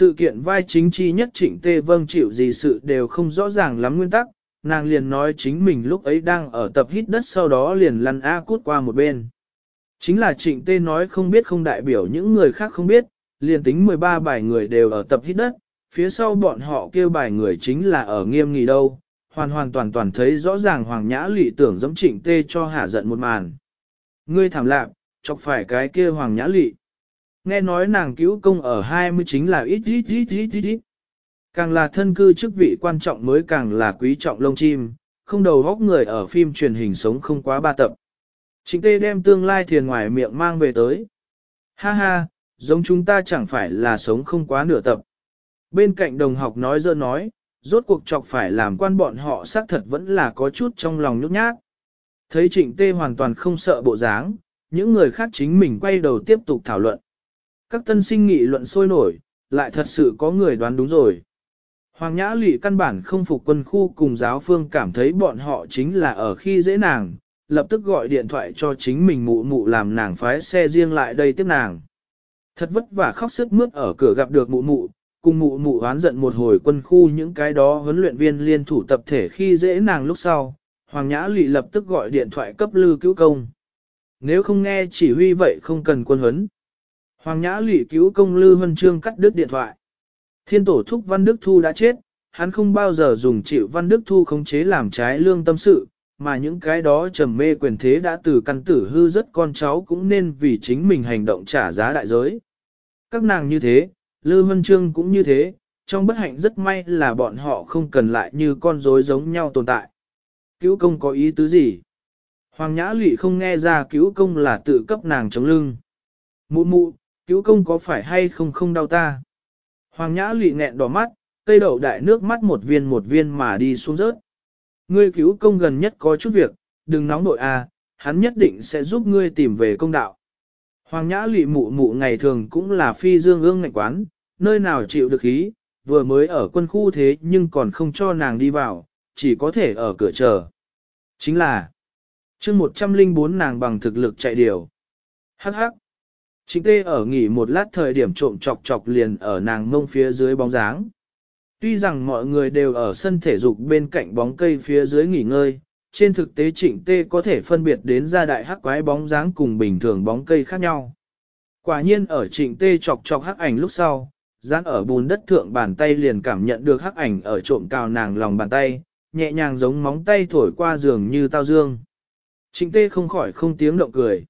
Sự kiện vai chính chi nhất trịnh tê vâng chịu gì sự đều không rõ ràng lắm nguyên tắc, nàng liền nói chính mình lúc ấy đang ở tập hít đất sau đó liền lăn A cút qua một bên. Chính là trịnh tê nói không biết không đại biểu những người khác không biết, liền tính 13 bài người đều ở tập hít đất, phía sau bọn họ kêu bài người chính là ở nghiêm nghỉ đâu, hoàn hoàn toàn toàn thấy rõ ràng Hoàng Nhã Lị tưởng giống trịnh tê cho hạ giận một màn. Ngươi thảm lạc, chọc phải cái kia Hoàng Nhã Lị. Nghe nói nàng cứu công ở 20 chính là ít ít ít ít ít ít. Càng là thân cư chức vị quan trọng mới càng là quý trọng lông chim, không đầu góc người ở phim truyền hình sống không quá ba tập. Trịnh tê đem tương lai thiền ngoài miệng mang về tới. Ha ha, giống chúng ta chẳng phải là sống không quá nửa tập. Bên cạnh đồng học nói dơ nói, rốt cuộc chọc phải làm quan bọn họ xác thật vẫn là có chút trong lòng nhút nhát. Thấy trịnh tê hoàn toàn không sợ bộ dáng, những người khác chính mình quay đầu tiếp tục thảo luận. Các tân sinh nghị luận sôi nổi, lại thật sự có người đoán đúng rồi. Hoàng Nhã Lị căn bản không phục quân khu cùng giáo phương cảm thấy bọn họ chính là ở khi dễ nàng, lập tức gọi điện thoại cho chính mình mụ mụ làm nàng phái xe riêng lại đây tiếp nàng. Thật vất vả khóc sức mướt ở cửa gặp được mụ mụ, cùng mụ mụ oán giận một hồi quân khu những cái đó huấn luyện viên liên thủ tập thể khi dễ nàng lúc sau, Hoàng Nhã Lị lập tức gọi điện thoại cấp lư cứu công. Nếu không nghe chỉ huy vậy không cần quân huấn. Hoàng Nhã Lị cứu công lư huân trương cắt đứt điện thoại. Thiên tổ thúc Văn Đức Thu đã chết, hắn không bao giờ dùng chịu Văn Đức Thu khống chế làm trái lương tâm sự, mà những cái đó trầm mê quyền thế đã từ căn tử hư rất con cháu cũng nên vì chính mình hành động trả giá đại giới. Các nàng như thế, Lư Vân Trương cũng như thế, trong bất hạnh rất may là bọn họ không cần lại như con rối giống nhau tồn tại. Cứu công có ý tứ gì? Hoàng Nhã Lụy không nghe ra cứu công là tự cấp nàng chống lưng. Mụ mụ, cứu công có phải hay không không đau ta? Hoàng Nhã Lụy nghẹn đỏ mắt, cây đậu đại nước mắt một viên một viên mà đi xuống rớt. Ngươi cứu công gần nhất có chút việc, đừng nóng nội à, hắn nhất định sẽ giúp ngươi tìm về công đạo. Hoàng nhã lụy mụ mụ ngày thường cũng là phi dương ương ngạnh quán, nơi nào chịu được ý, vừa mới ở quân khu thế nhưng còn không cho nàng đi vào, chỉ có thể ở cửa chờ. Chính là, chương 104 nàng bằng thực lực chạy điều. Hắc hắc. Trịnh tê ở nghỉ một lát thời điểm trộm chọc chọc liền ở nàng mông phía dưới bóng dáng. Tuy rằng mọi người đều ở sân thể dục bên cạnh bóng cây phía dưới nghỉ ngơi, trên thực tế trịnh tê có thể phân biệt đến ra đại hắc quái bóng dáng cùng bình thường bóng cây khác nhau. Quả nhiên ở trịnh tê chọc chọc hắc ảnh lúc sau, dán ở bùn đất thượng bàn tay liền cảm nhận được hắc ảnh ở trộm cào nàng lòng bàn tay, nhẹ nhàng giống móng tay thổi qua giường như tao dương. Trịnh tê không khỏi không tiếng động cười.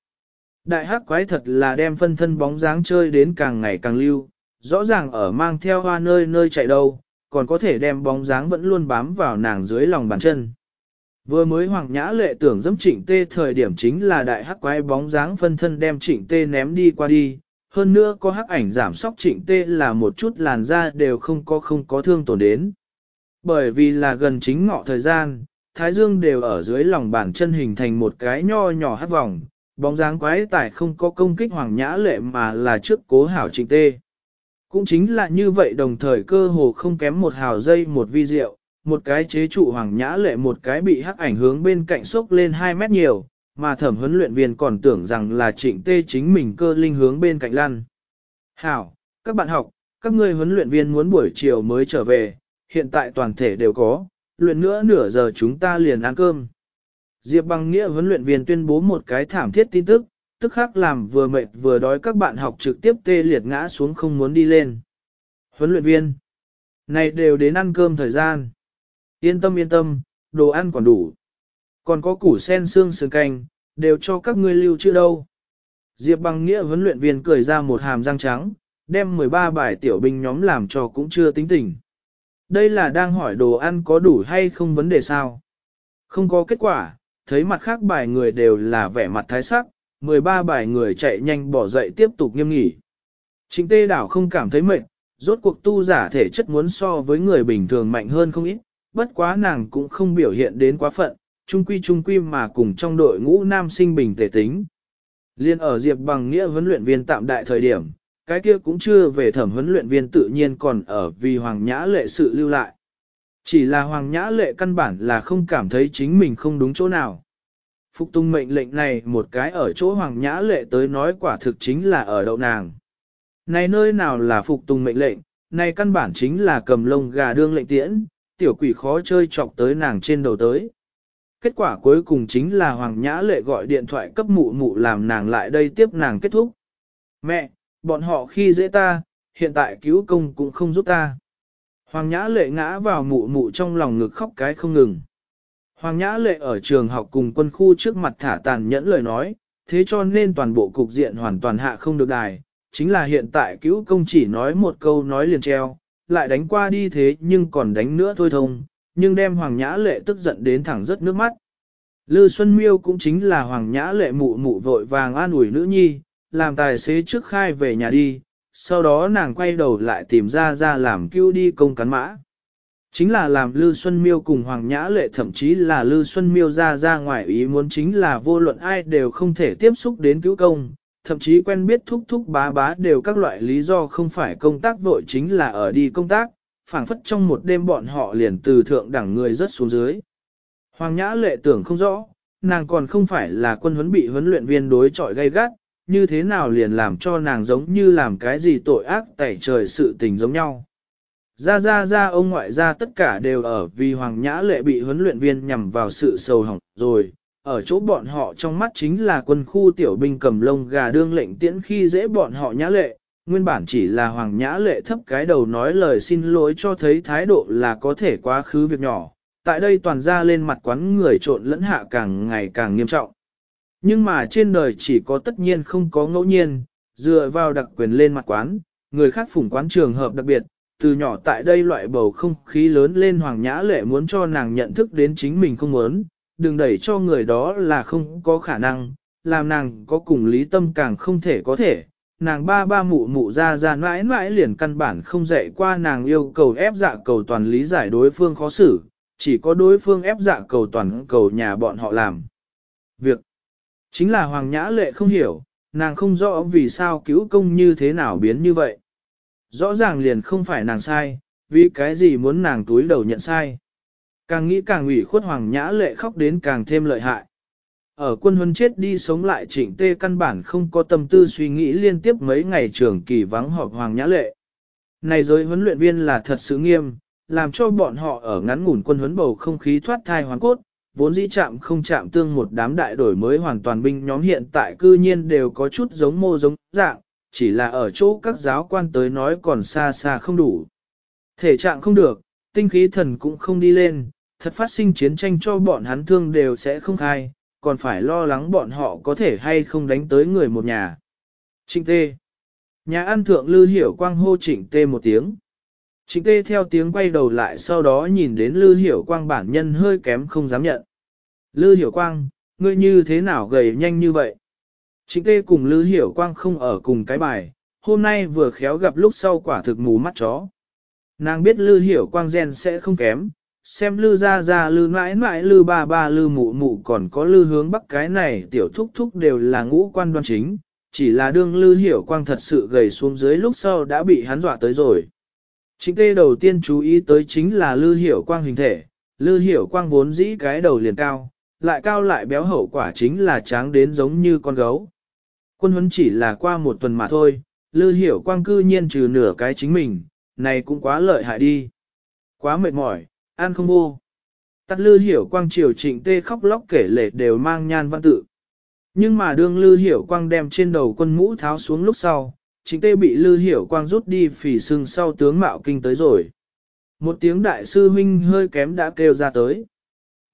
Đại hắc quái thật là đem phân thân bóng dáng chơi đến càng ngày càng lưu, rõ ràng ở mang theo hoa nơi nơi chạy đâu, còn có thể đem bóng dáng vẫn luôn bám vào nàng dưới lòng bàn chân. Vừa mới Hoàng Nhã lệ tưởng dẫm trịnh tê thời điểm chính là đại hắc quái bóng dáng phân thân đem trịnh tê ném đi qua đi, hơn nữa có hắc ảnh giảm sóc trịnh tê là một chút làn da đều không có không có thương tổn đến. Bởi vì là gần chính ngọ thời gian, Thái Dương đều ở dưới lòng bàn chân hình thành một cái nho nhỏ hắc vòng, bóng dáng quái tải không có công kích Hoàng Nhã lệ mà là trước cố hảo trịnh tê. Cũng chính là như vậy đồng thời cơ hồ không kém một hào dây một vi rượu một cái chế trụ hoàng nhã lệ một cái bị hắc ảnh hướng bên cạnh sốc lên 2 mét nhiều, mà thẩm huấn luyện viên còn tưởng rằng là trịnh tê chính mình cơ linh hướng bên cạnh lăn. Hảo, các bạn học, các ngươi huấn luyện viên muốn buổi chiều mới trở về, hiện tại toàn thể đều có, luyện nữa nửa giờ chúng ta liền ăn cơm. Diệp bằng nghĩa huấn luyện viên tuyên bố một cái thảm thiết tin tức, tức khắc làm vừa mệt vừa đói các bạn học trực tiếp tê liệt ngã xuống không muốn đi lên. Huấn luyện viên, này đều đến ăn cơm thời gian. Yên tâm yên tâm, đồ ăn còn đủ. Còn có củ sen xương sườn canh, đều cho các ngươi lưu chưa đâu. Diệp bằng nghĩa huấn luyện viên cười ra một hàm răng trắng, đem 13 bài tiểu binh nhóm làm cho cũng chưa tính tỉnh. Đây là đang hỏi đồ ăn có đủ hay không vấn đề sao. Không có kết quả, thấy mặt khác bài người đều là vẻ mặt thái sắc, 13 bài người chạy nhanh bỏ dậy tiếp tục nghiêm nghỉ. Chính tê đảo không cảm thấy mệt, rốt cuộc tu giả thể chất muốn so với người bình thường mạnh hơn không ít, bất quá nàng cũng không biểu hiện đến quá phận, trung quy trung quy mà cùng trong đội ngũ nam sinh bình tề tính. Liên ở Diệp bằng nghĩa huấn luyện viên tạm đại thời điểm, cái kia cũng chưa về thẩm huấn luyện viên tự nhiên còn ở vì Hoàng Nhã Lệ sự lưu lại. Chỉ là Hoàng Nhã Lệ căn bản là không cảm thấy chính mình không đúng chỗ nào. Phục tung mệnh lệnh này một cái ở chỗ Hoàng Nhã Lệ tới nói quả thực chính là ở đậu nàng. Này nơi nào là phục tùng mệnh lệnh, này căn bản chính là cầm lông gà đương lệnh tiễn, tiểu quỷ khó chơi chọc tới nàng trên đầu tới. Kết quả cuối cùng chính là Hoàng Nhã Lệ gọi điện thoại cấp mụ mụ làm nàng lại đây tiếp nàng kết thúc. Mẹ, bọn họ khi dễ ta, hiện tại cứu công cũng không giúp ta. Hoàng Nhã Lệ ngã vào mụ mụ trong lòng ngực khóc cái không ngừng. Hoàng Nhã Lệ ở trường học cùng quân khu trước mặt thả tàn nhẫn lời nói, thế cho nên toàn bộ cục diện hoàn toàn hạ không được đài. Chính là hiện tại cứu công chỉ nói một câu nói liền treo, lại đánh qua đi thế nhưng còn đánh nữa thôi thông, nhưng đem Hoàng Nhã Lệ tức giận đến thẳng rất nước mắt. Lư Xuân Miêu cũng chính là Hoàng Nhã Lệ mụ mụ vội vàng an ủi nữ nhi, làm tài xế trước khai về nhà đi, sau đó nàng quay đầu lại tìm ra ra làm cứu đi công cắn mã. Chính là làm Lư Xuân Miêu cùng Hoàng Nhã Lệ thậm chí là Lư Xuân Miêu ra ra ngoài ý muốn chính là vô luận ai đều không thể tiếp xúc đến cứu công, thậm chí quen biết thúc thúc bá bá đều các loại lý do không phải công tác vội chính là ở đi công tác, phảng phất trong một đêm bọn họ liền từ thượng đẳng người rất xuống dưới. Hoàng Nhã Lệ tưởng không rõ, nàng còn không phải là quân huấn bị huấn luyện viên đối chọi gay gắt, như thế nào liền làm cho nàng giống như làm cái gì tội ác tẩy trời sự tình giống nhau. Ra ra ra ông ngoại ra tất cả đều ở vì Hoàng Nhã Lệ bị huấn luyện viên nhằm vào sự sầu hỏng rồi, ở chỗ bọn họ trong mắt chính là quân khu tiểu binh cầm lông gà đương lệnh tiễn khi dễ bọn họ Nhã Lệ, nguyên bản chỉ là Hoàng Nhã Lệ thấp cái đầu nói lời xin lỗi cho thấy thái độ là có thể quá khứ việc nhỏ, tại đây toàn ra lên mặt quán người trộn lẫn hạ càng ngày càng nghiêm trọng. Nhưng mà trên đời chỉ có tất nhiên không có ngẫu nhiên, dựa vào đặc quyền lên mặt quán, người khác phủng quán trường hợp đặc biệt, từ nhỏ tại đây loại bầu không khí lớn lên hoàng nhã lệ muốn cho nàng nhận thức đến chính mình không muốn, đừng đẩy cho người đó là không có khả năng, làm nàng có cùng lý tâm càng không thể có thể. Nàng ba ba mụ mụ ra ra mãi mãi liền căn bản không dạy qua nàng yêu cầu ép dạ cầu toàn lý giải đối phương khó xử, chỉ có đối phương ép dạ cầu toàn cầu nhà bọn họ làm. Việc chính là Hoàng Nhã Lệ không hiểu, nàng không rõ vì sao cứu công như thế nào biến như vậy. Rõ ràng liền không phải nàng sai, vì cái gì muốn nàng túi đầu nhận sai. Càng nghĩ càng ủy khuất Hoàng Nhã Lệ khóc đến càng thêm lợi hại. Ở quân huân chết đi sống lại trịnh tê căn bản không có tâm tư suy nghĩ liên tiếp mấy ngày trường kỳ vắng họp Hoàng Nhã Lệ. Này giới huấn luyện viên là thật sự nghiêm, làm cho bọn họ ở ngắn ngủn quân huấn bầu không khí thoát thai hoàn cốt, vốn dĩ chạm không chạm tương một đám đại đổi mới hoàn toàn binh nhóm hiện tại cư nhiên đều có chút giống mô giống dạng, chỉ là ở chỗ các giáo quan tới nói còn xa xa không đủ. Thể trạng không được, tinh khí thần cũng không đi lên, thật phát sinh chiến tranh cho bọn hắn thương đều sẽ không khai, còn phải lo lắng bọn họ có thể hay không đánh tới người một nhà. Trịnh tê. Nhà ăn thượng lư hiểu quang hô trịnh tê một tiếng. Trịnh tê theo tiếng quay đầu lại sau đó nhìn đến Lư Hiểu Quang bản nhân hơi kém không dám nhận. Lư Hiểu Quang, ngươi như thế nào gầy nhanh như vậy? Trịnh tê cùng Lư Hiểu Quang không ở cùng cái bài, hôm nay vừa khéo gặp lúc sau quả thực mù mắt chó. Nàng biết Lư Hiểu Quang gen sẽ không kém, xem Lư ra ra Lư mãi mãi Lư ba ba Lư mụ mụ còn có Lư hướng bắc cái này tiểu thúc thúc đều là ngũ quan đoan chính, chỉ là đương Lư Hiểu Quang thật sự gầy xuống dưới lúc sau đã bị hắn dọa tới rồi. Trịnh tê đầu tiên chú ý tới chính là lư hiểu quang hình thể, lư hiểu quang vốn dĩ cái đầu liền cao, lại cao lại béo hậu quả chính là tráng đến giống như con gấu. Quân huấn chỉ là qua một tuần mà thôi, lư hiểu quang cư nhiên trừ nửa cái chính mình, này cũng quá lợi hại đi. Quá mệt mỏi, ăn không vô. Tắt lư hiểu quang triều trịnh tê khóc lóc kể lệ đều mang nhan văn tự. Nhưng mà đương lư hiểu quang đem trên đầu quân mũ tháo xuống lúc sau, trịnh tê bị lư hiểu quang rút đi phỉ sưng sau tướng mạo kinh tới rồi. Một tiếng đại sư huynh hơi kém đã kêu ra tới.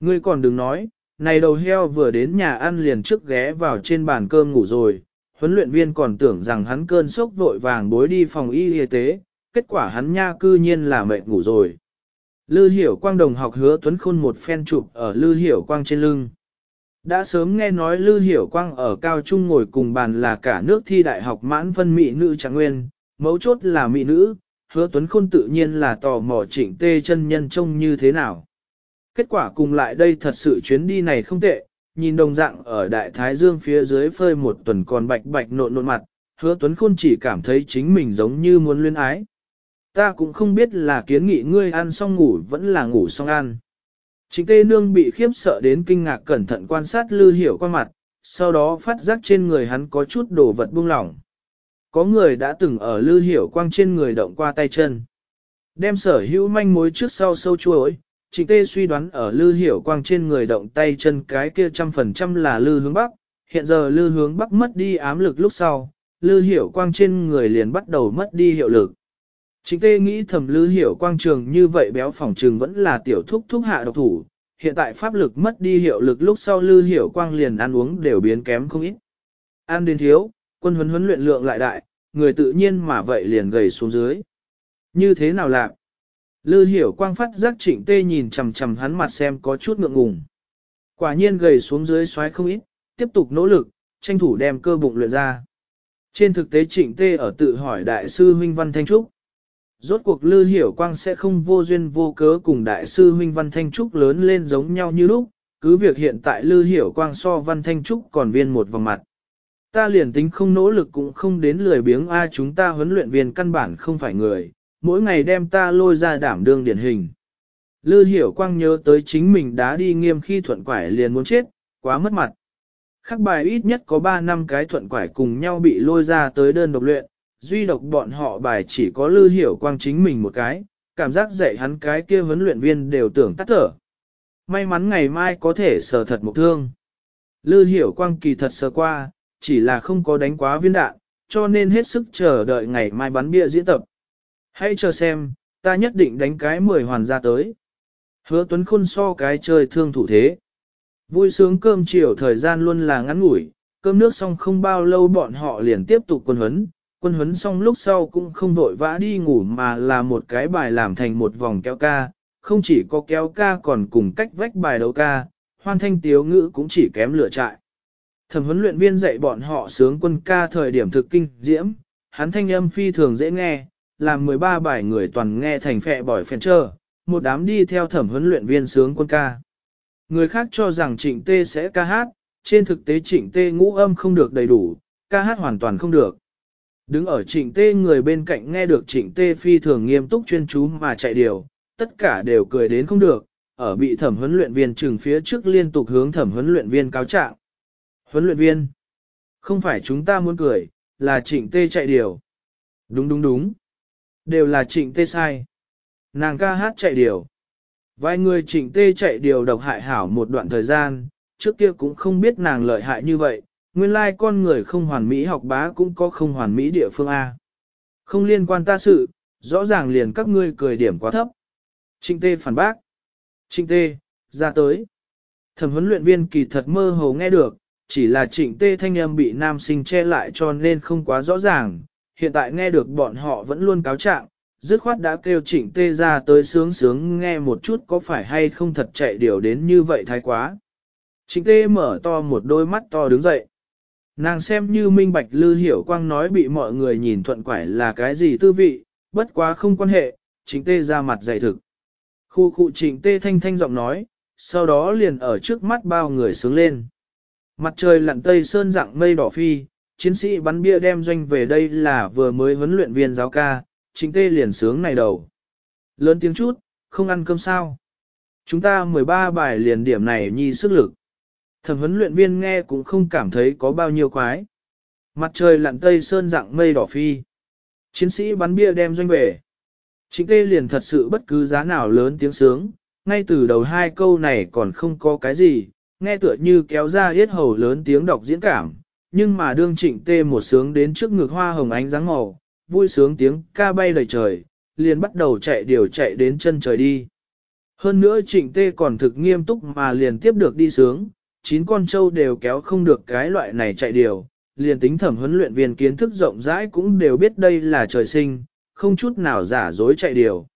Ngươi còn đừng nói, này đầu heo vừa đến nhà ăn liền trước ghé vào trên bàn cơm ngủ rồi, huấn luyện viên còn tưởng rằng hắn cơn sốc vội vàng bối đi phòng y y tế, kết quả hắn nha cư nhiên là mệt ngủ rồi. Lư hiểu quang đồng học hứa tuấn khôn một phen chụp ở lư hiểu quang trên lưng. Đã sớm nghe nói Lư Hiểu Quang ở cao trung ngồi cùng bàn là cả nước thi đại học mãn phân mỹ nữ trạng nguyên, mấu chốt là mỹ nữ, hứa tuấn khôn tự nhiên là tò mò chỉnh tê chân nhân trông như thế nào. Kết quả cùng lại đây thật sự chuyến đi này không tệ, nhìn đồng dạng ở Đại Thái Dương phía dưới phơi một tuần còn bạch bạch nộn nộn mặt, hứa tuấn khôn chỉ cảm thấy chính mình giống như muốn luyên ái. Ta cũng không biết là kiến nghị ngươi ăn xong ngủ vẫn là ngủ xong ăn. Chính tê nương bị khiếp sợ đến kinh ngạc cẩn thận quan sát lư hiểu qua mặt, sau đó phát giác trên người hắn có chút đồ vật buông lỏng. có người đã từng ở Lư Hiểu Quang trên người động qua tay chân. Đem sở hữu manh mối trước sau sâu chuối, Trịnh Tê suy đoán ở Lư Hiểu Quang trên người động tay chân cái kia trăm phần trăm là Lư hướng Bắc, hiện giờ Lư hướng Bắc mất đi ám lực lúc sau, Lư Hiểu Quang trên người liền bắt đầu mất đi hiệu lực. Trịnh Tê nghĩ thầm Lư Hiểu Quang trường như vậy béo phỏng trường vẫn là tiểu thúc thúc hạ độc thủ, hiện tại pháp lực mất đi hiệu lực lúc sau Lư Hiểu Quang liền ăn uống đều biến kém không ít. Ăn đến thiếu, quân huấn huấn luyện lượng lại đại, người tự nhiên mà vậy liền gầy xuống dưới. Như thế nào lạc? Lư hiểu quang phát giác trịnh tê nhìn chầm chầm hắn mặt xem có chút ngượng ngùng. Quả nhiên gầy xuống dưới xoáy không ít, tiếp tục nỗ lực, tranh thủ đem cơ bụng luyện ra. Trên thực tế trịnh tê ở tự hỏi đại sư huynh Văn Thanh Trúc. Rốt cuộc Lư Hiểu Quang sẽ không vô duyên vô cớ cùng đại sư huynh Văn Thanh Trúc lớn lên giống nhau như lúc, cứ việc hiện tại Lư Hiểu Quang so Văn Thanh Trúc còn viên một vòng mặt. Ta liền tính không nỗ lực cũng không đến lười biếng a chúng ta huấn luyện viên căn bản không phải người, mỗi ngày đem ta lôi ra đảm đương điển hình. Lư hiểu quang nhớ tới chính mình đã đi nghiêm khi thuận quải liền muốn chết, quá mất mặt. Khắc bài ít nhất có 3 năm cái thuận quải cùng nhau bị lôi ra tới đơn độc luyện, duy độc bọn họ bài chỉ có lư hiểu quang chính mình một cái, cảm giác dạy hắn cái kia huấn luyện viên đều tưởng tắt thở. May mắn ngày mai có thể sờ thật một thương. Lư hiểu quang kỳ thật sờ qua, chỉ là không có đánh quá viên đạn, cho nên hết sức chờ đợi ngày mai bắn bia diễn tập. Hãy chờ xem, ta nhất định đánh cái mười hoàn ra tới. Hứa Tuấn Khôn so cái chơi thương thủ thế. Vui sướng cơm chiều thời gian luôn là ngắn ngủi, cơm nước xong không bao lâu bọn họ liền tiếp tục quân huấn. Quân huấn xong lúc sau cũng không vội vã đi ngủ mà là một cái bài làm thành một vòng kéo ca, không chỉ có kéo ca còn cùng cách vách bài đấu ca, hoan thanh tiếu ngữ cũng chỉ kém lựa trại. Thẩm huấn luyện viên dạy bọn họ sướng quân ca thời điểm thực kinh diễm, hắn thanh âm phi thường dễ nghe, làm 13 bài người toàn nghe thành phẹ bỏi phèn trơ, một đám đi theo thẩm huấn luyện viên sướng quân ca. Người khác cho rằng trịnh tê sẽ ca hát, trên thực tế trịnh tê ngũ âm không được đầy đủ, ca hát hoàn toàn không được. Đứng ở trịnh tê người bên cạnh nghe được trịnh tê phi thường nghiêm túc chuyên chú mà chạy điều, tất cả đều cười đến không được, ở bị thẩm huấn luyện viên trừng phía trước liên tục hướng thẩm huấn luyện viên cáo trạng. Huấn luyện viên, không phải chúng ta muốn cười, là trịnh tê chạy điều. Đúng đúng đúng. Đều là trịnh tê sai. Nàng ca hát chạy điều. Vài người trịnh tê chạy điều độc hại hảo một đoạn thời gian, trước kia cũng không biết nàng lợi hại như vậy, nguyên lai con người không hoàn mỹ học bá cũng có không hoàn mỹ địa phương A. Không liên quan ta sự, rõ ràng liền các ngươi cười điểm quá thấp. Trịnh tê phản bác. Trịnh tê, ra tới. Thẩm huấn luyện viên kỳ thật mơ hồ nghe được, chỉ là trịnh tê thanh âm bị nam sinh che lại cho nên không quá rõ ràng, hiện tại nghe được bọn họ vẫn luôn cáo trạng, dứt khoát đã kêu chỉnh tê ra tới sướng sướng nghe một chút có phải hay không thật chạy điều đến như vậy thái quá. Trịnh tê mở to một đôi mắt to đứng dậy. Nàng xem như minh bạch lư hiểu quang nói bị mọi người nhìn thuận quải là cái gì tư vị, bất quá không quan hệ, trịnh tê ra mặt dày thực. Khu khu trịnh tê thanh thanh giọng nói, sau đó liền ở trước mắt bao người sướng lên. Mặt trời lặn tây sơn dạng mây đỏ phi, chiến sĩ bắn bia đem doanh về đây là vừa mới huấn luyện viên giáo ca, chính tê liền sướng này đầu. Lớn tiếng chút, không ăn cơm sao. Chúng ta 13 bài liền điểm này nhi sức lực. Thẩm huấn luyện viên nghe cũng không cảm thấy có bao nhiêu quái. Mặt trời lặn tây sơn dạng mây đỏ phi. Chiến sĩ bắn bia đem doanh về. Chính tê liền thật sự bất cứ giá nào lớn tiếng sướng, ngay từ đầu hai câu này còn không có cái gì, nghe tựa như kéo ra yết hầu lớn tiếng đọc diễn cảm, nhưng mà đương trịnh tê một sướng đến trước ngực hoa hồng ánh dáng màu, vui sướng tiếng ca bay đầy trời, liền bắt đầu chạy điều chạy đến chân trời đi. Hơn nữa trịnh tê còn thực nghiêm túc mà liền tiếp được đi sướng, chín con trâu đều kéo không được cái loại này chạy điều, liền tính thẩm huấn luyện viên kiến thức rộng rãi cũng đều biết đây là trời sinh, không chút nào giả dối chạy điều.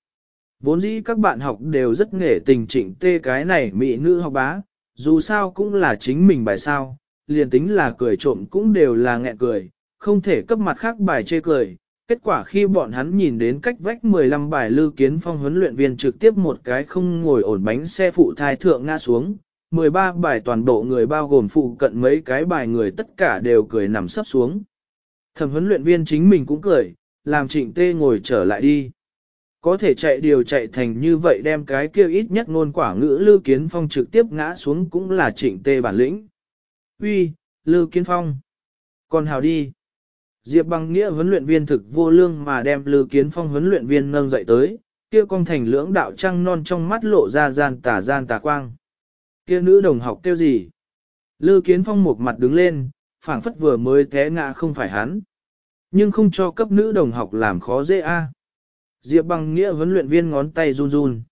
Vốn dĩ các bạn học đều rất nghệ tình trịnh tê cái này mỹ nữ học bá, dù sao cũng là chính mình bài sao, liền tính là cười trộm cũng đều là nghẹn cười, không thể cấp mặt khác bài chê cười. Kết quả khi bọn hắn nhìn đến cách vách 15 bài lưu kiến phong huấn luyện viên trực tiếp một cái không ngồi ổn bánh xe phụ thai thượng ngã xuống, 13 bài toàn bộ người bao gồm phụ cận mấy cái bài người tất cả đều cười nằm sắp xuống. Thẩm huấn luyện viên chính mình cũng cười, làm trịnh tê ngồi trở lại đi. Có thể chạy điều chạy thành như vậy đem cái kia ít nhất ngôn quả ngữ Lư Kiến Phong trực tiếp ngã xuống cũng là trịnh tê bản lĩnh. Uy, Lư Kiến Phong. Còn hào đi. Diệp bằng nghĩa huấn luyện viên thực vô lương mà đem Lư Kiến Phong huấn luyện viên nâng dậy tới, kia con thành lưỡng đạo trăng non trong mắt lộ ra gian tà gian tà quang. Kia nữ đồng học kêu gì? Lư Kiến Phong một mặt đứng lên, phảng phất vừa mới té ngã không phải hắn. Nhưng không cho cấp nữ đồng học làm khó dễ a. Diệp bằng nghĩa huấn luyện viên ngón tay run run.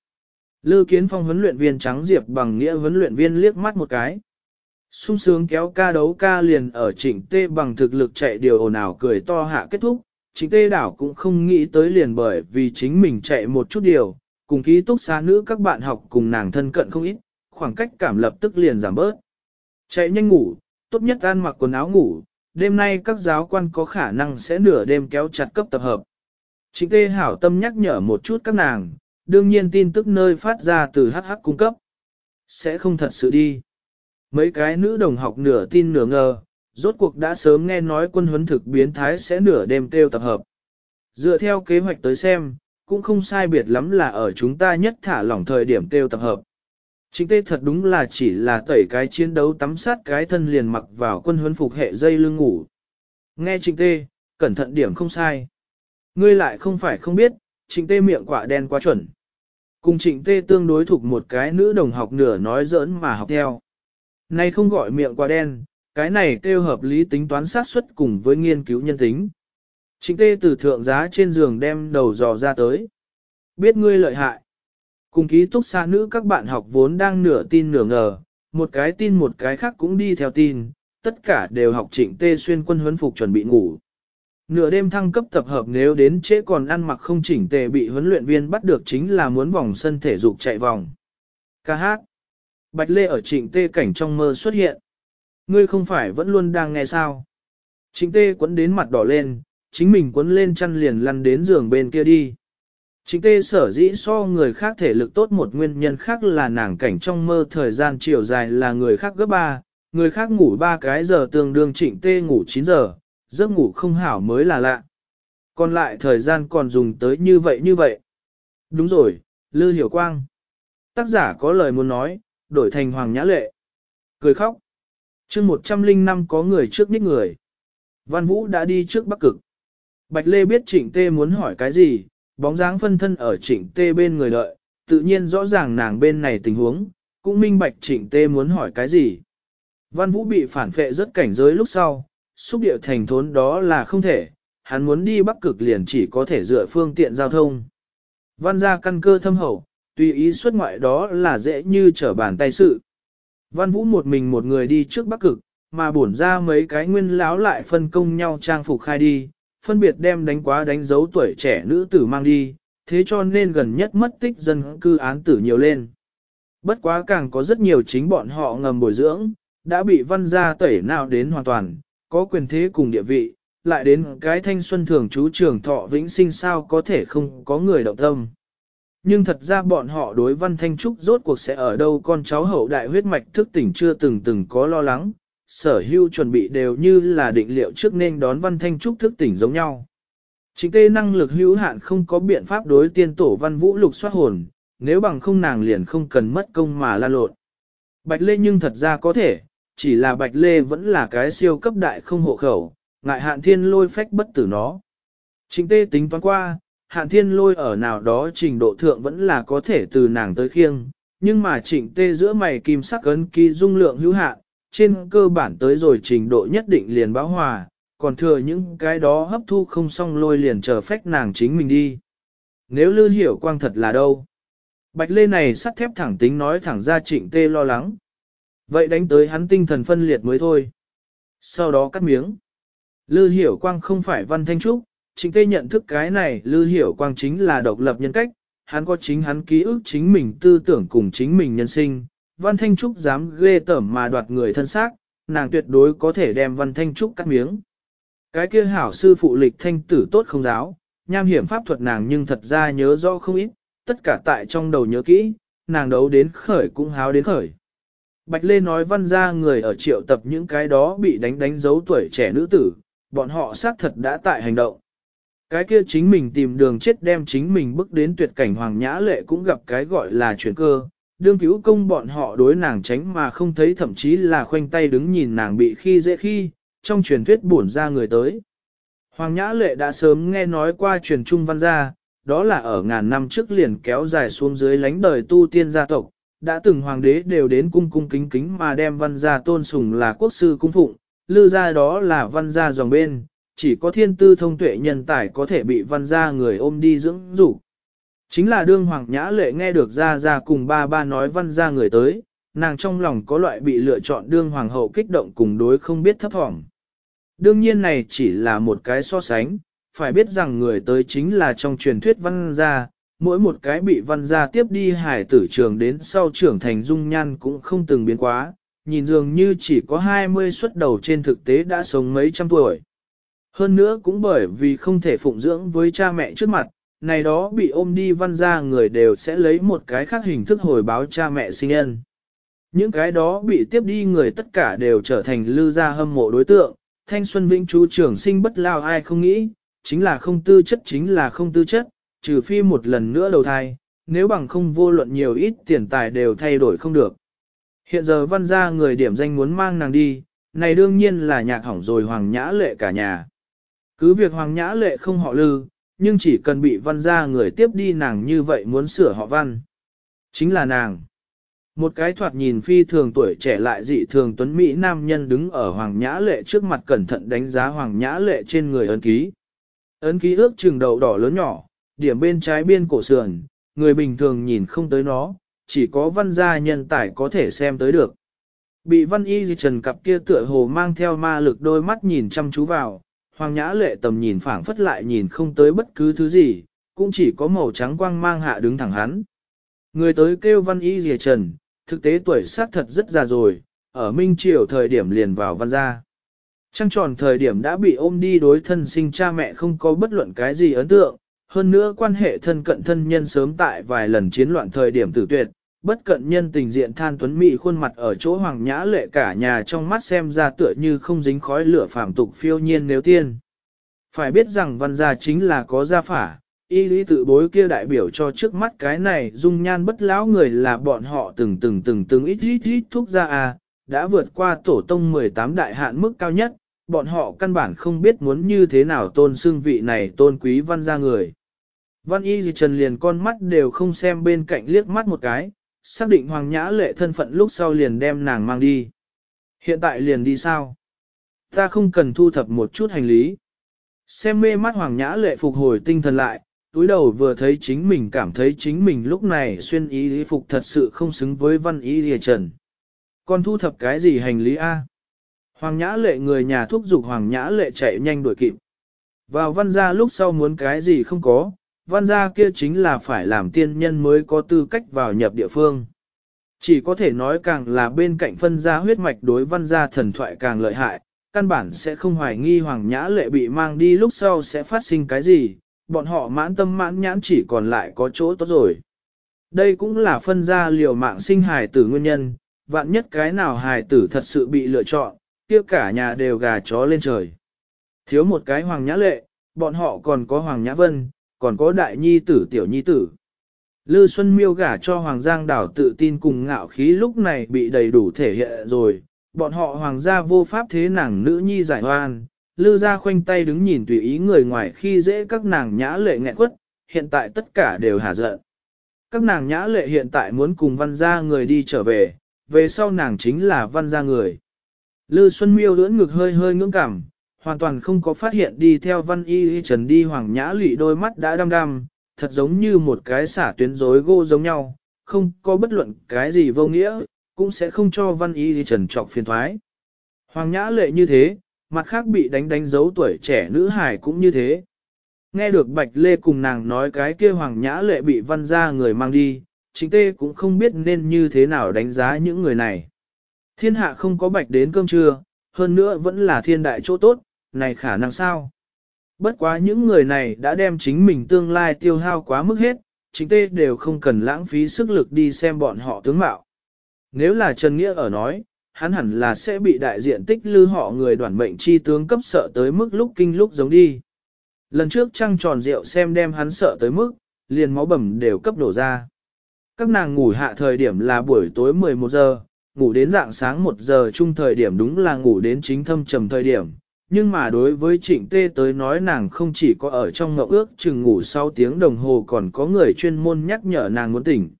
Lư Kiến Phong huấn luyện viên trắng Diệp bằng nghĩa huấn luyện viên liếc mắt một cái sung sướng kéo ca đấu ca liền ở trịnh tê bằng thực lực chạy điều ồn ào cười to hạ kết thúc. Trịnh tê đảo cũng không nghĩ tới liền bởi vì chính mình chạy một chút điều, cùng ký túc xá nữ các bạn học cùng nàng thân cận không ít, khoảng cách cảm lập tức liền giảm bớt. Chạy nhanh ngủ, tốt nhất ăn mặc quần áo ngủ, đêm nay các giáo quan có khả năng sẽ nửa đêm kéo chặt cấp tập hợp. Trịnh tê hảo tâm nhắc nhở một chút các nàng, đương nhiên tin tức nơi phát ra từ HH cung cấp. Sẽ không thật sự đi. Mấy cái nữ đồng học nửa tin nửa ngờ, rốt cuộc đã sớm nghe nói quân huấn thực biến thái sẽ nửa đêm kêu tập hợp. Dựa theo kế hoạch tới xem, cũng không sai biệt lắm là ở chúng ta nhất thả lỏng thời điểm kêu tập hợp. Chính tê thật đúng là chỉ là tẩy cái chiến đấu tắm sát cái thân liền mặc vào quân huấn phục hệ dây lưng ngủ. Nghe trịnh tê, cẩn thận điểm không sai. Ngươi lại không phải không biết, trịnh tê miệng quả đen quá chuẩn. Cùng trịnh tê tương đối thuộc một cái nữ đồng học nửa nói giỡn mà học theo. Này không gọi miệng quá đen, cái này kêu hợp lý tính toán sát suất cùng với nghiên cứu nhân tính. Trịnh tê từ thượng giá trên giường đem đầu dò ra tới. Biết ngươi lợi hại. Cùng ký túc xa nữ các bạn học vốn đang nửa tin nửa ngờ, một cái tin một cái khác cũng đi theo tin, tất cả đều học trịnh tê xuyên quân huấn phục chuẩn bị ngủ. Nửa đêm thăng cấp tập hợp nếu đến trễ còn ăn mặc không chỉnh tề bị huấn luyện viên bắt được chính là muốn vòng sân thể dục chạy vòng. Ca hát. Bạch Lê ở trịnh tê cảnh trong mơ xuất hiện. Ngươi không phải vẫn luôn đang nghe sao. Trịnh tê quấn đến mặt đỏ lên, chính mình quấn lên chăn liền lăn đến giường bên kia đi. Trịnh tê sở dĩ so người khác thể lực tốt một nguyên nhân khác là nàng cảnh trong mơ thời gian chiều dài là người khác gấp ba, người khác ngủ ba cái giờ tương đương trịnh tê ngủ 9 giờ, giấc ngủ không hảo mới là lạ. Còn lại thời gian còn dùng tới như vậy như vậy. Đúng rồi, Lư Hiểu Quang. Tác giả có lời muốn nói, đổi thành Hoàng Nhã Lệ. Cười khóc. chương 105 có người trước ních người. Văn Vũ đã đi trước Bắc Cực. Bạch Lê biết Trịnh Tê muốn hỏi cái gì, bóng dáng phân thân ở Trịnh Tê bên người đợi, tự nhiên rõ ràng nàng bên này tình huống, cũng minh bạch Trịnh Tê muốn hỏi cái gì. Văn Vũ bị phản phệ rất cảnh giới lúc sau, xúc địa thành thốn đó là không thể, hắn muốn đi bắc cực liền chỉ có thể dựa phương tiện giao thông. Văn gia căn cơ thâm hậu, tùy ý xuất ngoại đó là dễ như trở bàn tay sự. Văn Vũ một mình một người đi trước bắc cực, mà bổn ra mấy cái nguyên láo lại phân công nhau trang phục khai đi, phân biệt đem đánh quá đánh dấu tuổi trẻ nữ tử mang đi, thế cho nên gần nhất mất tích dân cư án tử nhiều lên. Bất quá càng có rất nhiều chính bọn họ ngầm bồi dưỡng, đã bị văn gia tẩy nào đến hoàn toàn, có quyền thế cùng địa vị, lại đến cái thanh xuân thường chú trường thọ vĩnh sinh sao có thể không có người động tâm. Nhưng thật ra bọn họ đối văn thanh trúc rốt cuộc sẽ ở đâu con cháu hậu đại huyết mạch thức tỉnh chưa từng từng có lo lắng, sở hưu chuẩn bị đều như là định liệu trước nên đón văn thanh trúc thức tỉnh giống nhau. Chính tê năng lực hữu hạn không có biện pháp đối tiên tổ văn vũ lục soát hồn, nếu bằng không nàng liền không cần mất công mà la lộn. Bạch Lê nhưng thật ra có thể, chỉ là Bạch Lê vẫn là cái siêu cấp đại không hộ khẩu, ngại hạn thiên lôi phách bất tử nó. Chính tê tính toán qua, hạn thiên lôi ở nào đó trình độ thượng vẫn là có thể từ nàng tới khiêng, nhưng mà trịnh tê giữa mày kim sắc ấn ký dung lượng hữu hạn, trên cơ bản tới rồi trình độ nhất định liền báo hòa, còn thừa những cái đó hấp thu không xong lôi liền chờ phách nàng chính mình đi. Nếu lư hiểu quang thật là đâu? Bạch lê này sắt thép thẳng tính nói thẳng ra trịnh tê lo lắng. Vậy đánh tới hắn tinh thần phân liệt mới thôi. Sau đó cắt miếng. Lư hiểu quang không phải văn thanh trúc, chính tê nhận thức cái này lư hiểu quang chính là độc lập nhân cách, hắn có chính hắn ký ức chính mình tư tưởng cùng chính mình nhân sinh. Văn Thanh Trúc dám ghê tởm mà đoạt người thân xác, nàng tuyệt đối có thể đem Văn Thanh Trúc cắt miếng. Cái kia hảo sư phụ lịch thanh tử tốt không giáo, nham hiểm pháp thuật nàng nhưng thật ra nhớ rõ không ít, tất cả tại trong đầu nhớ kỹ, nàng đấu đến khởi cũng háo đến khởi. Bạch Lê nói văn ra người ở triệu tập những cái đó bị đánh đánh dấu tuổi trẻ nữ tử, bọn họ xác thật đã tại hành động. Cái kia chính mình tìm đường chết đem chính mình bước đến tuyệt cảnh hoàng nhã lệ cũng gặp cái gọi là chuyển cơ, đương cứu công bọn họ đối nàng tránh mà không thấy thậm chí là khoanh tay đứng nhìn nàng bị khi dễ khi, trong truyền thuyết buồn ra người tới. Hoàng Nhã Lệ đã sớm nghe nói qua truyền trung văn gia, đó là ở ngàn năm trước liền kéo dài xuống dưới lánh đời tu tiên gia tộc, đã từng hoàng đế đều đến cung cung kính kính mà đem văn gia tôn sùng là quốc sư cung phụng, lư gia đó là văn gia dòng bên, chỉ có thiên tư thông tuệ nhân tài có thể bị văn gia người ôm đi dưỡng dục. Chính là đương hoàng nhã lệ nghe được ra ra cùng ba ba nói văn gia người tới, nàng trong lòng có loại bị lựa chọn đương hoàng hậu kích động cùng đối không biết thấp thỏm. Đương nhiên này chỉ là một cái so sánh, phải biết rằng người tới chính là trong truyền thuyết văn gia, mỗi một cái bị văn gia tiếp đi hải tử trường đến sau trưởng thành dung nhan cũng không từng biến quá, nhìn dường như chỉ có 20 xuất đầu trên thực tế đã sống mấy trăm tuổi. Hơn nữa cũng bởi vì không thể phụng dưỡng với cha mẹ trước mặt, này đó bị ôm đi văn gia người đều sẽ lấy một cái khác hình thức hồi báo cha mẹ sinh nhân. Những cái đó bị tiếp đi người tất cả đều trở thành lư gia hâm mộ đối tượng, thanh xuân vĩnh chú trưởng sinh bất lao ai không nghĩ, chính là không tư chất chính là không tư chất, trừ phi một lần nữa đầu thai, nếu bằng không vô luận nhiều ít tiền tài đều thay đổi không được. Hiện giờ văn gia người điểm danh muốn mang nàng đi, này đương nhiên là nhạc hỏng rồi hoàng nhã lệ cả nhà. Cứ việc hoàng nhã lệ không họ lư, nhưng chỉ cần bị văn gia người tiếp đi nàng như vậy muốn sửa họ văn. Chính là nàng. Một cái thoạt nhìn phi thường tuổi trẻ lại dị thường tuấn Mỹ nam nhân đứng ở Hoàng Nhã Lệ trước mặt cẩn thận đánh giá Hoàng Nhã Lệ trên người ấn ký. Ấn ký ước chừng đầu đỏ lớn nhỏ, điểm bên trái biên cổ sườn, người bình thường nhìn không tới nó, chỉ có văn gia nhân tài có thể xem tới được. Bị văn y di trần cặp kia tựa hồ mang theo ma lực đôi mắt nhìn chăm chú vào, Hoàng Nhã Lệ tầm nhìn phảng phất lại nhìn không tới bất cứ thứ gì, cũng chỉ có màu trắng quang mang hạ đứng thẳng hắn. Người tới kêu văn y dìa trần, thực tế tuổi xác thật rất già rồi, ở Minh Triều thời điểm liền vào văn gia. Trăng tròn thời điểm đã bị ôm đi đối thân sinh cha mẹ không có bất luận cái gì ấn tượng, hơn nữa quan hệ thân cận thân nhân sớm tại vài lần chiến loạn thời điểm tử tuyệt, bất cận nhân tình diện than tuấn mỹ khuôn mặt ở chỗ hoàng nhã lệ cả nhà trong mắt xem ra tựa như không dính khói lửa phàm tục phiêu nhiên nếu tiên. Phải biết rằng văn gia chính là có gia phả, y lý tự bối kia đại biểu cho trước mắt cái này dung nhan bất lão người là bọn họ từng từng từng từng ít ít ít thuốc ra à, đã vượt qua tổ tông 18 đại hạn mức cao nhất, bọn họ căn bản không biết muốn như thế nào tôn xương vị này tôn quý văn gia người. Văn y gì trần liền con mắt đều không xem bên cạnh liếc mắt một cái, xác định hoàng nhã lệ thân phận lúc sau liền đem nàng mang đi. Hiện tại liền đi sao? Ta không cần thu thập một chút hành lý. Xem mê mắt hoàng nhã lệ phục hồi tinh thần lại, túi đầu vừa thấy chính mình cảm thấy chính mình lúc này xuyên ý lý phục thật sự không xứng với văn y lìa trần. Còn thu thập cái gì hành lý A? Hoàng nhã lệ người nhà thúc giục hoàng nhã lệ chạy nhanh đuổi kịp. Vào văn gia lúc sau muốn cái gì không có, văn gia kia chính là phải làm tiên nhân mới có tư cách vào nhập địa phương. Chỉ có thể nói càng là bên cạnh phân gia huyết mạch đối văn gia thần thoại càng lợi hại, căn bản sẽ không hoài nghi hoàng nhã lệ bị mang đi lúc sau sẽ phát sinh cái gì, bọn họ mãn tâm mãn nhãn chỉ còn lại có chỗ tốt rồi. Đây cũng là phân gia liều mạng sinh hài tử nguyên nhân, vạn nhất cái nào hài tử thật sự bị lựa chọn, kia cả nhà đều gà chó lên trời. Thiếu một cái hoàng nhã lệ, bọn họ còn có hoàng nhã vân, còn có đại nhi tử tiểu nhi tử. Lư Xuân miêu gả cho Hoàng Giang đảo tự tin cùng ngạo khí lúc này bị đầy đủ thể hiện rồi, bọn họ Hoàng gia vô pháp thế nàng nữ nhi giải hoan, Lư gia khoanh tay đứng nhìn tùy ý người ngoài khi dễ các nàng nhã lệ nghẹn quất, hiện tại tất cả đều hả giận. Các nàng nhã lệ hiện tại muốn cùng văn gia người đi trở về, về sau nàng chính là văn gia người. Lư Xuân Miêu lưỡn ngực hơi hơi ngưỡng cảm, hoàn toàn không có phát hiện đi theo văn y Y trần đi hoàng nhã lụy đôi mắt đã đăm đăm, thật giống như một cái xả tuyến rối gô giống nhau, không có bất luận cái gì vô nghĩa, cũng sẽ không cho văn y Y trần trọc phiền thoái. Hoàng nhã lệ như thế, mặt khác bị đánh đánh dấu tuổi trẻ nữ hải cũng như thế. Nghe được Bạch Lê cùng nàng nói cái kia hoàng nhã lệ bị văn ra người mang đi, chính tê cũng không biết nên như thế nào đánh giá những người này. Thiên hạ không có bạch đến cơm trưa, hơn nữa vẫn là thiên đại chỗ tốt, này khả năng sao? Bất quá những người này đã đem chính mình tương lai tiêu hao quá mức hết, chính tê đều không cần lãng phí sức lực đi xem bọn họ tướng mạo. Nếu là Trần Nghĩa ở nói, hắn hẳn là sẽ bị đại diện tích lư họ người đoàn mệnh chi tướng cấp sợ tới mức lúc kinh lúc giống đi. Lần trước trăng tròn rượu xem đem hắn sợ tới mức, liền máu bầm đều cấp đổ ra. Các nàng ngủ hạ thời điểm là buổi tối 11 giờ, ngủ đến dạng sáng 1 giờ chung thời điểm đúng là ngủ đến chính thâm trầm thời điểm, nhưng mà đối với trịnh tê tới nói nàng không chỉ có ở trong ngậu ước chừng ngủ sau tiếng đồng hồ còn có người chuyên môn nhắc nhở nàng muốn tỉnh.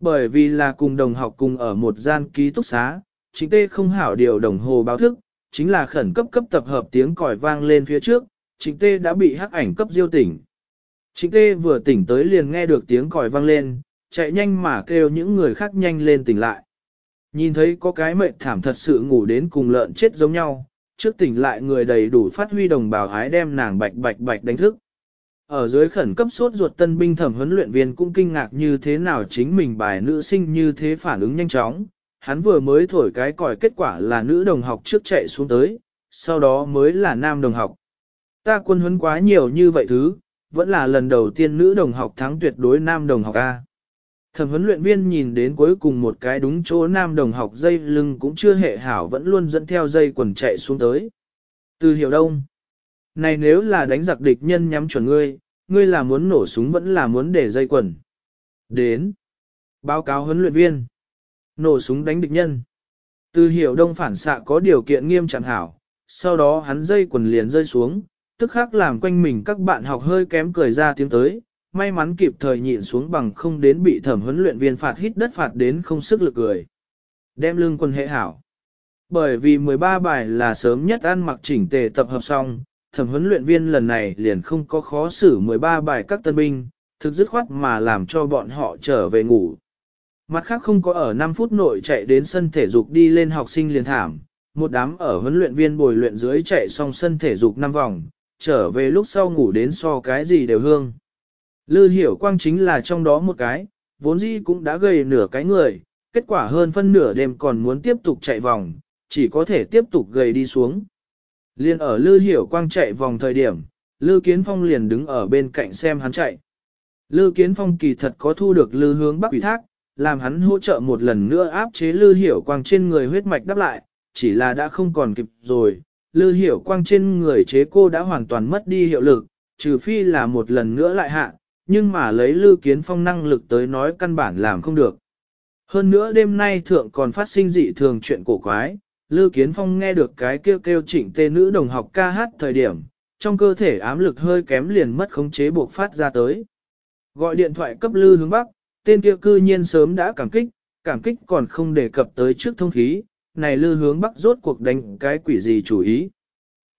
Bởi vì là cùng đồng học cùng ở một gian ký túc xá, trịnh tê không hảo điều đồng hồ báo thức, chính là khẩn cấp cấp tập hợp tiếng còi vang lên phía trước, trịnh tê đã bị hắc ảnh cấp diêu tỉnh. Trịnh tê vừa tỉnh tới liền nghe được tiếng còi vang lên, chạy nhanh mà kêu những người khác nhanh lên tỉnh lại. Nhìn thấy có cái mệt thảm thật sự ngủ đến cùng lợn chết giống nhau, trước tỉnh lại người đầy đủ phát huy đồng bào hái đem nàng bạch bạch bạch đánh thức. Ở dưới khẩn cấp sốt ruột tân binh thẩm huấn luyện viên cũng kinh ngạc như thế nào chính mình bài nữ sinh như thế phản ứng nhanh chóng. Hắn vừa mới thổi cái còi kết quả là nữ đồng học trước chạy xuống tới, sau đó mới là nam đồng học. Ta quân huấn quá nhiều như vậy thứ, vẫn là lần đầu tiên nữ đồng học thắng tuyệt đối nam đồng học A. Thẩm huấn luyện viên nhìn đến cuối cùng một cái đúng chỗ nam đồng học dây lưng cũng chưa hệ hảo vẫn luôn dẫn theo dây quần chạy xuống tới. Từ hiểu đông. Này nếu là đánh giặc địch nhân nhắm chuẩn ngươi, ngươi là muốn nổ súng vẫn là muốn để dây quần. Đến. Báo cáo huấn luyện viên. Nổ súng đánh địch nhân. Từ hiểu đông phản xạ có điều kiện nghiêm chẳng hảo, sau đó hắn dây quần liền rơi xuống, tức khắc làm quanh mình các bạn học hơi kém cười ra tiếng tới, may mắn kịp thời nhịn xuống bằng không đến bị thẩm huấn luyện viên phạt hít đất phạt đến không sức lực cười. Đem lương quân hệ hảo. Bởi vì 13 bài là sớm nhất ăn mặc chỉnh tề tập hợp xong, thẩm huấn luyện viên lần này liền không có khó xử 13 bài các tân binh, thực dứt khoát mà làm cho bọn họ trở về ngủ. Mặt khác không có ở 5 phút nội chạy đến sân thể dục đi lên học sinh liền thảm, một đám ở huấn luyện viên bồi luyện dưới chạy xong sân thể dục 5 vòng, trở về lúc sau ngủ đến so cái gì đều hương. Lư hiểu quang chính là trong đó một cái, vốn dĩ cũng đã gầy nửa cái người, kết quả hơn phân nửa đêm còn muốn tiếp tục chạy vòng, chỉ có thể tiếp tục gầy đi xuống. Liên ở Lư hiểu quang chạy vòng thời điểm, Lư Kiến Phong liền đứng ở bên cạnh xem hắn chạy. Lư Kiến Phong kỳ thật có thu được Lư hướng bắc ủy thác, làm hắn hỗ trợ một lần nữa áp chế Lư hiểu quang trên người huyết mạch đắp lại, chỉ là đã không còn kịp rồi. Lư hiểu quang trên người chế cô đã hoàn toàn mất đi hiệu lực, trừ phi là một lần nữa lại hạ, nhưng mà lấy Lư Kiến Phong năng lực tới nói căn bản làm không được. Hơn nữa đêm nay thượng còn phát sinh dị thường chuyện cổ quái, Lư Kiến Phong nghe được cái kêu kêu chỉnh tê nữ đồng học ca hát thời điểm, trong cơ thể ám lực hơi kém liền mất khống chế buộc phát ra tới. Gọi điện thoại cấp Lư hướng Bắc, tên kia cư nhiên sớm đã cảm kích, cảm kích còn không đề cập tới trước thông khí, này Lư hướng Bắc rốt cuộc đánh cái quỷ gì chủ ý.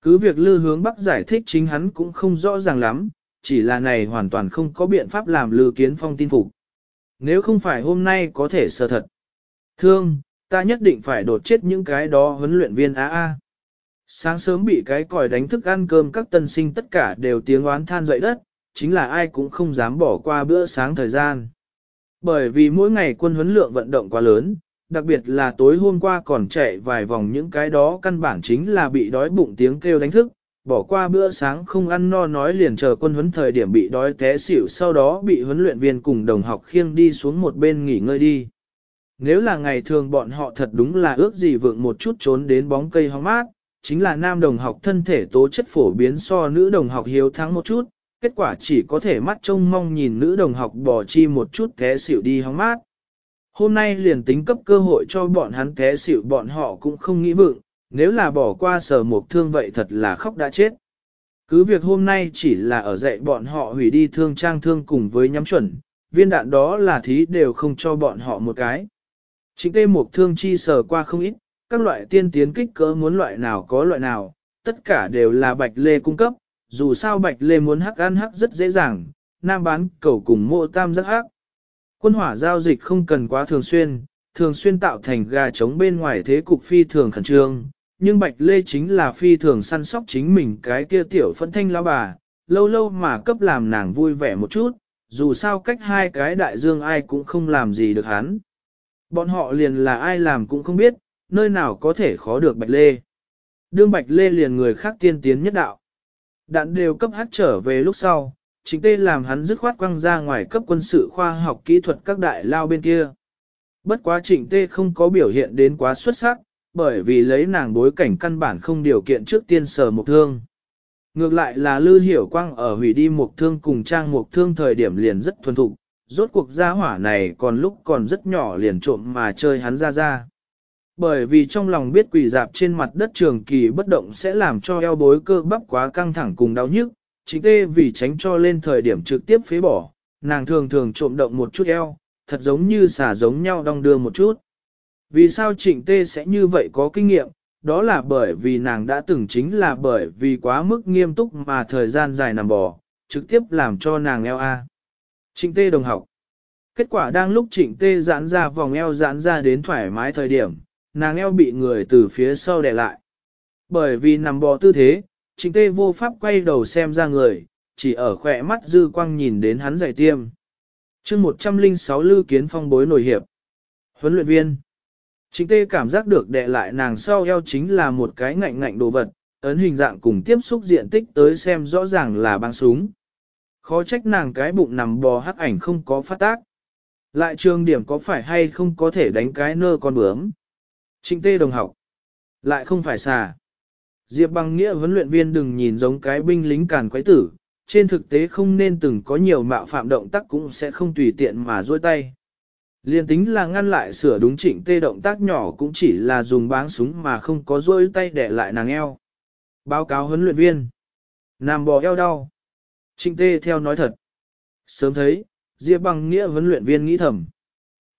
Cứ việc Lư hướng Bắc giải thích chính hắn cũng không rõ ràng lắm, chỉ là này hoàn toàn không có biện pháp làm Lư Kiến Phong tin phục. Nếu không phải hôm nay có thể sơ thật. Thương, ta nhất định phải đột chết những cái đó huấn luyện viên á a. Sáng sớm bị cái còi đánh thức ăn cơm các tân sinh tất cả đều tiếng oán than dậy đất, chính là ai cũng không dám bỏ qua bữa sáng thời gian. Bởi vì mỗi ngày quân huấn lượng vận động quá lớn, đặc biệt là tối hôm qua còn chạy vài vòng những cái đó căn bản chính là bị đói bụng tiếng kêu đánh thức, bỏ qua bữa sáng không ăn no nói liền chờ quân huấn thời điểm bị đói té xỉu sau đó bị huấn luyện viên cùng đồng học khiêng đi xuống một bên nghỉ ngơi đi. Nếu là ngày thường bọn họ thật đúng là ước gì vượng một chút trốn đến bóng cây hóng mát, chính là nam đồng học thân thể tố chất phổ biến so nữ đồng học hiếu thắng một chút, kết quả chỉ có thể mắt trông mong nhìn nữ đồng học bỏ chi một chút té xỉu đi hóng mát. Hôm nay liền tính cấp cơ hội cho bọn hắn té xỉu bọn họ cũng không nghĩ vượng, nếu là bỏ qua sở một thương vậy thật là khóc đã chết. Cứ việc hôm nay chỉ là ở dạy bọn họ hủy đi thương trang thương cùng với nhắm chuẩn, viên đạn đó là thí đều không cho bọn họ một cái. Chính tê một thương chi sở qua không ít, các loại tiên tiến kích cỡ muốn loại nào có loại nào, tất cả đều là bạch lê cung cấp, dù sao bạch lê muốn hắc ăn hắc rất dễ dàng, nam bán cầu cùng mộ tam rất hắc. Quân hỏa giao dịch không cần quá thường xuyên, thường xuyên tạo thành gà trống bên ngoài thế cục phi thường khẩn trương, nhưng Bạch Lê chính là phi thường săn sóc chính mình cái kia tiểu phẫn thanh lão bà, lâu lâu mà cấp làm nàng vui vẻ một chút, dù sao cách hai cái đại dương ai cũng không làm gì được hắn. Bọn họ liền là ai làm cũng không biết, nơi nào có thể khó được Bạch Lê. Đương Bạch Lê liền người khác tiên tiến nhất đạo. Đạn đều cấp hát trở về lúc sau, chính tê làm hắn dứt khoát quăng ra ngoài cấp quân sự khoa học kỹ thuật các đại lao bên kia. Bất quá trịnh tê không có biểu hiện đến quá xuất sắc, bởi vì lấy nàng bối cảnh căn bản không điều kiện trước tiên sở mục thương. Ngược lại là Lư Hiểu Quang ở hủy đi mục thương cùng trang mục thương thời điểm liền rất thuần thục, rốt cuộc gia hỏa này còn lúc còn rất nhỏ liền trộm mà chơi hắn ra ra. Bởi vì trong lòng biết quỷ dạp trên mặt đất trường kỳ bất động sẽ làm cho eo bối cơ bắp quá căng thẳng cùng đau nhức, chính tê vì tránh cho lên thời điểm trực tiếp phế bỏ, nàng thường thường trộm động một chút eo, thật giống như xả giống nhau đong đưa một chút. Vì sao trịnh tê sẽ như vậy có kinh nghiệm, đó là bởi vì nàng đã từng chính là bởi vì quá mức nghiêm túc mà thời gian dài nằm bò, trực tiếp làm cho nàng eo A. Trịnh tê đồng học. Kết quả đang lúc trịnh tê giãn ra vòng eo giãn ra đến thoải mái thời điểm, nàng eo bị người từ phía sau đè lại. Bởi vì nằm bò tư thế, trịnh tê vô pháp quay đầu xem ra người, chỉ ở khỏe mắt dư quang nhìn đến hắn giải tiêm. chương 106 Lư Kiến Phong bối nổi hiệp. Huấn luyện viên. Trịnh tê cảm giác được đệ lại nàng sau eo chính là một cái ngạnh ngạnh đồ vật, ấn hình dạng cùng tiếp xúc diện tích tới xem rõ ràng là băng súng. Khó trách nàng cái bụng nằm bò hắc ảnh không có phát tác. Lại trường điểm có phải hay không có thể đánh cái nơ con bướm. Trịnh tê đồng học. Lại không phải xà. Diệp bằng nghĩa huấn luyện viên đừng nhìn giống cái binh lính càn quái tử, trên thực tế không nên từng có nhiều mạo phạm động tác cũng sẽ không tùy tiện mà dôi tay. Liên tính là ngăn lại sửa đúng chỉnh, tê động tác nhỏ cũng chỉ là dùng báng súng mà không có rôi tay để lại nàng eo. Báo cáo huấn luyện viên. Nam bò eo đau. Trịnh tê theo nói thật. Sớm thấy, Diệp bằng nghĩa huấn luyện viên nghĩ thầm.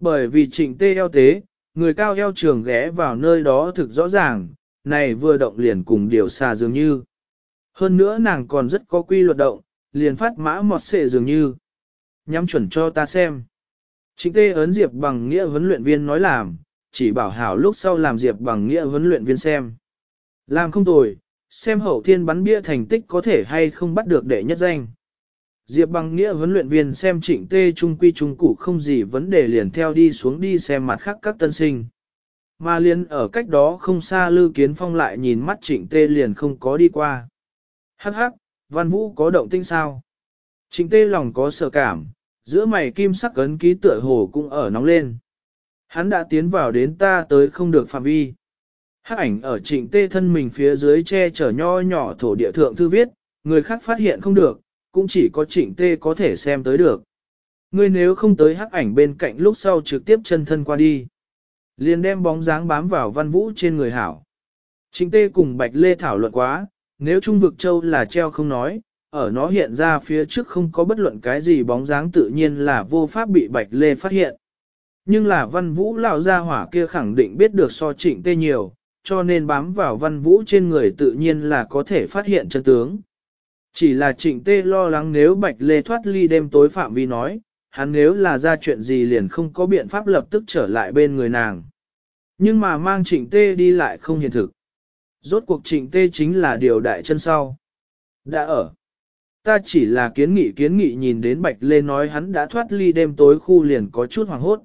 Bởi vì trịnh tê eo tế, người cao eo trường ghé vào nơi đó thực rõ ràng, này vừa động liền cùng điều xa dường như. Hơn nữa nàng còn rất có quy luật động, liền phát mã mọt xệ dường như. Nhắm chuẩn cho ta xem. Trịnh tê ấn Diệp bằng nghĩa huấn luyện viên nói làm, chỉ bảo hảo lúc sau làm Diệp bằng nghĩa huấn luyện viên xem. Làm không tồi, xem hậu thiên bắn bia thành tích có thể hay không bắt được đệ nhất danh. Diệp bằng nghĩa huấn luyện viên xem trịnh tê trung quy trung cụ không gì vấn đề liền theo đi xuống đi xem mặt khác các tân sinh. Mà liền ở cách đó không xa Lư Kiến Phong lại nhìn mắt trịnh tê liền không có đi qua. Hắc hắc, văn vũ có động tinh sao? Trịnh tê lòng có sợ cảm, giữa mày kim sắc ấn ký tựa hồ cũng ở nóng lên. Hắn đã tiến vào đến ta tới không được phạm vi. Hắc ảnh ở trịnh tê thân mình phía dưới che chở nho nhỏ thổ địa thượng thư viết, người khác phát hiện không được, cũng chỉ có trịnh tê có thể xem tới được. Ngươi nếu không tới hắc ảnh bên cạnh lúc sau trực tiếp chân thân qua đi. Liền đem bóng dáng bám vào văn vũ trên người hảo. Trịnh tê cùng Bạch Lê thảo luận quá, nếu Trung vực châu là treo không nói, ở nó hiện ra phía trước không có bất luận cái gì bóng dáng tự nhiên là vô pháp bị Bạch Lê phát hiện. Nhưng là văn vũ lão gia hỏa kia khẳng định biết được so trịnh tê nhiều, cho nên bám vào văn vũ trên người tự nhiên là có thể phát hiện chân tướng. Chỉ là trịnh tê lo lắng nếu Bạch Lê thoát ly đêm tối phạm vi nói, hắn nếu là ra chuyện gì liền không có biện pháp lập tức trở lại bên người nàng. Nhưng mà mang trịnh tê đi lại không hiện thực. Rốt cuộc trịnh tê chính là điều đại chân sau. Đã ở. Ta chỉ là kiến nghị kiến nghị nhìn đến Bạch Lê nói hắn đã thoát ly đêm tối khu liền có chút hoàng hốt.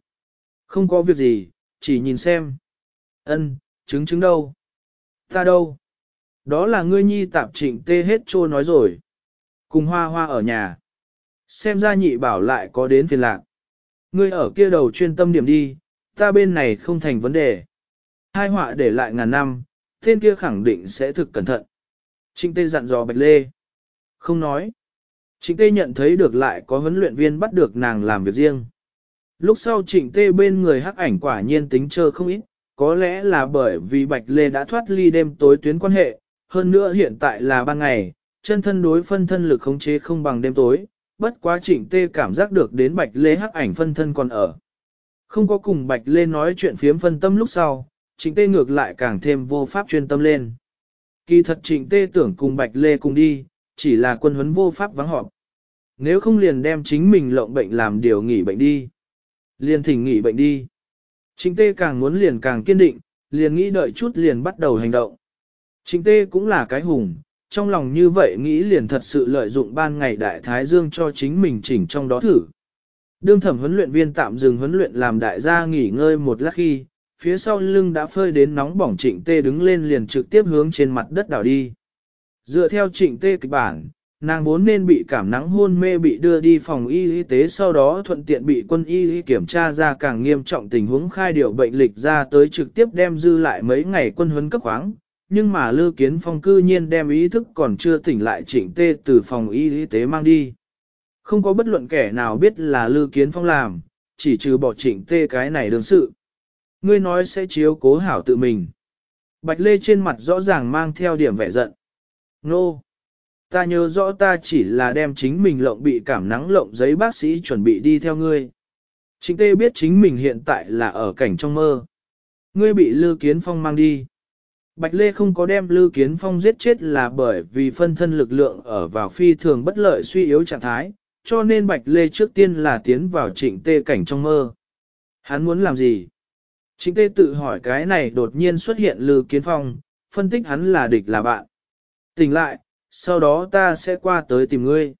Không có việc gì, chỉ nhìn xem. Ân, chứng chứng đâu? Ta đâu? Đó là ngươi nhi tạp trịnh tê hết trô nói rồi. Cùng hoa hoa ở nhà. Xem ra nhị bảo lại có đến phiền lạc. Ngươi ở kia đầu chuyên tâm điểm đi, ta bên này không thành vấn đề. Hai họa để lại ngàn năm, tên kia khẳng định sẽ thực cẩn thận. Trịnh tê dặn dò Bạch Lê. Không nói. Trịnh tê nhận thấy được lại có huấn luyện viên bắt được nàng làm việc riêng. Lúc sau trịnh tê bên người hắc ảnh quả nhiên tính chờ không ít, có lẽ là bởi vì Bạch Lê đã thoát ly đêm tối tuyến quan hệ, hơn nữa hiện tại là ban ngày, chân thân đối phân thân lực khống chế không bằng đêm tối, bất quá trịnh tê cảm giác được đến Bạch Lê hắc ảnh phân thân còn ở. Không có cùng Bạch Lê nói chuyện phiếm phân tâm lúc sau, trịnh tê ngược lại càng thêm vô pháp chuyên tâm lên. Kỳ thật trịnh tê tưởng cùng Bạch Lê cùng đi, chỉ là quân huấn vô pháp vắng họp. Nếu không liền đem chính mình lộng bệnh làm điều nghỉ bệnh đi. Liền thỉnh nghỉ bệnh đi. Trịnh tê càng muốn liền càng kiên định, liền nghĩ đợi chút liền bắt đầu hành động. Trịnh tê cũng là cái hùng, trong lòng như vậy nghĩ liền thật sự lợi dụng ban ngày đại thái dương cho chính mình chỉnh trong đó thử. Đương thẩm huấn luyện viên tạm dừng huấn luyện làm đại gia nghỉ ngơi một lát khi, phía sau lưng đã phơi đến nóng bỏng trịnh tê đứng lên liền trực tiếp hướng trên mặt đất đảo đi. Dựa theo trịnh tê kịch bản, nàng vốn nên bị cảm nắng hôn mê bị đưa đi phòng y y tế sau đó thuận tiện bị quân y y kiểm tra ra càng nghiêm trọng tình huống khai điều bệnh lịch ra tới trực tiếp đem dư lại mấy ngày quân huấn cấp khoáng. Nhưng mà Lư Kiến Phong cư nhiên đem ý thức còn chưa tỉnh lại trịnh tê từ phòng y y tế mang đi. Không có bất luận kẻ nào biết là Lư Kiến Phong làm, chỉ trừ bỏ trịnh tê cái này đương sự. ngươi nói sẽ chiếu cố hảo tự mình. Bạch Lê trên mặt rõ ràng mang theo điểm vẻ giận. Nô! Ta nhớ rõ ta chỉ là đem chính mình lộng bị cảm nắng lộng giấy bác sĩ chuẩn bị đi theo ngươi. Chính tê biết chính mình hiện tại là ở cảnh trong mơ. Ngươi bị Lư Kiến Phong mang đi. Bạch Lê không có đem Lư Kiến Phong giết chết là bởi vì phân thân lực lượng ở vào phi thường bất lợi suy yếu trạng thái, cho nên Bạch Lê trước tiên là tiến vào trịnh tê cảnh trong mơ. Hắn muốn làm gì? Trịnh tê tự hỏi cái này đột nhiên xuất hiện Lư Kiến Phong, phân tích hắn là địch là bạn. Tỉnh lại, sau đó ta sẽ qua tới tìm ngươi.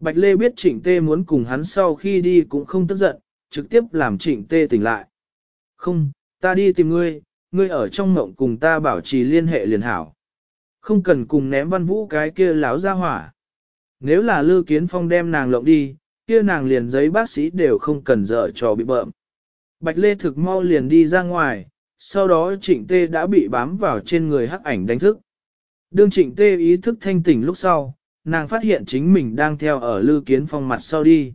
Bạch Lê biết trịnh tê muốn cùng hắn sau khi đi cũng không tức giận, trực tiếp làm trịnh tê tỉnh lại. Không, ta đi tìm ngươi, ngươi ở trong mộng cùng ta bảo trì liên hệ liền hảo. Không cần cùng ném văn vũ cái kia láo ra hỏa. Nếu là Lư Kiến Phong đem nàng lộng đi, kia nàng liền giấy bác sĩ đều không cần dở trò bị bợm. Bạch Lê thực mau liền đi ra ngoài, sau đó trịnh tê đã bị bám vào trên người hắc ảnh đánh thức. Đương trịnh tê ý thức thanh tỉnh lúc sau, nàng phát hiện chính mình đang theo ở Lư Kiến Phong mặt sau đi.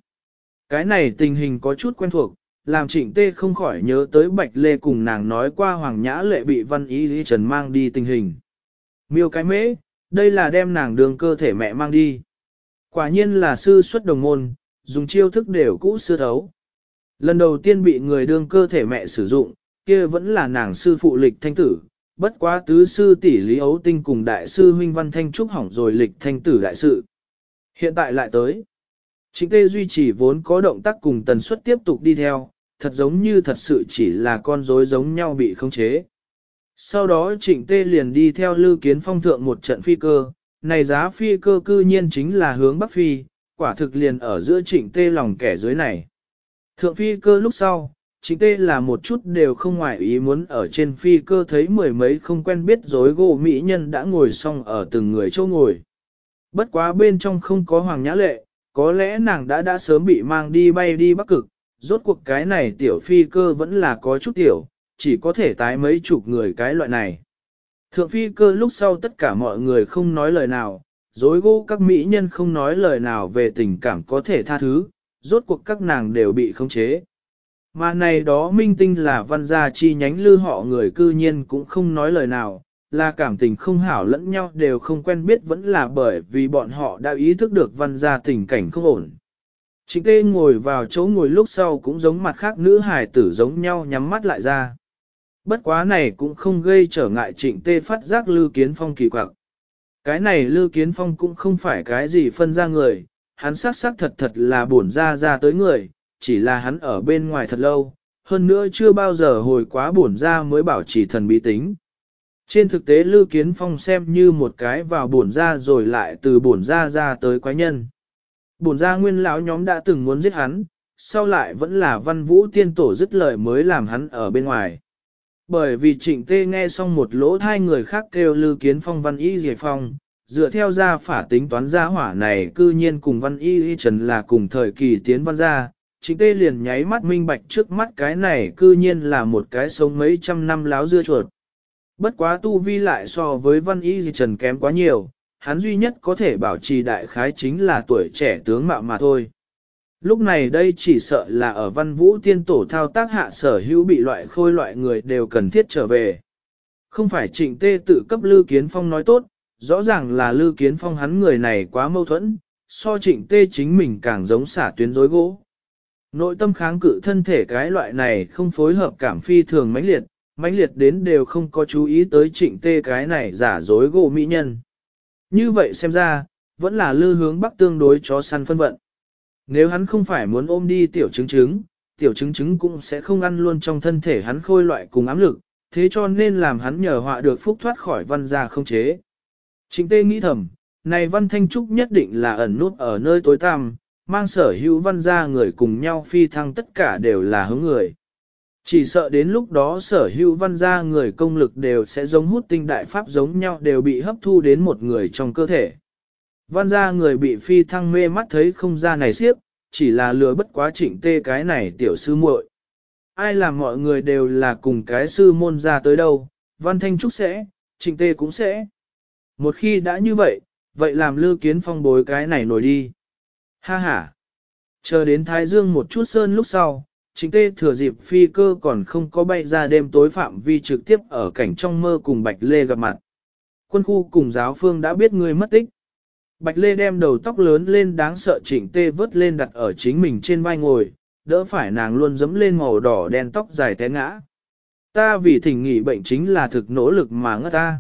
Cái này tình hình có chút quen thuộc, làm trịnh tê không khỏi nhớ tới Bạch Lê cùng nàng nói qua Hoàng Nhã Lệ bị văn ý lý trần mang đi tình hình. Miêu cái mễ, đây là đem nàng đường cơ thể mẹ mang đi. Quả nhiên là sư xuất đồng môn, dùng chiêu thức đều cũ xưa thấu. Lần đầu tiên bị người đương cơ thể mẹ sử dụng, kia vẫn là nàng sư phụ lịch thanh tử, bất quá tứ sư tỷ lý ấu tinh cùng đại sư huynh văn thanh trúc hỏng rồi lịch thanh tử đại sự. Hiện tại lại tới. Chính tê duy trì vốn có động tác cùng tần suất tiếp tục đi theo, thật giống như thật sự chỉ là con rối giống nhau bị khống chế. Sau đó trịnh tê liền đi theo lưu kiến phong thượng một trận phi cơ, này giá phi cơ cư nhiên chính là hướng Bắc Phi, quả thực liền ở giữa trịnh tê lòng kẻ dưới này. Thượng phi cơ lúc sau, chính tê là một chút đều không ngoại ý muốn ở trên phi cơ thấy mười mấy không quen biết dối gỗ mỹ nhân đã ngồi xong ở từng người chỗ ngồi. Bất quá bên trong không có hoàng nhã lệ, có lẽ nàng đã đã sớm bị mang đi bay đi bắc cực, rốt cuộc cái này tiểu phi cơ vẫn là có chút tiểu, chỉ có thể tái mấy chục người cái loại này. Thượng phi cơ lúc sau tất cả mọi người không nói lời nào, dối gỗ các mỹ nhân không nói lời nào về tình cảm có thể tha thứ, rốt cuộc các nàng đều bị khống chế. Mà này đó minh tinh là văn gia chi nhánh lư họ người cư nhiên cũng không nói lời nào, là cảm tình không hảo lẫn nhau đều không quen biết vẫn là bởi vì bọn họ đã ý thức được văn gia tình cảnh không ổn. Trịnh tê ngồi vào chỗ ngồi lúc sau cũng giống mặt khác nữ hài tử giống nhau nhắm mắt lại ra. Bất quá này cũng không gây trở ngại trịnh tê phát giác Lư Kiến Phong kỳ quặc. Cái này Lư Kiến Phong cũng không phải cái gì phân ra người, hắn sắc sắc thật thật là bổn ra ra tới người, chỉ là hắn ở bên ngoài thật lâu, hơn nữa chưa bao giờ hồi quá bổn ra mới bảo trì thần bí tính. Trên thực tế Lư Kiến Phong xem như một cái vào bổn ra rồi lại từ bổn ra ra tới quái nhân. Bổn ra nguyên lão nhóm đã từng muốn giết hắn, sau lại vẫn là văn vũ tiên tổ dứt lời mới làm hắn ở bên ngoài. Bởi vì trịnh tê nghe xong một lỗ hai người khác kêu Lư Kiến Phong văn y dề phong, dựa theo ra phả tính toán gia hỏa này cư nhiên cùng văn y y trần là cùng thời kỳ tiến văn gia, trịnh tê liền nháy mắt minh bạch trước mắt cái này cư nhiên là một cái sống mấy trăm năm láo dưa chuột. Bất quá tu vi lại so với văn y gì trần kém quá nhiều, hắn duy nhất có thể bảo trì đại khái chính là tuổi trẻ tướng mạo mà thôi. Lúc này đây chỉ sợ là ở văn vũ tiên tổ thao tác hạ sở hữu bị loại khôi loại người đều cần thiết trở về. Không phải trịnh tê tự cấp Lư Kiến Phong nói tốt, rõ ràng là Lư Kiến Phong hắn người này quá mâu thuẫn, so trịnh tê chính mình càng giống xả tuyến rối gỗ. Nội tâm kháng cự thân thể cái loại này không phối hợp cảm phi thường mãnh liệt, mãnh liệt đến đều không có chú ý tới trịnh tê cái này giả dối gỗ mỹ nhân. Như vậy xem ra, vẫn là lư hướng bắc tương đối chó săn phân vận. Nếu hắn không phải muốn ôm đi tiểu chứng chứng, tiểu chứng chứng cũng sẽ không ăn luôn trong thân thể hắn khôi loại cùng ám lực, thế cho nên làm hắn nhờ họa được phúc thoát khỏi văn gia không chế. Trịnh tê nghĩ thầm, này văn thanh trúc nhất định là ẩn nút ở nơi tối tăm, mang sở hữu văn gia người cùng nhau phi thăng tất cả đều là hướng người. Chỉ sợ đến lúc đó sở hữu văn gia người công lực đều sẽ giống hút tinh đại pháp giống nhau đều bị hấp thu đến một người trong cơ thể. Văn gia người bị phi thăng mê mắt thấy không ra này siếp, chỉ là lừa bất quá trịnh tê cái này tiểu sư muội. Ai làm mọi người đều là cùng cái sư môn ra tới đâu, văn thanh trúc sẽ, trịnh tê cũng sẽ. Một khi đã như vậy, vậy làm lư kiến phong bối cái này nổi đi. Ha ha. Chờ đến Thái Dương một chút sơn lúc sau, Chính tê thừa dịp phi cơ còn không có bay ra đêm tối phạm vi trực tiếp ở cảnh trong mơ cùng Bạch Lê gặp mặt. Quân khu cùng giáo phương đã biết người mất tích. Bạch Lê đem đầu tóc lớn lên đáng sợ chỉnh tê vớt lên đặt ở chính mình trên vai ngồi, đỡ phải nàng luôn dấm lên màu đỏ đen tóc dài té ngã. Ta vì thỉnh nghỉ bệnh chính là thực nỗ lực mà ngất ta.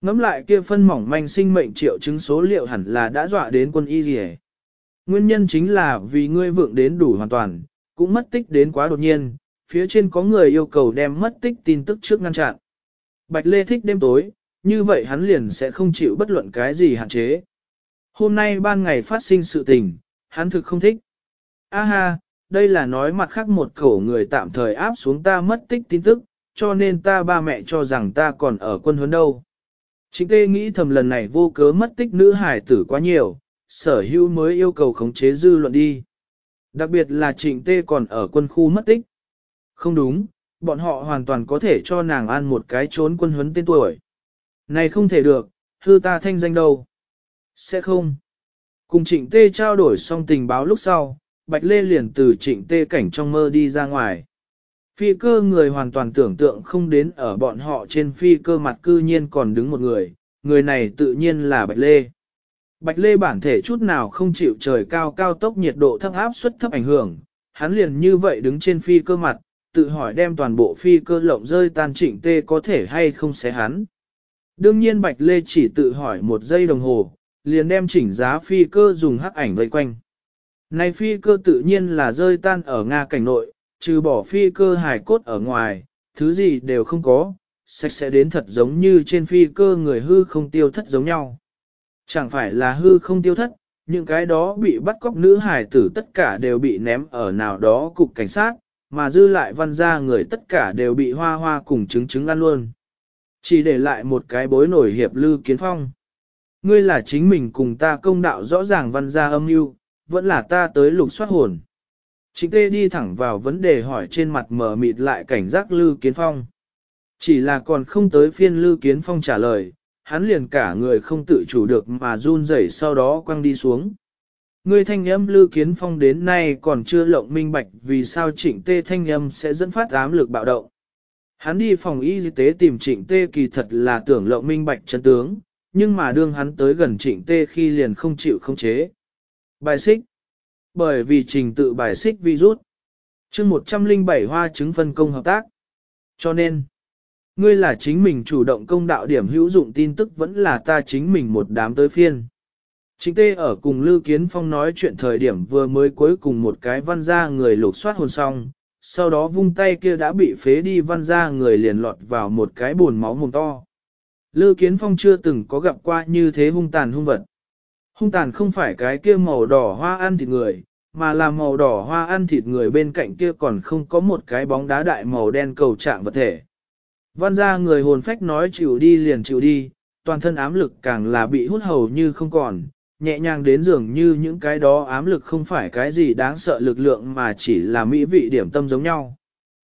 Ngắm lại kia phân mỏng manh sinh mệnh triệu chứng số liệu hẳn là đã dọa đến quân y gì Nguyên nhân chính là vì ngươi vượng đến đủ hoàn toàn, cũng mất tích đến quá đột nhiên, phía trên có người yêu cầu đem mất tích tin tức trước ngăn chặn. Bạch Lê thích đêm tối, như vậy hắn liền sẽ không chịu bất luận cái gì hạn chế. Hôm nay ban ngày phát sinh sự tình, hắn thực không thích. A ha, đây là nói mặt khác một khẩu người tạm thời áp xuống ta mất tích tin tức, cho nên ta ba mẹ cho rằng ta còn ở quân huấn đâu. Chính tê nghĩ thầm lần này vô cớ mất tích nữ hải tử quá nhiều, sở hữu mới yêu cầu khống chế dư luận đi. Đặc biệt là trịnh tê còn ở quân khu mất tích. Không đúng, bọn họ hoàn toàn có thể cho nàng an một cái trốn quân huấn tên tuổi. Này không thể được, hư ta thanh danh đâu. Sẽ không. Cùng trịnh tê trao đổi xong tình báo lúc sau, Bạch Lê liền từ trịnh tê cảnh trong mơ đi ra ngoài. Phi cơ người hoàn toàn tưởng tượng không đến ở bọn họ trên phi cơ mặt cư nhiên còn đứng một người, người này tự nhiên là Bạch Lê. Bạch Lê bản thể chút nào không chịu trời cao cao tốc nhiệt độ thấp áp suất thấp ảnh hưởng, hắn liền như vậy đứng trên phi cơ mặt, tự hỏi đem toàn bộ phi cơ lộng rơi tan chỉnh tê có thể hay không xé hắn. Đương nhiên Bạch Lê chỉ tự hỏi một giây đồng hồ, liền đem chỉnh giá phi cơ dùng hắc ảnh vây quanh. Này phi cơ tự nhiên là rơi tan ở Nga cảnh nội, trừ bỏ phi cơ hài cốt ở ngoài, thứ gì đều không có, sạch sẽ đến thật giống như trên phi cơ người hư không tiêu thất giống nhau. Chẳng phải là hư không tiêu thất, những cái đó bị bắt cóc nữ hài tử tất cả đều bị ném ở nào đó cục cảnh sát, mà dư lại văn ra người tất cả đều bị hoa hoa cùng chứng chứng ăn luôn. Chỉ để lại một cái bối nổi hiệp lư kiến phong. Ngươi là chính mình cùng ta công đạo rõ ràng văn ra âm mưu vẫn là ta tới lục soát hồn. Chính tê đi thẳng vào vấn đề hỏi trên mặt mở mịt lại cảnh giác Lư Kiến Phong. Chỉ là còn không tới phiên Lư Kiến Phong trả lời, hắn liền cả người không tự chủ được mà run rẩy sau đó quăng đi xuống. Người thanh âm Lư Kiến Phong đến nay còn chưa lộng minh bạch vì sao trịnh tê thanh âm sẽ dẫn phát ám lực bạo động. Hắn đi phòng y tế tìm trịnh tê kỳ thật là tưởng lộng minh bạch chân tướng, nhưng mà đương hắn tới gần trịnh tê khi liền không chịu không chế. Bài xích. Bởi vì trình tự bài xích virus. chương 107 hoa chứng phân công hợp tác. Cho nên, ngươi là chính mình chủ động công đạo điểm hữu dụng tin tức vẫn là ta chính mình một đám tới phiên. Chính tê ở cùng Lưu Kiến Phong nói chuyện thời điểm vừa mới cuối cùng một cái văn ra người lục soát hồn xong, sau đó vung tay kia đã bị phế đi văn ra người liền lọt vào một cái buồn máu mồm to. Lưu Kiến Phong chưa từng có gặp qua như thế hung tàn hung vật. Hung tàn không phải cái kia màu đỏ hoa ăn thịt người, mà là màu đỏ hoa ăn thịt người bên cạnh kia còn không có một cái bóng đá đại màu đen cầu trạng vật thể. Văn ra người hồn phách nói chịu đi liền chịu đi, toàn thân ám lực càng là bị hút hầu như không còn, nhẹ nhàng đến dường như những cái đó ám lực không phải cái gì đáng sợ lực lượng mà chỉ là mỹ vị điểm tâm giống nhau.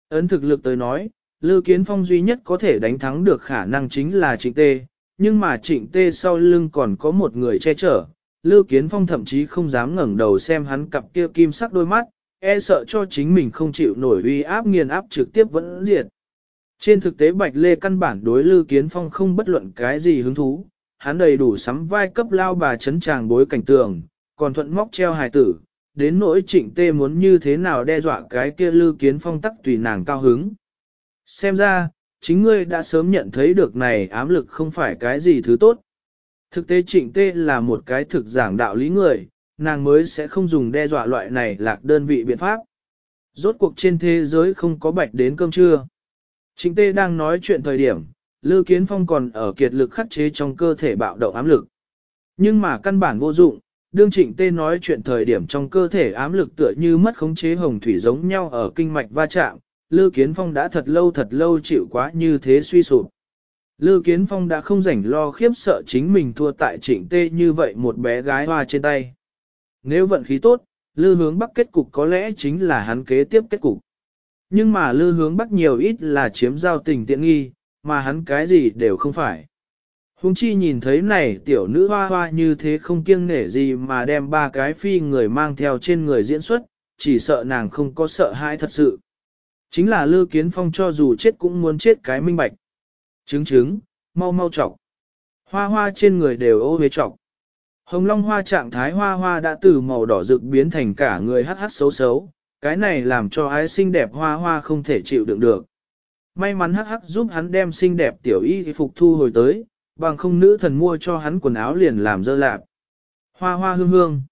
Ấn thực lực tới nói, Lưu Kiến Phong duy nhất có thể đánh thắng được khả năng chính là Trịnh Tê, nhưng mà Trịnh Tê sau lưng còn có một người che chở, Lưu Kiến Phong thậm chí không dám ngẩng đầu xem hắn cặp kia kim sắc đôi mắt, e sợ cho chính mình không chịu nổi uy áp nghiền áp trực tiếp vẫn diệt. Trên thực tế Bạch Lê căn bản đối Lưu Kiến Phong không bất luận cái gì hứng thú, hắn đầy đủ sắm vai cấp lao bà chấn tràng bối cảnh tường, còn thuận móc treo hài tử, đến nỗi trịnh tê muốn như thế nào đe dọa cái kia Lưu Kiến Phong tắc tùy nàng cao hứng. Xem ra, chính ngươi đã sớm nhận thấy được này ám lực không phải cái gì thứ tốt. Thực tế trịnh tê là một cái thực giảng đạo lý người, nàng mới sẽ không dùng đe dọa loại này lạc đơn vị biện pháp. Rốt cuộc trên thế giới không có bạch đến cơm trưa. Trịnh tê đang nói chuyện thời điểm, Lư Kiến Phong còn ở kiệt lực khắc chế trong cơ thể bạo động ám lực. Nhưng mà căn bản vô dụng, đương trịnh tê nói chuyện thời điểm trong cơ thể ám lực tựa như mất khống chế hồng thủy giống nhau ở kinh mạch va chạm, Lư Kiến Phong đã thật lâu thật lâu chịu quá như thế suy sụp. Lư Kiến Phong đã không rảnh lo khiếp sợ chính mình thua tại trịnh tê như vậy một bé gái hoa trên tay. Nếu vận khí tốt, Lư hướng bắc kết cục có lẽ chính là hắn kế tiếp kết cục. Nhưng mà Lư hướng bắc nhiều ít là chiếm giao tình tiện nghi, mà hắn cái gì đều không phải. Hùng chi nhìn thấy này tiểu nữ hoa hoa như thế không kiêng nể gì mà đem ba cái phi người mang theo trên người diễn xuất, chỉ sợ nàng không có sợ hãi thật sự. Chính là Lư Kiến Phong cho dù chết cũng muốn chết cái minh bạch. Trứng trứng, mau mau trọc. Hoa hoa trên người đều ô hế trọc. Hồng Long Hoa trạng thái hoa hoa đã từ màu đỏ rực biến thành cả người hắc hắc xấu xấu, cái này làm cho ái xinh đẹp hoa hoa không thể chịu đựng được. May mắn hắc hắc giúp hắn đem xinh đẹp tiểu y phục thu hồi tới, bằng không nữ thần mua cho hắn quần áo liền làm dơ lạp. Hoa hoa hương hương.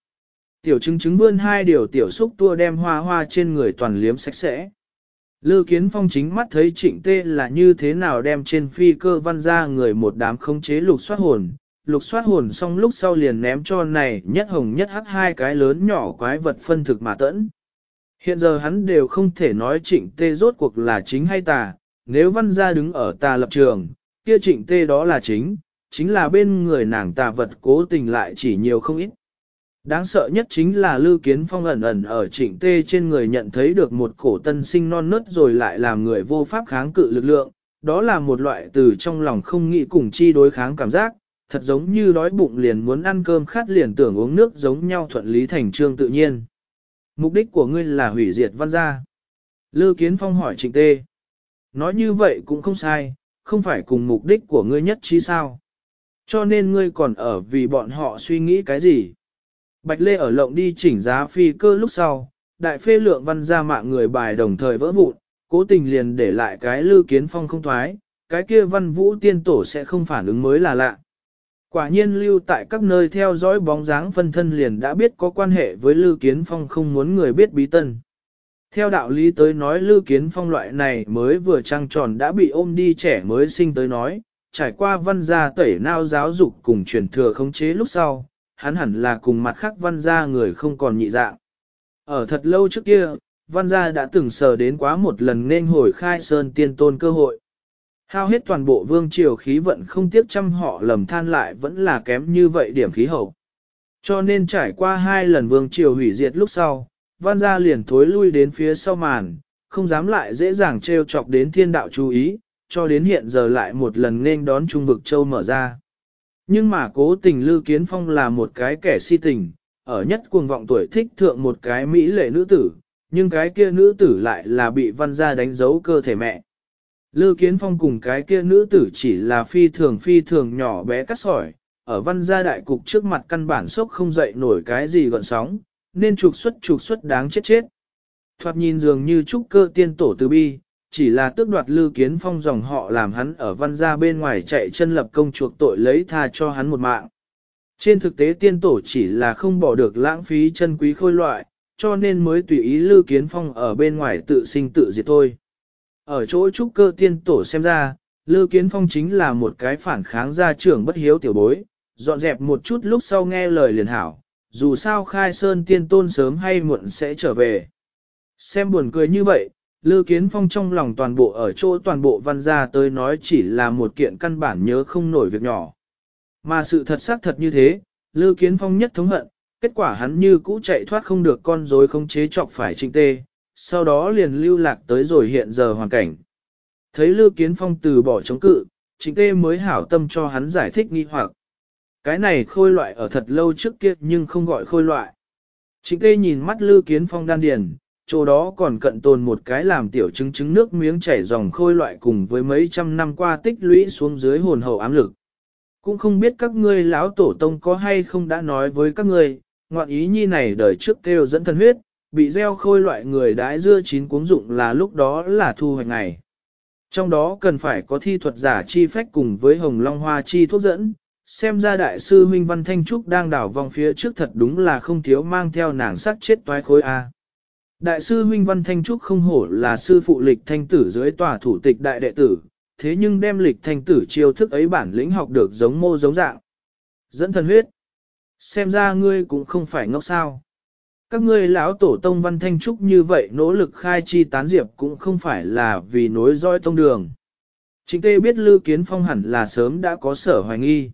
Tiểu trứng trứng vươn hai điều tiểu xúc tua đem hoa hoa trên người toàn liếm sạch sẽ. Lư Kiến Phong chính mắt thấy trịnh tê là như thế nào đem trên phi cơ văn ra người một đám không chế lục soát hồn. Lục soát hồn xong lúc sau liền ném cho này nhất hồng nhất hắc hai cái lớn nhỏ quái vật phân thực mà tẫn. Hiện giờ hắn đều không thể nói trịnh tê rốt cuộc là chính hay tà, nếu văn gia đứng ở tà lập trường, kia trịnh tê đó là chính, chính là bên người nàng tà vật cố tình lại chỉ nhiều không ít. Đáng sợ nhất chính là Lưu Kiến Phong ẩn ẩn ở trịnh tê trên người nhận thấy được một cổ tân sinh non nớt rồi lại làm người vô pháp kháng cự lực lượng, đó là một loại từ trong lòng không nghĩ cùng chi đối kháng cảm giác, thật giống như đói bụng liền muốn ăn cơm khát liền tưởng uống nước giống nhau thuận lý thành trương tự nhiên. Mục đích của ngươi là hủy diệt văn gia. Lưu Kiến Phong hỏi trịnh tê. Nói như vậy cũng không sai, không phải cùng mục đích của ngươi nhất trí sao. Cho nên ngươi còn ở vì bọn họ suy nghĩ cái gì. Bạch Lê ở lộng đi chỉnh giá phi cơ lúc sau, đại phê lượng văn gia mạng người bài đồng thời vỡ vụn, cố tình liền để lại cái lư kiến phong không thoái, cái kia văn vũ tiên tổ sẽ không phản ứng mới là lạ. Quả nhiên lưu tại các nơi theo dõi bóng dáng phân thân liền đã biết có quan hệ với lưu Kiến Phong không muốn người biết bí tân. Theo đạo lý tới nói lưu Kiến Phong loại này mới vừa trăng tròn đã bị ôm đi trẻ mới sinh tới nói, trải qua văn gia tẩy nao giáo dục cùng truyền thừa khống chế lúc sau, hắn hẳn là cùng mặt khác văn gia người không còn nhị dạng. Ở thật lâu trước kia, văn gia đã từng sờ đến quá một lần nên hồi khai sơn tiên tôn cơ hội. Hao hết toàn bộ vương triều khí vận không tiếc trăm họ lầm than lại vẫn là kém như vậy điểm khí hậu. Cho nên trải qua hai lần vương triều hủy diệt lúc sau, văn gia liền thối lui đến phía sau màn, không dám lại dễ dàng trêu chọc đến thiên đạo chú ý, cho đến hiện giờ lại một lần nên đón trung vực châu mở ra. Nhưng mà cố tình Lưu Kiến Phong là một cái kẻ si tình, ở nhất cuồng vọng tuổi thích thượng một cái mỹ lệ nữ tử, nhưng cái kia nữ tử lại là bị văn gia đánh dấu cơ thể mẹ. Lưu Kiến Phong cùng cái kia nữ tử chỉ là phi thường phi thường nhỏ bé cắt sỏi, ở văn gia đại cục trước mặt căn bản sốc không dậy nổi cái gì gọn sóng, nên trục xuất trục xuất đáng chết chết. Thoạt nhìn dường như trúc cơ tiên tổ từ bi, chỉ là tước đoạt Lưu Kiến Phong dòng họ làm hắn ở văn gia bên ngoài chạy chân lập công chuộc tội lấy tha cho hắn một mạng. Trên thực tế tiên tổ chỉ là không bỏ được lãng phí chân quý khôi loại, cho nên mới tùy ý Lưu Kiến Phong ở bên ngoài tự sinh tự diệt thôi. Ở chỗ trúc cơ tiên tổ xem ra, lư Kiến Phong chính là một cái phản kháng gia trưởng bất hiếu tiểu bối, dọn dẹp một chút lúc sau nghe lời liền hảo, dù sao khai sơn tiên tôn sớm hay muộn sẽ trở về. Xem buồn cười như vậy, Lư Kiến Phong trong lòng toàn bộ ở chỗ toàn bộ văn gia tới nói chỉ là một kiện căn bản nhớ không nổi việc nhỏ. Mà sự thật xác thật như thế, Lư Kiến Phong nhất thống hận, kết quả hắn như cũ chạy thoát không được con rối không chế chọc phải trịnh tê, sau đó liền lưu lạc tới rồi hiện giờ hoàn cảnh. Thấy Lư Kiến Phong từ bỏ chống cự, chính tê mới hảo tâm cho hắn giải thích nghi hoặc. Cái này khôi loại ở thật lâu trước kia nhưng không gọi khôi loại. Chính tê nhìn mắt Lư Kiến Phong đan điền, chỗ đó còn cận tồn một cái làm tiểu chứng chứng nước miếng chảy dòng khôi loại cùng với mấy trăm năm qua tích lũy xuống dưới hồn hậu ám lực. Cũng không biết các ngươi lão tổ tông có hay không đã nói với các ngươi, ngoạn ý nhi này đời trước kêu dẫn thân huyết, bị gieo khôi loại người đãi dưa chín cuống dụng là lúc đó là thu hoạch ngày. Trong đó cần phải có thi thuật giả chi phách cùng với hồng long hoa chi thuốc dẫn, xem ra đại sư Minh Văn Thanh Trúc đang đảo vòng phía trước thật đúng là không thiếu mang theo nàng sắc chết toái khối A. Đại sư huynh Văn Thanh Trúc không hổ là sư phụ lịch thanh tử dưới tòa thủ tịch đại đệ tử, thế nhưng đem lịch thanh tử chiêu thức ấy bản lĩnh học được giống mô giống dạng. Dẫn thần huyết. Xem ra ngươi cũng không phải ngốc sao. Các ngươi lão tổ tông Văn Thanh Trúc như vậy nỗ lực khai chi tán diệp cũng không phải là vì nối roi tông đường. Chính tê biết Lư Kiến Phong hẳn là sớm đã có sở hoài nghi.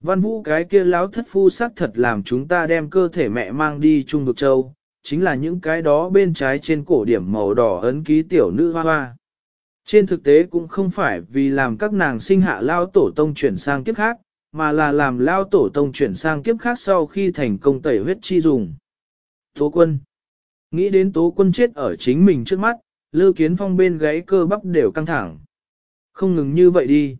Văn vũ cái kia lão thất phu xác thật làm chúng ta đem cơ thể mẹ mang đi Trung Vực Châu, chính là những cái đó bên trái trên cổ điểm màu đỏ ấn ký tiểu nữ hoa hoa. Trên thực tế cũng không phải vì làm các nàng sinh hạ lao tổ tông chuyển sang kiếp khác, mà là làm lao tổ tông chuyển sang kiếp khác sau khi thành công tẩy huyết chi dùng. Tố quân. Nghĩ đến tố quân chết ở chính mình trước mắt, Lư Kiến Phong bên gáy cơ bắp đều căng thẳng. Không ngừng như vậy đi.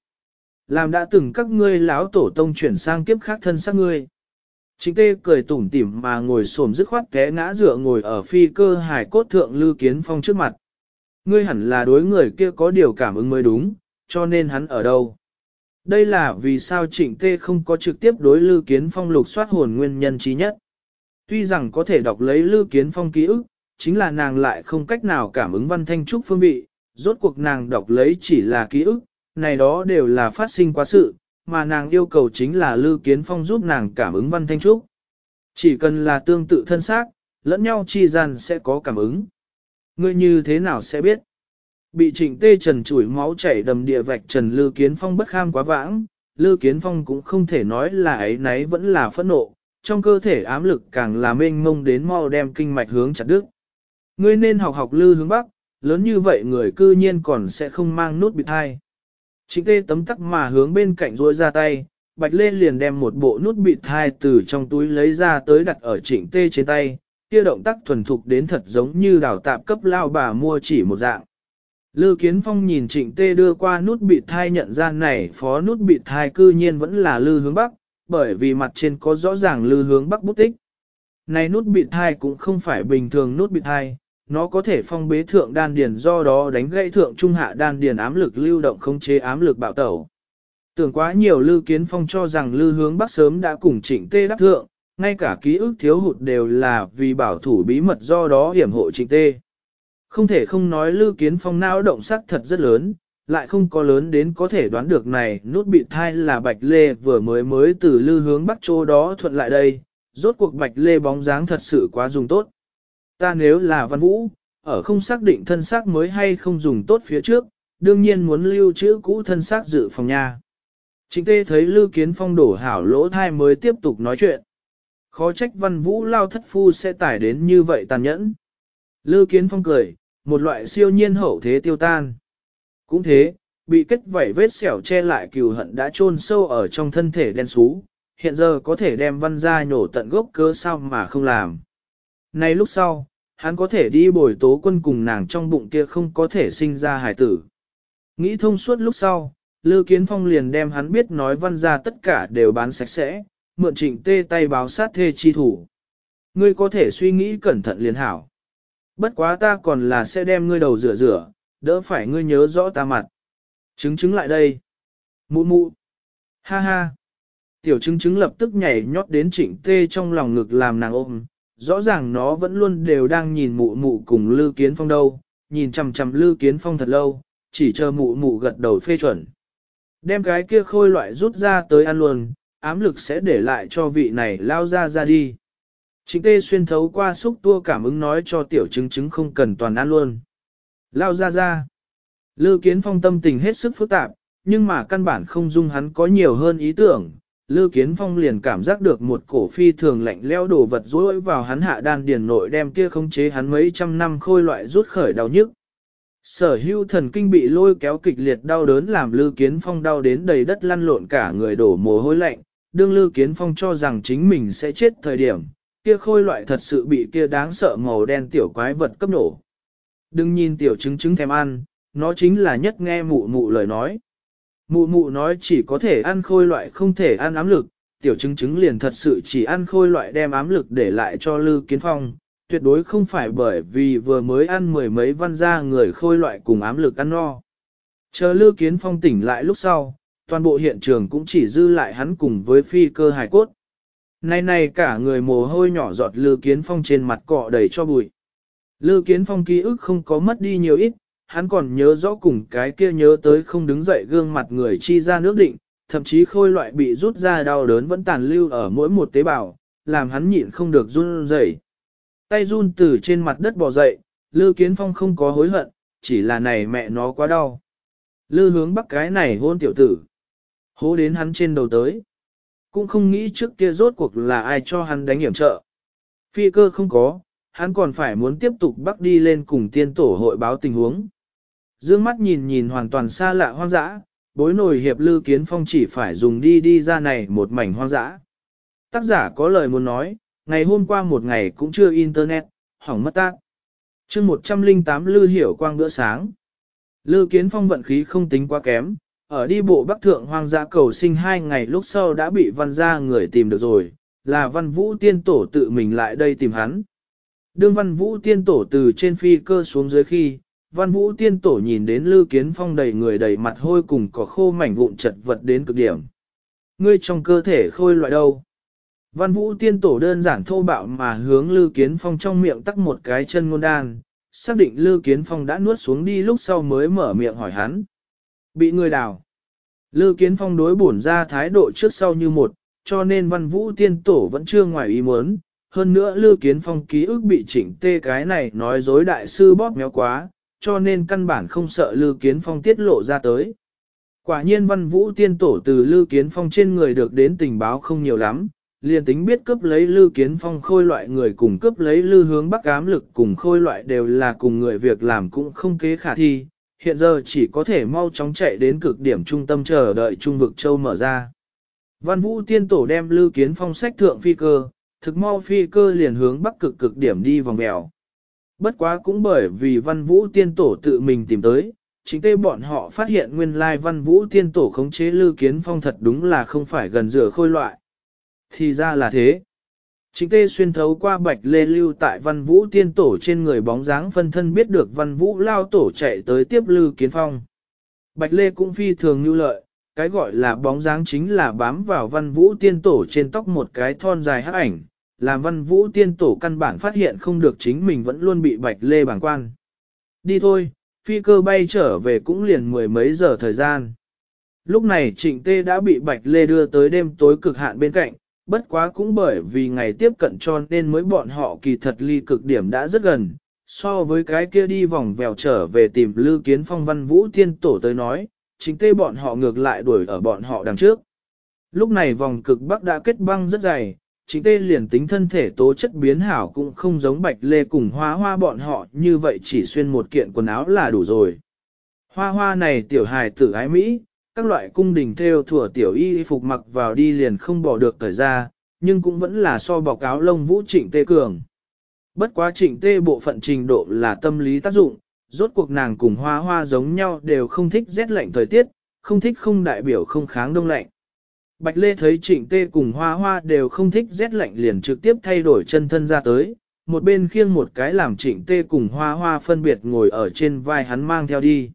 Làm đã từng các ngươi lão tổ tông chuyển sang kiếp khác thân xác ngươi. Chính tê cười tủm tỉm mà ngồi xổm dứt khoát té ngã dựa ngồi ở phi cơ hải cốt thượng Lư Kiến Phong trước mặt. Ngươi hẳn là đối người kia có điều cảm ứng mới đúng, cho nên hắn ở đâu. Đây là vì sao trịnh tê không có trực tiếp đối Lư Kiến Phong lục soát hồn nguyên nhân trí nhất. Tuy rằng có thể đọc lấy Lư Kiến Phong ký ức, chính là nàng lại không cách nào cảm ứng văn thanh trúc phương vị, rốt cuộc nàng đọc lấy chỉ là ký ức, này đó đều là phát sinh quá sự, mà nàng yêu cầu chính là Lư Kiến Phong giúp nàng cảm ứng văn thanh trúc. Chỉ cần là tương tự thân xác, lẫn nhau chi gian sẽ có cảm ứng. Ngươi như thế nào sẽ biết? Bị trịnh tê trần chủi máu chảy đầm địa vạch trần Lư Kiến Phong bất kham quá vãng, Lư Kiến Phong cũng không thể nói là ấy nấy vẫn là phẫn nộ, trong cơ thể ám lực càng là mênh mông đến mau đem kinh mạch hướng chặt đứt. Ngươi nên học học Lư hướng Bắc, lớn như vậy người cư nhiên còn sẽ không mang nút bịt thai. Trịnh tê tấm tắc mà hướng bên cạnh rôi ra tay, Bạch Lê liền đem một bộ nút bịt thai từ trong túi lấy ra tới đặt ở trịnh tê trên tay, kia động tác thuần thục đến thật giống như đào tạp cấp lao bà mua chỉ một dạng. Lư Kiến Phong nhìn trịnh tê đưa qua nút bịt thai nhận ra này phó nút bịt thai cư nhiên vẫn là lư hướng bắc, bởi vì mặt trên có rõ ràng lư hướng bắc bút tích. Này nút bị thai cũng không phải bình thường nút bị thai, nó có thể phong bế thượng đan điền do đó đánh gãy thượng trung hạ đan điền ám lực lưu động không chế ám lực bạo tẩu. Tưởng quá nhiều Lư Kiến Phong cho rằng Lư Hướng Bắc sớm đã cùng Trịnh Tê đắc thượng, ngay cả ký ức thiếu hụt đều là vì bảo thủ bí mật do đó hiểm hộ Trịnh Tê. Không thể không nói Lư Kiến Phong não động sắc thật rất lớn, lại không có lớn đến có thể đoán được này nút bị thai là Bạch Lê vừa mới mới từ Lư Hướng Bắc chỗ đó thuận lại đây, rốt cuộc Bạch Lê bóng dáng thật sự quá dùng tốt. Ta nếu là văn vũ, ở không xác định thân xác mới hay không dùng tốt phía trước, đương nhiên muốn lưu trữ cũ thân xác dự phòng nha. Trịnh tê thấy Lưu Kiến Phong đổ hảo lỗ thai mới tiếp tục nói chuyện. Khó trách văn vũ lao thất phu sẽ tải đến như vậy tàn nhẫn. Lưu Kiến Phong cười, một loại siêu nhiên hậu thế tiêu tan. Cũng thế, bị kết vảy vết xẻo che lại cừu hận đã chôn sâu ở trong thân thể đen xú, hiện giờ có thể đem văn ra nhổ tận gốc cơ sao mà không làm. Nay lúc sau, hắn có thể đi bồi tố quân cùng nàng trong bụng kia không có thể sinh ra hải tử. Nghĩ thông suốt lúc sau, Lư Kiến Phong liền đem hắn biết nói văn ra tất cả đều bán sạch sẽ, mượn trịnh tê tay báo sát thê chi thủ. Ngươi có thể suy nghĩ cẩn thận liền hảo. Bất quá ta còn là sẽ đem ngươi đầu rửa rửa, đỡ phải ngươi nhớ rõ ta mặt. Chứng chứng lại đây. Mụ mụ. Ha ha. Tiểu chứng chứng lập tức nhảy nhót đến trịnh tê trong lòng ngực làm nàng ôm, rõ ràng nó vẫn luôn đều đang nhìn mụ mụ cùng Lư Kiến Phong đâu, nhìn chằm chằm Lư Kiến Phong thật lâu, chỉ chờ mụ mụ gật đầu phê chuẩn. Đem cái kia khôi loại rút ra tới ăn luôn, ám lực sẽ để lại cho vị này lao ra ra đi. Trịnh tê xuyên thấu qua xúc tua cảm ứng nói cho tiểu chứng chứng không cần toàn ăn luôn. Lao ra ra. Lư Kiến Phong tâm tình hết sức phức tạp, nhưng mà căn bản không dung hắn có nhiều hơn ý tưởng, Lư Kiến Phong liền cảm giác được một cổ phi thường lạnh leo đổ vật rối vào hắn hạ đan điền nội đem kia khống chế hắn mấy trăm năm khôi loại rút khởi đau nhức. Sở hưu thần kinh bị lôi kéo kịch liệt đau đớn làm Lư Kiến Phong đau đến đầy đất lăn lộn cả người đổ mồ hôi lạnh, đương Lư Kiến Phong cho rằng chính mình sẽ chết thời điểm, kia khôi loại thật sự bị kia đáng sợ màu đen tiểu quái vật cấp nổ. Đừng nhìn tiểu chứng chứng thèm ăn, nó chính là nhất nghe mụ mụ lời nói. Mụ mụ nói chỉ có thể ăn khôi loại không thể ăn ám lực, tiểu chứng chứng liền thật sự chỉ ăn khôi loại đem ám lực để lại cho Lư Kiến Phong, tuyệt đối không phải bởi vì vừa mới ăn mười mấy văn gia người khôi loại cùng ám lực ăn no. Chờ Lư Kiến Phong tỉnh lại lúc sau, toàn bộ hiện trường cũng chỉ dư lại hắn cùng với phi cơ hài cốt. Nay này cả người mồ hôi nhỏ giọt Lư Kiến Phong trên mặt cọ đầy cho bụi. Lư Kiến Phong ký ức không có mất đi nhiều ít, hắn còn nhớ rõ cùng cái kia nhớ tới không đứng dậy gương mặt người chi ra nước định, thậm chí khôi loại bị rút ra đau đớn vẫn tàn lưu ở mỗi một tế bào, làm hắn nhịn không được run rẩy. Tay run từ trên mặt đất bò dậy, Lư Kiến Phong không có hối hận, chỉ là này mẹ nó quá đau. Lư hướng bắc cái này hôn tiểu tử. Hố đến hắn trên đầu tới. Cũng không nghĩ trước kia rốt cuộc là ai cho hắn đánh hiểm trợ. Phi cơ không có, hắn còn phải muốn tiếp tục bắt đi lên cùng tiên tổ hội báo tình huống. Dương mắt nhìn nhìn hoàn toàn xa lạ hoang dã, bối nổi hiệp lư kiến phong chỉ phải dùng đi đi ra này một mảnh hoang dã. Tác giả có lời muốn nói, ngày hôm qua một ngày cũng chưa internet, hỏng mất tác. chương 108 Lư Hiểu Quang bữa sáng. Lư Kiến Phong vận khí không tính quá kém, ở đi bộ Bắc Thượng hoang dã cầu sinh hai ngày lúc sau đã bị văn gia người tìm được rồi, là văn vũ tiên tổ tự mình lại đây tìm hắn. Đương văn vũ tiên tổ từ trên phi cơ xuống dưới khi, văn vũ tiên tổ nhìn đến Lư Kiến Phong đầy người đầy mặt hôi cùng có khô mảnh vụn chật vật đến cực điểm. Ngươi trong cơ thể khôi loại đâu? Văn vũ tiên tổ đơn giản thô bạo mà hướng Lư Kiến Phong trong miệng tắc một cái chân ngôn đan, xác định Lư Kiến Phong đã nuốt xuống đi lúc sau mới mở miệng hỏi hắn. Bị người đào. Lư Kiến Phong đối bổn ra thái độ trước sau như một, cho nên văn vũ tiên tổ vẫn chưa ngoài ý muốn. Hơn nữa lưu Kiến Phong ký ức bị chỉnh tê cái này nói dối đại sư bóp méo quá, cho nên căn bản không sợ lưu Kiến Phong tiết lộ ra tới. Quả nhiên văn vũ tiên tổ từ lưu Kiến Phong trên người được đến tình báo không nhiều lắm, liền tính biết cướp lấy lưu Kiến Phong khôi loại người cùng cướp lấy lưu hướng bắc ám lực cùng khôi loại đều là cùng người việc làm cũng không kế khả thi, hiện giờ chỉ có thể mau chóng chạy đến cực điểm trung tâm chờ đợi trung vực châu mở ra. Văn vũ tiên tổ đem lưu Kiến Phong sách thượng phi cơ, thực mau phi cơ liền hướng bắc cực cực điểm đi vòng mèo. Bất quá cũng bởi vì văn vũ tiên tổ tự mình tìm tới, chính tê bọn họ phát hiện nguyên lai văn vũ tiên tổ khống chế Lư Kiến Phong thật đúng là không phải gần rửa khôi loại. Thì ra là thế. Chính tê xuyên thấu qua bạch lê lưu tại văn vũ tiên tổ trên người bóng dáng phân thân biết được văn vũ lao tổ chạy tới tiếp lư kiến phong. Bạch lê cũng phi thường như lợi, cái gọi là bóng dáng chính là bám vào văn vũ tiên tổ trên tóc một cái thon dài hắc ảnh, làm văn vũ tiên tổ căn bản phát hiện không được chính mình vẫn luôn bị bạch lê bàng quan. Đi thôi, phi cơ bay trở về cũng liền mười mấy giờ thời gian. Lúc này trịnh tê đã bị bạch lê đưa tới đêm tối cực hạn bên cạnh, bất quá cũng bởi vì ngày tiếp cận cho nên mới bọn họ kỳ thật ly cực điểm đã rất gần, so với cái kia đi vòng vèo trở về tìm Lưu Kiến Phong Văn Vũ Tiên Tổ tới nói, chính tê bọn họ ngược lại đuổi ở bọn họ đằng trước. Lúc này vòng cực bắc đã kết băng rất dày, chính tê liền tính thân thể tố chất biến hảo cũng không giống bạch lê cùng hoa hoa bọn họ như vậy chỉ xuyên một kiện quần áo là đủ rồi. Hoa hoa này tiểu hài tử ái Mỹ, các loại cung đình theo thừa tiểu y phục mặc vào đi liền không bỏ được thời ra, nhưng cũng vẫn là so bọc áo lông vũ trịnh tê cường. Bất quá trịnh tê bộ phận trình độ là tâm lý tác dụng, rốt cuộc nàng cùng hoa hoa giống nhau đều không thích rét lạnh thời tiết, không thích không đại biểu không kháng đông lạnh. Bạch Lê thấy trịnh tê cùng hoa hoa đều không thích rét lạnh liền trực tiếp thay đổi chân thân ra tới, một bên khiêng một cái làm trịnh tê cùng hoa hoa phân biệt ngồi ở trên vai hắn mang theo đi.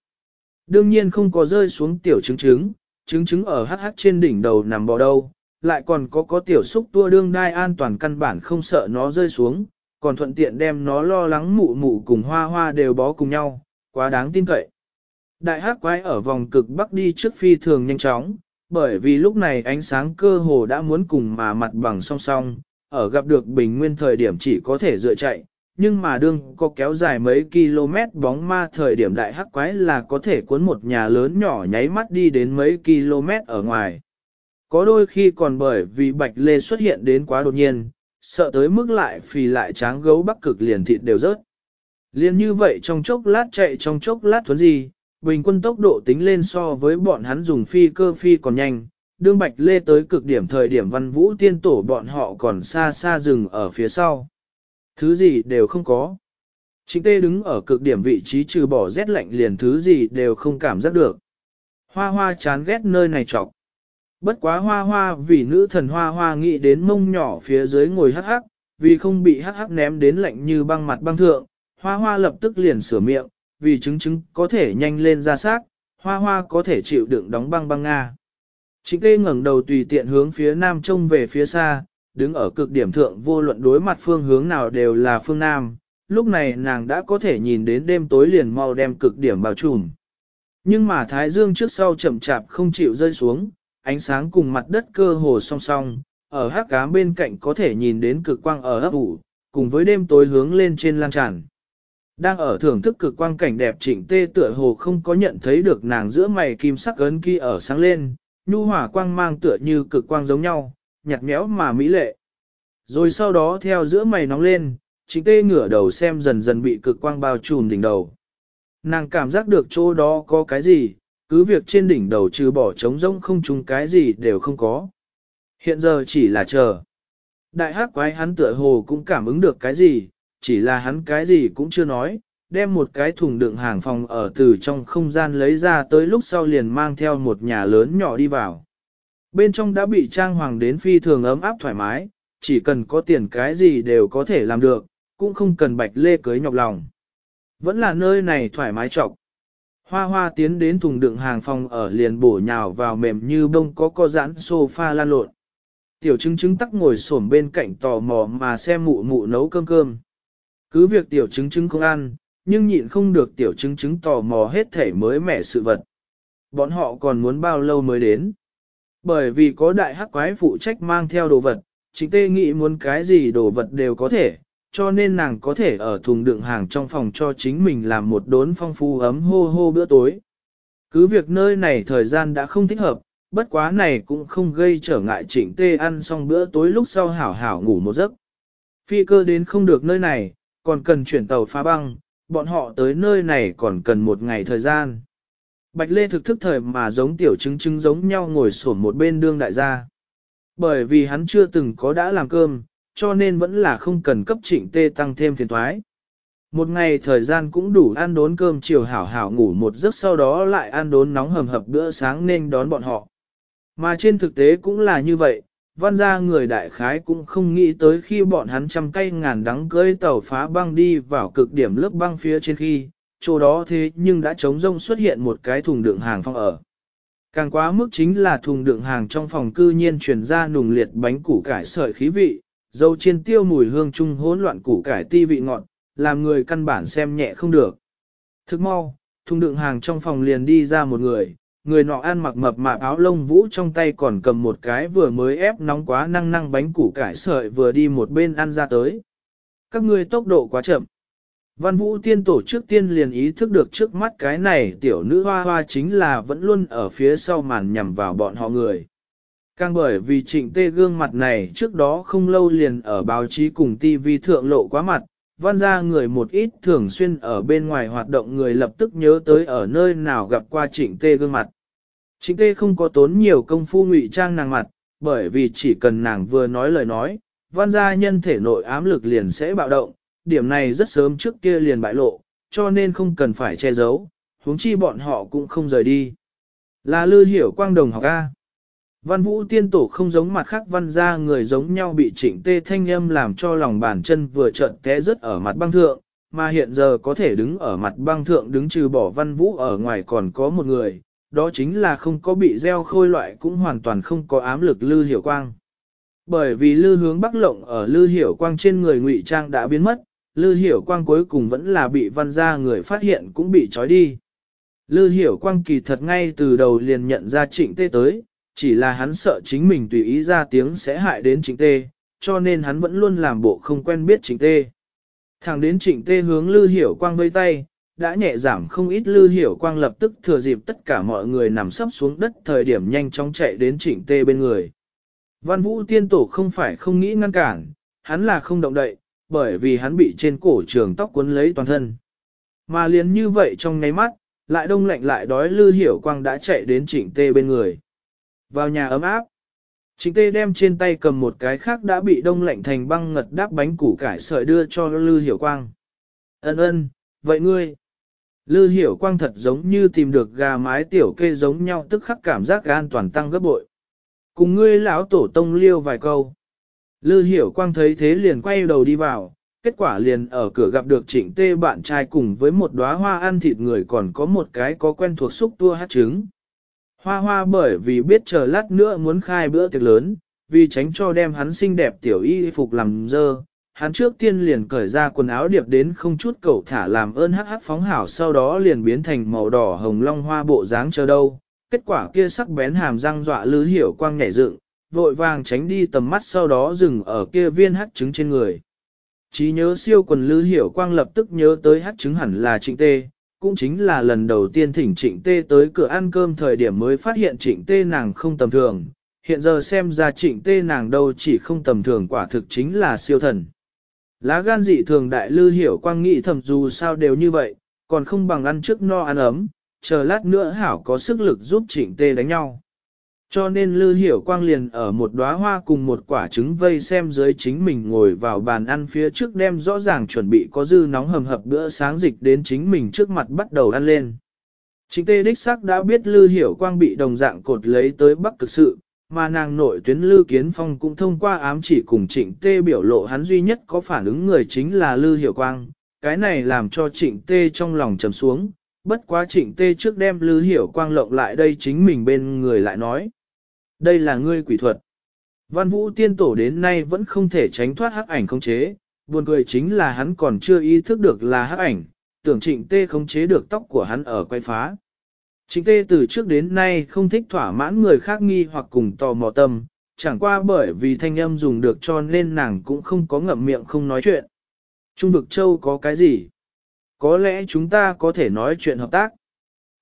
Đương nhiên không có rơi xuống tiểu trứng trứng, trứng trứng ở hắc hắc trên đỉnh đầu nằm bò đâu, lại còn có có tiểu xúc tua đương đai an toàn căn bản không sợ nó rơi xuống, còn thuận tiện đem nó lo lắng mụ mụ cùng hoa hoa đều bó cùng nhau, quá đáng tin cậy. Đại hắc quái ở vòng cực bắc đi trước phi thường nhanh chóng, bởi vì lúc này ánh sáng cơ hồ đã muốn cùng mà mặt bằng song song, ở gặp được bình nguyên thời điểm chỉ có thể dựa chạy, nhưng mà đương có kéo dài mấy km bóng ma thời điểm đại hắc quái là có thể cuốn một nhà lớn nhỏ nháy mắt đi đến mấy km ở ngoài. Có đôi khi còn bởi vì bạch lê xuất hiện đến quá đột nhiên, sợ tới mức lại phì lại tráng gấu bắc cực liền thịt đều rớt. Liên như vậy trong chốc lát chạy trong chốc lát thuấn gì, bình quân tốc độ tính lên so với bọn hắn dùng phi cơ phi còn nhanh, đương bạch lê tới cực điểm thời điểm văn vũ tiên tổ bọn họ còn xa xa dừng ở phía sau. Thứ gì đều không có. Trịnh tê đứng ở cực điểm vị trí trừ bỏ rét lạnh liền thứ gì đều không cảm giác được. Hoa hoa chán ghét nơi này trọc. Bất quá hoa hoa vì nữ thần hoa hoa nghĩ đến mông nhỏ phía dưới ngồi hắc hắc, vì không bị hắc hắc ném đến lạnh như băng mặt băng thượng, hoa hoa lập tức liền sửa miệng, vì chứng chứng có thể nhanh lên ra xác, hoa hoa có thể chịu đựng đóng băng băng Nga. Trịnh tê ngẩng đầu tùy tiện hướng phía nam trông về phía xa, đứng ở cực điểm thượng vô luận đối mặt phương hướng nào đều là phương Nam, lúc này nàng đã có thể nhìn đến đêm tối liền mau đem cực điểm bao trùm. Nhưng mà Thái Dương trước sau chậm chạp không chịu rơi xuống, ánh sáng cùng mặt đất cơ hồ song song, ở hắc cá bên cạnh có thể nhìn đến cực quang ở ấp ủ, cùng với đêm tối hướng lên trên lan tràn. Đang ở thưởng thức cực quang cảnh đẹp trịnh tê tựa hồ không có nhận thấy được nàng giữa mày kim sắc ấn kia ở sáng lên, nhu hỏa quang mang tựa như cực quang giống nhau, nhạt méo mà mỹ lệ. Rồi sau đó theo giữa mày nóng lên, trịnh tê ngửa đầu xem dần dần bị cực quang bao trùm đỉnh đầu. Nàng cảm giác được chỗ đó có cái gì, cứ việc trên đỉnh đầu trừ bỏ trống rỗng không trùng cái gì đều không có. Hiện giờ chỉ là chờ. Đại hắc quái hắn tựa hồ cũng cảm ứng được cái gì, chỉ là hắn cái gì cũng chưa nói, đem một cái thùng đựng hàng phòng ở từ trong không gian lấy ra tới lúc sau liền mang theo một nhà lớn nhỏ đi vào. Bên trong đã bị trang hoàng đến phi thường ấm áp thoải mái, chỉ cần có tiền cái gì đều có thể làm được, cũng không cần bạch lê cưới nhọc lòng. Vẫn là nơi này thoải mái trọc. Hoa hoa tiến đến thùng đựng hàng phòng ở liền bổ nhào vào mềm như bông có co giãn sofa lan lộn. Tiểu trứng trứng tắc ngồi xổm bên cạnh tò mò mà xem mụ mụ nấu cơm cơm. Cứ việc tiểu chứng chứng không ăn, nhưng nhịn không được tiểu chứng chứng tò mò hết thể mới mẻ sự vật. Bọn họ còn muốn bao lâu mới đến. Bởi vì có đại hắc quái phụ trách mang theo đồ vật, chính tê nghĩ muốn cái gì đồ vật đều có thể, cho nên nàng có thể ở thùng đựng hàng trong phòng cho chính mình làm một đốn phong phú ấm hô hô bữa tối. Cứ việc nơi này thời gian đã không thích hợp, bất quá này cũng không gây trở ngại trịnh tê ăn xong bữa tối lúc sau hảo hảo ngủ một giấc. Phi cơ đến không được nơi này, còn cần chuyển tàu phá băng, bọn họ tới nơi này còn cần một ngày thời gian. Bạch Lê thực thức thời mà giống tiểu chứng chứng giống nhau ngồi sổn một bên đương đại gia. Bởi vì hắn chưa từng có đã làm cơm, cho nên vẫn là không cần cấp trịnh tê tăng thêm phiền thoái. Một ngày thời gian cũng đủ ăn đốn cơm chiều hảo hảo ngủ một giấc sau đó lại ăn đốn nóng hầm hập bữa sáng nên đón bọn họ. Mà trên thực tế cũng là như vậy, văn Ra người đại khái cũng không nghĩ tới khi bọn hắn trăm cây ngàn đắng cưới tàu phá băng đi vào cực điểm lớp băng phía trên khi, chỗ đó thế nhưng đã trống rông xuất hiện một cái thùng đựng hàng phong ở. Càng quá mức chính là thùng đựng hàng trong phòng cư nhiên truyền ra nùng liệt bánh củ cải sợi khí vị, dầu chiên tiêu mùi hương trung hỗn loạn củ cải ti vị ngọt, làm người căn bản xem nhẹ không được. Thức mau, thùng đựng hàng trong phòng liền đi ra một người, người nọ ăn mặc mập mạp áo lông vũ trong tay còn cầm một cái vừa mới ép nóng quá năng năng bánh củ cải sợi vừa đi một bên ăn ra tới. Các ngươi tốc độ quá chậm. Văn vũ tiên tổ trước tiên liền ý thức được trước mắt cái này tiểu nữ hoa hoa chính là vẫn luôn ở phía sau màn nhằm vào bọn họ người. Càng bởi vì trịnh tê gương mặt này trước đó không lâu liền ở báo chí cùng TV thượng lộ quá mặt, văn ra người một ít thường xuyên ở bên ngoài hoạt động người lập tức nhớ tới ở nơi nào gặp qua trịnh tê gương mặt. Trịnh tê không có tốn nhiều công phu ngụy trang nàng mặt, bởi vì chỉ cần nàng vừa nói lời nói, văn gia nhân thể nội ám lực liền sẽ bạo động, điểm này rất sớm trước kia liền bại lộ, cho nên không cần phải che giấu, huống chi bọn họ cũng không rời đi. Là lư hiểu quang đồng học A. Văn vũ tiên tổ không giống mặt khác văn gia người giống nhau bị trịnh tê thanh âm làm cho lòng bàn chân vừa trận té rớt ở mặt băng thượng, mà hiện giờ có thể đứng ở mặt băng thượng đứng trừ bỏ văn vũ ở ngoài còn có một người, đó chính là không có bị gieo khôi loại cũng hoàn toàn không có ám lực lư hiểu quang. Bởi vì lư hướng bắc lộng ở lư hiểu quang trên người ngụy trang đã biến mất, lư hiểu quang cuối cùng vẫn là bị văn gia người phát hiện cũng bị trói đi. Lư hiểu quang kỳ thật ngay từ đầu liền nhận ra trịnh tê tới, chỉ là hắn sợ chính mình tùy ý ra tiếng sẽ hại đến trịnh tê, cho nên hắn vẫn luôn làm bộ không quen biết trịnh tê. Thẳng đến trịnh tê hướng lư hiểu quang vây tay, đã nhẹ giảm không ít lư hiểu quang lập tức thừa dịp tất cả mọi người nằm sấp xuống đất thời điểm nhanh chóng chạy đến trịnh tê bên người. Văn vũ tiên tổ không phải không nghĩ ngăn cản, hắn là không động đậy, bởi vì hắn bị trên cổ trường tóc cuốn lấy toàn thân. Mà liền như vậy trong nháy mắt, lại đông lạnh lại đói lư hiểu quang đã chạy đến trịnh tê bên người. Vào nhà ấm áp, trịnh tê đem trên tay cầm một cái khác đã bị đông lạnh thành băng ngật đáp bánh củ cải sợi đưa cho lư hiểu quang. Ân ân, vậy ngươi, Lư hiểu quang thật giống như tìm được gà mái tiểu kê giống nhau tức khắc cảm giác an toàn tăng gấp bội. Cùng ngươi lão tổ tông liêu vài câu. Lư hiểu quang thấy thế liền quay đầu đi vào, kết quả liền ở cửa gặp được trịnh tê bạn trai cùng với một đóa hoa ăn thịt người còn có một cái có quen thuộc xúc tua hát trứng. Hoa hoa bởi vì biết chờ lát nữa muốn khai bữa tiệc lớn, vì tránh cho đem hắn xinh đẹp tiểu y phục làm dơ, hắn trước tiên liền cởi ra quần áo điệp đến không chút cầu thả làm ơn hắc hắc phóng hảo sau đó liền biến thành màu đỏ hồng long hoa bộ dáng chờ đâu. Kết quả kia sắc bén hàm răng dọa lư hiểu quang nhảy dựng, vội vàng tránh đi tầm mắt sau đó dừng ở kia viên hắc trứng trên người. Chí nhớ siêu quần lư hiểu quang lập tức nhớ tới hắc trứng hẳn là trịnh tê, cũng chính là lần đầu tiên thỉnh trịnh tê tới cửa ăn cơm thời điểm mới phát hiện trịnh tê nàng không tầm thường. Hiện giờ xem ra trịnh tê nàng đâu chỉ không tầm thường quả thực chính là siêu thần. Lá gan dị thường đại lư hiểu quang nghị thầm dù sao đều như vậy, còn không bằng ăn trước no ăn ấm, chờ lát nữa hảo có sức lực giúp trịnh tê đánh nhau. Cho nên Lư Hiểu Quang liền ở một đóa hoa cùng một quả trứng vây xem dưới chính mình ngồi vào bàn ăn phía trước đem rõ ràng chuẩn bị có dư nóng hầm hập bữa sáng dịch đến chính mình trước mặt bắt đầu ăn lên. Chính tê đích sắc đã biết Lư Hiểu Quang bị đồng dạng cột lấy tới bắc cực sự, mà nàng nội tuyến Lư Kiến Phong cũng thông qua ám chỉ cùng trịnh tê biểu lộ hắn duy nhất có phản ứng người chính là Lư Hiểu Quang, cái này làm cho trịnh tê trong lòng trầm xuống, bất quá trịnh tê trước đem Lư Hiểu Quang lộng lại đây chính mình bên người lại nói. Đây là ngươi quỷ thuật. Văn vũ tiên tổ đến nay vẫn không thể tránh thoát hắc ảnh không chế, buồn cười chính là hắn còn chưa ý thức được là hắc ảnh, tưởng trịnh tê không chế được tóc của hắn ở quay phá. Trịnh tê từ trước đến nay không thích thỏa mãn người khác nghi hoặc cùng tò mò tâm, chẳng qua bởi vì thanh âm dùng được cho nên nàng cũng không có ngậm miệng không nói chuyện. Trung vực châu có cái gì? Có lẽ chúng ta có thể nói chuyện hợp tác.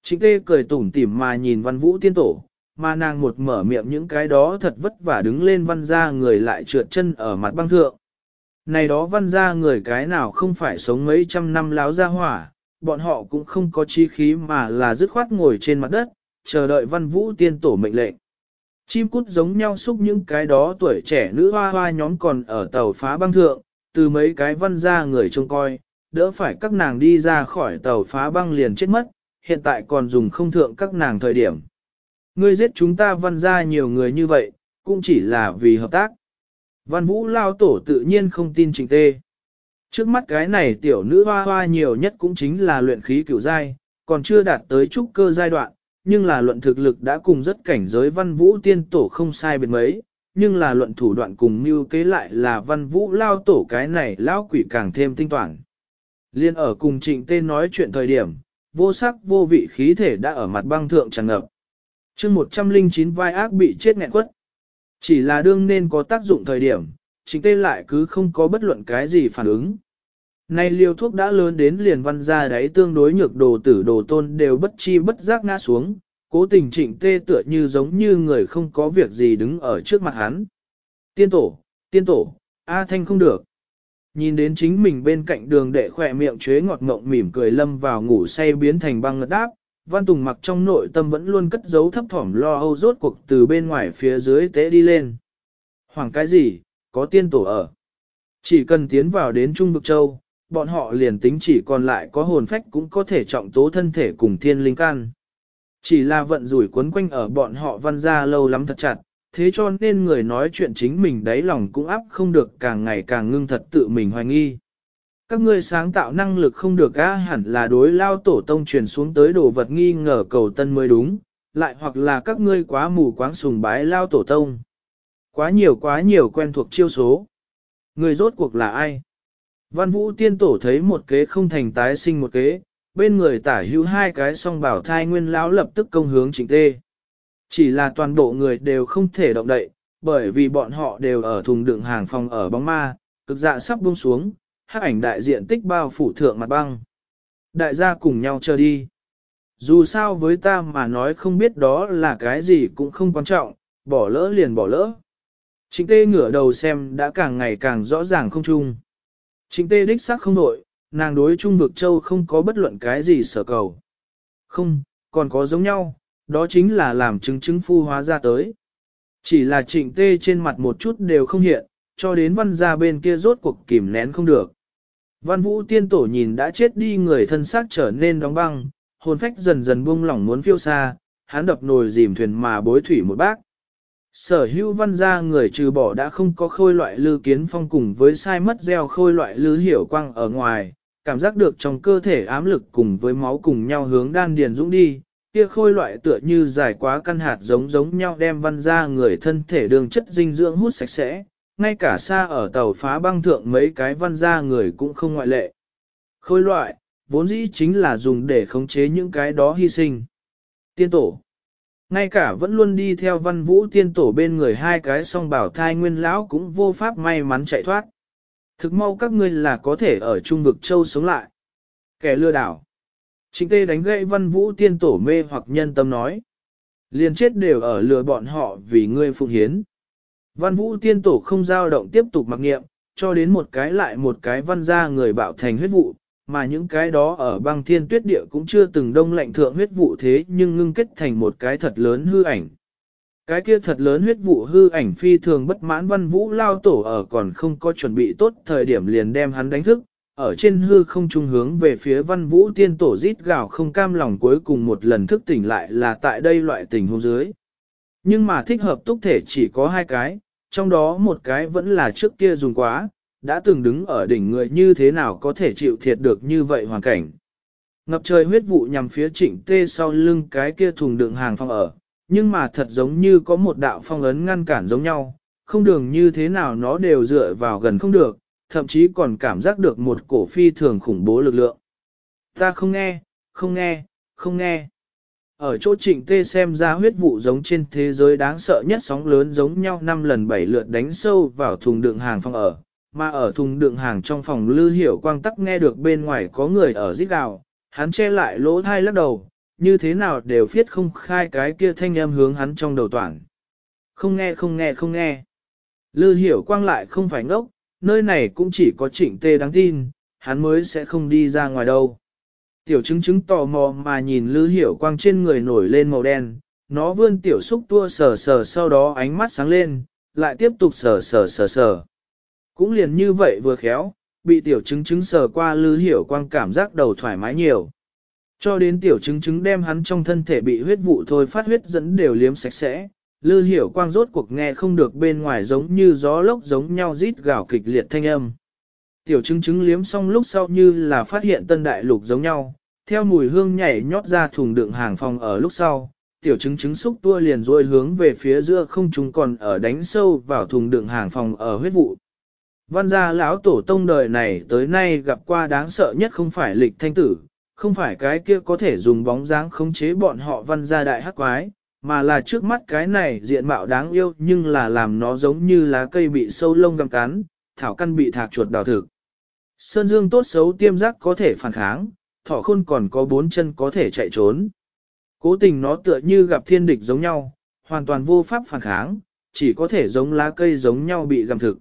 Trịnh tê cười tủm tỉm mà nhìn văn vũ tiên tổ, mà nàng một mở miệng những cái đó thật vất vả đứng lên văn ra người lại trượt chân ở mặt băng thượng. Này đó văn ra người cái nào không phải sống mấy trăm năm láo ra hỏa, bọn họ cũng không có chi khí mà là dứt khoát ngồi trên mặt đất, chờ đợi văn vũ tiên tổ mệnh lệnh. Chim cút giống nhau xúc những cái đó tuổi trẻ nữ hoa hoa nhóm còn ở tàu phá băng thượng, từ mấy cái văn ra người trông coi, đỡ phải các nàng đi ra khỏi tàu phá băng liền chết mất, hiện tại còn dùng không thượng các nàng thời điểm. Ngươi giết chúng ta văn ra nhiều người như vậy, cũng chỉ là vì hợp tác. Văn vũ lao tổ tự nhiên không tin trình tê. Trước mắt cái này tiểu nữ hoa hoa nhiều nhất cũng chính là luyện khí cửu giai, còn chưa đạt tới trúc cơ giai đoạn, nhưng là luận thực lực đã cùng rất cảnh giới văn vũ tiên tổ không sai biệt mấy, nhưng là luận thủ đoạn cùng mưu kế lại là văn vũ lao tổ cái này lao quỷ càng thêm tinh toàn. Liên ở cùng trịnh tên nói chuyện thời điểm, vô sắc vô vị khí thể đã ở mặt băng thượng tràn ngập chương 109 vai ác bị chết nghẹn quất. Chỉ là đương nên có tác dụng thời điểm, trịnh tê lại cứ không có bất luận cái gì phản ứng. Nay liều thuốc đã lớn đến liền văn ra đấy tương đối nhược đồ tử đồ tôn đều bất chi bất giác ngã xuống, cố tình trịnh tê tựa như giống như người không có việc gì đứng ở trước mặt hắn. Tiên tổ, tiên tổ, A Thanh không được. Nhìn đến chính mình bên cạnh đường đệ khỏe miệng chế ngọt ngộng mỉm cười lâm vào ngủ say biến thành băng ngật đáp, Văn Tùng mặc trong nội tâm vẫn luôn cất giấu thấp thỏm lo âu rốt cuộc từ bên ngoài phía dưới tế đi lên. Hoàng cái gì, có tiên tổ ở. Chỉ cần tiến vào đến Trung Vực Châu, bọn họ liền tính chỉ còn lại có hồn phách cũng có thể trọng tố thân thể cùng thiên linh can. Chỉ là vận rủi quấn quanh ở bọn họ văn ra lâu lắm thật chặt, thế cho nên người nói chuyện chính mình đáy lòng cũng áp không được càng ngày càng ngưng thật tự mình hoài nghi. Các ngươi sáng tạo năng lực không được á hẳn là đối lao tổ tông truyền xuống tới đồ vật nghi ngờ cầu tân mới đúng, lại hoặc là các ngươi quá mù quáng sùng bái lao tổ tông. Quá nhiều quá nhiều quen thuộc chiêu số. Người rốt cuộc là ai? Văn vũ tiên tổ thấy một kế không thành tái sinh một kế, bên người tả hữu hai cái song bảo thai nguyên lão lập tức công hướng chính tê. Chỉ là toàn bộ người đều không thể động đậy, bởi vì bọn họ đều ở thùng đựng hàng phòng ở bóng ma, cực dạ sắp buông xuống, hắc ảnh đại diện tích bao phủ thượng mặt băng. Đại gia cùng nhau chờ đi. Dù sao với ta mà nói không biết đó là cái gì cũng không quan trọng, bỏ lỡ liền bỏ lỡ. Trịnh tê ngửa đầu xem đã càng ngày càng rõ ràng không chung. Trịnh tê đích xác không nội, nàng đối trung vực châu không có bất luận cái gì sở cầu. Không, còn có giống nhau, đó chính là làm chứng chứng phu hóa ra tới. Chỉ là trịnh tê trên mặt một chút đều không hiện, cho đến văn gia bên kia rốt cuộc kìm nén không được. Văn vũ tiên tổ nhìn đã chết đi người thân xác trở nên đóng băng, hồn phách dần dần buông lỏng muốn phiêu xa, hắn đập nồi dìm thuyền mà bối thủy một bác. Sở hữu văn gia người trừ bỏ đã không có khôi loại lư kiến phong cùng với sai mất gieo khôi loại lư hiểu quang ở ngoài, cảm giác được trong cơ thể ám lực cùng với máu cùng nhau hướng đan điền dũng đi, kia khôi loại tựa như dài quá căn hạt giống giống nhau đem văn gia người thân thể đường chất dinh dưỡng hút sạch sẽ, ngay cả xa ở tàu phá băng thượng mấy cái văn gia người cũng không ngoại lệ. Khôi loại, vốn dĩ chính là dùng để khống chế những cái đó hy sinh. Tiên tổ, ngay cả vẫn luôn đi theo văn vũ tiên tổ bên người hai cái song bảo thai nguyên lão cũng vô pháp may mắn chạy thoát. Thực mau các ngươi là có thể ở trung vực châu sống lại. Kẻ lừa đảo. Chính tê đánh gậy văn vũ tiên tổ mê hoặc nhân tâm nói. Liền chết đều ở lừa bọn họ vì ngươi phụng hiến. Văn vũ tiên tổ không giao động tiếp tục mặc nghiệm, cho đến một cái lại một cái văn ra người bạo thành huyết vụ, mà những cái đó ở băng thiên tuyết địa cũng chưa từng đông lạnh thượng huyết vụ thế nhưng ngưng kết thành một cái thật lớn hư ảnh. Cái kia thật lớn huyết vụ hư ảnh phi thường bất mãn văn vũ lao tổ ở còn không có chuẩn bị tốt thời điểm liền đem hắn đánh thức, ở trên hư không trung hướng về phía văn vũ tiên tổ rít gào không cam lòng cuối cùng một lần thức tỉnh lại là tại đây loại tình huống dưới. Nhưng mà thích hợp túc thể chỉ có hai cái, trong đó một cái vẫn là trước kia dùng quá, đã từng đứng ở đỉnh người như thế nào có thể chịu thiệt được như vậy hoàn cảnh. Ngập trời huyết vụ nhằm phía trịnh tê sau lưng cái kia thùng đựng hàng phong ở, nhưng mà thật giống như có một đạo phong ấn ngăn cản giống nhau, không đường như thế nào nó đều dựa vào gần không được, thậm chí còn cảm giác được một cổ phi thường khủng bố lực lượng. Ta không nghe, không nghe, không nghe. Ở chỗ trịnh tê xem ra huyết vụ giống trên thế giới đáng sợ nhất sóng lớn giống nhau năm lần bảy lượt đánh sâu vào thùng đựng hàng phong ở, mà ở thùng đựng hàng trong phòng lư hiểu quang tắc nghe được bên ngoài có người ở rít gào, hắn che lại lỗ thai lắc đầu, như thế nào đều viết không khai cái kia thanh âm hướng hắn trong đầu toàn. Không nghe không nghe không nghe. Lư hiểu quang lại không phải ngốc, nơi này cũng chỉ có trịnh tê đáng tin, hắn mới sẽ không đi ra ngoài đâu. Tiểu chứng chứng tò mò mà nhìn lư hiểu quang trên người nổi lên màu đen, nó vươn tiểu xúc tua sờ sờ sau đó ánh mắt sáng lên, lại tiếp tục sờ sờ sờ sờ. Cũng liền như vậy vừa khéo, bị tiểu chứng chứng sờ qua lư hiểu quang cảm giác đầu thoải mái nhiều. Cho đến tiểu chứng chứng đem hắn trong thân thể bị huyết vụ thôi phát huyết dẫn đều liếm sạch sẽ, lư hiểu quang rốt cuộc nghe không được bên ngoài giống như gió lốc giống nhau rít gào kịch liệt thanh âm. Tiểu chứng chứng liếm xong lúc sau như là phát hiện tân đại lục giống nhau, theo mùi hương nhảy nhót ra thùng đựng hàng phòng ở lúc sau, tiểu chứng chứng xúc tua liền rồi hướng về phía giữa không chúng còn ở đánh sâu vào thùng đựng hàng phòng ở huyết vụ. Văn gia lão tổ tông đời này tới nay gặp qua đáng sợ nhất không phải lịch thanh tử, không phải cái kia có thể dùng bóng dáng khống chế bọn họ văn gia đại hắc quái, mà là trước mắt cái này diện mạo đáng yêu nhưng là làm nó giống như lá cây bị sâu lông găm cắn, thảo căn bị thạc chuột đào thực. Sơn dương tốt xấu tiêm giác có thể phản kháng, thỏ khôn còn có bốn chân có thể chạy trốn. Cố tình nó tựa như gặp thiên địch giống nhau, hoàn toàn vô pháp phản kháng, chỉ có thể giống lá cây giống nhau bị găm thực.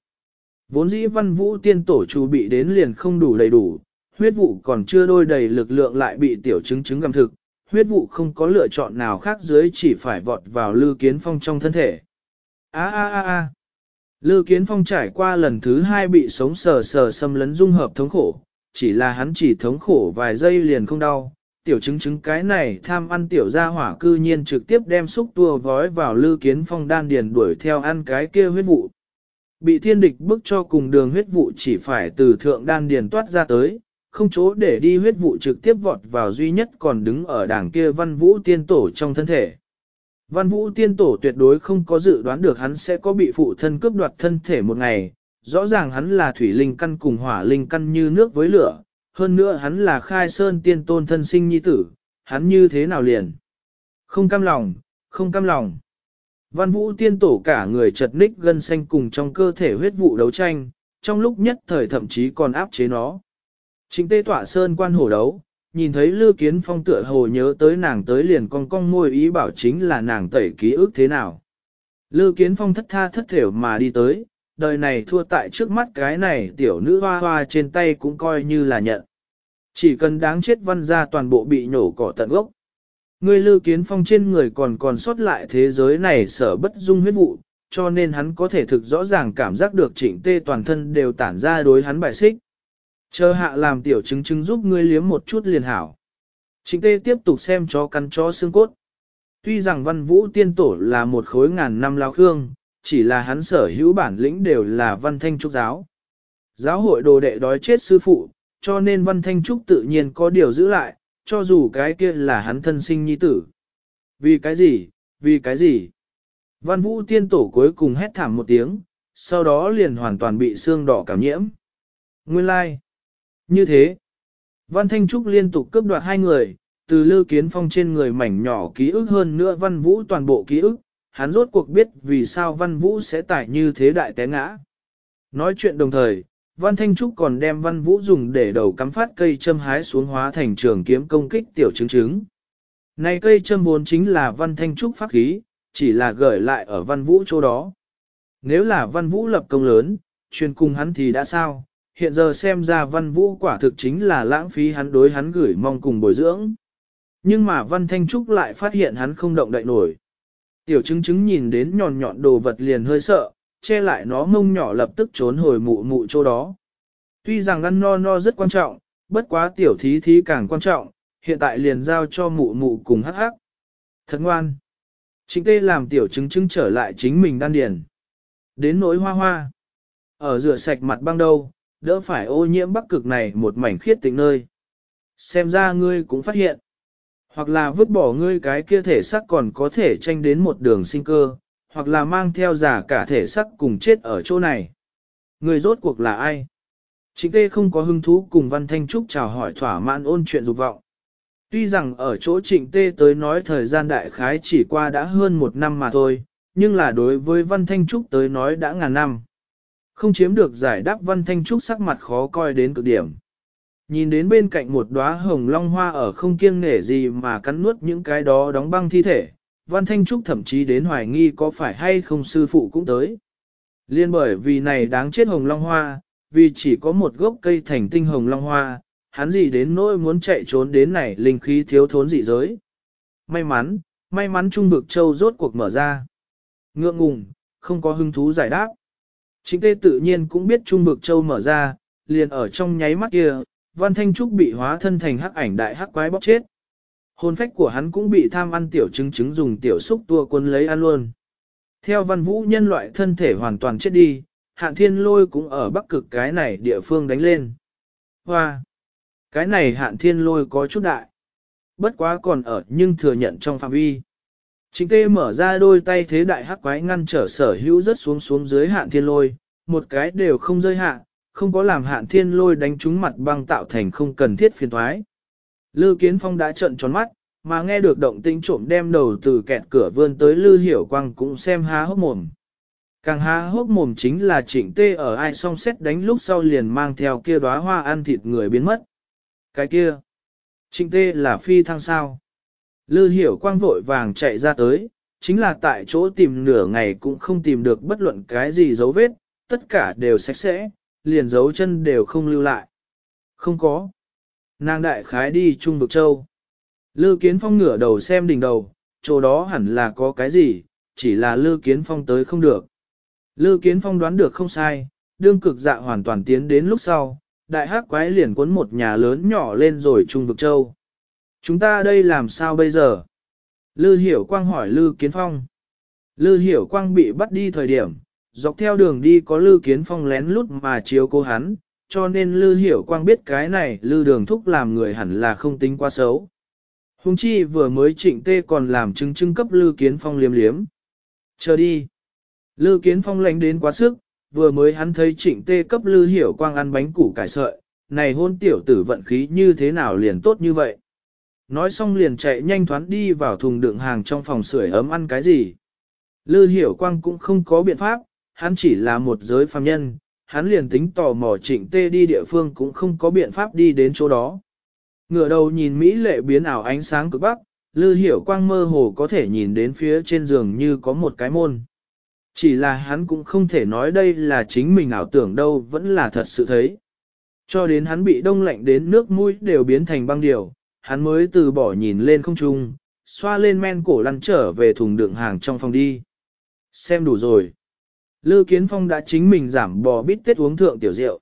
Vốn dĩ văn vũ tiên tổ chủ bị đến liền không đủ đầy đủ, huyết vụ còn chưa đôi đầy lực lượng lại bị tiểu chứng chứng găm thực, huyết vụ không có lựa chọn nào khác dưới chỉ phải vọt vào lư kiến phong trong thân thể. A a a a. Lư kiến phong trải qua lần thứ hai bị sống sờ sờ xâm lấn dung hợp thống khổ, chỉ là hắn chỉ thống khổ vài giây liền không đau. Tiểu chứng chứng cái này tham ăn tiểu gia hỏa cư nhiên trực tiếp đem xúc tua vói vào lư kiến phong đan điền đuổi theo ăn cái kia huyết vụ. Bị thiên địch bức cho cùng đường huyết vụ chỉ phải từ thượng đan điền toát ra tới, không chỗ để đi huyết vụ trực tiếp vọt vào duy nhất còn đứng ở đảng kia văn vũ tiên tổ trong thân thể. Văn vũ tiên tổ tuyệt đối không có dự đoán được hắn sẽ có bị phụ thân cướp đoạt thân thể một ngày, rõ ràng hắn là thủy linh căn cùng hỏa linh căn như nước với lửa, hơn nữa hắn là khai sơn tiên tôn thân sinh nhi tử, hắn như thế nào liền. Không cam lòng, không cam lòng. Văn vũ tiên tổ cả người chật ních gân xanh cùng trong cơ thể huyết vụ đấu tranh, trong lúc nhất thời thậm chí còn áp chế nó. Chính tê tỏa sơn quan hổ đấu, nhìn thấy Lư Kiến Phong tựa hồ nhớ tới nàng tới liền con cong môi ý bảo chính là nàng tẩy ký ức thế nào. Lư Kiến Phong thất tha thất thểu mà đi tới, đời này thua tại trước mắt cái này tiểu nữ hoa hoa trên tay cũng coi như là nhận. Chỉ cần đáng chết văn ra toàn bộ bị nhổ cỏ tận gốc. Ngươi Lư Kiến Phong trên người còn còn sót lại thế giới này sở bất dung huyết vụ, cho nên hắn có thể thực rõ ràng cảm giác được trịnh tê toàn thân đều tản ra đối hắn bài xích. Chờ hạ làm tiểu chứng chứng giúp ngươi liếm một chút liền hảo. Trịnh tê tiếp tục xem chó cắn chó xương cốt. Tuy rằng văn vũ tiên tổ là một khối ngàn năm lao khương, chỉ là hắn sở hữu bản lĩnh đều là văn thanh trúc giáo. Giáo hội đồ đệ đói chết sư phụ, cho nên văn thanh trúc tự nhiên có điều giữ lại, cho dù cái kia là hắn thân sinh nhi tử. Vì cái gì, vì cái gì? Văn vũ tiên tổ cuối cùng hét thảm một tiếng, sau đó liền hoàn toàn bị xương đỏ cảm nhiễm. Nguyên lai, like. Như thế, Văn Thanh Trúc liên tục cướp đoạt hai người, từ Lư Kiến Phong trên người mảnh nhỏ ký ức hơn nữa Văn Vũ toàn bộ ký ức, hắn rốt cuộc biết vì sao Văn Vũ sẽ tải như thế đại té ngã. Nói chuyện đồng thời, Văn Thanh Trúc còn đem Văn Vũ dùng để đầu cắm phát cây châm hái xuống hóa thành trường kiếm công kích tiểu chứng chứng. Này cây châm vốn chính là Văn Thanh Trúc pháp khí, chỉ là gửi lại ở Văn Vũ chỗ đó. Nếu là Văn Vũ lập công lớn, truyền cùng hắn thì đã sao, hiện giờ xem ra văn vũ quả thực chính là lãng phí hắn đối hắn gửi mong cùng bồi dưỡng. Nhưng mà văn thanh trúc lại phát hiện hắn không động đậy nổi. Tiểu chứng chứng nhìn đến nhọn nhọn đồ vật liền hơi sợ, che lại nó mông nhỏ lập tức trốn hồi mụ mụ chỗ đó. Tuy rằng ăn no no rất quan trọng, bất quá tiểu thí thí càng quan trọng, hiện tại liền giao cho mụ mụ cùng hắc hắc. Thật ngoan. Chính tê làm tiểu chứng chứng trở lại chính mình đan điền. Đến nỗi hoa hoa. Ở rửa sạch mặt băng đâu, đỡ phải ô nhiễm bắc cực này một mảnh khiết tịnh nơi. Xem ra ngươi cũng phát hiện. Hoặc là vứt bỏ ngươi cái kia thể xác còn có thể tranh đến một đường sinh cơ, hoặc là mang theo giả cả thể sắc cùng chết ở chỗ này. người rốt cuộc là ai? Chính tê không có hứng thú cùng Văn Thanh Trúc chào hỏi thỏa mãn ôn chuyện dục vọng. Tuy rằng ở chỗ trịnh tê tới nói thời gian đại khái chỉ qua đã hơn một năm mà thôi, nhưng là đối với Văn Thanh Trúc tới nói đã ngàn năm. Không chiếm được giải đáp Văn Thanh Trúc sắc mặt khó coi đến cực điểm. Nhìn đến bên cạnh một đóa hồng long hoa ở không kiêng nể gì mà cắn nuốt những cái đó đóng băng thi thể, Văn Thanh Trúc thậm chí đến hoài nghi có phải hay không sư phụ cũng tới. Liên bởi vì này đáng chết hồng long hoa, vì chỉ có một gốc cây thành tinh hồng long hoa, hắn gì đến nỗi muốn chạy trốn đến này linh khí thiếu thốn dị giới. May mắn, may mắn Trung vực châu rốt cuộc mở ra. Ngượng ngùng, không có hứng thú giải đáp. Chính tê tự nhiên cũng biết Trung vực châu mở ra, liền ở trong nháy mắt kia, Văn Thanh Trúc bị hóa thân thành hắc ảnh đại hắc quái bóc chết. Hồn phách của hắn cũng bị tham ăn tiểu trứng trứng dùng tiểu xúc tua quân lấy ăn luôn. Theo văn vũ nhân loại thân thể hoàn toàn chết đi, hạn thiên lôi cũng ở bắc cực cái này địa phương đánh lên. Hoa! Cái này hạn thiên lôi có chút đại. Bất quá còn ở nhưng thừa nhận trong phạm vi. Chính tê mở ra đôi tay thế đại hắc quái ngăn trở sở hữu rất xuống xuống dưới hạn thiên lôi, một cái đều không rơi hạ, không có làm hạn thiên lôi đánh trúng mặt băng tạo thành không cần thiết phiền thoái. Lư Kiến Phong đã trợn tròn mắt, mà nghe được động tĩnh trộm đem đầu từ kẹt cửa vươn tới Lư Hiểu Quang cũng xem há hốc mồm. Càng há hốc mồm chính là trịnh tê ở ai song xét đánh lúc sau liền mang theo kia đóa hoa ăn thịt người biến mất. Cái kia, trịnh tê là phi thăng sao. Lư Hiểu Quang vội vàng chạy ra tới, chính là tại chỗ tìm nửa ngày cũng không tìm được bất luận cái gì dấu vết, tất cả đều sạch sẽ, liền dấu chân đều không lưu lại. Không có. Nàng đại khái đi Trung Vực Châu. Lư Kiến Phong ngửa đầu xem đỉnh đầu, chỗ đó hẳn là có cái gì, chỉ là Lư Kiến Phong tới không được. Lư Kiến Phong đoán được không sai, đương cực dạ hoàn toàn tiến đến lúc sau, đại hắc quái liền cuốn một nhà lớn nhỏ lên rồi Trung Vực Châu. Chúng ta đây làm sao bây giờ? Lư Hiểu Quang hỏi Lư Kiến Phong. Lư Hiểu Quang bị bắt đi thời điểm, dọc theo đường đi có Lư Kiến Phong lén lút mà chiếu cố hắn, cho nên Lư Hiểu Quang biết cái này Lư Đường Thúc làm người hẳn là không tính quá xấu. Hùng chi vừa mới trịnh tê còn làm chứng chứng cấp Lư Kiến Phong liếm liếm. Chờ đi. Lư Kiến Phong lánh đến quá sức, vừa mới hắn thấy trịnh tê cấp Lư Hiểu Quang ăn bánh củ cải sợi, này hôn tiểu tử vận khí như thế nào liền tốt như vậy. Nói xong liền chạy nhanh thoán đi vào thùng đựng hàng trong phòng sưởi ấm ăn cái gì. Lư Hiểu Quang cũng không có biện pháp, hắn chỉ là một giới phàm nhân, hắn liền tính tò mò trịnh tê đi địa phương cũng không có biện pháp đi đến chỗ đó. Ngửa đầu nhìn Mỹ lệ biến ảo ánh sáng cực bắc, lư hiểu quang mơ hồ có thể nhìn đến phía trên giường như có một cái môn. Chỉ là hắn cũng không thể nói đây là chính mình ảo tưởng đâu vẫn là thật sự thấy. Cho đến hắn bị đông lạnh đến nước mũi đều biến thành băng điều, hắn mới từ bỏ nhìn lên không trung, xoa lên men cổ lăn trở về thùng đựng hàng trong phòng đi. Xem đủ rồi. Lư Kiến Phong đã chính mình giảm bò bít tết uống thượng tiểu rượu.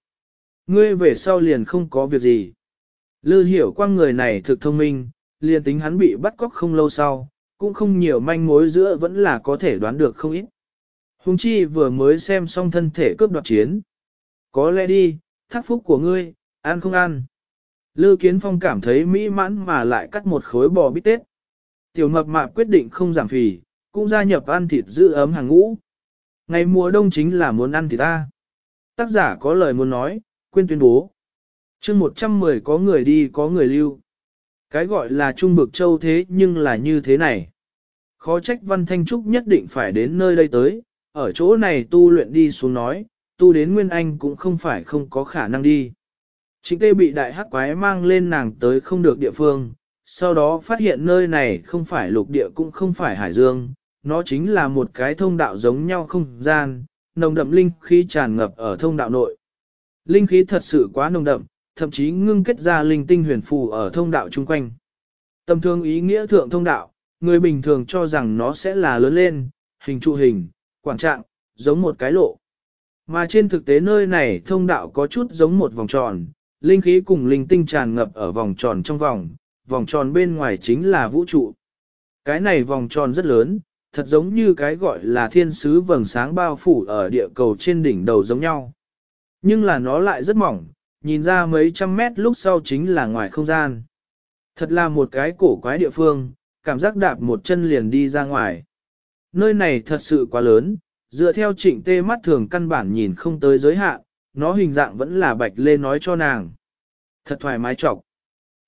Ngươi về sau liền không có việc gì. Lư hiểu quang người này thực thông minh, liền tính hắn bị bắt cóc không lâu sau, cũng không nhiều manh mối giữa vẫn là có thể đoán được không ít. Hùng chi vừa mới xem xong thân thể cướp đoạt chiến. Có lẽ đi, thác phúc của ngươi, ăn không ăn. Lư Kiến Phong cảm thấy mỹ mãn mà lại cắt một khối bò bít tết. Tiểu mập mạp quyết định không giảm phì, cũng gia nhập ăn thịt giữ ấm hàng ngũ. Ngày mùa đông chính là muốn ăn thì ta. Tác giả có lời muốn nói, quên tuyên bố. chương 110 có người đi có người lưu. Cái gọi là trung bực châu thế nhưng là như thế này. Khó trách Văn Thanh Trúc nhất định phải đến nơi đây tới, ở chỗ này tu luyện đi xuống nói, tu đến Nguyên Anh cũng không phải không có khả năng đi. Chính tê bị đại hắc quái mang lên nàng tới không được địa phương, sau đó phát hiện nơi này không phải lục địa cũng không phải hải dương, nó chính là một cái thông đạo giống nhau không gian, nồng đậm linh khí tràn ngập ở thông đạo nội. Linh khí thật sự quá nồng đậm, thậm chí ngưng kết ra linh tinh huyền phù ở thông đạo chung quanh. Tầm thương ý nghĩa thượng thông đạo, người bình thường cho rằng nó sẽ là lớn lên, hình trụ hình, quảng trạng, giống một cái lộ. Mà trên thực tế nơi này thông đạo có chút giống một vòng tròn, linh khí cùng linh tinh tràn ngập ở vòng tròn trong vòng, vòng tròn bên ngoài chính là vũ trụ. Cái này vòng tròn rất lớn, thật giống như cái gọi là thiên sứ vầng sáng bao phủ ở địa cầu trên đỉnh đầu giống nhau. Nhưng là nó lại rất mỏng, nhìn ra mấy trăm mét lúc sau chính là ngoài không gian. Thật là một cái cổ quái địa phương, cảm giác đạp một chân liền đi ra ngoài. Nơi này thật sự quá lớn, dựa theo trịnh tê mắt thường căn bản nhìn không tới giới hạn, nó hình dạng vẫn là bạch lê nói cho nàng. Thật thoải mái trọc.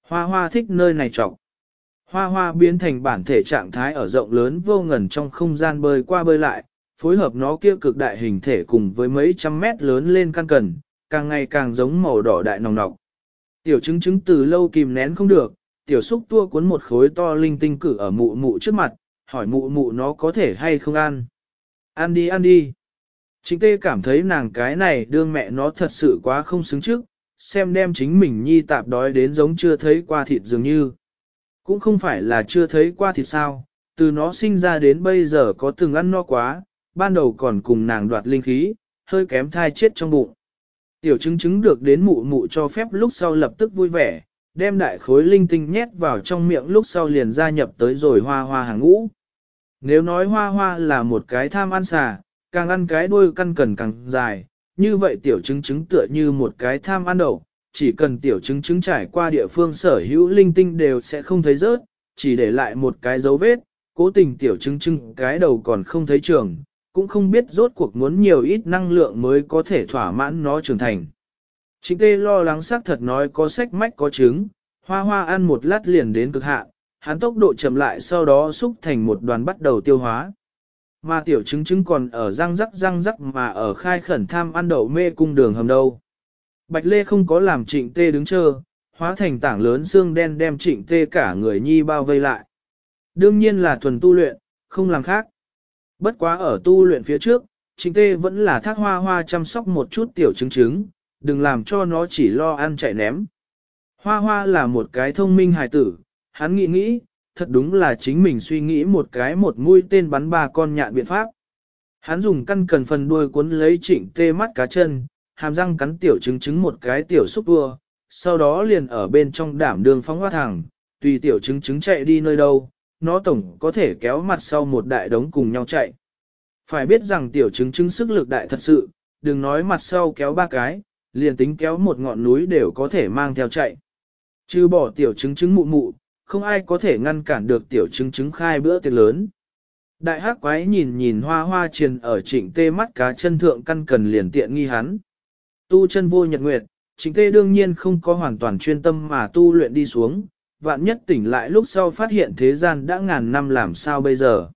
Hoa hoa thích nơi này trọc. Hoa hoa biến thành bản thể trạng thái ở rộng lớn vô ngần trong không gian bơi qua bơi lại, phối hợp nó kia cực đại hình thể cùng với mấy trăm mét lớn lên căn cần, càng ngày càng giống màu đỏ đại nòng nọc. Tiểu trứng trứng từ lâu kìm nén không được, tiểu xúc tua cuốn một khối to linh tinh cử ở mụ mụ trước mặt, hỏi mụ mụ nó có thể hay không ăn. Ăn đi ăn đi. Chính tê cảm thấy nàng cái này đương mẹ nó thật sự quá không xứng trước, xem đem chính mình nhi tạp đói đến giống chưa thấy qua thịt dường như. Cũng không phải là chưa thấy qua thịt sao, từ nó sinh ra đến bây giờ có từng ăn no quá, ban đầu còn cùng nàng đoạt linh khí, hơi kém thai chết trong bụng. Tiểu chứng chứng được đến mụ mụ cho phép lúc sau lập tức vui vẻ, đem đại khối linh tinh nhét vào trong miệng lúc sau liền gia nhập tới rồi hoa hoa hàng ngũ. Nếu nói hoa hoa là một cái tham ăn xà, càng ăn cái đuôi căn cần càng dài, như vậy tiểu chứng chứng tựa như một cái tham ăn đậu, chỉ cần tiểu chứng chứng trải qua địa phương sở hữu linh tinh đều sẽ không thấy rớt, chỉ để lại một cái dấu vết, cố tình tiểu chứng chứng cái đầu còn không thấy trường, cũng không biết rốt cuộc muốn nhiều ít năng lượng mới có thể thỏa mãn nó trưởng thành. Chính tê lo lắng xác thật nói có sách mách có trứng, hoa hoa ăn một lát liền đến cực hạn, hắn tốc độ chậm lại sau đó xúc thành một đoàn bắt đầu tiêu hóa. Mà tiểu chứng chứng còn ở răng rắc răng rắc mà ở khai khẩn tham ăn đậu mê cung đường hầm đâu. Bạch Lê không có làm trịnh tê đứng chờ, hóa thành tảng lớn xương đen đem trịnh tê cả người nhi bao vây lại. Đương nhiên là thuần tu luyện, không làm khác. Bất quá ở tu luyện phía trước, trịnh tê vẫn là thác hoa hoa chăm sóc một chút tiểu trứng trứng, đừng làm cho nó chỉ lo ăn chạy ném. Hoa hoa là một cái thông minh hài tử, hắn nghĩ nghĩ, thật đúng là chính mình suy nghĩ một cái một mũi tên bắn ba con nhạn biện pháp. Hắn dùng căn cần phần đuôi cuốn lấy trịnh tê mắt cá chân, hàm răng cắn tiểu trứng trứng một cái tiểu xúc vua, sau đó liền ở bên trong đảm đường phóng hoa thẳng, tùy tiểu trứng trứng chạy đi nơi đâu, nó tổng có thể kéo mặt sau một đại đống cùng nhau chạy. Phải biết rằng tiểu trứng trứng sức lực đại thật sự, đừng nói mặt sau kéo ba cái, liền tính kéo một ngọn núi đều có thể mang theo chạy. Chứ bỏ tiểu trứng trứng mụ mụ, không ai có thể ngăn cản được tiểu trứng trứng khai bữa tiệc lớn. Đại hắc quái nhìn nhìn hoa hoa triền ở trịnh tê mắt cá chân thượng căn cần liền tiện nghi hắn. Tu chân vô nhật nguyệt, chính tê đương nhiên không có hoàn toàn chuyên tâm mà tu luyện đi xuống, vạn nhất tỉnh lại lúc sau phát hiện thế gian đã ngàn năm làm sao bây giờ.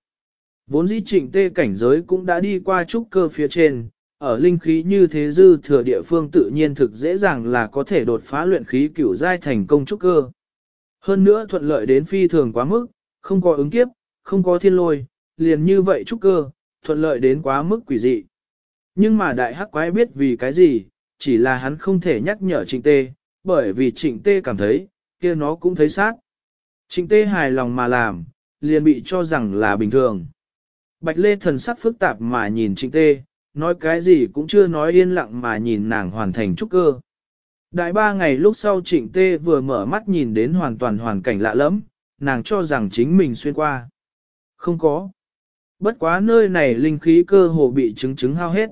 Vốn dĩ trịnh tê cảnh giới cũng đã đi qua trúc cơ phía trên, ở linh khí như thế dư thừa địa phương tự nhiên thực dễ dàng là có thể đột phá luyện khí cửu giai thành công trúc cơ. Hơn nữa thuận lợi đến phi thường quá mức, không có ứng kiếp, không có thiên lôi, liền như vậy trúc cơ, thuận lợi đến quá mức quỷ dị. Nhưng mà đại hắc quái biết vì cái gì, chỉ là hắn không thể nhắc nhở trịnh tê, bởi vì trịnh tê cảm thấy, kia nó cũng thấy sát. Trịnh tê hài lòng mà làm, liền bị cho rằng là bình thường. Bạch lê thần sắc phức tạp mà nhìn trịnh tê, nói cái gì cũng chưa nói yên lặng mà nhìn nàng hoàn thành trúc cơ. Đại ba ngày lúc sau trịnh tê vừa mở mắt nhìn đến hoàn toàn hoàn cảnh lạ lẫm, nàng cho rằng chính mình xuyên qua. Không có. Bất quá nơi này linh khí cơ hồ bị chứng chứng hao hết.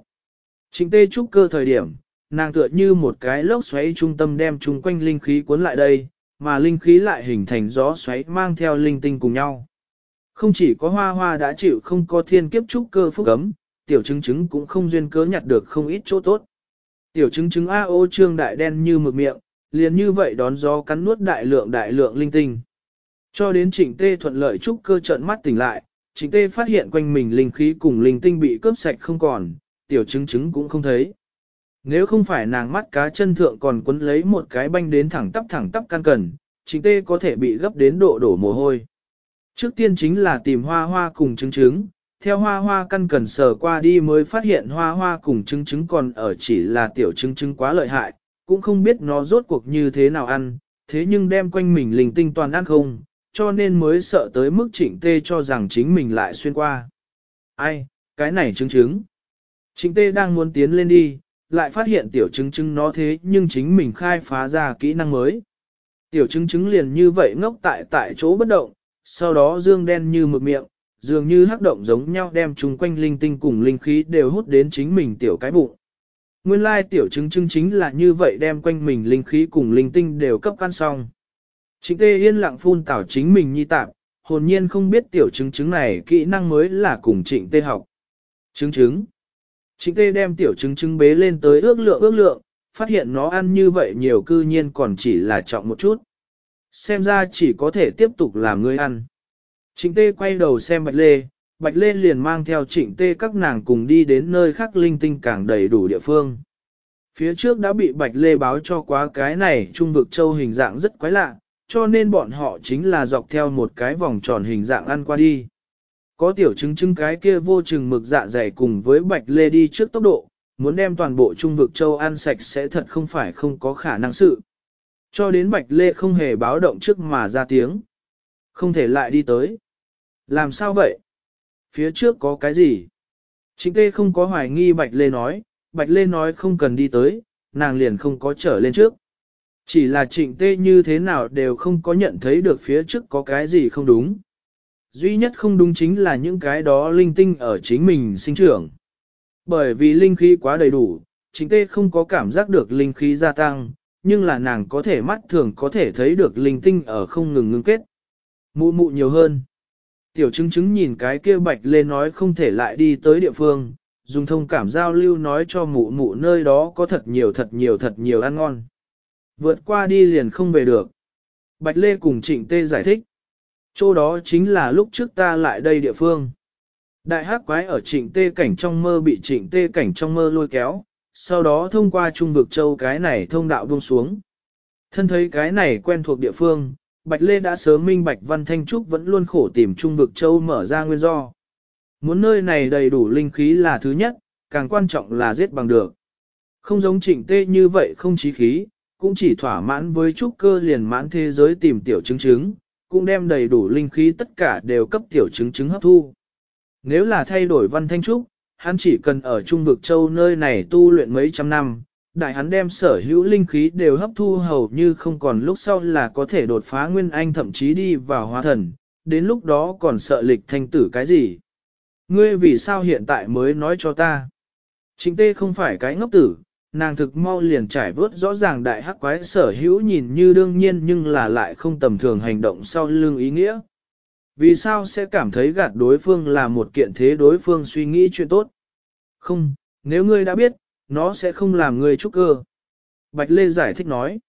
Trịnh tê trúc cơ thời điểm, nàng tựa như một cái lốc xoáy trung tâm đem chung quanh linh khí cuốn lại đây, mà linh khí lại hình thành gió xoáy mang theo linh tinh cùng nhau. Không chỉ có hoa hoa đã chịu không có thiên kiếp trúc cơ phúc ấm, tiểu chứng chứng cũng không duyên cớ nhặt được không ít chỗ tốt. Tiểu chứng chứng A ô trương đại đen như mực miệng, liền như vậy đón gió cắn nuốt đại lượng đại lượng linh tinh. Cho đến trịnh tê thuận lợi trúc cơ trận mắt tỉnh lại, trịnh tê phát hiện quanh mình linh khí cùng linh tinh bị cướp sạch không còn, tiểu chứng chứng cũng không thấy. Nếu không phải nàng mắt cá chân thượng còn quấn lấy một cái banh đến thẳng tắp thẳng tắp căn cần, chính tê có thể bị gấp đến độ đổ mồ hôi. Trước tiên chính là tìm hoa hoa cùng chứng chứng, theo hoa hoa căn cần sờ qua đi mới phát hiện hoa hoa cùng trứng trứng còn ở chỉ là tiểu trứng trứng quá lợi hại, cũng không biết nó rốt cuộc như thế nào ăn, thế nhưng đem quanh mình linh tinh toàn ăn không, cho nên mới sợ tới mức trịnh tê cho rằng chính mình lại xuyên qua. Ai, cái này chứng chứng. Trịnh tê đang muốn tiến lên đi, lại phát hiện tiểu chứng chứng nó thế nhưng chính mình khai phá ra kỹ năng mới. Tiểu chứng chứng liền như vậy ngốc tại tại chỗ bất động, sau đó dương đen như mực miệng, dường như hắc động giống nhau đem chung quanh linh tinh cùng linh khí đều hút đến chính mình tiểu cái bụng. Nguyên lai tiểu chứng chứng chính là như vậy đem quanh mình linh khí cùng linh tinh đều cấp ăn xong. chính tê yên lặng phun tảo chính mình nhi tạp, hồn nhiên không biết tiểu chứng chứng này kỹ năng mới là cùng trịnh tê học. Chứng chứng. Trịnh tê đem tiểu chứng chứng bế lên tới ước lượng ước lượng, phát hiện nó ăn như vậy nhiều cư nhiên còn chỉ là trọng một chút. Xem ra chỉ có thể tiếp tục làm người ăn. Trịnh tê quay đầu xem bạch lê, bạch lê liền mang theo trịnh tê các nàng cùng đi đến nơi khác linh tinh càng đầy đủ địa phương. Phía trước đã bị bạch lê báo cho quá cái này trung vực châu hình dạng rất quái lạ, cho nên bọn họ chính là dọc theo một cái vòng tròn hình dạng ăn qua đi. Có tiểu chứng chứng cái kia vô chừng mực dạ dày cùng với bạch lê đi trước tốc độ, muốn đem toàn bộ trung vực châu ăn sạch sẽ thật không phải không có khả năng sự. Cho đến bạch lê không hề báo động trước mà ra tiếng. Không thể lại đi tới. Làm sao vậy? Phía trước có cái gì? Chính tê không có hoài nghi bạch lê nói, bạch lê nói không cần đi tới, nàng liền không có trở lên trước. Chỉ là trịnh tê như thế nào đều không có nhận thấy được phía trước có cái gì không đúng. Duy nhất không đúng chính là những cái đó linh tinh ở chính mình sinh trưởng. Bởi vì linh khí quá đầy đủ, trịnh tê không có cảm giác được linh khí gia tăng, nhưng là nàng có thể mắt thường có thể thấy được linh tinh ở không ngừng ngưng kết. Mụ mụ nhiều hơn. Tiểu chứng chứng nhìn cái kia bạch lên nói không thể lại đi tới địa phương, dùng thông cảm giao lưu nói cho mụ mụ nơi đó có thật nhiều thật nhiều thật nhiều ăn ngon. Vượt qua đi liền không về được. Bạch Lê cùng Trịnh Tê giải thích. Chỗ đó chính là lúc trước ta lại đây địa phương. Đại hắc quái ở Trịnh Tê cảnh trong mơ bị Trịnh Tê cảnh trong mơ lôi kéo, sau đó thông qua trung vực châu cái này thông đạo buông xuống. Thân thấy cái này quen thuộc địa phương, Bạch Lê đã sớm minh Bạch Văn Thanh Trúc vẫn luôn khổ tìm trung vực châu mở ra nguyên do. Muốn nơi này đầy đủ linh khí là thứ nhất, càng quan trọng là giết bằng được. Không giống trịnh tê như vậy không chí khí, cũng chỉ thỏa mãn với trúc cơ liền mãn thế giới tìm tiểu chứng chứng, cũng đem đầy đủ linh khí tất cả đều cấp tiểu chứng chứng hấp thu. Nếu là thay đổi văn thanh trúc, hắn chỉ cần ở trung vực châu nơi này tu luyện mấy trăm năm, đại hắn đem sở hữu linh khí đều hấp thu hầu như không còn lúc sau là có thể đột phá nguyên anh thậm chí đi vào hóa thần, đến lúc đó còn sợ lịch thanh tử cái gì. Ngươi vì sao hiện tại mới nói cho ta? Chính tê không phải cái ngốc tử, nàng thực mau liền trải vớt rõ ràng đại hắc quái sở hữu nhìn như đương nhiên nhưng là lại không tầm thường hành động sau lưng ý nghĩa. Vì sao sẽ cảm thấy gạt đối phương là một kiện thế đối phương suy nghĩ chuyện tốt? Không, nếu ngươi đã biết, nó sẽ không làm ngươi trúc cơ. Bạch Lê giải thích nói.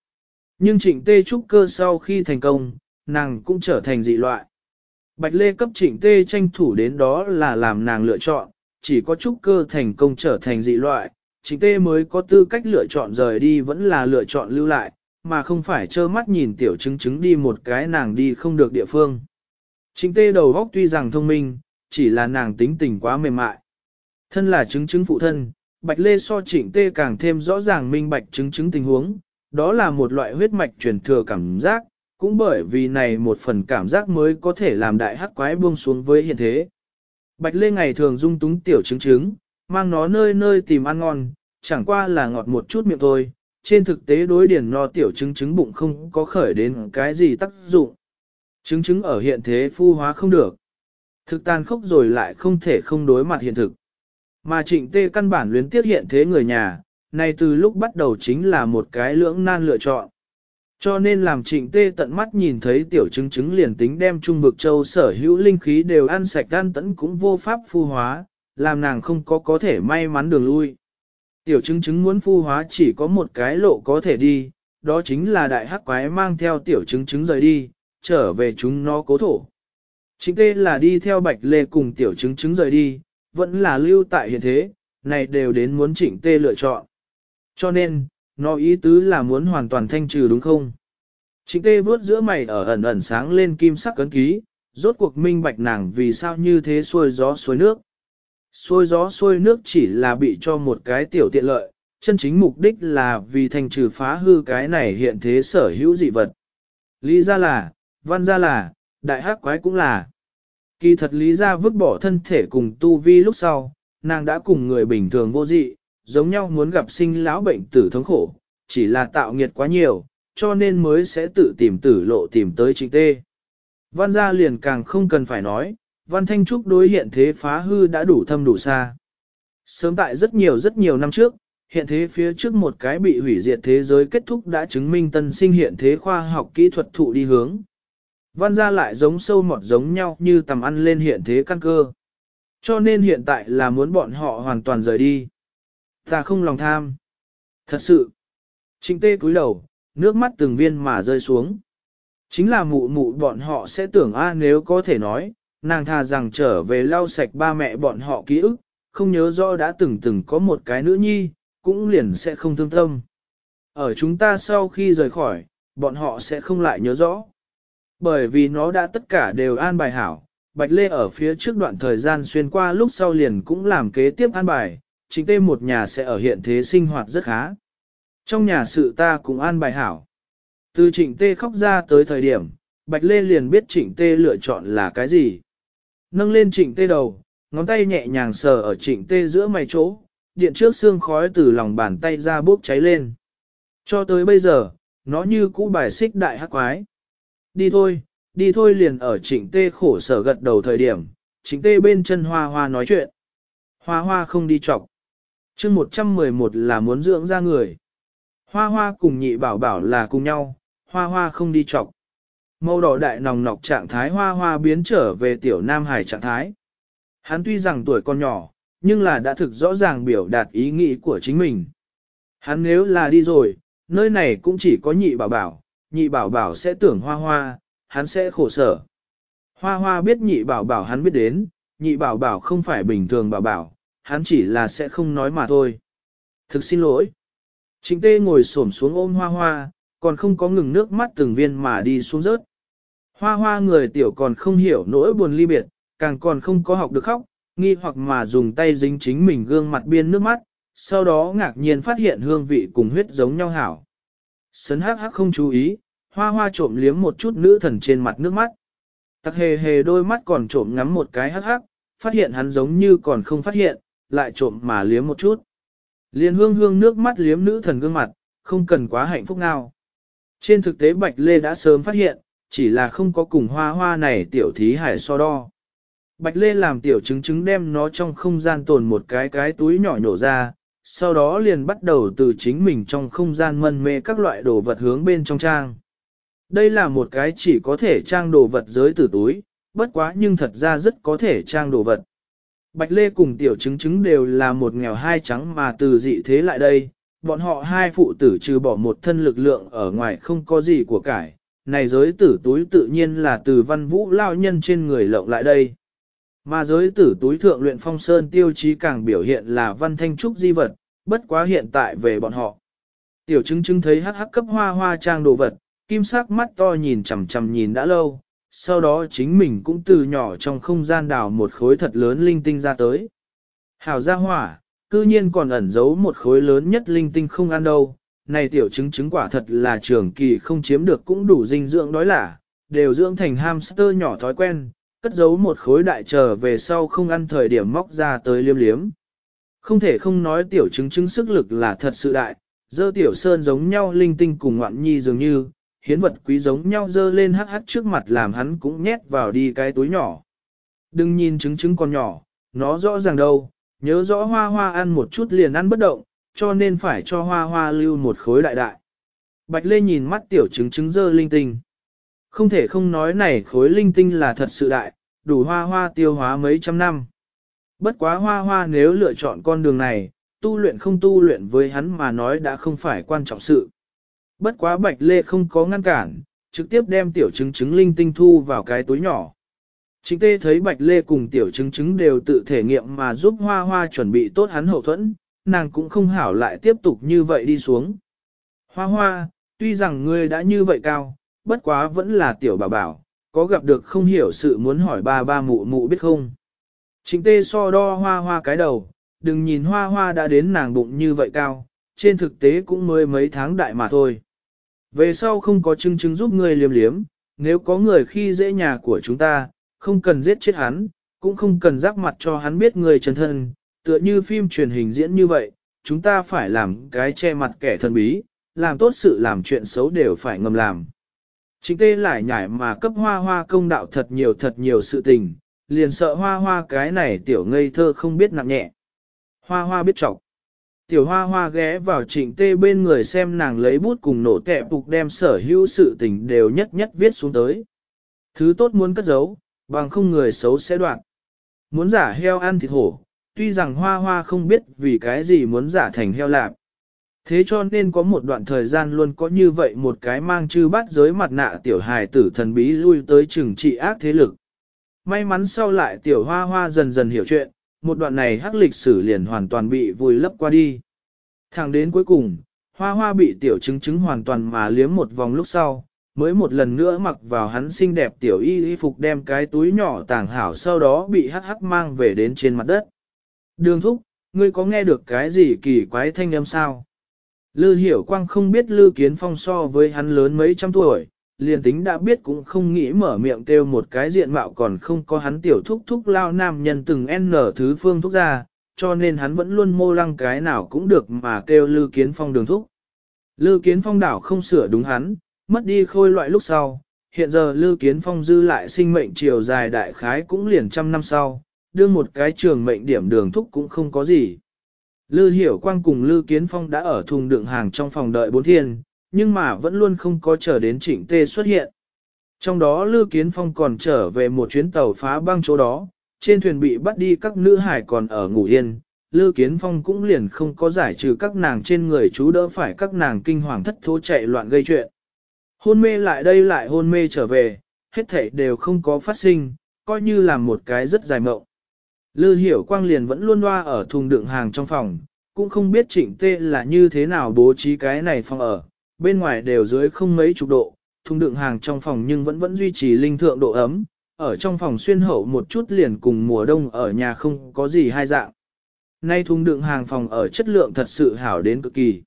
Nhưng trịnh tê trúc cơ sau khi thành công, nàng cũng trở thành dị loại. Bạch Lê cấp trịnh tê tranh thủ đến đó là làm nàng lựa chọn, chỉ có trúc cơ thành công trở thành dị loại, trịnh tê mới có tư cách lựa chọn rời đi vẫn là lựa chọn lưu lại, mà không phải trơ mắt nhìn tiểu chứng chứng đi một cái nàng đi không được địa phương. Trịnh tê đầu góc tuy rằng thông minh, chỉ là nàng tính tình quá mềm mại. Thân là chứng chứng phụ thân, Bạch Lê so trịnh tê càng thêm rõ ràng minh bạch chứng chứng tình huống, đó là một loại huyết mạch truyền thừa cảm giác, cũng bởi vì này một phần cảm giác mới có thể làm đại hắc quái buông xuống với hiện thế. Bạch Lê ngày thường dung túng tiểu chứng chứng mang nó nơi nơi tìm ăn ngon, chẳng qua là ngọt một chút miệng thôi, trên thực tế đối điển no tiểu trứng trứng bụng không có khởi đến cái gì tác dụng. Trứng trứng ở hiện thế phu hóa không được. Thực tàn khốc rồi lại không thể không đối mặt hiện thực. Mà trịnh tê căn bản luyến tiếc hiện thế người nhà, này từ lúc bắt đầu chính là một cái lưỡng nan lựa chọn. Cho nên làm trịnh tê tận mắt nhìn thấy tiểu chứng chứng liền tính đem trung vực châu sở hữu linh khí đều ăn sạch gan tẫn cũng vô pháp phu hóa, làm nàng không có có thể may mắn đường lui. Tiểu chứng chứng muốn phu hóa chỉ có một cái lộ có thể đi, đó chính là đại hắc quái mang theo tiểu chứng chứng rời đi, trở về chúng nó cố thổ. Chính tê là đi theo bạch lê cùng tiểu chứng chứng rời đi, vẫn là lưu tại hiện thế, này đều đến muốn chỉnh tê lựa chọn. Cho nên, nó ý tứ là muốn hoàn toàn thanh trừ đúng không? Trịnh tê vướt giữa mày ở ẩn ẩn sáng lên kim sắc cấn ký, rốt cuộc minh bạch nàng vì sao như thế xuôi gió xuôi nước. Xuôi gió xuôi nước chỉ là bị cho một cái tiểu tiện lợi, chân chính mục đích là vì thành trừ phá hư cái này hiện thế sở hữu dị vật. Lý ra là, văn ra là, đại hắc quái cũng là. Kỳ thật lý ra vứt bỏ thân thể cùng tu vi lúc sau, nàng đã cùng người bình thường vô dị, giống nhau muốn gặp sinh lão bệnh tử thống khổ, chỉ là tạo nghiệt quá nhiều, cho nên mới sẽ tự tìm tử lộ tìm tới chính tê. Văn gia liền càng không cần phải nói, văn thanh trúc đối hiện thế phá hư đã đủ thâm đủ xa. Sớm tại rất nhiều rất nhiều năm trước, hiện thế phía trước một cái bị hủy diệt thế giới kết thúc đã chứng minh tân sinh hiện thế khoa học kỹ thuật thụ đi hướng. Văn gia lại giống sâu mọt giống nhau như tầm ăn lên hiện thế căn cơ. Cho nên hiện tại là muốn bọn họ hoàn toàn rời đi. Ta không lòng tham. Thật sự. Trịnh tê cúi đầu, nước mắt từng viên mà rơi xuống. Chính là mụ mụ bọn họ sẽ tưởng a nếu có thể nói, nàng thà rằng trở về lau sạch ba mẹ bọn họ ký ức, không nhớ rõ đã từng từng có một cái nữ nhi, cũng liền sẽ không thương tâm. Ở chúng ta sau khi rời khỏi, bọn họ sẽ không lại nhớ rõ. Bởi vì nó đã tất cả đều an bài hảo, Bạch Lê ở phía trước đoạn thời gian xuyên qua lúc sau liền cũng làm kế tiếp an bài, chính tê một nhà sẽ ở hiện thế sinh hoạt rất khá. Trong nhà sự ta cũng an bài hảo. Từ trịnh tê khóc ra tới thời điểm, Bạch Lê liền biết trịnh tê lựa chọn là cái gì. Nâng lên trịnh tê đầu, ngón tay nhẹ nhàng sờ ở trịnh tê giữa mày chỗ, điện trước xương khói từ lòng bàn tay ra bốc cháy lên. Cho tới bây giờ, nó như cũ bài xích đại hắc quái. Đi thôi, đi thôi liền ở trịnh tê khổ sở gật đầu thời điểm, trịnh tê bên chân hoa hoa nói chuyện. Hoa hoa không đi chọc. chương 111 là muốn dưỡng ra người. Hoa hoa cùng nhị bảo bảo là cùng nhau, hoa hoa không đi chọc. Màu đỏ đại nòng nọc trạng thái hoa hoa biến trở về tiểu nam hải trạng thái. Hắn tuy rằng tuổi còn nhỏ, nhưng là đã thực rõ ràng biểu đạt ý nghĩ của chính mình. Hắn nếu là đi rồi, nơi này cũng chỉ có nhị bảo bảo, nhị bảo bảo sẽ tưởng hoa hoa, hắn sẽ khổ sở. Hoa hoa biết nhị bảo bảo hắn biết đến, nhị bảo bảo không phải bình thường bảo bảo, hắn chỉ là sẽ không nói mà thôi. Thực xin lỗi. Trịnh tê ngồi xổm xuống ôm hoa hoa, còn không có ngừng nước mắt từng viên mà đi xuống rớt. Hoa hoa người tiểu còn không hiểu nỗi buồn ly biệt, càng còn không có học được khóc, nghi hoặc mà dùng tay dính chính mình gương mặt biên nước mắt, sau đó ngạc nhiên phát hiện hương vị cùng huyết giống nhau hảo. Sấn hắc hắc không chú ý, hoa hoa trộm liếm một chút nữ thần trên mặt nước mắt. Tắc hề hề đôi mắt còn trộm ngắm một cái hắc hắc, phát hiện hắn giống như còn không phát hiện, lại trộm mà liếm một chút. Liên hương hương nước mắt liếm nữ thần gương mặt, không cần quá hạnh phúc nào. Trên thực tế Bạch Lê đã sớm phát hiện, chỉ là không có cùng hoa hoa này tiểu thí hải so đo. Bạch Lê làm tiểu chứng chứng đem nó trong không gian tồn một cái cái túi nhỏ nhổ ra, sau đó liền bắt đầu từ chính mình trong không gian mân mê các loại đồ vật hướng bên trong trang. Đây là một cái chỉ có thể trang đồ vật giới từ túi, bất quá nhưng thật ra rất có thể trang đồ vật. Bạch Lê cùng tiểu chứng chứng đều là một nghèo hai trắng mà từ dị thế lại đây, bọn họ hai phụ tử trừ bỏ một thân lực lượng ở ngoài không có gì của cải, này giới tử túi tự nhiên là từ văn vũ lao nhân trên người lộng lại đây. Mà giới tử túi thượng luyện phong sơn tiêu chí càng biểu hiện là văn thanh trúc di vật, bất quá hiện tại về bọn họ. Tiểu chứng chứng thấy hắc hắc cấp hoa hoa trang đồ vật, kim sắc mắt to nhìn chằm chằm nhìn đã lâu, sau đó chính mình cũng từ nhỏ trong không gian đào một khối thật lớn linh tinh ra tới. Hảo gia hỏa, cư nhiên còn ẩn giấu một khối lớn nhất linh tinh không ăn đâu, này tiểu chứng chứng quả thật là trường kỳ không chiếm được cũng đủ dinh dưỡng đói lả, đều dưỡng thành hamster nhỏ thói quen, cất giấu một khối đại trở về sau không ăn thời điểm móc ra tới liêm liếm. Không thể không nói tiểu chứng chứng sức lực là thật sự đại, dơ tiểu sơn giống nhau linh tinh cùng ngoạn nhi dường như, hiến vật quý giống nhau dơ lên hắc hắc trước mặt làm hắn cũng nhét vào đi cái túi nhỏ. Đừng nhìn chứng chứng con nhỏ, nó rõ ràng đâu, nhớ rõ hoa hoa ăn một chút liền ăn bất động, cho nên phải cho hoa hoa lưu một khối đại đại. Bạch Lê nhìn mắt tiểu chứng chứng dơ linh tinh. Không thể không nói này khối linh tinh là thật sự đại, đủ hoa hoa tiêu hóa mấy trăm năm. Bất quá hoa hoa nếu lựa chọn con đường này, tu luyện không tu luyện với hắn mà nói đã không phải quan trọng sự. Bất quá Bạch Lê không có ngăn cản, trực tiếp đem tiểu chứng chứng linh tinh thu vào cái túi nhỏ. Chính tê thấy Bạch Lê cùng tiểu chứng chứng đều tự thể nghiệm mà giúp hoa hoa chuẩn bị tốt hắn hậu thuẫn, nàng cũng không hảo lại tiếp tục như vậy đi xuống. Hoa hoa, tuy rằng ngươi đã như vậy cao, bất quá vẫn là tiểu bảo bảo, có gặp được không hiểu sự muốn hỏi ba ba mụ mụ biết không. Chính tê so đo hoa hoa cái đầu, đừng nhìn hoa hoa đã đến nàng bụng như vậy cao, trên thực tế cũng mới mấy tháng đại mà thôi. Về sau không có chứng chứng giúp ngươi liếm liếm, nếu có người khi dễ nhà của chúng ta, không cần giết chết hắn, cũng không cần rắc mặt cho hắn biết người chân thân, tựa như phim truyền hình diễn như vậy, chúng ta phải làm cái che mặt kẻ thần bí, làm tốt sự làm chuyện xấu đều phải ngầm làm. Chính tê lại nhảy mà cấp hoa hoa công đạo thật nhiều thật nhiều sự tình, liền sợ hoa hoa cái này tiểu ngây thơ không biết nặng nhẹ. Hoa hoa biết trọng, Tiểu hoa hoa ghé vào trịnh tê bên người xem nàng lấy bút cùng nổ kẹp phục đem sở hữu sự tình đều nhất nhất viết xuống tới. Thứ tốt muốn cất giấu, bằng không người xấu sẽ đoạn. Muốn giả heo ăn thịt hổ, tuy rằng hoa hoa không biết vì cái gì muốn giả thành heo lạp. Thế cho nên có một đoạn thời gian luôn có như vậy một cái mang chư bắt giới mặt nạ tiểu hài tử thần bí lui tới trừng trị ác thế lực. May mắn sau lại tiểu hoa hoa dần dần hiểu chuyện, một đoạn này hắc lịch sử liền hoàn toàn bị vùi lấp qua đi. Thẳng đến cuối cùng, hoa hoa bị tiểu chứng chứng hoàn toàn mà liếm một vòng lúc sau, mới một lần nữa mặc vào hắn xinh đẹp tiểu y y phục đem cái túi nhỏ tàng hảo sau đó bị hắc hắc mang về đến trên mặt đất. Đường thúc, ngươi có nghe được cái gì kỳ quái thanh âm sao? Lư hiểu quang không biết Lư Kiến Phong so với hắn lớn mấy trăm tuổi, liền tính đã biết cũng không nghĩ mở miệng kêu một cái diện mạo còn không có hắn tiểu thúc thúc lao nam nhân từng n thứ phương thúc ra, cho nên hắn vẫn luôn mô lăng cái nào cũng được mà kêu Lư Kiến Phong đường thúc. Lư Kiến Phong đảo không sửa đúng hắn, mất đi khôi loại lúc sau, hiện giờ Lư Kiến Phong dư lại sinh mệnh chiều dài đại khái cũng liền trăm năm sau, đưa một cái trường mệnh điểm đường thúc cũng không có gì. Lư Hiểu Quang cùng Lư Kiến Phong đã ở thùng đựng hàng trong phòng đợi bốn thiên, nhưng mà vẫn luôn không có chờ đến trịnh tê xuất hiện. Trong đó Lư Kiến Phong còn trở về một chuyến tàu phá băng chỗ đó, trên thuyền bị bắt đi các nữ hải còn ở ngủ yên. Lư Kiến Phong cũng liền không có giải trừ các nàng trên người chú đỡ phải các nàng kinh hoàng thất thố chạy loạn gây chuyện. Hôn mê lại đây lại hôn mê trở về, hết thảy đều không có phát sinh, coi như là một cái rất dài mộng. Lư hiểu quang liền vẫn luôn loa ở thùng đựng hàng trong phòng, cũng không biết trịnh tê là như thế nào bố trí cái này phòng ở, bên ngoài đều dưới không mấy chục độ, thùng đựng hàng trong phòng nhưng vẫn vẫn duy trì linh thượng độ ấm, ở trong phòng xuyên hậu một chút liền cùng mùa đông ở nhà không có gì hai dạng. Nay thùng đựng hàng phòng ở chất lượng thật sự hảo đến cực kỳ.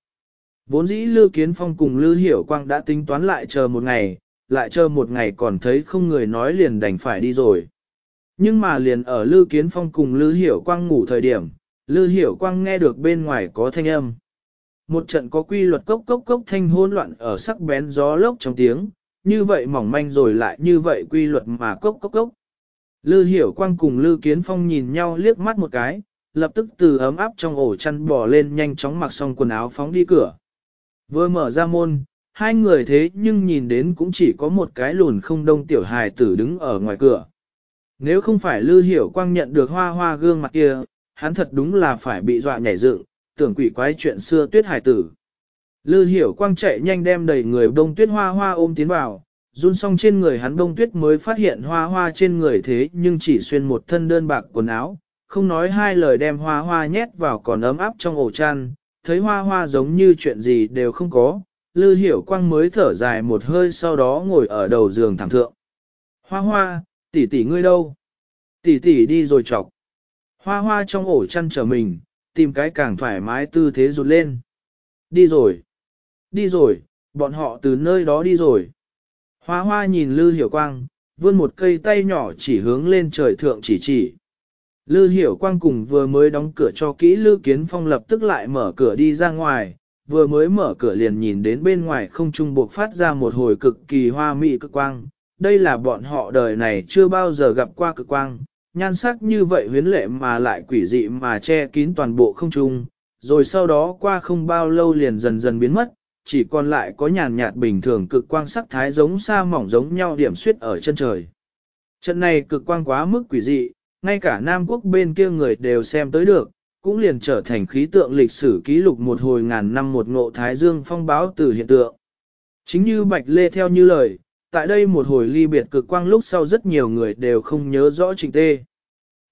Vốn dĩ Lư Kiến Phong cùng Lư Hiểu Quang đã tính toán lại chờ một ngày, lại chờ một ngày còn thấy không người nói liền đành phải đi rồi. Nhưng mà liền ở Lư Kiến Phong cùng Lư Hiểu Quang ngủ thời điểm, Lư Hiểu Quang nghe được bên ngoài có thanh âm. Một trận có quy luật cốc cốc cốc thanh hỗn loạn ở sắc bén gió lốc trong tiếng, như vậy mỏng manh rồi lại như vậy quy luật mà cốc cốc cốc. Lư Hiểu Quang cùng Lư Kiến Phong nhìn nhau liếc mắt một cái, lập tức từ ấm áp trong ổ chăn bò lên nhanh chóng mặc xong quần áo phóng đi cửa. Vừa mở ra môn, hai người thế nhưng nhìn đến cũng chỉ có một cái lùn không đông tiểu hài tử đứng ở ngoài cửa. Nếu không phải Lư Hiểu Quang nhận được hoa hoa gương mặt kia, hắn thật đúng là phải bị dọa nhảy dựng, tưởng quỷ quái chuyện xưa tuyết hải tử. Lư Hiểu Quang chạy nhanh đem đầy người đông tuyết hoa hoa ôm tiến vào, run xong trên người hắn đông tuyết mới phát hiện hoa hoa trên người thế nhưng chỉ xuyên một thân đơn bạc quần áo, không nói hai lời đem hoa hoa nhét vào còn ấm áp trong ổ chăn, thấy hoa hoa giống như chuyện gì đều không có, Lư Hiểu Quang mới thở dài một hơi sau đó ngồi ở đầu giường thẳng thượng. Hoa hoa, tỷ tỷ ngươi đâu? Tỷ tỷ đi rồi chọc. Hoa hoa trong ổ chăn trở mình, tìm cái càng thoải mái tư thế rụt lên. Đi rồi. Đi rồi, bọn họ từ nơi đó đi rồi. Hoa hoa nhìn Lư Hiểu Quang, vươn một cây tay nhỏ chỉ hướng lên trời thượng chỉ chỉ. Lư Hiểu Quang cùng vừa mới đóng cửa cho kỹ Lư Kiến Phong lập tức lại mở cửa đi ra ngoài, vừa mới mở cửa liền nhìn đến bên ngoài không trung buộc phát ra một hồi cực kỳ hoa mỹ cực quang. Đây là bọn họ đời này chưa bao giờ gặp qua cực quang, nhan sắc như vậy huyến lệ mà lại quỷ dị mà che kín toàn bộ không trung, rồi sau đó qua không bao lâu liền dần dần biến mất, chỉ còn lại có nhàn nhạt bình thường cực quang sắc thái giống sa mỏng giống nhau điểm suyết ở chân trời. Trận này cực quang quá mức quỷ dị, ngay cả Nam Quốc bên kia người đều xem tới được, cũng liền trở thành khí tượng lịch sử ký lục một hồi ngàn năm một ngộ Thái Dương phong báo từ hiện tượng. Chính như Bạch Lê theo như lời, tại đây một hồi ly biệt cực quang lúc sau rất nhiều người đều không nhớ rõ trình tê.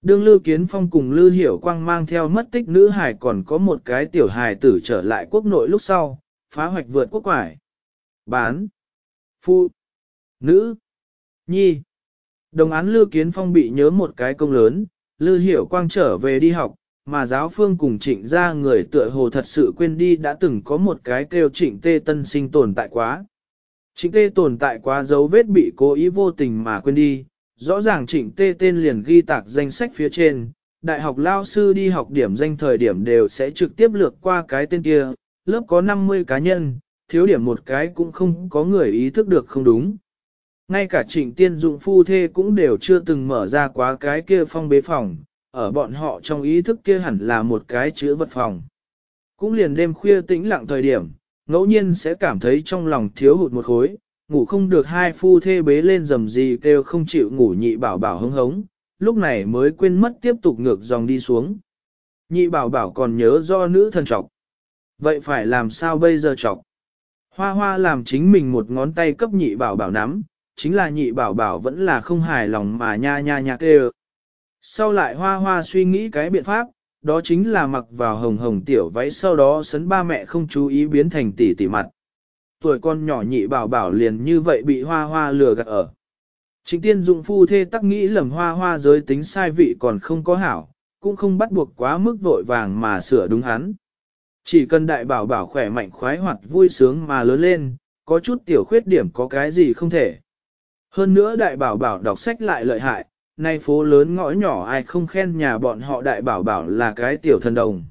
Đương Lư Kiến Phong cùng Lư Hiểu Quang mang theo mất tích nữ hải còn có một cái tiểu hài tử trở lại quốc nội lúc sau, phá hoạch vượt quốc quải. Bán. Phu. Nữ. Nhi. Đồng án Lư Kiến Phong bị nhớ một cái công lớn, Lư Hiểu Quang trở về đi học, mà giáo phương cùng trịnh ra người tựa hồ thật sự quên đi đã từng có một cái kêu trịnh tê tân sinh tồn tại quá. Trịnh tê tồn tại quá dấu vết bị cố ý vô tình mà quên đi, rõ ràng trịnh tê tên liền ghi tạc danh sách phía trên, đại học lao sư đi học điểm danh thời điểm đều sẽ trực tiếp lược qua cái tên kia, lớp có 50 cá nhân, thiếu điểm một cái cũng không có người ý thức được không đúng. Ngay cả trịnh tiên dụng phu thê cũng đều chưa từng mở ra quá cái kia phong bế phòng, ở bọn họ trong ý thức kia hẳn là một cái chữ vật phòng. Cũng liền đêm khuya tĩnh lặng thời điểm, ngẫu nhiên sẽ cảm thấy trong lòng thiếu hụt một khối, ngủ không được hai phu thê bế lên rầm gì kêu không chịu ngủ nhị bảo bảo hứng hống, lúc này mới quên mất tiếp tục ngược dòng đi xuống. Nhị bảo bảo còn nhớ do nữ thần trọc. Vậy phải làm sao bây giờ trọc? Hoa hoa làm chính mình một ngón tay cấp nhị bảo bảo nắm, chính là nhị bảo bảo vẫn là không hài lòng mà nha nha nha kêu. Sau lại hoa hoa suy nghĩ cái biện pháp, đó chính là mặc vào hồng hồng tiểu váy sau đó sấn ba mẹ không chú ý biến thành tỷ tỷ mặt. Tuổi con nhỏ nhị bảo bảo liền như vậy bị hoa hoa lừa gạt ở. Trịnh tiên dụng phu thê tắc nghĩ lầm hoa hoa giới tính sai vị còn không có hảo, cũng không bắt buộc quá mức vội vàng mà sửa đúng hắn. Chỉ cần đại bảo bảo khỏe mạnh khoái hoặc vui sướng mà lớn lên, có chút tiểu khuyết điểm có cái gì không thể. Hơn nữa đại bảo bảo đọc sách lại lợi hại, nay phố lớn ngõ nhỏ ai không khen nhà bọn họ đại bảo bảo là cái tiểu thần đồng.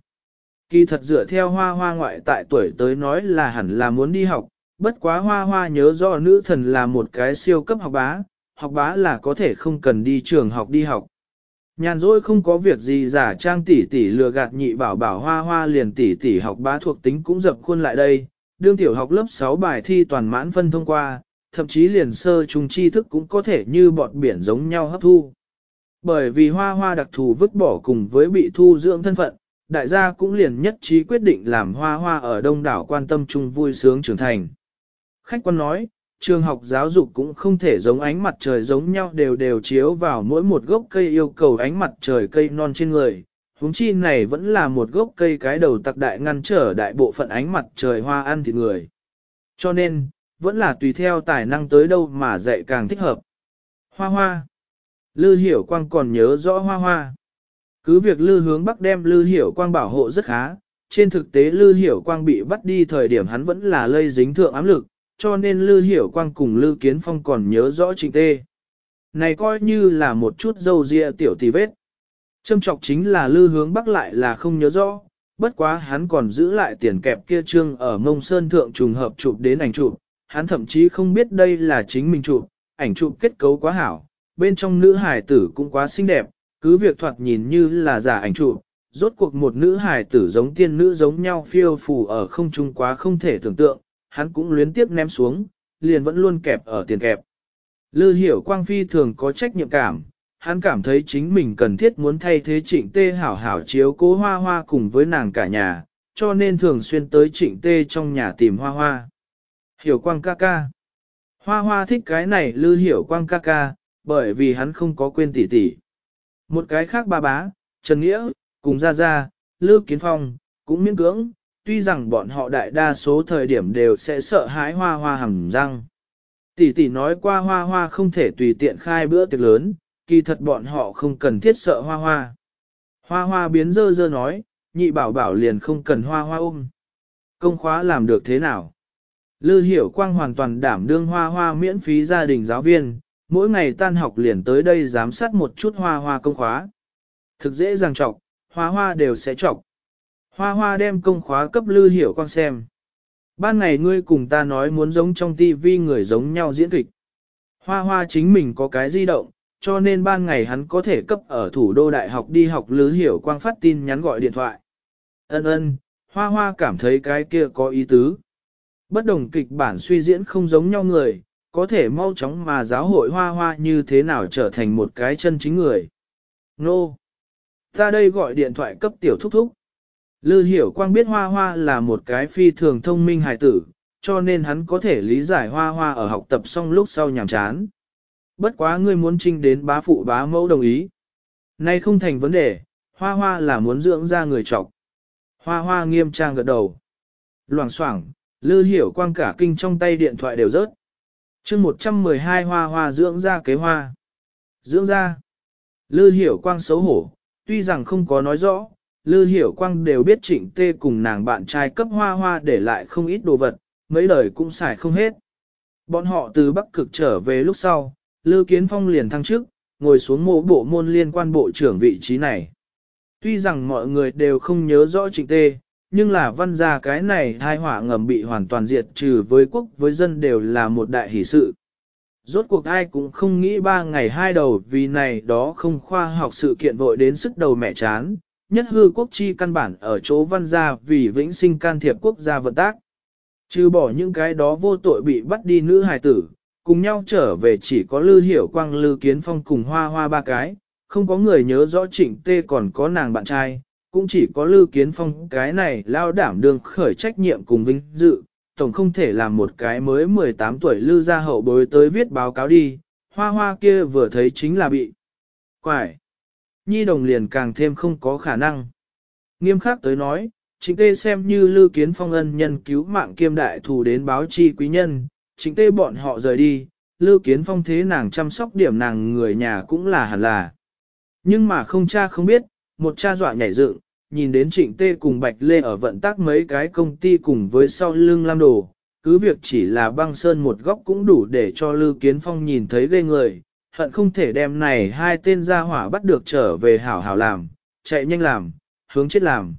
Kỳ thật dựa theo hoa hoa ngoại tại tuổi tới nói là hẳn là muốn đi học, bất quá hoa hoa nhớ do nữ thần là một cái siêu cấp học bá, học bá là có thể không cần đi trường học đi học. Nhàn rỗi không có việc gì giả trang tỷ tỷ lừa gạt nhị bảo bảo hoa hoa liền tỷ tỷ học bá thuộc tính cũng dập khuôn lại đây, đương tiểu học lớp 6 bài thi toàn mãn phân thông qua, thậm chí liền sơ trung tri thức cũng có thể như bọt biển giống nhau hấp thu. Bởi vì hoa hoa đặc thù vứt bỏ cùng với bị thu dưỡng thân phận, đại gia cũng liền nhất trí quyết định làm hoa hoa ở đông đảo quan tâm chung vui sướng trưởng thành. Khách quan nói, trường học giáo dục cũng không thể giống ánh mặt trời giống nhau đều đều chiếu vào mỗi một gốc cây yêu cầu ánh mặt trời cây non trên người. Húng chi này vẫn là một gốc cây cái đầu tặc đại ngăn trở đại bộ phận ánh mặt trời hoa ăn thịt người. Cho nên, vẫn là tùy theo tài năng tới đâu mà dạy càng thích hợp. Hoa hoa. Lư hiểu quang còn nhớ rõ hoa hoa. Cứ việc lư hướng bắc đem lư hiểu quang bảo hộ rất khá, trên thực tế lư hiểu quang bị bắt đi thời điểm hắn vẫn là lây dính thượng ám lực, cho nên Lư Hiểu Quang cùng Lư Kiến Phong còn nhớ rõ trình tê. Này coi như là một chút dâu dịa tiểu tì vết. Châm trọc chính là Lư hướng bắc lại là không nhớ rõ, bất quá hắn còn giữ lại tiền kẹp kia trương ở mông sơn thượng trùng hợp chụp đến ảnh chụp, hắn thậm chí không biết đây là chính mình chụp, ảnh chụp kết cấu quá hảo, bên trong nữ hài tử cũng quá xinh đẹp, cứ việc thoạt nhìn như là giả ảnh trụ, rốt cuộc một nữ hài tử giống tiên nữ giống nhau phiêu phù ở không trung quá không thể tưởng tượng, hắn cũng luyến tiếp ném xuống, liền vẫn luôn kẹp ở tiền kẹp. Lư hiểu quang phi thường có trách nhiệm cảm, hắn cảm thấy chính mình cần thiết muốn thay thế trịnh tê hảo hảo chiếu cố hoa hoa cùng với nàng cả nhà, cho nên thường xuyên tới trịnh tê trong nhà tìm hoa hoa. Hiểu quang ca ca. Hoa hoa thích cái này lư hiểu quang ca ca, bởi vì hắn không có quên tỷ tỷ. Một cái khác ba bá, Trần Nghĩa, cùng Gia Gia, Lư Kiến Phong, cũng miễn cưỡng, tuy rằng bọn họ đại đa số thời điểm đều sẽ sợ hãi hoa hoa hầm răng. Tỷ tỷ nói qua hoa hoa không thể tùy tiện khai bữa tiệc lớn, kỳ thật bọn họ không cần thiết sợ hoa hoa. Hoa hoa biến dơ dơ nói, nhị bảo bảo liền không cần hoa hoa ôm. Công khóa làm được thế nào? Lư hiểu quang hoàn toàn đảm đương hoa hoa miễn phí gia đình giáo viên, mỗi ngày tan học liền tới đây giám sát một chút hoa hoa công khóa. Thực dễ dàng trọc, hoa hoa đều sẽ trọc. Hoa hoa đem công khóa cấp lư hiểu con xem. Ban ngày ngươi cùng ta nói muốn giống trong tivi người giống nhau diễn kịch. Hoa hoa chính mình có cái di động, cho nên ban ngày hắn có thể cấp ở thủ đô đại học đi học lư hiểu quang phát tin nhắn gọi điện thoại. Ân ân, hoa hoa cảm thấy cái kia có ý tứ. Bất đồng kịch bản suy diễn không giống nhau người, có thể mau chóng mà giáo hội hoa hoa như thế nào trở thành một cái chân chính người. Nô! No. Ta đây gọi điện thoại cấp tiểu thúc thúc. Lư hiểu quang biết hoa hoa là một cái phi thường thông minh hài tử, cho nên hắn có thể lý giải hoa hoa ở học tập xong lúc sau nhàm chán. Bất quá ngươi muốn trinh đến bá phụ bá mẫu đồng ý. Nay không thành vấn đề, hoa hoa là muốn dưỡng ra người trọc. Hoa hoa nghiêm trang gật đầu. Loảng xoảng, lư hiểu quang cả kinh trong tay điện thoại đều rớt chương 112 hoa hoa dưỡng ra kế hoa. Dưỡng ra. Lư hiểu quang xấu hổ, tuy rằng không có nói rõ, Lư Hiểu Quang đều biết trịnh tê cùng nàng bạn trai cấp hoa hoa để lại không ít đồ vật, mấy lời cũng xài không hết. Bọn họ từ Bắc Cực trở về lúc sau, Lư Kiến Phong liền thăng chức, ngồi xuống mộ bộ môn liên quan bộ trưởng vị trí này. Tuy rằng mọi người đều không nhớ rõ trịnh tê, nhưng là văn gia cái này hai hỏa ngầm bị hoàn toàn diệt trừ với quốc với dân đều là một đại hỷ sự. Rốt cuộc ai cũng không nghĩ ba ngày hai đầu vì này đó không khoa học sự kiện vội đến sức đầu mẹ chán, nhất hư quốc chi căn bản ở chỗ văn gia vì vĩnh sinh can thiệp quốc gia vận tác. Trừ bỏ những cái đó vô tội bị bắt đi nữ hài tử, cùng nhau trở về chỉ có Lư Hiểu Quang Lư Kiến Phong cùng hoa hoa ba cái, không có người nhớ rõ trịnh tê còn có nàng bạn trai, cũng chỉ có Lư Kiến Phong cái này lao đảm đương khởi trách nhiệm cùng vinh dự, tổng không thể làm một cái mới 18 tuổi Lư gia hậu bối tới viết báo cáo đi, hoa hoa kia vừa thấy chính là bị quải. Nhi đồng liền càng thêm không có khả năng. Nghiêm khắc tới nói, chính tê xem như Lư Kiến Phong ân nhân cứu mạng kiêm đại thù đến báo chi quý nhân, chính tê bọn họ rời đi, Lưu Kiến Phong thế nàng chăm sóc điểm nàng người nhà cũng là hẳn là. Nhưng mà không cha không biết, một cha dọa nhảy dựng, nhìn đến trịnh tê cùng Bạch Lê ở vận tác mấy cái công ty cùng với sau lưng lam đồ, cứ việc chỉ là băng sơn một góc cũng đủ để cho Lư Kiến Phong nhìn thấy ghê người, hận không thể đem này hai tên gia hỏa bắt được trở về hảo hảo làm, chạy nhanh làm, hướng chết làm.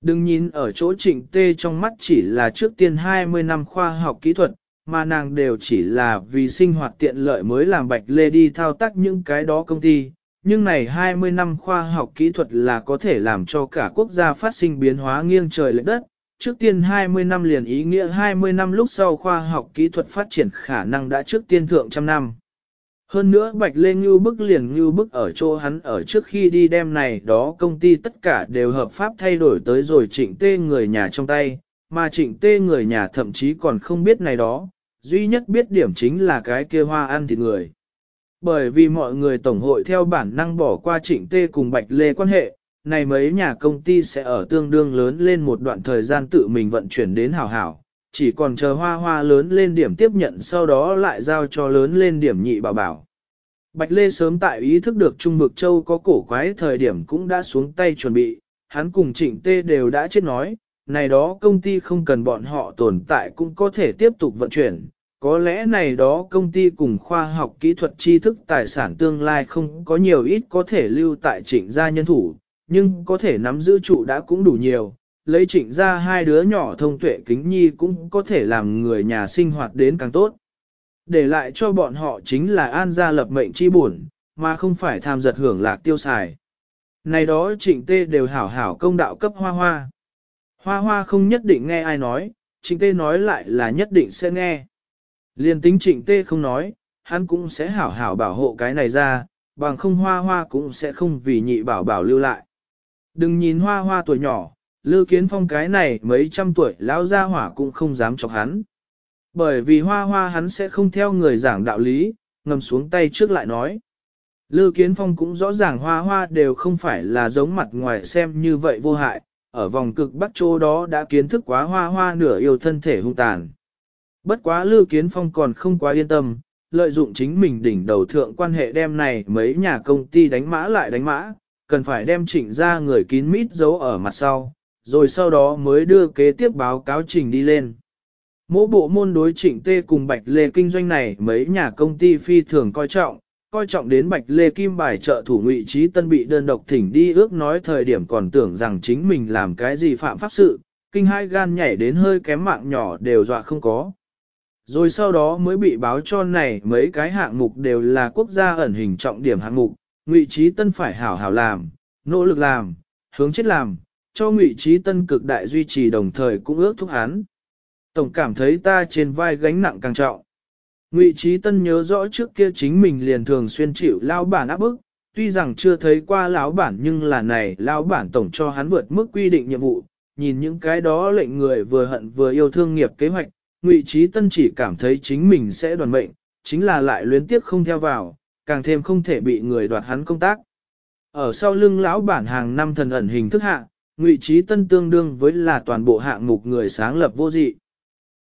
Đừng nhìn ở chỗ trịnh tê trong mắt chỉ là trước tiên 20 năm khoa học kỹ thuật, mà nàng đều chỉ là vì sinh hoạt tiện lợi mới làm Bạch Lê đi thao tác những cái đó công ty, nhưng này 20 năm khoa học kỹ thuật là có thể làm cho cả quốc gia phát sinh biến hóa nghiêng trời lệch đất. Trước tiên 20 năm liền ý nghĩa 20 năm lúc sau khoa học kỹ thuật phát triển khả năng đã trước tiên thượng trăm năm. Hơn nữa Bạch Lê Ngưu bức liền Ngưu bức ở chỗ hắn ở trước khi đi đem này đó công ty tất cả đều hợp pháp thay đổi tới rồi trịnh tê người nhà trong tay, mà trịnh tê người nhà thậm chí còn không biết này đó, duy nhất biết điểm chính là cái kia hoa ăn thịt người. Bởi vì mọi người tổng hội theo bản năng bỏ qua trịnh tê cùng Bạch Lê quan hệ, này mấy nhà công ty sẽ ở tương đương lớn lên một đoạn thời gian tự mình vận chuyển đến hảo hảo, chỉ còn chờ hoa hoa lớn lên điểm tiếp nhận sau đó lại giao cho lớn lên điểm nhị bảo bảo. Bạch Lê sớm tại ý thức được Trung Vực Châu có cổ quái thời điểm cũng đã xuống tay chuẩn bị, hắn cùng trịnh tê đều đã chết nói, này đó công ty không cần bọn họ tồn tại cũng có thể tiếp tục vận chuyển, có lẽ này đó công ty cùng khoa học kỹ thuật tri thức tài sản tương lai không có nhiều ít có thể lưu tại trịnh gia nhân thủ, nhưng có thể nắm giữ trụ đã cũng đủ nhiều. Lấy trịnh gia hai đứa nhỏ thông tuệ kính nhi cũng có thể làm người nhà sinh hoạt đến càng tốt. Để lại cho bọn họ chính là an gia lập mệnh chi buồn, mà không phải tham giật hưởng lạc tiêu xài. Này đó trịnh tê đều hảo hảo công đạo cấp hoa hoa. Hoa hoa không nhất định nghe ai nói, trịnh tê nói lại là nhất định sẽ nghe. Liên tính trịnh tê không nói, hắn cũng sẽ hảo hảo bảo hộ cái này ra, bằng không hoa hoa cũng sẽ không vì nhị bảo bảo lưu lại. Đừng nhìn hoa hoa tuổi nhỏ, Lư Kiến Phong cái này mấy trăm tuổi lão gia hỏa cũng không dám chọc hắn. Bởi vì hoa hoa hắn sẽ không theo người giảng đạo lý, ngầm xuống tay trước lại nói. Lư Kiến Phong cũng rõ ràng hoa hoa đều không phải là giống mặt ngoài xem như vậy vô hại, ở vòng cực bắc chỗ đó đã kiến thức quá hoa hoa nửa yêu thân thể hung tàn. Bất quá Lư Kiến Phong còn không quá yên tâm, lợi dụng chính mình đỉnh đầu thượng quan hệ đem này mấy nhà công ty đánh mã lại đánh mã, cần phải đem chỉnh ra người kín mít giấu ở mặt sau, rồi sau đó mới đưa kế tiếp báo cáo trình đi lên. Mỗi bộ môn đối trịnh tê cùng Bạch Lê kinh doanh này mấy nhà công ty phi thường coi trọng, coi trọng đến Bạch Lê Kim bài trợ thủ ngụy trí tân bị đơn độc thỉnh đi ước nói thời điểm còn tưởng rằng chính mình làm cái gì phạm pháp sự, kinh hai gan nhảy đến hơi kém mạng nhỏ đều dọa không có. Rồi sau đó mới bị báo cho này mấy cái hạng mục đều là quốc gia ẩn hình trọng điểm hạng mục, Ngụy Trí Tân phải hảo hảo làm, nỗ lực làm, hướng chết làm, cho Ngụy Trí Tân cực đại duy trì đồng thời cũng ước thúc hắn. Tổng cảm thấy ta trên vai gánh nặng càng trọng. Ngụy Trí Tân nhớ rõ trước kia chính mình liền thường xuyên chịu lao bản áp bức, tuy rằng chưa thấy qua lão bản nhưng là này lão bản tổng cho hắn vượt mức quy định nhiệm vụ, nhìn những cái đó lệnh người vừa hận vừa yêu thương nghiệp kế hoạch, Ngụy Trí Tân chỉ cảm thấy chính mình sẽ đoàn mệnh, chính là lại luyến tiếc không theo vào, càng thêm không thể bị người đoạt hắn công tác. Ở sau lưng lão bản hàng năm thần ẩn hình thức hạ, Ngụy Trí Tân tương đương với là toàn bộ hạng mục người sáng lập vô dị.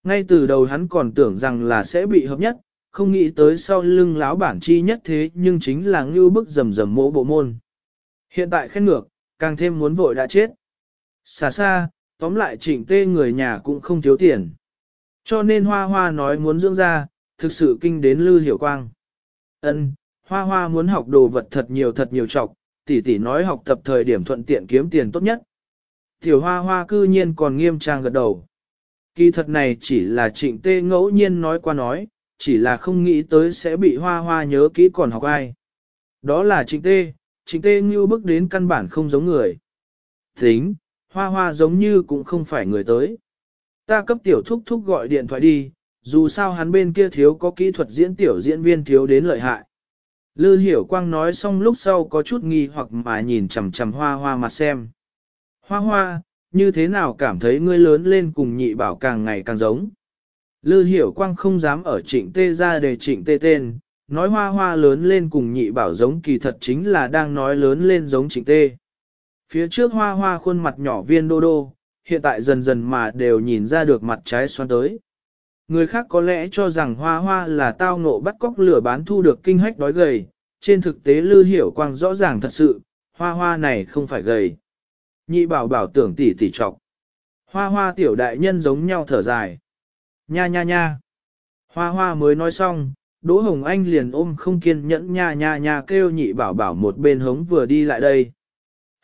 Ngay từ đầu hắn còn tưởng rằng là sẽ bị hợp nhất, không nghĩ tới sau lưng lão bản chi nhất thế nhưng chính là ngưu bức rầm rầm mỗ bộ môn. Hiện tại khen ngược, càng thêm muốn vội đã chết. Xa xa, tóm lại chỉnh tê người nhà cũng không thiếu tiền. Cho nên hoa hoa nói muốn dưỡng ra, thực sự kinh đến Lư Hiểu Quang. Ân, Hoa Hoa muốn học đồ vật thật nhiều thật nhiều trọc, tỷ tỷ nói học tập thời điểm thuận tiện kiếm tiền tốt nhất. Tiểu Hoa Hoa cư nhiên còn nghiêm trang gật đầu. Kỳ thật này chỉ là trịnh tê ngẫu nhiên nói qua nói, chỉ là không nghĩ tới sẽ bị Hoa Hoa nhớ kỹ còn học ai. Đó là trịnh tê, trịnh tê như bước đến căn bản không giống người. Tính, Hoa Hoa giống như cũng không phải người tới. Ta cấp tiểu thúc thúc gọi điện thoại đi, dù sao hắn bên kia thiếu có kỹ thuật diễn tiểu diễn viên thiếu đến lợi hại. Lư hiểu quang nói xong lúc sau có chút nghi hoặc mà nhìn chằm chằm hoa hoa mặt xem. Hoa hoa, như thế nào cảm thấy ngươi lớn lên cùng nhị bảo càng ngày càng giống. Lư hiểu quang không dám ở trịnh tê ra để trịnh tê tên, nói hoa hoa lớn lên cùng nhị bảo giống kỳ thật chính là đang nói lớn lên giống trịnh tê. Phía trước hoa hoa khuôn mặt nhỏ viên đô đô, hiện tại dần dần mà đều nhìn ra được mặt trái xoan tới. Người khác có lẽ cho rằng hoa hoa là tao ngộ bắt cóc lửa bán thu được kinh hách đói gầy, trên thực tế lư hiểu quang rõ ràng thật sự, hoa hoa này không phải gầy. Nhị bảo bảo tưởng tỉ tỉ trọc. Hoa hoa tiểu đại nhân giống nhau thở dài. Nha nha nha. Hoa hoa mới nói xong, Đỗ Hồng Anh liền ôm không kiên nhẫn nha nha nha kêu nhị bảo bảo một bên hống vừa đi lại đây.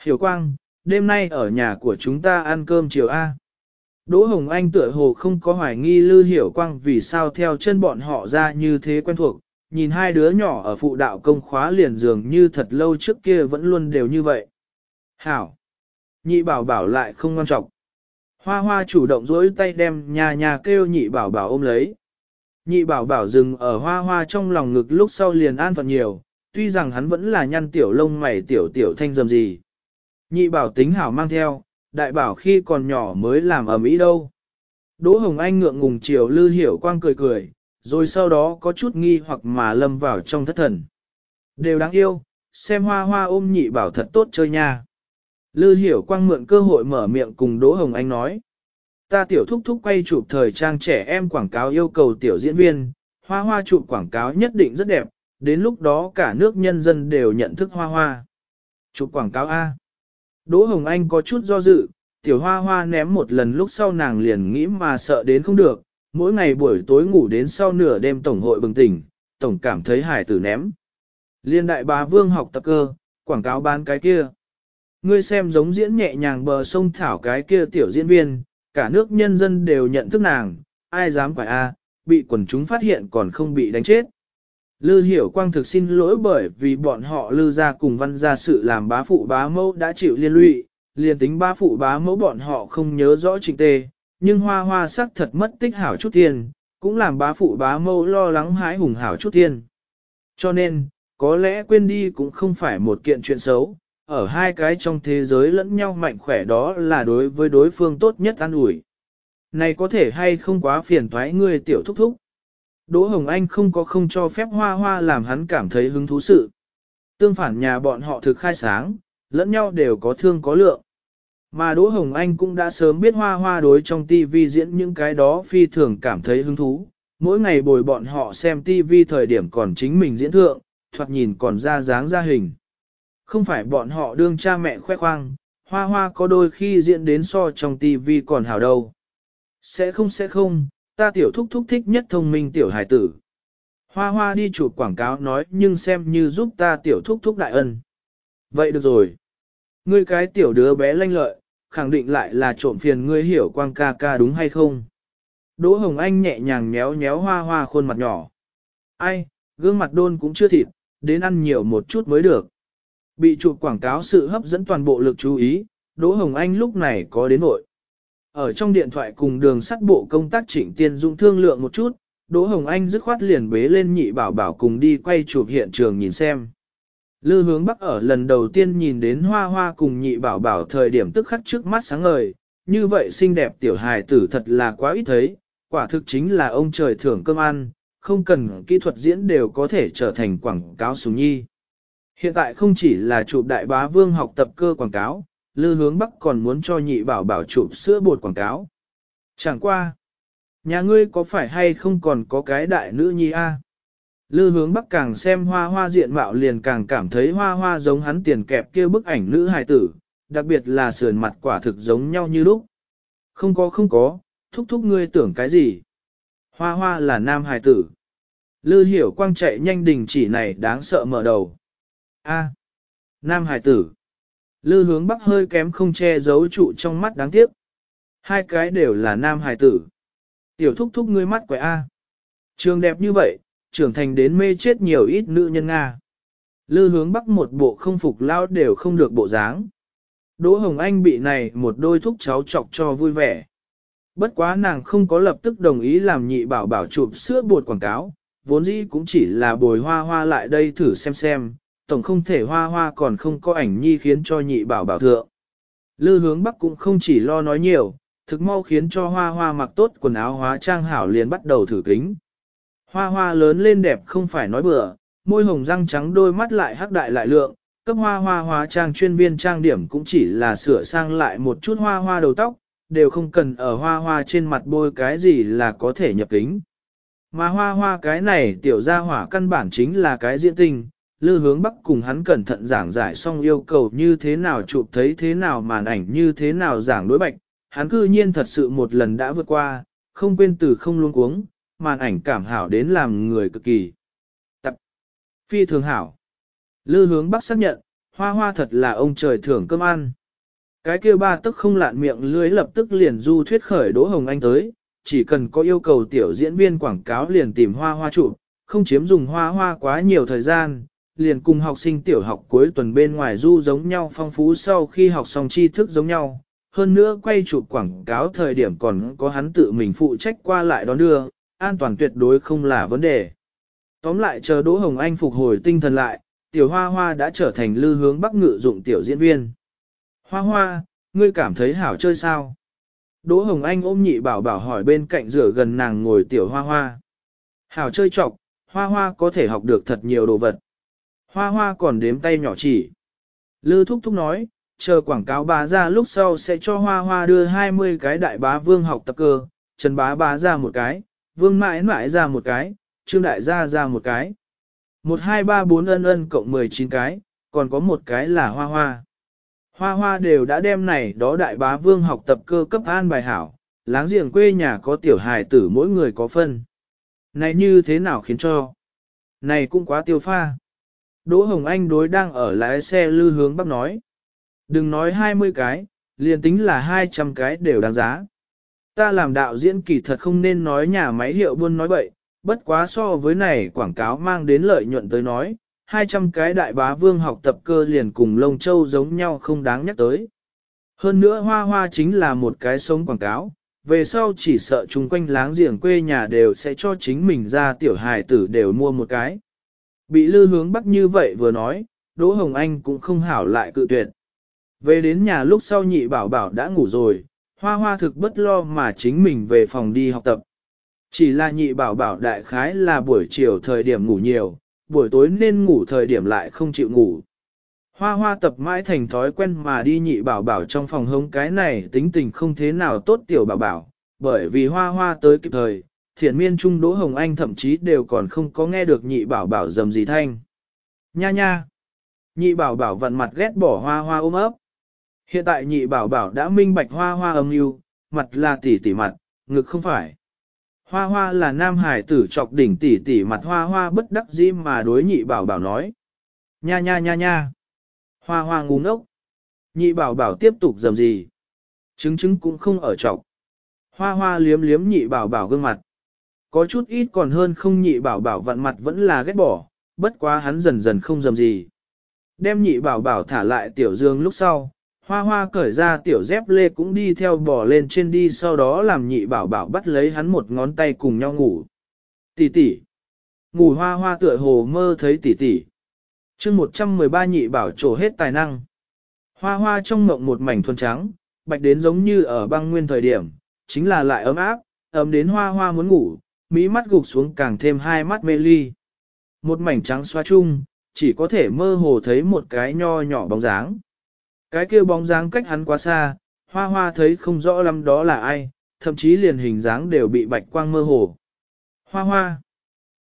Hiểu quang, đêm nay ở nhà của chúng ta ăn cơm chiều A. Đỗ Hồng Anh tựa hồ không có hoài nghi Lư Hiểu Quang vì sao theo chân bọn họ ra như thế quen thuộc, nhìn hai đứa nhỏ ở phụ đạo công khóa liền dường như thật lâu trước kia vẫn luôn đều như vậy. Hảo! Nhị bảo bảo lại không ngon trọng. Hoa hoa chủ động dối tay đem nhà nhà kêu nhị bảo bảo ôm lấy. Nhị bảo bảo dừng ở hoa hoa trong lòng ngực lúc sau liền an phận nhiều, tuy rằng hắn vẫn là nhăn tiểu lông mày tiểu tiểu thanh dầm gì. Nhị bảo tính hảo mang theo, đại bảo khi còn nhỏ mới làm ở Mỹ đâu. Đỗ Hồng Anh ngượng ngùng chiều Lư Hiểu Quang cười cười, rồi sau đó có chút nghi hoặc mà lâm vào trong thất thần. Đều đáng yêu, xem hoa hoa ôm nhị bảo thật tốt chơi nha. Lư Hiểu Quang mượn cơ hội mở miệng cùng Đỗ Hồng Anh nói. Ta tiểu thúc thúc quay chụp thời trang trẻ em quảng cáo yêu cầu tiểu diễn viên, hoa hoa chụp quảng cáo nhất định rất đẹp, đến lúc đó cả nước nhân dân đều nhận thức hoa hoa. Chụp quảng cáo A. Đỗ Hồng Anh có chút do dự, tiểu hoa hoa ném một lần lúc sau nàng liền nghĩ mà sợ đến không được, mỗi ngày buổi tối ngủ đến sau nửa đêm tổng hội bừng tỉnh, tổng cảm thấy hải tử ném. Liên đại bá vương học tập cơ, quảng cáo bán cái kia. Ngươi xem giống diễn nhẹ nhàng bờ sông thảo cái kia tiểu diễn viên, cả nước nhân dân đều nhận thức nàng, ai dám phải a, bị quần chúng phát hiện còn không bị đánh chết. Lư hiểu quang thực xin lỗi bởi vì bọn họ lư ra cùng văn ra sự làm bá phụ bá mẫu đã chịu liên lụy, liền tính bá phụ bá mẫu bọn họ không nhớ rõ trình tề, nhưng hoa hoa sắc thật mất tích hảo chút tiền, cũng làm bá phụ bá mẫu lo lắng hái hùng hảo chút tiền. Cho nên, có lẽ quên đi cũng không phải một kiện chuyện xấu, ở hai cái trong thế giới lẫn nhau mạnh khỏe đó là đối với đối phương tốt nhất an ủi. Này có thể hay không quá phiền toái ngươi tiểu thúc thúc. Đỗ Hồng Anh không có không cho phép hoa hoa làm hắn cảm thấy hứng thú sự. Tương phản nhà bọn họ thực khai sáng, lẫn nhau đều có thương có lượng. Mà Đỗ Hồng Anh cũng đã sớm biết hoa hoa đối trong TV diễn những cái đó phi thường cảm thấy hứng thú. Mỗi ngày bồi bọn họ xem TV thời điểm còn chính mình diễn thượng, thoạt nhìn còn ra dáng ra hình. Không phải bọn họ đương cha mẹ khoe khoang, hoa hoa có đôi khi diễn đến so trong TV còn hào đâu. Sẽ không sẽ không, ta tiểu thúc thúc thích nhất thông minh tiểu hải tử. Hoa hoa đi chụp quảng cáo nói nhưng xem như giúp ta tiểu thúc thúc đại ân. Vậy được rồi. Ngươi cái tiểu đứa bé lanh lợi, khẳng định lại là trộm phiền ngươi hiểu quang ca ca đúng hay không. Đỗ Hồng Anh nhẹ nhàng méo méo hoa hoa khuôn mặt nhỏ. Ai, gương mặt đôn cũng chưa thịt, đến ăn nhiều một chút mới được. Bị chụp quảng cáo sự hấp dẫn toàn bộ lực chú ý, Đỗ Hồng Anh lúc này có đến vội. Ở trong điện thoại cùng đường sắt bộ công tác trịnh tiên dũng thương lượng một chút, Đỗ Hồng Anh dứt khoát liền bế lên nhị bảo bảo cùng đi quay chụp hiện trường nhìn xem. Lư hướng bắc ở lần đầu tiên nhìn đến hoa hoa cùng nhị bảo bảo thời điểm tức khắc trước mắt sáng ngời, như vậy xinh đẹp tiểu hài tử thật là quá ít thấy, quả thực chính là ông trời thưởng cơm ăn, không cần kỹ thuật diễn đều có thể trở thành quảng cáo súng nhi. Hiện tại không chỉ là chụp đại bá vương học tập cơ quảng cáo, Lư Hướng Bắc còn muốn cho nhị bảo bảo chụp sữa bột quảng cáo. Chẳng qua. Nhà ngươi có phải hay không còn có cái đại nữ nhi a? Lư Hướng Bắc càng xem hoa hoa diện mạo liền càng cảm thấy hoa hoa giống hắn tiền kẹp kia bức ảnh nữ hài tử, đặc biệt là sườn mặt quả thực giống nhau như lúc. Không có không có, thúc thúc ngươi tưởng cái gì? Hoa hoa là nam hài tử. Lư hiểu quang chạy nhanh đình chỉ này đáng sợ mở đầu. A. Nam hài tử. Lư hướng bắc hơi kém không che giấu trụ trong mắt đáng tiếc. Hai cái đều là nam hải tử. Tiểu thúc thúc ngươi mắt quẻ A. Trường đẹp như vậy, trưởng thành đến mê chết nhiều ít nữ nhân Nga. Lư hướng bắc một bộ không phục lao đều không được bộ dáng. Đỗ Hồng Anh bị này một đôi thúc cháu chọc cho vui vẻ. Bất quá nàng không có lập tức đồng ý làm nhị bảo bảo chụp sữa bột quảng cáo, vốn dĩ cũng chỉ là bồi hoa hoa lại đây thử xem xem, tổng không thể hoa hoa còn không có ảnh nhi khiến cho nhị bảo bảo thượng. Lư hướng bắc cũng không chỉ lo nói nhiều, thực mau khiến cho hoa hoa mặc tốt quần áo hóa trang hảo liền bắt đầu thử kính. Hoa hoa lớn lên đẹp không phải nói bừa, môi hồng răng trắng đôi mắt lại hắc đại lại lượng, cấp hoa hoa hóa trang chuyên viên trang điểm cũng chỉ là sửa sang lại một chút hoa hoa đầu tóc, đều không cần ở hoa hoa trên mặt bôi cái gì là có thể nhập kính. Mà hoa hoa cái này tiểu gia hỏa căn bản chính là cái diễn tình, lư hướng bắc cùng hắn cẩn thận giảng giải xong yêu cầu như thế nào chụp thấy thế nào màn ảnh như thế nào giảng đối bạch, hắn cư nhiên thật sự một lần đã vượt qua, không quên từ không luôn cuống, màn ảnh cảm hảo đến làm người cực kỳ. Tập phi thường hảo. Lư hướng bắc xác nhận, hoa hoa thật là ông trời thưởng cơm ăn. Cái kia ba tức không lạn miệng lưới lập tức liền du thuyết khởi Đỗ Hồng Anh tới, chỉ cần có yêu cầu tiểu diễn viên quảng cáo liền tìm hoa hoa chụp, không chiếm dùng hoa hoa quá nhiều thời gian, liền cùng học sinh tiểu học cuối tuần bên ngoài du giống nhau phong phú sau khi học xong tri thức giống nhau. Hơn nữa quay chụp quảng cáo thời điểm còn có hắn tự mình phụ trách qua lại đón đưa, an toàn tuyệt đối không là vấn đề. Tóm lại chờ Đỗ Hồng Anh phục hồi tinh thần lại, tiểu hoa hoa đã trở thành lư hướng bắc ngự dụng tiểu diễn viên. Hoa hoa, ngươi cảm thấy hảo chơi sao? Đỗ Hồng Anh ôm nhị bảo bảo hỏi bên cạnh rửa gần nàng ngồi tiểu hoa hoa. Hảo chơi chọc, hoa hoa có thể học được thật nhiều đồ vật. Hoa hoa còn đếm tay nhỏ chỉ. Lư thúc thúc nói, chờ quảng cáo bá ra lúc sau sẽ cho hoa hoa đưa 20 cái đại bá vương học tập cơ, trần bá bá ra một cái, vương mãi mãi ra một cái, trương đại gia ra một cái. 1 2 3 4 ân ân cộng 19 cái, còn có một cái là hoa hoa. Hoa hoa đều đã đem này đó đại bá vương học tập cơ cấp an bài hảo, láng giềng quê nhà có tiểu hài tử mỗi người có phân. Này như thế nào khiến cho? Này cũng quá tiêu pha. Đỗ Hồng Anh đối đang ở lái xe lư hướng bắc nói. Đừng nói 20 cái, liền tính là 200 cái đều đáng giá. Ta làm đạo diễn kỳ thật không nên nói nhà máy hiệu buôn nói bậy, bất quá so với này quảng cáo mang đến lợi nhuận tới nói, 200 cái đại bá vương học tập cơ liền cùng lông châu giống nhau không đáng nhắc tới. Hơn nữa hoa hoa chính là một cái sống quảng cáo, về sau chỉ sợ chung quanh láng giềng quê nhà đều sẽ cho chính mình ra tiểu hài tử đều mua một cái. Bị lư hướng bắc như vậy vừa nói, Đỗ Hồng Anh cũng không hảo lại cự tuyệt. Về đến nhà lúc sau nhị bảo bảo đã ngủ rồi, hoa hoa thực bất lo mà chính mình về phòng đi học tập. Chỉ là nhị bảo bảo đại khái là buổi chiều thời điểm ngủ nhiều, buổi tối nên ngủ thời điểm lại không chịu ngủ. Hoa hoa tập mãi thành thói quen mà đi nhị bảo bảo trong phòng hống cái này tính tình không thế nào tốt tiểu bảo bảo, bởi vì hoa hoa tới kịp thời, thiện miên trung đỗ hồng anh thậm chí đều còn không có nghe được nhị bảo bảo dầm gì thanh. Nha nha! Nhị bảo bảo vặn mặt ghét bỏ hoa hoa ôm ấp. Hiện tại nhị bảo bảo đã minh bạch hoa hoa âm mưu mặt là tỉ tỉ mặt, ngực không phải. Hoa hoa là nam hải tử chọc đỉnh tỉ tỉ mặt hoa hoa bất đắc dĩ mà đối nhị bảo bảo nói. Nha nha nha nha. Hoa hoa ngu ngốc. Nhị bảo bảo tiếp tục dầm gì. Trứng trứng cũng không ở trọc. Hoa hoa liếm liếm nhị bảo bảo gương mặt. Có chút ít còn hơn không nhị bảo bảo vặn mặt vẫn là ghét bỏ, bất quá hắn dần dần không dầm gì. Đem nhị bảo bảo thả lại tiểu dương lúc sau, hoa hoa cởi ra tiểu dép lê cũng đi theo bò lên trên đi sau đó làm nhị bảo bảo bắt lấy hắn một ngón tay cùng nhau ngủ. Tỷ tỷ. Ngủ hoa hoa tựa hồ mơ thấy tỷ tỷ. chương 113 nhị bảo trổ hết tài năng. Hoa hoa trong mộng một mảnh thuần trắng, bạch đến giống như ở băng nguyên thời điểm, chính là lại ấm áp, ấm đến hoa hoa muốn ngủ, mỹ mắt gục xuống càng thêm hai mắt mê ly. Một mảnh trắng xóa chung, chỉ có thể mơ hồ thấy một cái nho nhỏ bóng dáng. Cái kia bóng dáng cách hắn quá xa, hoa hoa thấy không rõ lắm đó là ai, thậm chí liền hình dáng đều bị bạch quang mơ hồ. Hoa hoa.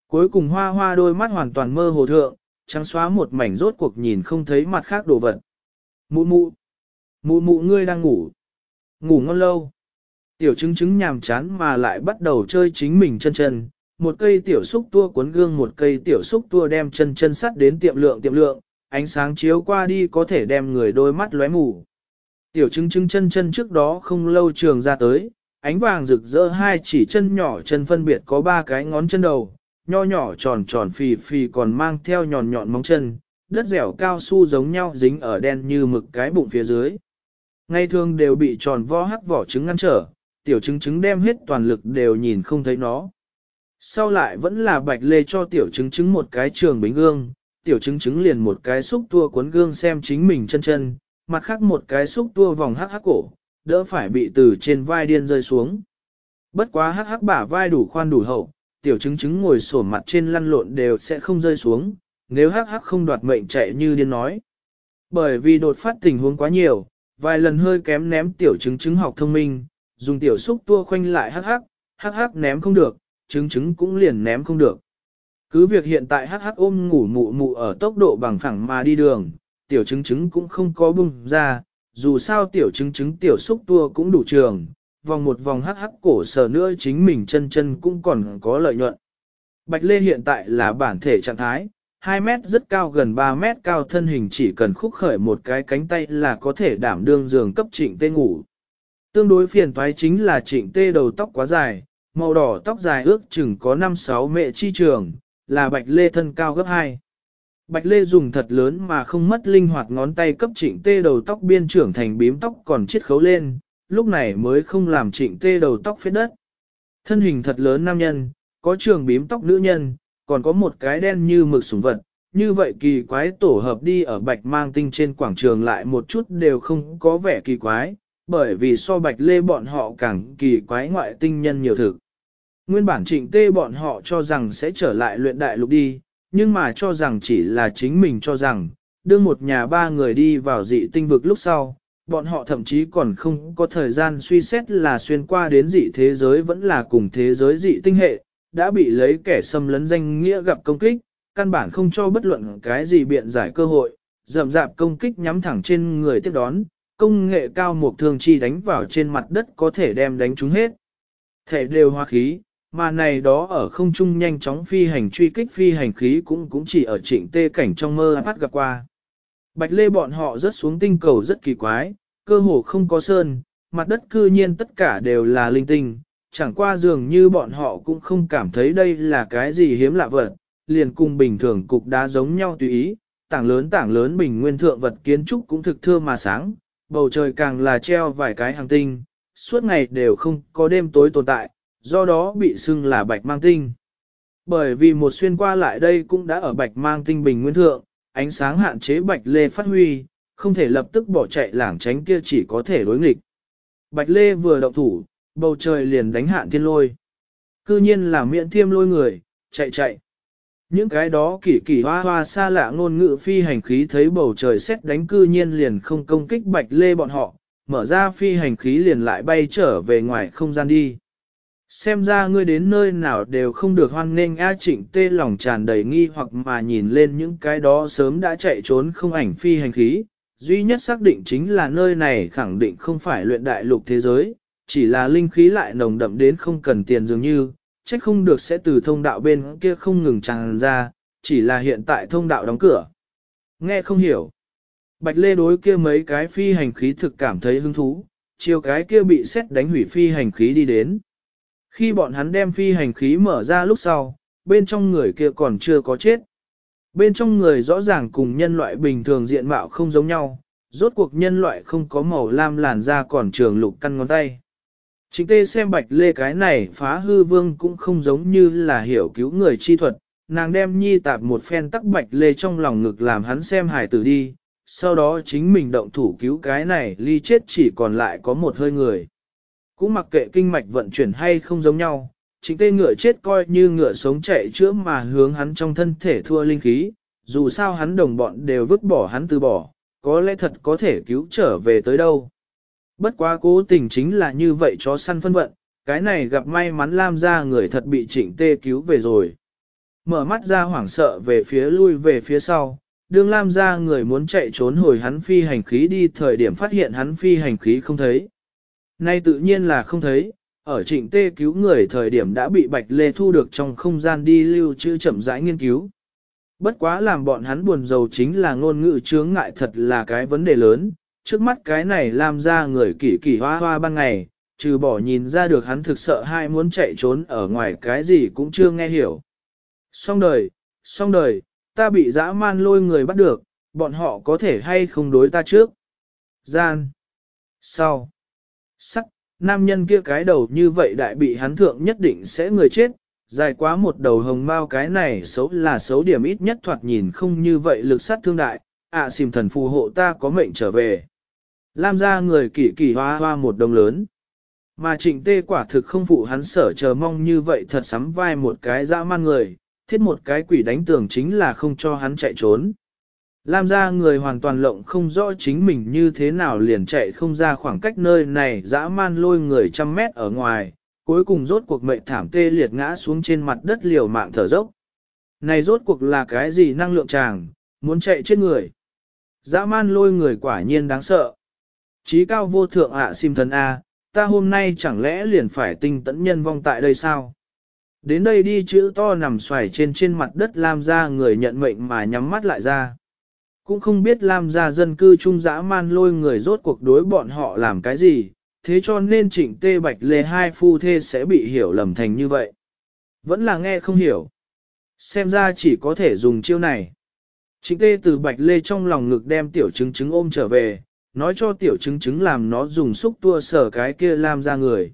Cuối cùng hoa hoa đôi mắt hoàn toàn mơ hồ thượng, trắng xóa một mảnh rốt cuộc nhìn không thấy mặt khác đồ vật. Mụ mụ. Mụ mụ ngươi đang ngủ. Ngủ ngon lâu. Tiểu chứng chứng nhàm chán mà lại bắt đầu chơi chính mình chân chân, một cây tiểu xúc tua cuốn gương một cây tiểu xúc tua đem chân chân sắt đến tiệm lượng tiệm lượng, ánh sáng chiếu qua đi có thể đem người đôi mắt lóe mù. Tiểu chứng chứng chân chân trước đó không lâu trường ra tới, ánh vàng rực rỡ hai chỉ chân nhỏ chân phân biệt có ba cái ngón chân đầu, nho nhỏ tròn tròn phì phì còn mang theo nhọn nhọn móng chân, đất dẻo cao su giống nhau dính ở đen như mực cái bụng phía dưới. Ngay thường đều bị tròn vo hắc vỏ trứng ngăn trở, tiểu chứng chứng đem hết toàn lực đều nhìn không thấy nó. Sau lại vẫn là bạch lê cho tiểu chứng chứng một cái trường bính gương, tiểu chứng chứng liền một cái xúc tua cuốn gương xem chính mình chân chân, mặt khác một cái xúc tua vòng hắc hắc cổ, đỡ phải bị từ trên vai điên rơi xuống. Bất quá hắc hắc bả vai đủ khoan đủ hậu, tiểu chứng chứng ngồi sổ mặt trên lăn lộn đều sẽ không rơi xuống, nếu hắc hắc không đoạt mệnh chạy như điên nói. Bởi vì đột phát tình huống quá nhiều, vài lần hơi kém ném tiểu chứng chứng học thông minh, dùng tiểu xúc tua khoanh lại hắc hắc, hắc hắc ném không được, trứng trứng cũng liền ném không được. Cứ việc hiện tại hắc hắc ôm ngủ mụ mụ ở tốc độ bằng phẳng mà đi đường, tiểu trứng trứng cũng không có bung ra, dù sao tiểu trứng trứng tiểu xúc tua cũng đủ trường, vòng một vòng hắc hắc cổ sở nữa chính mình chân chân cũng còn có lợi nhuận. Bạch Lê hiện tại là bản thể trạng thái, 2 mét rất cao gần 3 mét cao thân hình chỉ cần khúc khởi một cái cánh tay là có thể đảm đương giường cấp trịnh tê ngủ. Tương đối phiền toái chính là trịnh tê đầu tóc quá dài, màu đỏ tóc dài ước chừng có 5-6 mệ chi trường, là bạch lê thân cao gấp 2. Bạch lê dùng thật lớn mà không mất linh hoạt ngón tay cấp trịnh tê đầu tóc biên trưởng thành bím tóc còn chiết khấu lên, lúc này mới không làm trịnh tê đầu tóc phết đất. Thân hình thật lớn nam nhân, có trường bím tóc nữ nhân, còn có một cái đen như mực sủng vật, như vậy kỳ quái tổ hợp đi ở bạch mang tinh trên quảng trường lại một chút đều không có vẻ kỳ quái, bởi vì so bạch lê bọn họ càng kỳ quái ngoại tinh nhân nhiều thực. Nguyên bản trịnh tê bọn họ cho rằng sẽ trở lại luyện đại lục đi, nhưng mà cho rằng chỉ là chính mình cho rằng, đưa một nhà ba người đi vào dị tinh vực lúc sau, bọn họ thậm chí còn không có thời gian suy xét là xuyên qua đến dị thế giới vẫn là cùng thế giới dị tinh hệ, đã bị lấy kẻ xâm lấn danh nghĩa gặp công kích, căn bản không cho bất luận cái gì biện giải cơ hội, rậm rạp công kích nhắm thẳng trên người tiếp đón, công nghệ cao một thường chi đánh vào trên mặt đất có thể đem đánh chúng hết. Thể đều hoa khí, mà này đó ở không trung nhanh chóng phi hành truy kích phi hành khí cũng cũng chỉ ở trịnh tê cảnh trong mơ bắt gặp qua. Bạch lê bọn họ rớt xuống tinh cầu rất kỳ quái, cơ hồ không có sơn, mặt đất cư nhiên tất cả đều là linh tinh, chẳng qua dường như bọn họ cũng không cảm thấy đây là cái gì hiếm lạ vật, liền cùng bình thường cục đá giống nhau tùy ý, tảng lớn tảng lớn bình nguyên thượng vật kiến trúc cũng thực thưa mà sáng, bầu trời càng là treo vài cái hàng tinh, suốt ngày đều không có đêm tối tồn tại, do đó bị xưng là bạch mang tinh. Bởi vì một xuyên qua lại đây cũng đã ở bạch mang tinh bình nguyên thượng, ánh sáng hạn chế bạch lê phát huy, không thể lập tức bỏ chạy lảng tránh kia chỉ có thể đối nghịch. Bạch lê vừa động thủ, bầu trời liền đánh hạn thiên lôi. Cư nhiên là miệng thiêm lôi người, chạy chạy. Những cái đó kỳ kỳ hoa hoa xa lạ ngôn ngữ phi hành khí thấy bầu trời xét đánh cư nhiên liền không công kích bạch lê bọn họ, mở ra phi hành khí liền lại bay trở về ngoài không gian đi. Xem ra ngươi đến nơi nào đều không được hoan nghênh A trịnh tê lòng tràn đầy nghi hoặc mà nhìn lên những cái đó sớm đã chạy trốn không ảnh phi hành khí. Duy nhất xác định chính là nơi này khẳng định không phải luyện đại lục thế giới, chỉ là linh khí lại nồng đậm đến không cần tiền dường như, trách không được sẽ từ thông đạo bên kia không ngừng tràn ra, chỉ là hiện tại thông đạo đóng cửa. Nghe không hiểu. Bạch Lê đối kia mấy cái phi hành khí thực cảm thấy hứng thú, chiều cái kia bị xét đánh hủy phi hành khí đi đến. Khi bọn hắn đem phi hành khí mở ra lúc sau, bên trong người kia còn chưa có chết. Bên trong người rõ ràng cùng nhân loại bình thường diện mạo không giống nhau, rốt cuộc nhân loại không có màu lam làn da còn trường lục căn ngón tay. Chính tê xem bạch lê cái này phá hư vương cũng không giống như là hiểu cứu người chi thuật, nàng đem nhi tạp một phen tắc bạch lê trong lòng ngực làm hắn xem hải tử đi, sau đó chính mình động thủ cứu cái này ly chết chỉ còn lại có một hơi người. Cũng mặc kệ kinh mạch vận chuyển hay không giống nhau, chính tê ngựa chết coi như ngựa sống chạy chữa mà hướng hắn trong thân thể thua linh khí, dù sao hắn đồng bọn đều vứt bỏ hắn từ bỏ, có lẽ thật có thể cứu trở về tới đâu. Bất quá cố tình chính là như vậy chó săn phân vận, cái này gặp may mắn Lam ra người thật bị trịnh tê cứu về rồi. Mở mắt ra hoảng sợ về phía lui về phía sau, đương Lam ra người muốn chạy trốn hồi hắn phi hành khí đi thời điểm phát hiện hắn phi hành khí không thấy. Nay tự nhiên là không thấy, ở trịnh tê cứu người thời điểm đã bị Bạch Lê thu được trong không gian đi lưu trữ chậm rãi nghiên cứu. Bất quá làm bọn hắn buồn rầu chính là ngôn ngữ chướng ngại thật là cái vấn đề lớn, trước mắt cái này làm ra người kỳ kỳ hoa hoa ban ngày, trừ bỏ nhìn ra được hắn thực sợ hai muốn chạy trốn ở ngoài cái gì cũng chưa nghe hiểu. Xong đời, xong đời, ta bị dã man lôi người bắt được, bọn họ có thể hay không đối ta trước. Gian. Sau. Sắc, nam nhân kia cái đầu như vậy đại bị hắn thượng nhất định sẽ người chết, dài quá một đầu hồng mao cái này xấu là xấu điểm ít nhất thoạt nhìn không như vậy lực sát thương đại, ạ à, xìm thần phù hộ ta có mệnh trở về. Lam ra người kỳ kỳ hoa hoa một đồng lớn. Mà trịnh tê quả thực không phụ hắn sở chờ mong như vậy thật sắm vai một cái dã man người, thiết một cái quỷ đánh tường chính là không cho hắn chạy trốn. Lam ra người hoàn toàn lộng không rõ chính mình như thế nào liền chạy không ra khoảng cách nơi này dã man lôi người trăm mét ở ngoài, cuối cùng rốt cuộc mệnh thảm tê liệt ngã xuống trên mặt đất liều mạng thở dốc. Này rốt cuộc là cái gì năng lượng chàng, muốn chạy chết người. Dã man lôi người quả nhiên đáng sợ. Chí cao vô thượng ạ à, sim thần A, ta hôm nay chẳng lẽ liền phải tinh tẫn nhân vong tại đây sao? Đến đây đi chữ to nằm xoài trên trên mặt đất Lam gia người nhận mệnh mà nhắm mắt lại ra. Cũng không biết Lam gia dân cư trung dã man lôi người rốt cuộc đối bọn họ làm cái gì, thế cho nên trịnh tê bạch lê hai phu thê sẽ bị hiểu lầm thành như vậy. Vẫn là nghe không hiểu. Xem ra chỉ có thể dùng chiêu này. Trịnh tê từ bạch lê trong lòng ngực đem tiểu chứng chứng ôm trở về, nói cho tiểu chứng chứng làm nó dùng xúc tua sở cái kia làm ra người.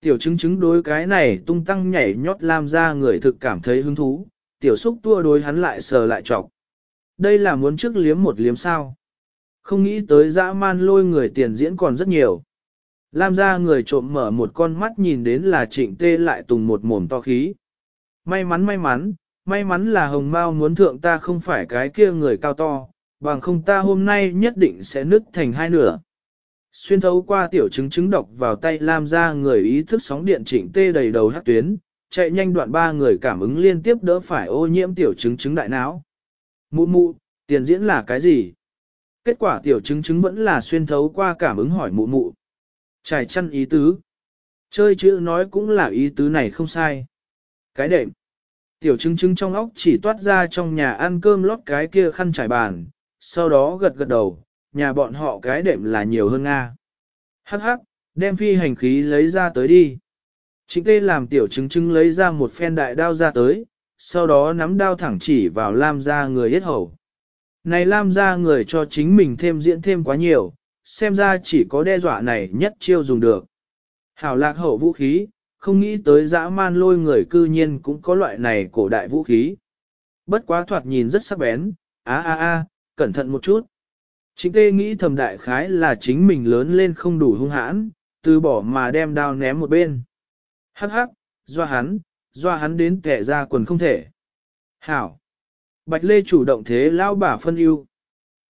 Tiểu chứng chứng đối cái này tung tăng nhảy nhót làm ra người thực cảm thấy hứng thú, tiểu xúc tua đối hắn lại sờ lại trọc. Đây là muốn trước liếm một liếm sao. Không nghĩ tới dã man lôi người tiền diễn còn rất nhiều. Lam ra người trộm mở một con mắt nhìn đến là trịnh tê lại tùng một mồm to khí. May mắn may mắn, may mắn là hồng mao muốn thượng ta không phải cái kia người cao to, bằng không ta hôm nay nhất định sẽ nứt thành hai nửa. Xuyên thấu qua tiểu chứng chứng độc vào tay Lam ra người ý thức sóng điện chỉnh tê đầy đầu hát tuyến, chạy nhanh đoạn ba người cảm ứng liên tiếp đỡ phải ô nhiễm tiểu chứng chứng đại não. Mụ mụ, tiền diễn là cái gì? Kết quả tiểu chứng chứng vẫn là xuyên thấu qua cảm ứng hỏi mụ mụ. Trải chăn ý tứ. Chơi chữ nói cũng là ý tứ này không sai. Cái đệm. Tiểu chứng chứng trong óc chỉ toát ra trong nhà ăn cơm lót cái kia khăn trải bàn, sau đó gật gật đầu, nhà bọn họ cái đệm là nhiều hơn Nga. Hắc hắc, đem phi hành khí lấy ra tới đi. Chính tê làm tiểu chứng chứng lấy ra một phen đại đao ra tới, sau đó nắm đao thẳng chỉ vào Lam ra người hết hầu. Này Lam ra người cho chính mình thêm diễn thêm quá nhiều, xem ra chỉ có đe dọa này nhất chiêu dùng được. Hảo lạc hậu vũ khí, không nghĩ tới dã man lôi người cư nhiên cũng có loại này cổ đại vũ khí. Bất quá thoạt nhìn rất sắc bén, á á á, cẩn thận một chút. Chính tê nghĩ thầm đại khái là chính mình lớn lên không đủ hung hãn, từ bỏ mà đem đao ném một bên. Hắc hắc, do hắn, do hắn đến kẻ ra quần không thể. Hảo. Bạch Lê chủ động thế lao bả phân ưu.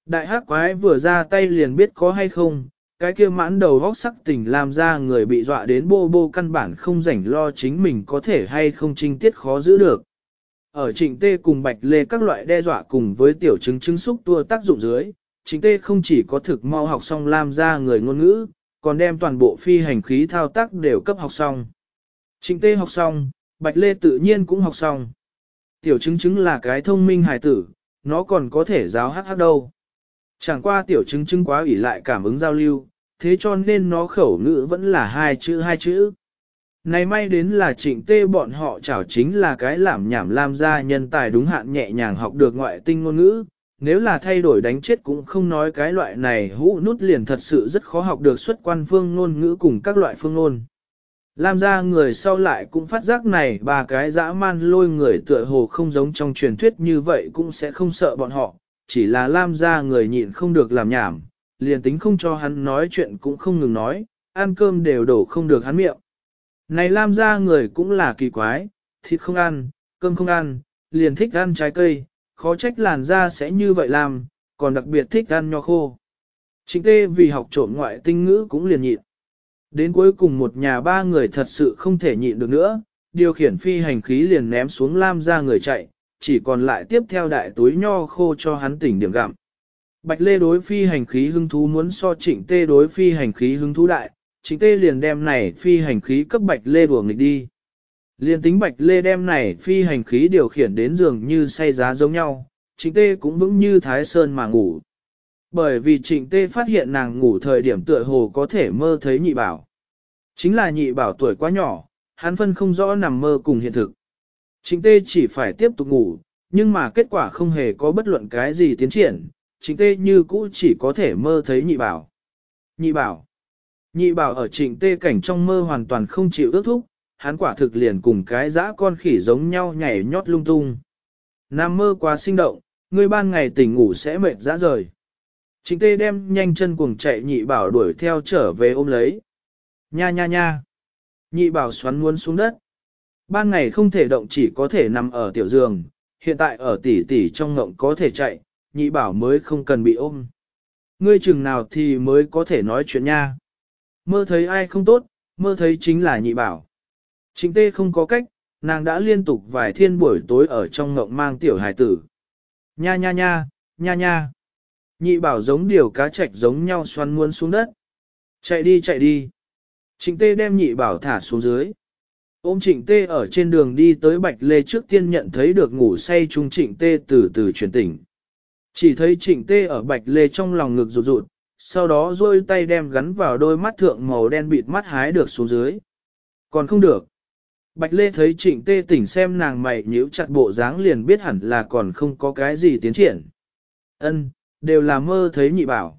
Đại hắc quái vừa ra tay liền biết có hay không, cái kia mãn đầu góc sắc tình làm ra người bị dọa đến bô bô căn bản không rảnh lo chính mình có thể hay không trinh tiết khó giữ được. Ở trịnh tê cùng bạch lê các loại đe dọa cùng với tiểu chứng chứng xúc tua tác dụng dưới, trịnh tê không chỉ có thực mau học xong làm ra người ngôn ngữ, còn đem toàn bộ phi hành khí thao tác đều cấp học xong. Trịnh tê học xong, bạch lê tự nhiên cũng học xong. Tiểu chứng chứng là cái thông minh hài tử, nó còn có thể giáo hát hát đâu. Chẳng qua tiểu chứng chứng quá ủy lại cảm ứng giao lưu, thế cho nên nó khẩu ngữ vẫn là hai chữ hai chữ. Này may đến là trịnh tê bọn họ chảo chính là cái làm nhảm Lam Gia nhân tài đúng hạn nhẹ nhàng học được ngoại tinh ngôn ngữ, nếu là thay đổi đánh chết cũng không nói cái loại này hũ nút liền thật sự rất khó học được xuất quan phương ngôn ngữ cùng các loại phương ngôn. Lam Gia người sau lại cũng phát giác này ba cái dã man lôi người tựa hồ không giống trong truyền thuyết như vậy cũng sẽ không sợ bọn họ, chỉ là Lam Gia người nhịn không được làm nhảm, liền tính không cho hắn nói chuyện cũng không ngừng nói, ăn cơm đều đổ không được hắn miệng. Này Lam gia người cũng là kỳ quái, thịt không ăn, cơm không ăn, liền thích ăn trái cây, khó trách làn da sẽ như vậy làm, còn đặc biệt thích ăn nho khô. Chính tê vì học trộm ngoại tinh ngữ cũng liền nhịn. Đến cuối cùng một nhà ba người thật sự không thể nhịn được nữa, điều khiển phi hành khí liền ném xuống Lam ra người chạy, chỉ còn lại tiếp theo đại túi nho khô cho hắn tỉnh điểm gặm. Bạch Lê đối phi hành khí hứng thú muốn so trịnh tê đối phi hành khí hứng thú đại, chính tê liền đem này phi hành khí cấp bạch lê đùa nghịch đi. Liền tính bạch lê đem này phi hành khí điều khiển đến giường như say giá giống nhau, chính tê cũng vững như thái sơn mà ngủ. Bởi vì trịnh tê phát hiện nàng ngủ thời điểm tựa hồ có thể mơ thấy nhị bảo. Chính là nhị bảo tuổi quá nhỏ, hắn phân không rõ nằm mơ cùng hiện thực. Trịnh tê chỉ phải tiếp tục ngủ, nhưng mà kết quả không hề có bất luận cái gì tiến triển, trịnh tê như cũ chỉ có thể mơ thấy nhị bảo. Nhị bảo. Nhị bảo ở trịnh tê cảnh trong mơ hoàn toàn không chịu ước thúc, hắn quả thực liền cùng cái dã con khỉ giống nhau nhảy nhót lung tung. Nam mơ quá sinh động, người ban ngày tỉnh ngủ sẽ mệt dã rời. Trịnh tê đem nhanh chân cuồng chạy nhị bảo đuổi theo trở về ôm lấy. Nha nha nha. Nhị bảo xoắn muốn xuống đất. Ban ngày không thể động chỉ có thể nằm ở tiểu giường, hiện tại ở tỉ tỉ trong ngộng có thể chạy, nhị bảo mới không cần bị ôm. Ngươi chừng nào thì mới có thể nói chuyện nha. Mơ thấy ai không tốt, mơ thấy chính là nhị bảo. Chính tê không có cách, nàng đã liên tục vài thiên buổi tối ở trong ngộng mang tiểu hài tử. Nha nha nha, nha nha. Nhị bảo giống điều cá chạch giống nhau xoắn muốn xuống đất. Chạy đi chạy đi. Trịnh tê đem nhị bảo thả xuống dưới. Ôm trịnh tê ở trên đường đi tới Bạch Lê trước tiên nhận thấy được ngủ say chung trịnh tê từ từ chuyển tỉnh. Chỉ thấy trịnh tê ở Bạch Lê trong lòng ngực rụt rụt, sau đó duỗi tay đem gắn vào đôi mắt thượng màu đen bịt mắt hái được xuống dưới. Còn không được. Bạch Lê thấy trịnh tê tỉnh xem nàng mày nhíu chặt bộ dáng liền biết hẳn là còn không có cái gì tiến triển. Ân, đều là mơ thấy nhị bảo.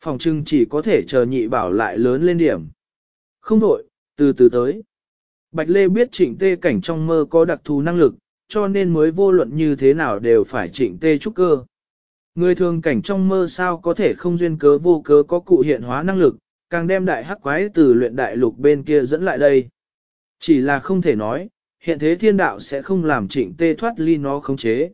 Phòng trưng chỉ có thể chờ nhị bảo lại lớn lên điểm. Không đổi, từ từ tới. Bạch Lê biết trịnh tê cảnh trong mơ có đặc thù năng lực, cho nên mới vô luận như thế nào đều phải trịnh tê trúc cơ. Người thường cảnh trong mơ sao có thể không duyên cớ vô cớ có cụ hiện hóa năng lực, càng đem đại hắc quái từ luyện đại lục bên kia dẫn lại đây. Chỉ là không thể nói, hiện thế thiên đạo sẽ không làm trịnh tê thoát ly nó khống chế.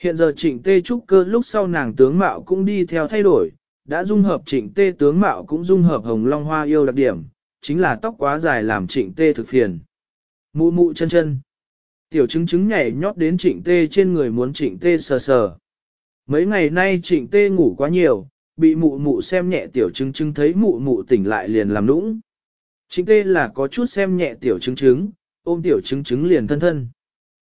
Hiện giờ trịnh tê trúc cơ lúc sau nàng tướng mạo cũng đi theo thay đổi, đã dung hợp trịnh tê tướng mạo cũng dung hợp hồng long hoa yêu đặc điểm, chính là tóc quá dài làm trịnh tê thực phiền. Mụ mụ chân chân. Tiểu chứng chứng nhảy nhót đến trịnh tê trên người muốn trịnh tê sờ sờ. Mấy ngày nay trịnh tê ngủ quá nhiều, bị mụ mụ xem nhẹ tiểu chứng chứng thấy mụ mụ tỉnh lại liền làm nũng. Trịnh tê là có chút xem nhẹ tiểu chứng chứng, ôm tiểu chứng chứng liền thân thân.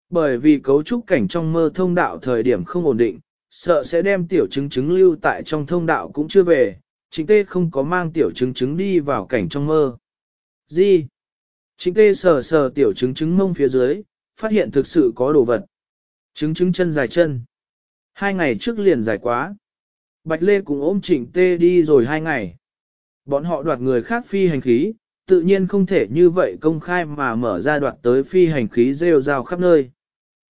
Bởi vì cấu trúc cảnh trong mơ thông đạo thời điểm không ổn định, sợ sẽ đem tiểu chứng chứng lưu tại trong thông đạo cũng chưa về, Trịnh tê không có mang tiểu chứng chứng đi vào cảnh trong mơ. Gì? Trịnh tê sờ sờ tiểu chứng chứng mông phía dưới, phát hiện thực sự có đồ vật. Chứng chứng chân dài chân. Hai ngày trước liền dài quá. Bạch Lê cũng ôm trịnh tê đi rồi hai ngày. Bọn họ đoạt người khác phi hành khí, tự nhiên không thể như vậy công khai mà mở ra đoạt tới phi hành khí rêu rao khắp nơi.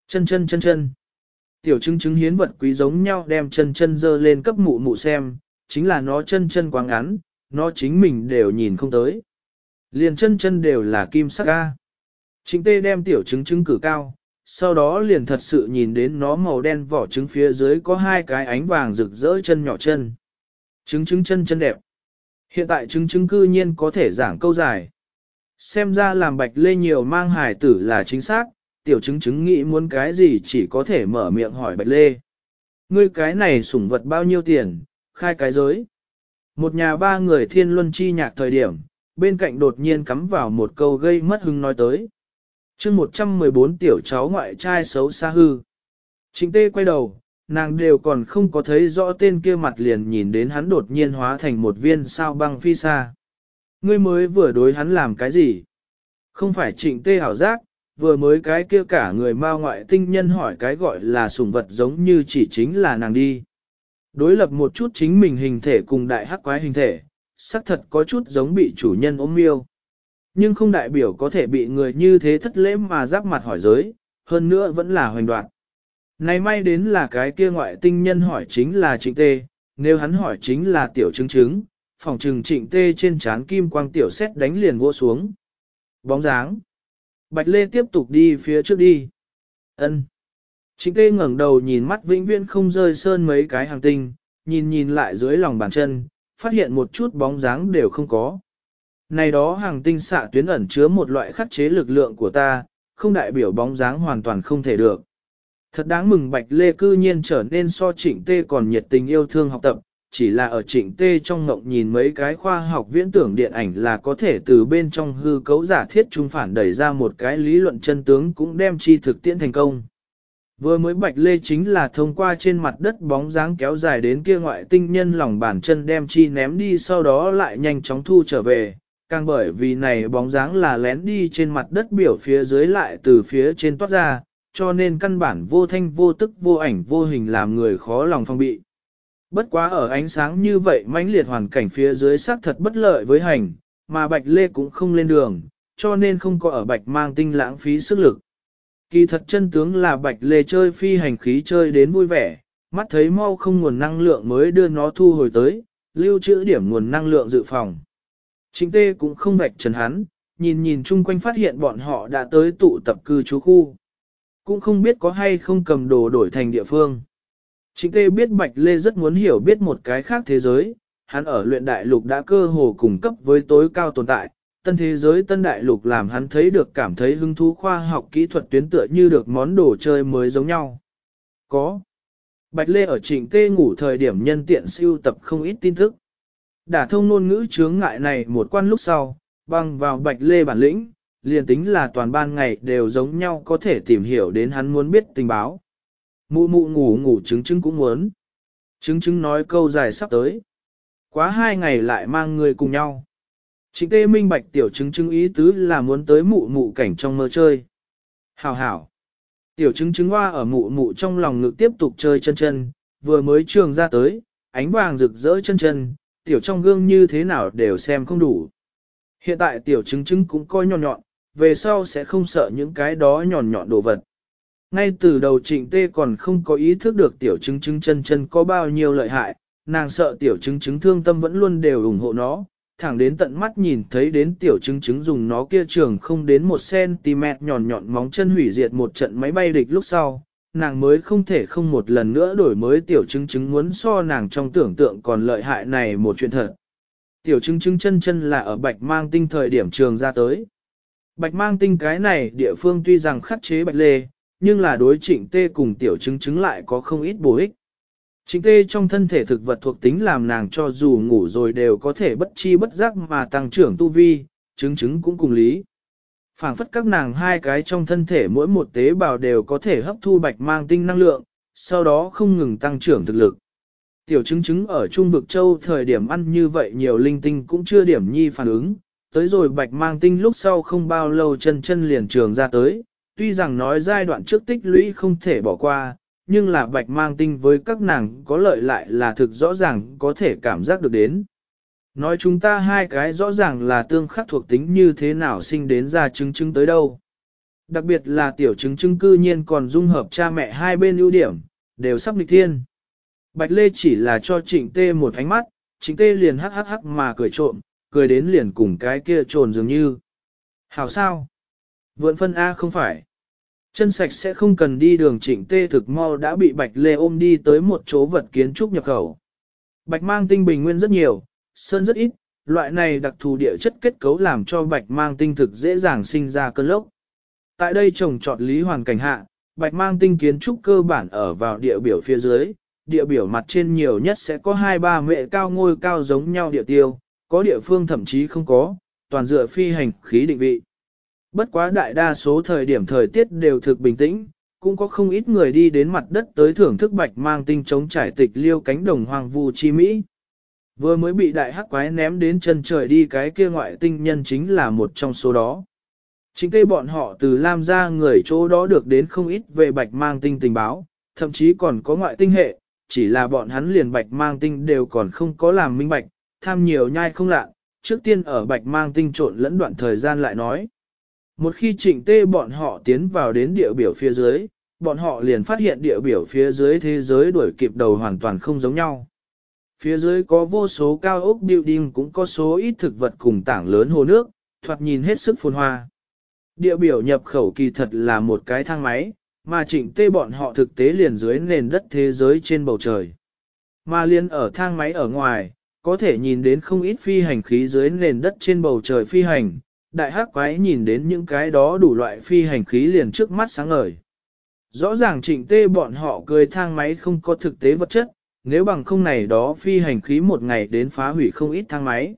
Chân chân chân chân. Tiểu chứng chứng hiến vật quý giống nhau đem chân chân dơ lên cấp mụ mụ xem, chính là nó chân chân quá ngắn, nó chính mình đều nhìn không tới. Liền chân chân đều là kim sắc ga. Chính tê đem tiểu chứng chứng cử cao, sau đó liền thật sự nhìn đến nó màu đen vỏ trứng phía dưới có hai cái ánh vàng rực rỡ chân nhỏ chân. Trứng trứng chân chân đẹp. Hiện tại trứng trứng cư nhiên có thể giảng câu dài. Xem ra làm bạch lê nhiều mang hài tử là chính xác, tiểu trứng trứng nghĩ muốn cái gì chỉ có thể mở miệng hỏi bạch lê. Ngươi cái này sủng vật bao nhiêu tiền, khai cái giới. Một nhà ba người thiên luân chi nhạc thời điểm, bên cạnh đột nhiên cắm vào một câu gây mất hứng nói tới chương 114 tiểu cháu ngoại trai xấu xa hư. Trịnh tê quay đầu, nàng đều còn không có thấy rõ tên kia mặt liền nhìn đến hắn đột nhiên hóa thành một viên sao băng phi xa. Ngươi mới vừa đối hắn làm cái gì? Không phải trịnh tê hảo giác, vừa mới cái kia cả người ma ngoại tinh nhân hỏi cái gọi là sủng vật giống như chỉ chính là nàng đi. Đối lập một chút chính mình hình thể cùng đại hắc quái hình thể, xác thật có chút giống bị chủ nhân ôm miêu. Nhưng không đại biểu có thể bị người như thế thất lễ mà giáp mặt hỏi giới, hơn nữa vẫn là hoành đoạn. Này may đến là cái kia ngoại tinh nhân hỏi chính là trịnh tê, nếu hắn hỏi chính là tiểu chứng chứng, phòng trừng trịnh tê trên trán kim quang tiểu xét đánh liền vô xuống. Bóng dáng. Bạch Lê tiếp tục đi phía trước đi. ân Trịnh tê ngẩng đầu nhìn mắt vĩnh viễn không rơi sơn mấy cái hàng tinh, nhìn nhìn lại dưới lòng bàn chân, phát hiện một chút bóng dáng đều không có. Này đó hàng tinh xạ tuyến ẩn chứa một loại khắc chế lực lượng của ta, không đại biểu bóng dáng hoàn toàn không thể được. Thật đáng mừng Bạch Lê cư nhiên trở nên so trịnh tê còn nhiệt tình yêu thương học tập, chỉ là ở trịnh tê trong ngộng nhìn mấy cái khoa học viễn tưởng điện ảnh là có thể từ bên trong hư cấu giả thiết trung phản đẩy ra một cái lý luận chân tướng cũng đem chi thực tiễn thành công. Vừa mới bạch lê chính là thông qua trên mặt đất bóng dáng kéo dài đến kia ngoại tinh nhân lòng bàn chân đem chi ném đi sau đó lại nhanh chóng thu trở về, càng bởi vì này bóng dáng là lén đi trên mặt đất biểu phía dưới lại từ phía trên toát ra, cho nên căn bản vô thanh vô tức vô ảnh vô hình làm người khó lòng phong bị. Bất quá ở ánh sáng như vậy mãnh liệt hoàn cảnh phía dưới xác thật bất lợi với hành, mà Bạch Lê cũng không lên đường, cho nên không có ở Bạch mang tinh lãng phí sức lực. Kỳ thật chân tướng là Bạch Lê chơi phi hành khí chơi đến vui vẻ, mắt thấy mau không nguồn năng lượng mới đưa nó thu hồi tới, lưu trữ điểm nguồn năng lượng dự phòng. Chính tê cũng không vạch trần hắn, nhìn nhìn chung quanh phát hiện bọn họ đã tới tụ tập cư trú khu. Cũng không biết có hay không cầm đồ đổi thành địa phương. Chính tê biết Bạch Lê rất muốn hiểu biết một cái khác thế giới, hắn ở luyện đại lục đã cơ hồ cùng cấp với tối cao tồn tại, tân thế giới tân đại lục làm hắn thấy được cảm thấy hứng thú khoa học kỹ thuật tuyến tựa như được món đồ chơi mới giống nhau. Có. Bạch Lê ở trịnh tê ngủ thời điểm nhân tiện siêu tập không ít tin tức. Đả thông ngôn ngữ chướng ngại này một quan lúc sau, băng vào Bạch Lê bản lĩnh, liền tính là toàn ban ngày đều giống nhau có thể tìm hiểu đến hắn muốn biết tình báo. Mụ mụ ngủ ngủ trứng trứng cũng muốn. Trứng trứng nói câu dài sắp tới. Quá hai ngày lại mang người cùng nhau. chính tê minh bạch tiểu trứng trứng ý tứ là muốn tới mụ mụ cảnh trong mơ chơi. Hảo hảo. Tiểu trứng trứng hoa ở mụ mụ trong lòng ngực tiếp tục chơi chân chân, vừa mới trường ra tới, ánh vàng rực rỡ chân chân, tiểu trong gương như thế nào đều xem không đủ. Hiện tại tiểu chứng chứng cũng coi nhọn nhọn, về sau sẽ không sợ những cái đó nhọn nhọn đồ vật. Ngay từ đầu trịnh tê còn không có ý thức được tiểu chứng chứng chân chân có bao nhiêu lợi hại, nàng sợ tiểu chứng chứng thương tâm vẫn luôn đều ủng hộ nó, thẳng đến tận mắt nhìn thấy đến tiểu chứng chứng dùng nó kia trường không đến 1cm nhọn nhọn móng chân hủy diệt một trận máy bay địch lúc sau, nàng mới không thể không một lần nữa đổi mới tiểu chứng chứng muốn so nàng trong tưởng tượng còn lợi hại này một chuyện thật. Tiểu chứng chứng chân chân là ở bạch mang tinh thời điểm trường ra tới. Bạch mang tinh cái này địa phương tuy rằng khắc chế bạch lê, nhưng là đối trịnh tê cùng tiểu chứng chứng lại có không ít bổ ích. Trịnh tê trong thân thể thực vật thuộc tính làm nàng cho dù ngủ rồi đều có thể bất chi bất giác mà tăng trưởng tu vi, chứng chứng cũng cùng lý phảng phất các nàng hai cái trong thân thể mỗi một tế bào đều có thể hấp thu bạch mang tinh năng lượng, sau đó không ngừng tăng trưởng thực lực. Tiểu chứng chứng ở Trung vực châu thời điểm ăn như vậy nhiều linh tinh cũng chưa điểm nhi phản ứng, tới rồi bạch mang tinh lúc sau không bao lâu chân chân liền trường ra tới, tuy rằng nói giai đoạn trước tích lũy không thể bỏ qua, nhưng là bạch mang tinh với các nàng có lợi lại là thực rõ ràng có thể cảm giác được đến. Nói chúng ta hai cái rõ ràng là tương khắc thuộc tính như thế nào sinh đến ra chứng chứng tới đâu. Đặc biệt là tiểu chứng chứng cư nhiên còn dung hợp cha mẹ hai bên ưu điểm, đều sắp nghịch thiên. Bạch Lê chỉ là cho trịnh tê một ánh mắt, trịnh tê liền hắc hắc hắc mà cười trộm, cười đến liền cùng cái kia trồn dường như. Hảo sao? Vượn phân A không phải. Chân sạch sẽ không cần đi đường trịnh tê thực mau đã bị Bạch Lê ôm đi tới một chỗ vật kiến trúc nhập khẩu. Bạch mang tinh bình nguyên rất nhiều, sơn rất ít, loại này đặc thù địa chất kết cấu làm cho bạch mang tinh thực dễ dàng sinh ra cơn lốc. Tại đây trồng trọt lý hoàn cảnh hạ, bạch mang tinh kiến trúc cơ bản ở vào địa biểu phía dưới, địa biểu mặt trên nhiều nhất sẽ có hai ba mệ cao ngôi cao giống nhau địa tiêu, có địa phương thậm chí không có, toàn dựa phi hành khí định vị. Bất quá đại đa số thời điểm thời tiết đều thực bình tĩnh, cũng có không ít người đi đến mặt đất tới thưởng thức bạch mang tinh chống trải tịch liêu cánh đồng hoàng vu chi Mỹ. Vừa mới bị đại hắc quái ném đến chân trời đi cái kia ngoại tinh nhân chính là một trong số đó. Chính tê bọn họ từ Lam ra người chỗ đó được đến không ít về bạch mang tinh tình báo, thậm chí còn có ngoại tinh hệ, chỉ là bọn hắn liền bạch mang tinh đều còn không có làm minh bạch, tham nhiều nhai không lạ, trước tiên ở bạch mang tinh trộn lẫn đoạn thời gian lại nói. Một khi trịnh tê bọn họ tiến vào đến địa biểu phía dưới, bọn họ liền phát hiện địa biểu phía dưới thế giới đuổi kịp đầu hoàn toàn không giống nhau. Phía dưới có vô số cao ốc building cũng có số ít thực vật cùng tảng lớn hồ nước, thoạt nhìn hết sức phồn hoa. Địa biểu nhập khẩu kỳ thật là một cái thang máy, mà trịnh tê bọn họ thực tế liền dưới nền đất thế giới trên bầu trời. Mà liên ở thang máy ở ngoài, có thể nhìn đến không ít phi hành khí dưới nền đất trên bầu trời phi hành, đại hắc quái nhìn đến những cái đó đủ loại phi hành khí liền trước mắt sáng ngời. Rõ ràng trịnh tê bọn họ cười thang máy không có thực tế vật chất, nếu bằng không này đó phi hành khí một ngày đến phá hủy không ít thang máy.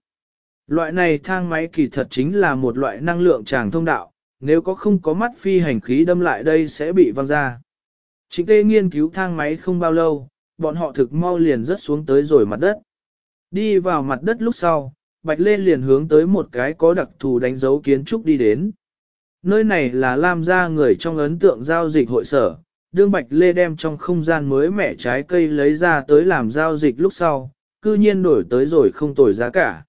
Loại này thang máy kỳ thật chính là một loại năng lượng tràng thông đạo, nếu có không có mắt phi hành khí đâm lại đây sẽ bị văng ra. Chính tê nghiên cứu thang máy không bao lâu, bọn họ thực mau liền rớt xuống tới rồi mặt đất. Đi vào mặt đất lúc sau, Bạch Lê liền hướng tới một cái có đặc thù đánh dấu kiến trúc đi đến. Nơi này là Lam gia người trong ấn tượng giao dịch hội sở, đương Bạch Lê đem trong không gian mới mẻ trái cây lấy ra tới làm giao dịch lúc sau, cư nhiên đổi tới rồi không tồi giá cả.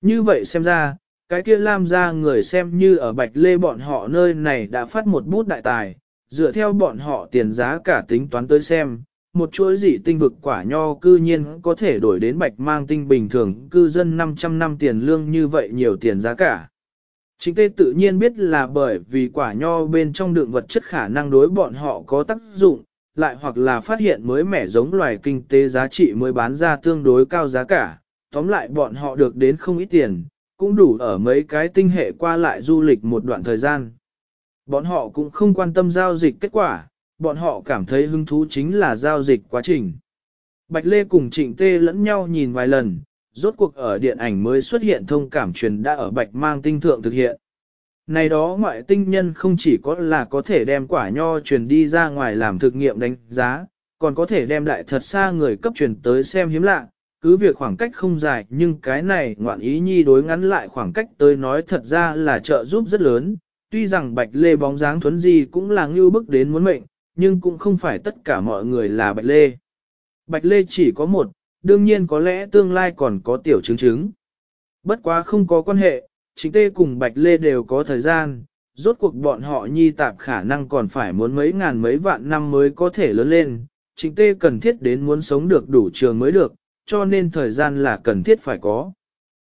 Như vậy xem ra, cái kia Lam ra người xem như ở Bạch Lê bọn họ nơi này đã phát một bút đại tài, dựa theo bọn họ tiền giá cả tính toán tới xem, một chuỗi dị tinh vực quả nho cư nhiên có thể đổi đến bạch mang tinh bình thường cư dân 500 năm tiền lương như vậy nhiều tiền giá cả. Chính tê tự nhiên biết là bởi vì quả nho bên trong đựng vật chất khả năng đối bọn họ có tác dụng, lại hoặc là phát hiện mới mẻ giống loài kinh tế giá trị mới bán ra tương đối cao giá cả, tóm lại bọn họ được đến không ít tiền, cũng đủ ở mấy cái tinh hệ qua lại du lịch một đoạn thời gian. Bọn họ cũng không quan tâm giao dịch kết quả, bọn họ cảm thấy hứng thú chính là giao dịch quá trình. Bạch Lê cùng Trịnh Tê lẫn nhau nhìn vài lần, rốt cuộc ở điện ảnh mới xuất hiện thông cảm truyền đã ở Bạch Mang tinh thượng thực hiện. Này đó ngoại tinh nhân không chỉ có là có thể đem quả nho truyền đi ra ngoài làm thực nghiệm đánh giá, còn có thể đem lại thật xa người cấp truyền tới xem hiếm lạ, cứ việc khoảng cách không dài nhưng cái này ngoạn ý nhi đối ngắn lại khoảng cách tới nói thật ra là trợ giúp rất lớn, tuy rằng bạch lê bóng dáng thuấn gì cũng là ngưu bức đến muốn mệnh, nhưng cũng không phải tất cả mọi người là bạch lê. Bạch lê chỉ có một, đương nhiên có lẽ tương lai còn có tiểu chứng chứng. Bất quá không có quan hệ, chính tê cùng bạch lê đều có thời gian, rốt cuộc bọn họ nhi tạp khả năng còn phải muốn mấy ngàn mấy vạn năm mới có thể lớn lên, chính tê cần thiết đến muốn sống được đủ trường mới được, cho nên thời gian là cần thiết phải có.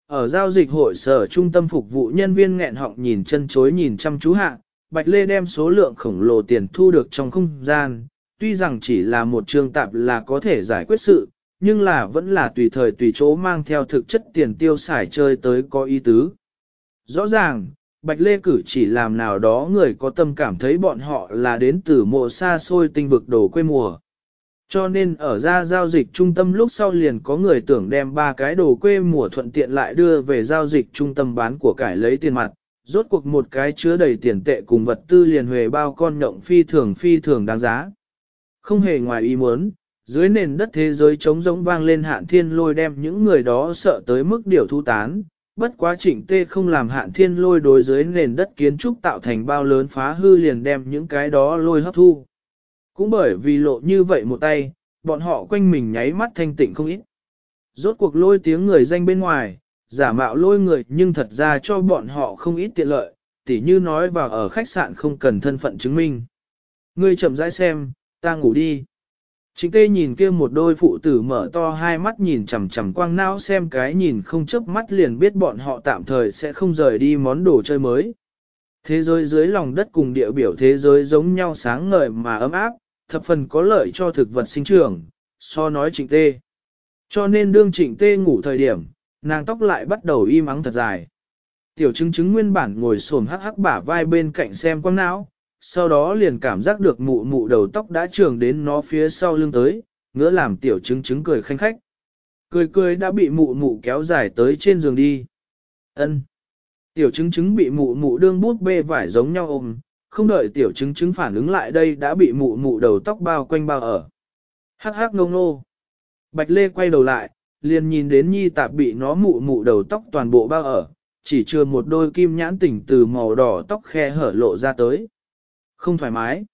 Ở giao dịch hội sở trung tâm phục vụ nhân viên nghẹn họng nhìn chân chối nhìn chăm chú hạ, Bạch Lê đem số lượng khổng lồ tiền thu được trong không gian, tuy rằng chỉ là một trường tạp là có thể giải quyết sự, nhưng là vẫn là tùy thời tùy chỗ mang theo thực chất tiền tiêu xài chơi tới có ý tứ. Rõ ràng, Bạch Lê cử chỉ làm nào đó người có tâm cảm thấy bọn họ là đến từ mộ xa xôi tinh vực đồ quê mùa. Cho nên ở ra giao dịch trung tâm lúc sau liền có người tưởng đem ba cái đồ quê mùa thuận tiện lại đưa về giao dịch trung tâm bán của cải lấy tiền mặt. Rốt cuộc một cái chứa đầy tiền tệ cùng vật tư liền huề bao con nhộng phi thường phi thường đáng giá. Không hề ngoài ý muốn, dưới nền đất thế giới trống rỗng vang lên hạn thiên lôi đem những người đó sợ tới mức điều thu tán. Bất quá trịnh tê không làm hạn thiên lôi đối dưới nền đất kiến trúc tạo thành bao lớn phá hư liền đem những cái đó lôi hấp thu. Cũng bởi vì lộ như vậy một tay, bọn họ quanh mình nháy mắt thanh tịnh không ít. Rốt cuộc lôi tiếng người danh bên ngoài, giả mạo lôi người nhưng thật ra cho bọn họ không ít tiện lợi, tỉ như nói vào ở khách sạn không cần thân phận chứng minh. Ngươi chậm rãi xem, ta ngủ đi. Trịnh tê nhìn kia một đôi phụ tử mở to hai mắt nhìn chằm chằm quang não xem cái nhìn không chớp mắt liền biết bọn họ tạm thời sẽ không rời đi món đồ chơi mới. Thế giới dưới lòng đất cùng địa biểu thế giới giống nhau sáng ngời mà ấm áp, thập phần có lợi cho thực vật sinh trưởng, so nói trịnh tê. Cho nên đương trịnh tê ngủ thời điểm, nàng tóc lại bắt đầu im ắng thật dài. Tiểu chứng chứng nguyên bản ngồi xổm hắc hắc bả vai bên cạnh xem quang não, sau đó liền cảm giác được mụ mụ đầu tóc đã trường đến nó phía sau lưng tới, ngứa làm tiểu chứng chứng cười khanh khách. Cười cười đã bị mụ mụ kéo dài tới trên giường đi. ân Tiểu chứng chứng bị mụ mụ đương bút bê vải giống nhau ôm, không đợi tiểu chứng chứng phản ứng lại đây đã bị mụ mụ đầu tóc bao quanh bao ở. Hắc hắc ngông nô. Bạch Lê quay đầu lại, liền nhìn đến nhi tạp bị nó mụ mụ đầu tóc toàn bộ bao ở, chỉ chưa một đôi kim nhãn tỉnh từ màu đỏ tóc khe hở lộ ra tới. Không thoải mái.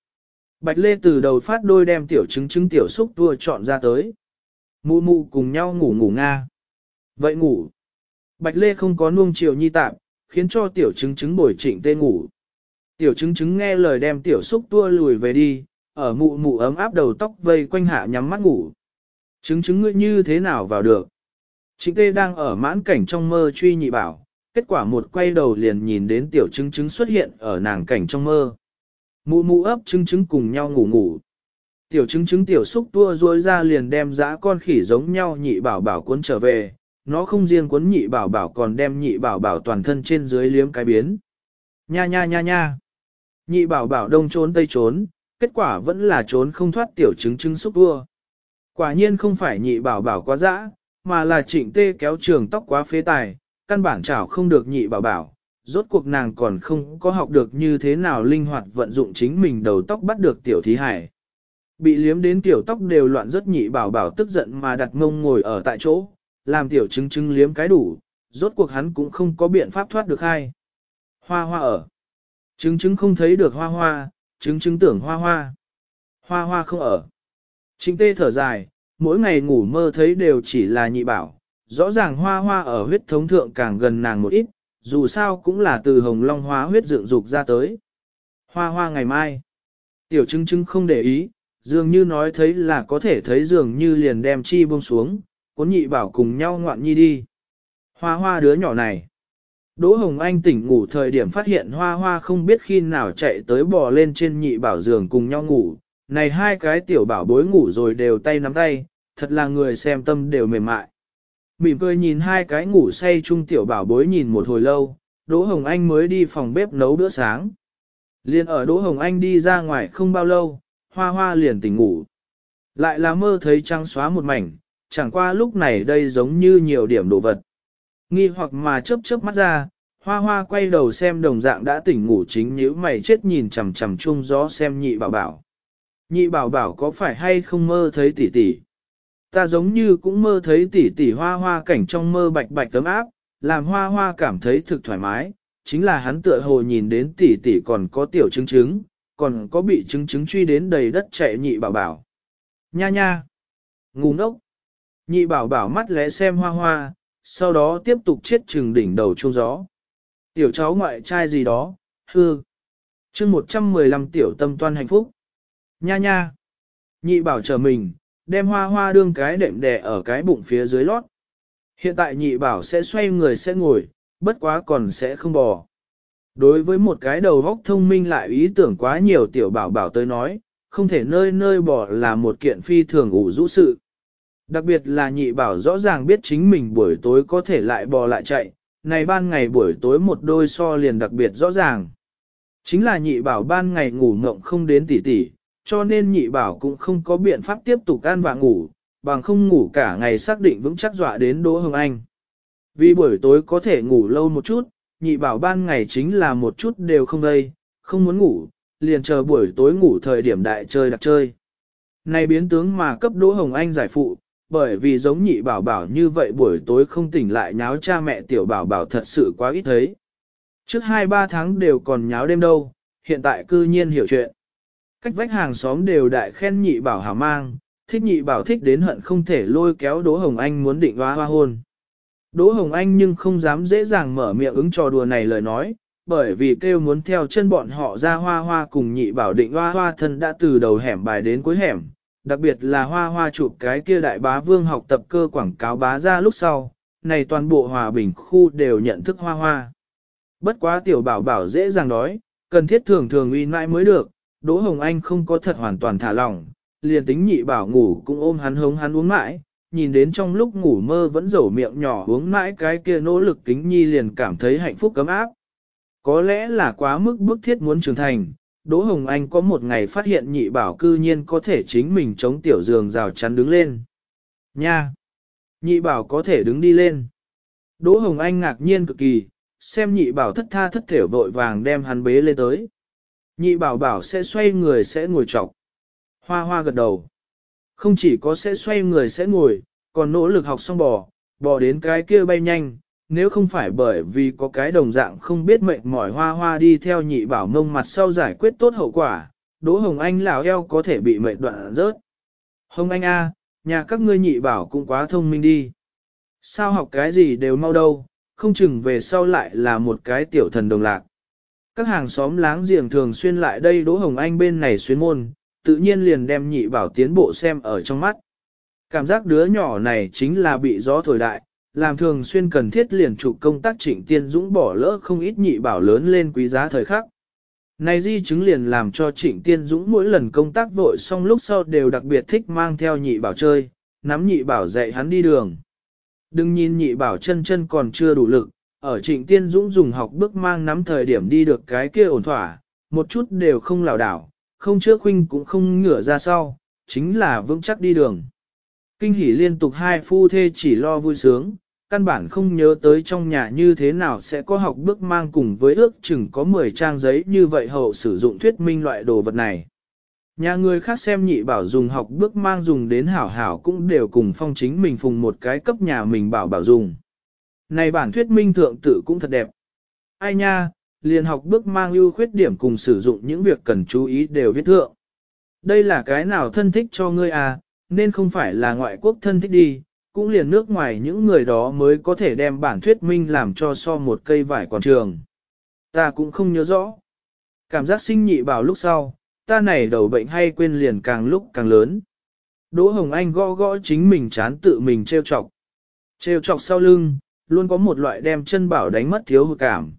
Bạch Lê từ đầu phát đôi đem tiểu Trứng, Trứng tiểu xúc tua chọn ra tới. Mụ mụ cùng nhau ngủ ngủ nga. Vậy ngủ. Bạch Lê không có nuông chiều nhi tạm, khiến cho tiểu Trứng, Trứng bồi trịnh tê ngủ. Tiểu Trứng, Trứng nghe lời đem tiểu xúc tua lùi về đi, ở mụ mụ ấm áp đầu tóc vây quanh hạ nhắm mắt ngủ. Trứng Trứng ngươi như thế nào vào được? Trịnh tê đang ở mãn cảnh trong mơ truy nhị bảo, kết quả một quay đầu liền nhìn đến tiểu chứng chứng xuất hiện ở nàng cảnh trong mơ. Mụ mụ ấp trứng trứng cùng nhau ngủ ngủ. Tiểu trứng trứng tiểu xúc tua rối ra liền đem dã con khỉ giống nhau nhị bảo bảo cuốn trở về, nó không riêng cuốn nhị bảo bảo còn đem nhị bảo bảo toàn thân trên dưới liếm cái biến. Nha nha nha nha. Nhị bảo bảo đông trốn tây trốn, kết quả vẫn là trốn không thoát tiểu trứng trứng xúc tua Quả nhiên không phải nhị bảo bảo quá dã, mà là trịnh tê kéo trường tóc quá phế tài, căn bản chảo không được nhị bảo bảo. Rốt cuộc nàng còn không có học được như thế nào linh hoạt vận dụng chính mình đầu tóc bắt được tiểu thí hải. Bị liếm đến tiểu tóc đều loạn rất nhị bảo bảo tức giận mà đặt ngông ngồi ở tại chỗ, làm tiểu chứng chứng liếm cái đủ, rốt cuộc hắn cũng không có biện pháp thoát được hai. Hoa hoa ở. Chứng chứng không thấy được hoa hoa, chứng chứng tưởng hoa hoa. Hoa hoa không ở. Chính tê thở dài, mỗi ngày ngủ mơ thấy đều chỉ là nhị bảo. Rõ ràng hoa hoa ở huyết thống thượng càng gần nàng một ít, dù sao cũng là từ hồng long hóa huyết dựng dục ra tới. Hoa hoa ngày mai. Tiểu chứng chứng không để ý, dường như nói thấy là có thể thấy dường như liền đem chi buông xuống, cuốn nhị bảo cùng nhau ngoạn nhi đi. Hoa hoa đứa nhỏ này. Đỗ Hồng Anh tỉnh ngủ thời điểm phát hiện hoa hoa không biết khi nào chạy tới bò lên trên nhị bảo giường cùng nhau ngủ. Này hai cái tiểu bảo bối ngủ rồi đều tay nắm tay, thật là người xem tâm đều mềm mại. Mỉm cười nhìn hai cái ngủ say chung tiểu bảo bối nhìn một hồi lâu, Đỗ Hồng Anh mới đi phòng bếp nấu bữa sáng. Liên ở Đỗ Hồng Anh đi ra ngoài không bao lâu, hoa hoa liền tỉnh ngủ. Lại là mơ thấy trăng xóa một mảnh, chẳng qua lúc này đây giống như nhiều điểm đồ vật. Nghi hoặc mà chớp chớp mắt ra, hoa hoa quay đầu xem đồng dạng đã tỉnh ngủ chính nhíu mày chết nhìn chằm chằm chung gió xem nhị bảo bảo. Nhị bảo bảo có phải hay không mơ thấy tỷ tỷ? Ta giống như cũng mơ thấy tỷ tỷ hoa hoa cảnh trong mơ bạch bạch tấm áp, làm hoa hoa cảm thấy thực thoải mái, chính là hắn tựa hồ nhìn đến tỷ tỷ còn có tiểu chứng chứng, còn có bị chứng chứng truy đến đầy đất chạy nhị bảo bảo. Nha nha! Ngu ngốc! Nhị bảo bảo mắt lẽ xem hoa hoa, sau đó tiếp tục chết trừng đỉnh đầu chuông gió. Tiểu cháu ngoại trai gì đó, hư. chương 115 tiểu tâm toan hạnh phúc. Nha nha. Nhị bảo chờ mình, đem hoa hoa đương cái đệm đè ở cái bụng phía dưới lót. Hiện tại nhị bảo sẽ xoay người sẽ ngồi, bất quá còn sẽ không bò. Đối với một cái đầu góc thông minh lại ý tưởng quá nhiều tiểu bảo bảo tới nói, không thể nơi nơi bỏ là một kiện phi thường ủ rũ sự. Đặc biệt là nhị bảo rõ ràng biết chính mình buổi tối có thể lại bò lại chạy, này ban ngày buổi tối một đôi so liền đặc biệt rõ ràng. Chính là nhị bảo ban ngày ngủ ngộng không đến tỉ tỉ, cho nên nhị bảo cũng không có biện pháp tiếp tục ăn và ngủ, bằng không ngủ cả ngày xác định vững chắc dọa đến Đỗ Hồng Anh. Vì buổi tối có thể ngủ lâu một chút, nhị bảo ban ngày chính là một chút đều không gây, không muốn ngủ, liền chờ buổi tối ngủ thời điểm đại chơi đặc chơi. Này biến tướng mà cấp Đỗ Hồng Anh giải phụ, bởi vì giống nhị bảo bảo như vậy buổi tối không tỉnh lại nháo cha mẹ tiểu bảo bảo thật sự quá ít thấy. Trước 2-3 tháng đều còn nháo đêm đâu, hiện tại cư nhiên hiểu chuyện. Cách vách hàng xóm đều đại khen nhị bảo hảo mang, thích nhị bảo thích đến hận không thể lôi kéo Đỗ Hồng Anh muốn định hoa hoa hôn. Đỗ Hồng Anh nhưng không dám dễ dàng mở miệng ứng trò đùa này lời nói, bởi vì kêu muốn theo chân bọn họ ra hoa hoa cùng nhị bảo định hoa hoa thân đã từ đầu hẻm bài đến cuối hẻm, đặc biệt là hoa hoa chụp cái kia đại bá vương học tập cơ quảng cáo bá ra lúc sau, này toàn bộ hòa bình khu đều nhận thức hoa hoa. Bất quá tiểu bảo bảo dễ dàng đói, cần thiết thường thường uy mãi mới được, Đỗ Hồng Anh không có thật hoàn toàn thả lỏng, liền tính nhị bảo ngủ cũng ôm hắn hống hắn uống mãi, nhìn đến trong lúc ngủ mơ vẫn rổ miệng nhỏ uống mãi cái kia nỗ lực kính nhi liền cảm thấy hạnh phúc cấm áp. Có lẽ là quá mức bức thiết muốn trưởng thành, Đỗ Hồng Anh có một ngày phát hiện nhị bảo cư nhiên có thể chính mình chống tiểu giường rào chắn đứng lên. Nha! Nhị bảo có thể đứng đi lên. Đỗ Hồng Anh ngạc nhiên cực kỳ, xem nhị bảo thất tha thất thểu vội vàng đem hắn bế lên tới. Nhị bảo bảo sẽ xoay người sẽ ngồi trọc. Hoa hoa gật đầu. Không chỉ có sẽ xoay người sẽ ngồi, còn nỗ lực học xong bò, bò đến cái kia bay nhanh, nếu không phải bởi vì có cái đồng dạng không biết mệnh mỏi hoa hoa đi theo nhị bảo mông mặt sau giải quyết tốt hậu quả, Đỗ Hồng Anh lão eo có thể bị mệnh đoạn rớt. Hồng Anh A, nhà các ngươi nhị bảo cũng quá thông minh đi. Sao học cái gì đều mau đâu, không chừng về sau lại là một cái tiểu thần đồng lạc. Các hàng xóm láng giềng thường xuyên lại đây Đỗ Hồng Anh bên này xuyên môn, tự nhiên liền đem nhị bảo tiến bộ xem ở trong mắt. Cảm giác đứa nhỏ này chính là bị gió thổi đại, làm thường xuyên cần thiết liền trụ công tác trịnh tiên dũng bỏ lỡ không ít nhị bảo lớn lên quý giá thời khắc. Này di chứng liền làm cho trịnh tiên dũng mỗi lần công tác vội xong lúc sau đều đặc biệt thích mang theo nhị bảo chơi, nắm nhị bảo dạy hắn đi đường. Đừng nhìn nhị bảo chân chân còn chưa đủ lực, ở trịnh tiên dũng dùng học bước mang nắm thời điểm đi được cái kia ổn thỏa, một chút đều không lảo đảo, không trước huynh cũng không ngửa ra sau, chính là vững chắc đi đường. Kinh hỉ liên tục hai phu thê chỉ lo vui sướng, căn bản không nhớ tới trong nhà như thế nào sẽ có học bước mang cùng với ước chừng có 10 trang giấy như vậy hậu sử dụng thuyết minh loại đồ vật này. Nhà người khác xem nhị bảo dùng học bước mang dùng đến hảo hảo cũng đều cùng phong chính mình phùng một cái cấp nhà mình bảo bảo dùng. Này bản thuyết minh thượng tự cũng thật đẹp. Ai nha, liền học bước mang ưu khuyết điểm cùng sử dụng những việc cần chú ý đều viết thượng. Đây là cái nào thân thích cho ngươi à, nên không phải là ngoại quốc thân thích đi, cũng liền nước ngoài những người đó mới có thể đem bản thuyết minh làm cho so một cây vải còn trường. Ta cũng không nhớ rõ. Cảm giác sinh nhị bảo lúc sau, ta này đầu bệnh hay quên liền càng lúc càng lớn. Đỗ Hồng Anh gõ gõ chính mình chán tự mình trêu chọc. Trêu chọc sau lưng, luôn có một loại đem chân bảo đánh mất thiếu hụt cảm.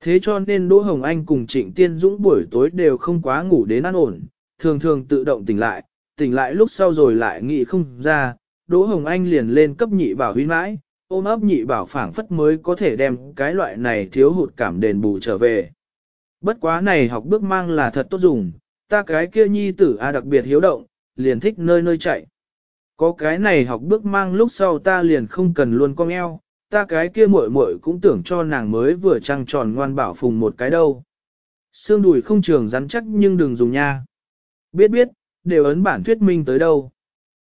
Thế cho nên Đỗ Hồng Anh cùng Trịnh Tiên Dũng buổi tối đều không quá ngủ đến ăn ổn, thường thường tự động tỉnh lại, tỉnh lại lúc sau rồi lại nghĩ không ra, Đỗ Hồng Anh liền lên cấp nhị bảo huy mãi, ôm ấp nhị bảo phảng phất mới có thể đem cái loại này thiếu hụt cảm đền bù trở về. Bất quá này học bước mang là thật tốt dùng, ta cái kia nhi tử a đặc biệt hiếu động, liền thích nơi nơi chạy. Có cái này học bước mang lúc sau ta liền không cần luôn cong eo, ta cái kia muội muội cũng tưởng cho nàng mới vừa trăng tròn ngoan bảo phùng một cái đâu. Xương đùi không trường rắn chắc nhưng đừng dùng nha. Biết biết, đều ấn bản thuyết minh tới đâu.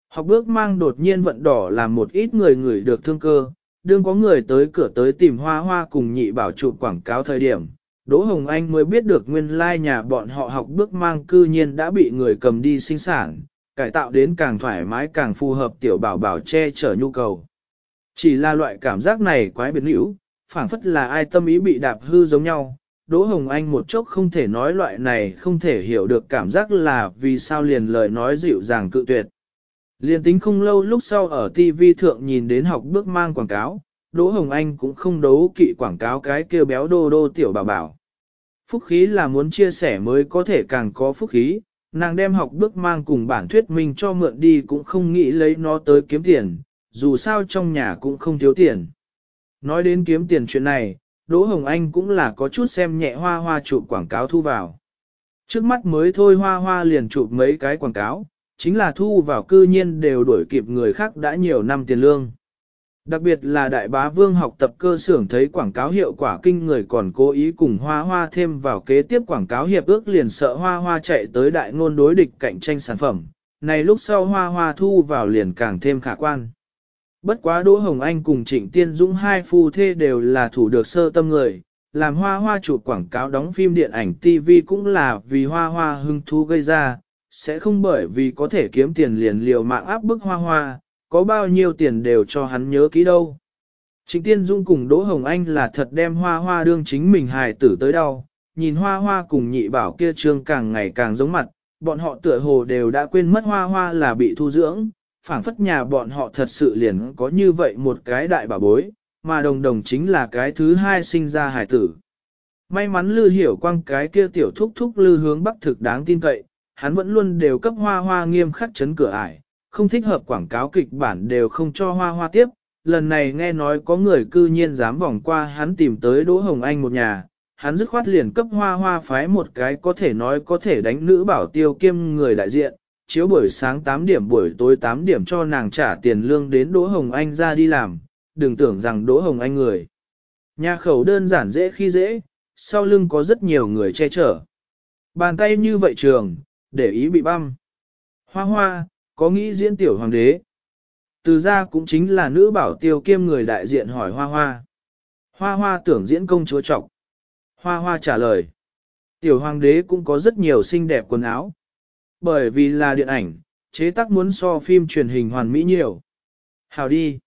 Học bước mang đột nhiên vận đỏ làm một ít người người được thương cơ, đương có người tới cửa tới tìm hoa hoa cùng nhị bảo chụp quảng cáo thời điểm. Đỗ Hồng Anh mới biết được nguyên lai nhà bọn họ học bước mang cư nhiên đã bị người cầm đi sinh sản, cải tạo đến càng thoải mái càng phù hợp tiểu bảo bảo che chở nhu cầu. Chỉ là loại cảm giác này quái biệt hữu, phảng phất là ai tâm ý bị đạp hư giống nhau. Đỗ Hồng Anh một chốc không thể nói loại này không thể hiểu được cảm giác là vì sao liền lời nói dịu dàng cự tuyệt. Liền tính không lâu lúc sau ở TV thượng nhìn đến học bước mang quảng cáo, Đỗ Hồng Anh cũng không đấu kỵ quảng cáo cái kêu béo đô đô tiểu bảo bảo. Phúc khí là muốn chia sẻ mới có thể càng có phúc khí, nàng đem học bước mang cùng bản thuyết minh cho mượn đi cũng không nghĩ lấy nó tới kiếm tiền, dù sao trong nhà cũng không thiếu tiền. Nói đến kiếm tiền chuyện này, Đỗ Hồng Anh cũng là có chút xem nhẹ hoa hoa chụp quảng cáo thu vào. Trước mắt mới thôi hoa hoa liền chụp mấy cái quảng cáo, chính là thu vào cư nhiên đều đuổi kịp người khác đã nhiều năm tiền lương. Đặc biệt là đại bá vương học tập cơ xưởng thấy quảng cáo hiệu quả kinh người còn cố ý cùng hoa hoa thêm vào kế tiếp quảng cáo hiệp ước liền sợ hoa hoa chạy tới đại ngôn đối địch cạnh tranh sản phẩm. Này lúc sau hoa hoa thu vào liền càng thêm khả quan. Bất quá Đỗ Hồng Anh cùng Trịnh Tiên Dũng hai phu thê đều là thủ được sơ tâm người, làm hoa hoa chụp quảng cáo đóng phim điện ảnh TV cũng là vì hoa hoa hưng thú gây ra, sẽ không bởi vì có thể kiếm tiền liền liều mạng áp bức hoa hoa, có bao nhiêu tiền đều cho hắn nhớ kỹ đâu. Trịnh Tiên Dung cùng Đỗ Hồng Anh là thật đem hoa hoa đương chính mình hài tử tới đâu, nhìn hoa hoa cùng nhị bảo kia trương càng ngày càng giống mặt, bọn họ tựa hồ đều đã quên mất hoa hoa là bị thu dưỡng, phảng phất nhà bọn họ thật sự liền có như vậy một cái đại bà bối, mà đồng đồng chính là cái thứ hai sinh ra hải tử. May mắn lư hiểu quang cái kia tiểu thúc thúc lư hướng bắc thực đáng tin cậy, hắn vẫn luôn đều cấp hoa hoa nghiêm khắc chấn cửa ải, không thích hợp quảng cáo kịch bản đều không cho hoa hoa tiếp. Lần này nghe nói có người cư nhiên dám vòng qua hắn tìm tới Đỗ Hồng Anh một nhà, hắn dứt khoát liền cấp hoa hoa phái một cái có thể nói có thể đánh nữ bảo tiêu kiêm người đại diện, chiếu buổi sáng 8 điểm buổi tối 8 điểm cho nàng trả tiền lương đến Đỗ Hồng Anh ra đi làm, đừng tưởng rằng Đỗ Hồng Anh người. Nhà khẩu đơn giản dễ khi dễ, sau lưng có rất nhiều người che chở. Bàn tay như vậy trường, để ý bị băm. Hoa hoa, có nghĩ diễn tiểu hoàng đế. Từ ra cũng chính là nữ bảo tiêu kiêm người đại diện hỏi hoa hoa. Hoa hoa tưởng diễn công chúa trọng. Hoa hoa trả lời. Tiểu hoàng đế cũng có rất nhiều xinh đẹp quần áo. Bởi vì là điện ảnh, chế tác muốn so phim truyền hình hoàn mỹ nhiều. Hào đi.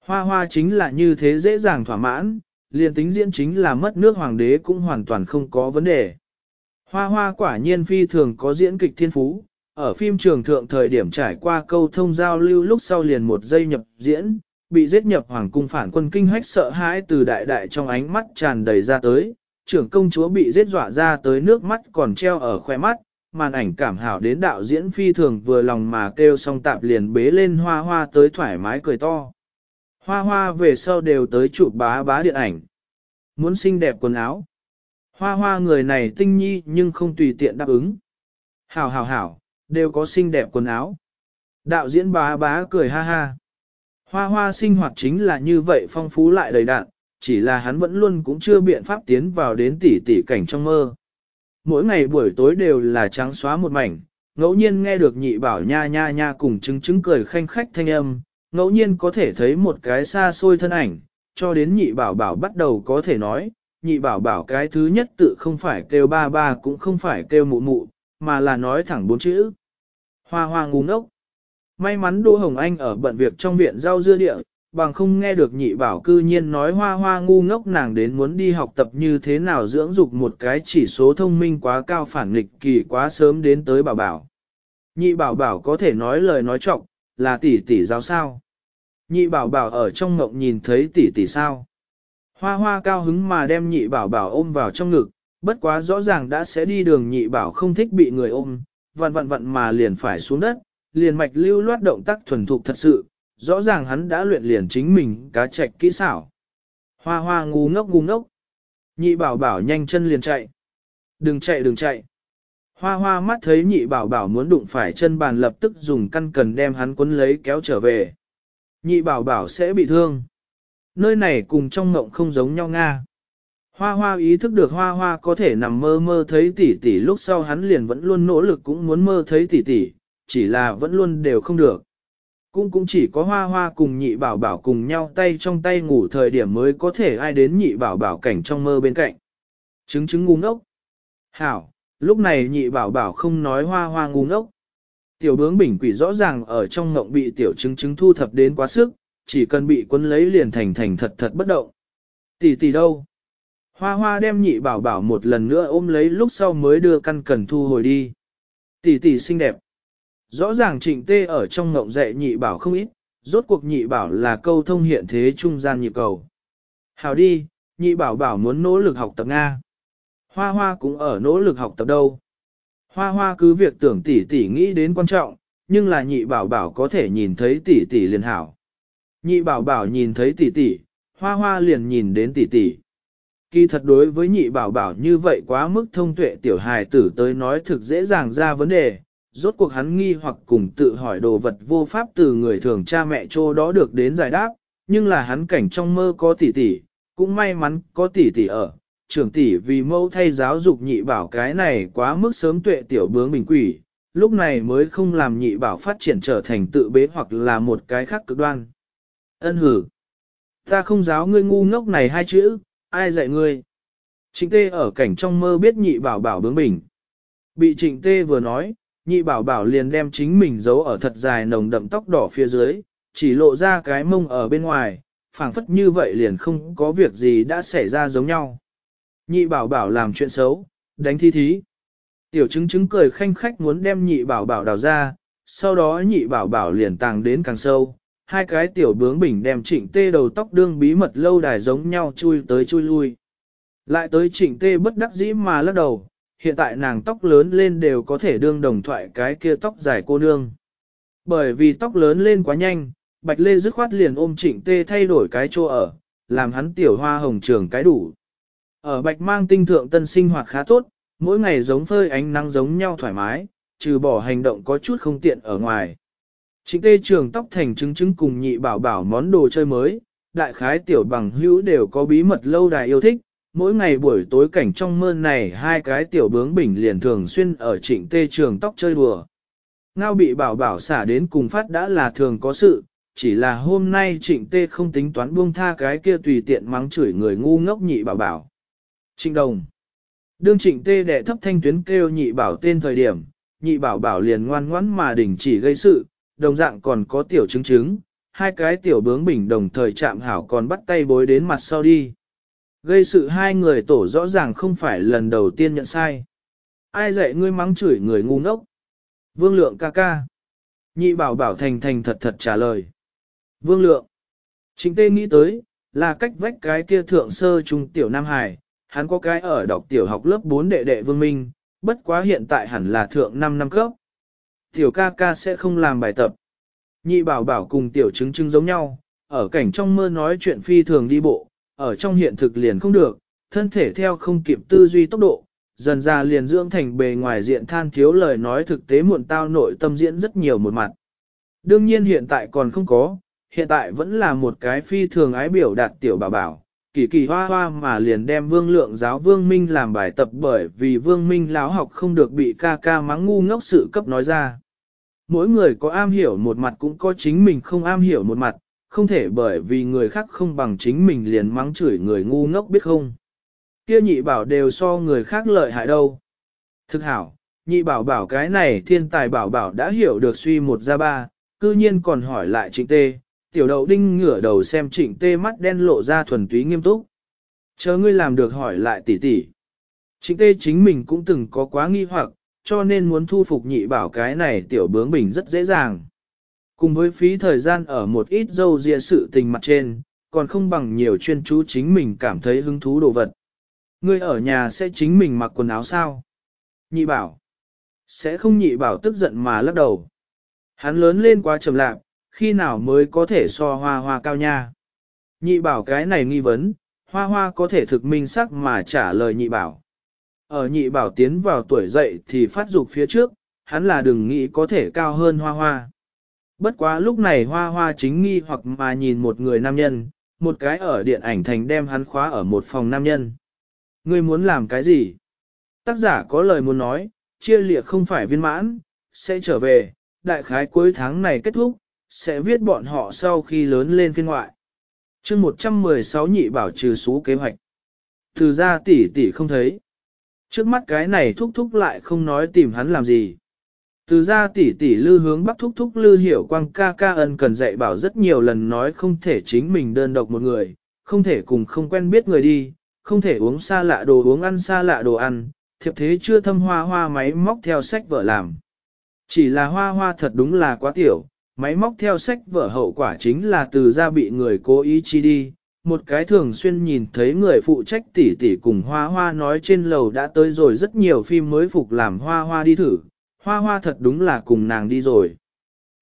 Hoa hoa chính là như thế dễ dàng thỏa mãn, liền tính diễn chính là mất nước hoàng đế cũng hoàn toàn không có vấn đề. Hoa hoa quả nhiên phi thường có diễn kịch thiên phú, ở phim trường thượng thời điểm trải qua câu thông giao lưu lúc sau liền một giây nhập diễn, bị giết nhập hoàng cung phản quân kinh hách sợ hãi từ đại đại trong ánh mắt tràn đầy ra tới, trưởng công chúa bị giết dọa ra tới nước mắt còn treo ở khoe mắt, màn ảnh cảm hảo đến đạo diễn phi thường vừa lòng mà kêu xong tạp liền bế lên hoa hoa tới thoải mái cười to. Hoa hoa về sau đều tới chụp bá bá điện ảnh. Muốn xinh đẹp quần áo. Hoa hoa người này tinh nhi nhưng không tùy tiện đáp ứng. Hảo hảo hảo, đều có xinh đẹp quần áo. Đạo diễn bá bá cười ha ha. Hoa hoa sinh hoạt chính là như vậy phong phú lại đầy đạn, chỉ là hắn vẫn luôn cũng chưa biện pháp tiến vào đến tỉ tỉ cảnh trong mơ. Mỗi ngày buổi tối đều là trắng xóa một mảnh, ngẫu nhiên nghe được nhị bảo nha nha nha cùng chứng chứng cười khanh khách thanh âm, ngẫu nhiên có thể thấy một cái xa xôi thân ảnh, cho đến nhị bảo bảo bắt đầu có thể nói, nhị bảo bảo cái thứ nhất tự không phải kêu ba ba cũng không phải kêu mụ mụ, mà là nói thẳng bốn chữ. Hoa hoa ngu ngốc. May mắn Đỗ Hồng Anh ở bận việc trong viện rau dưa địa, bằng không nghe được nhị bảo cư nhiên nói hoa hoa ngu ngốc nàng đến muốn đi học tập như thế nào dưỡng dục một cái chỉ số thông minh quá cao phản nghịch kỳ quá sớm đến tới bảo bảo. Nhị bảo bảo có thể nói lời nói trọng, là tỷ tỷ giáo sao. Nhị bảo bảo ở trong ngộng nhìn thấy tỷ tỷ sao. Hoa hoa cao hứng mà đem nhị bảo bảo ôm vào trong ngực, bất quá rõ ràng đã sẽ đi đường nhị bảo không thích bị người ôm, vặn vặn vặn mà liền phải xuống đất, liền mạch lưu loát động tác thuần thục thật sự, rõ ràng hắn đã luyện liền chính mình cá trạch kỹ xảo. Hoa hoa ngu ngốc ngu ngốc. Nhị bảo bảo nhanh chân liền chạy. Đừng chạy đừng chạy. Hoa hoa mắt thấy nhị bảo bảo muốn đụng phải chân bàn lập tức dùng căn cần đem hắn cuốn lấy kéo trở về. Nhị bảo bảo sẽ bị thương. Nơi này cùng trong ngộng không giống nhau Nga. Hoa hoa ý thức được hoa hoa có thể nằm mơ mơ thấy tỷ tỷ lúc sau hắn liền vẫn luôn nỗ lực cũng muốn mơ thấy tỷ tỷ, chỉ là vẫn luôn đều không được. Cũng cũng chỉ có hoa hoa cùng nhị bảo bảo cùng nhau tay trong tay ngủ thời điểm mới có thể ai đến nhị bảo bảo cảnh trong mơ bên cạnh. Chứng chứng ngu ngốc. Hảo, lúc này nhị bảo bảo không nói hoa hoa ngu ngốc. Tiểu bướng bình quỷ rõ ràng ở trong ngộng bị tiểu chứng chứng thu thập đến quá sức, chỉ cần bị quân lấy liền thành thành thật thật bất động. Tỷ tỷ đâu? Hoa hoa đem nhị bảo bảo một lần nữa ôm lấy lúc sau mới đưa căn cần thu hồi đi. Tỷ tỷ xinh đẹp. Rõ ràng trịnh tê ở trong ngộng dạy nhị bảo không ít, rốt cuộc nhị bảo là câu thông hiện thế trung gian nhị cầu. Hào đi, nhị bảo bảo muốn nỗ lực học tập Nga. Hoa hoa cũng ở nỗ lực học tập đâu. Hoa hoa cứ việc tưởng tỷ tỷ nghĩ đến quan trọng, nhưng là nhị bảo bảo có thể nhìn thấy tỷ tỷ liền hảo. Nhị bảo bảo nhìn thấy tỷ tỷ, hoa hoa liền nhìn đến tỷ tỷ. Kỳ thật đối với nhị bảo bảo như vậy quá mức thông tuệ tiểu hài tử tới nói thực dễ dàng ra vấn đề, rốt cuộc hắn nghi hoặc cùng tự hỏi đồ vật vô pháp từ người thường cha mẹ chỗ đó được đến giải đáp, nhưng là hắn cảnh trong mơ có tỷ tỷ, cũng may mắn có tỷ tỷ ở, trưởng tỷ vì mâu thay giáo dục nhị bảo cái này quá mức sớm tuệ tiểu bướng bình quỷ, lúc này mới không làm nhị bảo phát triển trở thành tự bế hoặc là một cái khác cực đoan. Ân hử. Ta không giáo ngươi ngu ngốc này hai chữ, ai dạy ngươi? Trịnh tê ở cảnh trong mơ biết nhị bảo bảo bướng bình. Bị trịnh tê vừa nói, nhị bảo bảo liền đem chính mình giấu ở thật dài nồng đậm tóc đỏ phía dưới, chỉ lộ ra cái mông ở bên ngoài, phảng phất như vậy liền không có việc gì đã xảy ra giống nhau. Nhị bảo bảo làm chuyện xấu, đánh thi thí. Tiểu chứng chứng cười khanh khách muốn đem nhị bảo bảo đào ra, sau đó nhị bảo bảo liền tàng đến càng sâu, hai cái tiểu bướng bình đem trịnh tê đầu tóc đương bí mật lâu đài giống nhau chui tới chui lui. Lại tới trịnh tê bất đắc dĩ mà lắc đầu, hiện tại nàng tóc lớn lên đều có thể đương đồng thoại cái kia tóc dài cô nương. Bởi vì tóc lớn lên quá nhanh, Bạch Lê dứt khoát liền ôm trịnh tê thay đổi cái chỗ ở, làm hắn tiểu hoa hồng trường cái đủ. Ở Bạch mang tinh thượng tân sinh hoạt khá tốt, mỗi ngày giống phơi ánh nắng giống nhau thoải mái, trừ bỏ hành động có chút không tiện ở ngoài. Trịnh tê trường tóc thành chứng chứng cùng nhị bảo bảo món đồ chơi mới, đại khái tiểu bằng hữu đều có bí mật lâu đài yêu thích, mỗi ngày buổi tối cảnh trong mơ này hai cái tiểu bướng bình liền thường xuyên ở trịnh tê trường tóc chơi đùa. Ngao bị bảo bảo xả đến cùng phát đã là thường có sự, chỉ là hôm nay trịnh tê không tính toán buông tha cái kia tùy tiện mắng chửi người ngu ngốc nhị bảo bảo. Trịnh đồng. Đương trịnh tê đệ thấp thanh tuyến kêu nhị bảo tên thời điểm, nhị bảo bảo liền ngoan ngoãn mà đình chỉ gây sự, đồng dạng còn có tiểu chứng chứng, hai cái tiểu bướng bình đồng thời chạm hảo còn bắt tay bối đến mặt sau đi. Gây sự hai người tổ rõ ràng không phải lần đầu tiên nhận sai. Ai dạy ngươi mắng chửi người ngu ngốc? Vương lượng ca ca. Nhị bảo bảo thành thành thật thật trả lời. Vương lượng. Chính tê nghĩ tới, là cách vách cái kia thượng sơ trung tiểu Nam Hải, hắn có cái ở đọc tiểu học lớp 4 đệ đệ Vương Minh, bất quá hiện tại hẳn là thượng 5 năm cấp. Tiểu ca ca sẽ không làm bài tập. Nhị bảo bảo cùng tiểu chứng chứng giống nhau, ở cảnh trong mơ nói chuyện phi thường đi bộ, ở trong hiện thực liền không được, thân thể theo không kịp tư duy tốc độ, dần ra liền dưỡng thành bề ngoài diện than thiếu lời nói thực tế muộn tao nội tâm diễn rất nhiều một mặt. Đương nhiên hiện tại còn không có, hiện tại vẫn là một cái phi thường ái biểu đạt tiểu bảo bảo, kỳ kỳ hoa hoa mà liền đem vương lượng giáo vương minh làm bài tập bởi vì vương minh láo học không được bị ca ca mắng ngu ngốc sự cấp nói ra. Mỗi người có am hiểu một mặt cũng có chính mình không am hiểu một mặt, không thể bởi vì người khác không bằng chính mình liền mắng chửi người ngu ngốc biết không. Kia nhị bảo đều so người khác lợi hại đâu. Thực hảo, nhị bảo bảo cái này thiên tài bảo bảo đã hiểu được suy một ra ba, cư nhiên còn hỏi lại trịnh tê, tiểu đậu đinh ngửa đầu xem trịnh tê mắt đen lộ ra thuần túy nghiêm túc. Chờ ngươi làm được hỏi lại tỷ tỷ. Trịnh tê chính mình cũng từng có quá nghi hoặc, cho nên muốn thu phục nhị bảo cái này tiểu bướng bình rất dễ dàng. Cùng với phí thời gian ở một ít dâu dịa sự tình mặt trên, còn không bằng nhiều chuyên chú chính mình cảm thấy hứng thú đồ vật. Ngươi ở nhà sẽ chính mình mặc quần áo sao? Nhị bảo. Sẽ không nhị bảo tức giận mà lắc đầu. Hắn lớn lên quá trầm lạc, khi nào mới có thể so hoa hoa cao nha. Nhị bảo cái này nghi vấn, hoa hoa có thể thực minh sắc mà trả lời nhị bảo. Ở nhị bảo tiến vào tuổi dậy thì phát dục phía trước, hắn là đừng nghĩ có thể cao hơn hoa hoa. Bất quá lúc này hoa hoa chính nghi hoặc mà nhìn một người nam nhân, một cái ở điện ảnh thành đem hắn khóa ở một phòng nam nhân. Ngươi muốn làm cái gì? Tác giả có lời muốn nói, chia liệt không phải viên mãn, sẽ trở về, đại khái cuối tháng này kết thúc, sẽ viết bọn họ sau khi lớn lên phiên ngoại. chương 116 nhị bảo trừ số kế hoạch. Từ ra tỷ tỷ không thấy. Trước mắt cái này thúc thúc lại không nói tìm hắn làm gì. Từ ra tỷ tỷ lư hướng bắc thúc thúc lư hiểu quang ca ca ân cần dạy bảo rất nhiều lần nói không thể chính mình đơn độc một người, không thể cùng không quen biết người đi, không thể uống xa lạ đồ uống ăn xa lạ đồ ăn, thiệp thế chưa thâm hoa hoa máy móc theo sách vợ làm. Chỉ là hoa hoa thật đúng là quá tiểu, máy móc theo sách vở hậu quả chính là từ ra bị người cố ý chi đi. Một cái thường xuyên nhìn thấy người phụ trách tỷ tỷ cùng hoa hoa nói trên lầu đã tới rồi rất nhiều phim mới phục làm hoa hoa đi thử, hoa hoa thật đúng là cùng nàng đi rồi.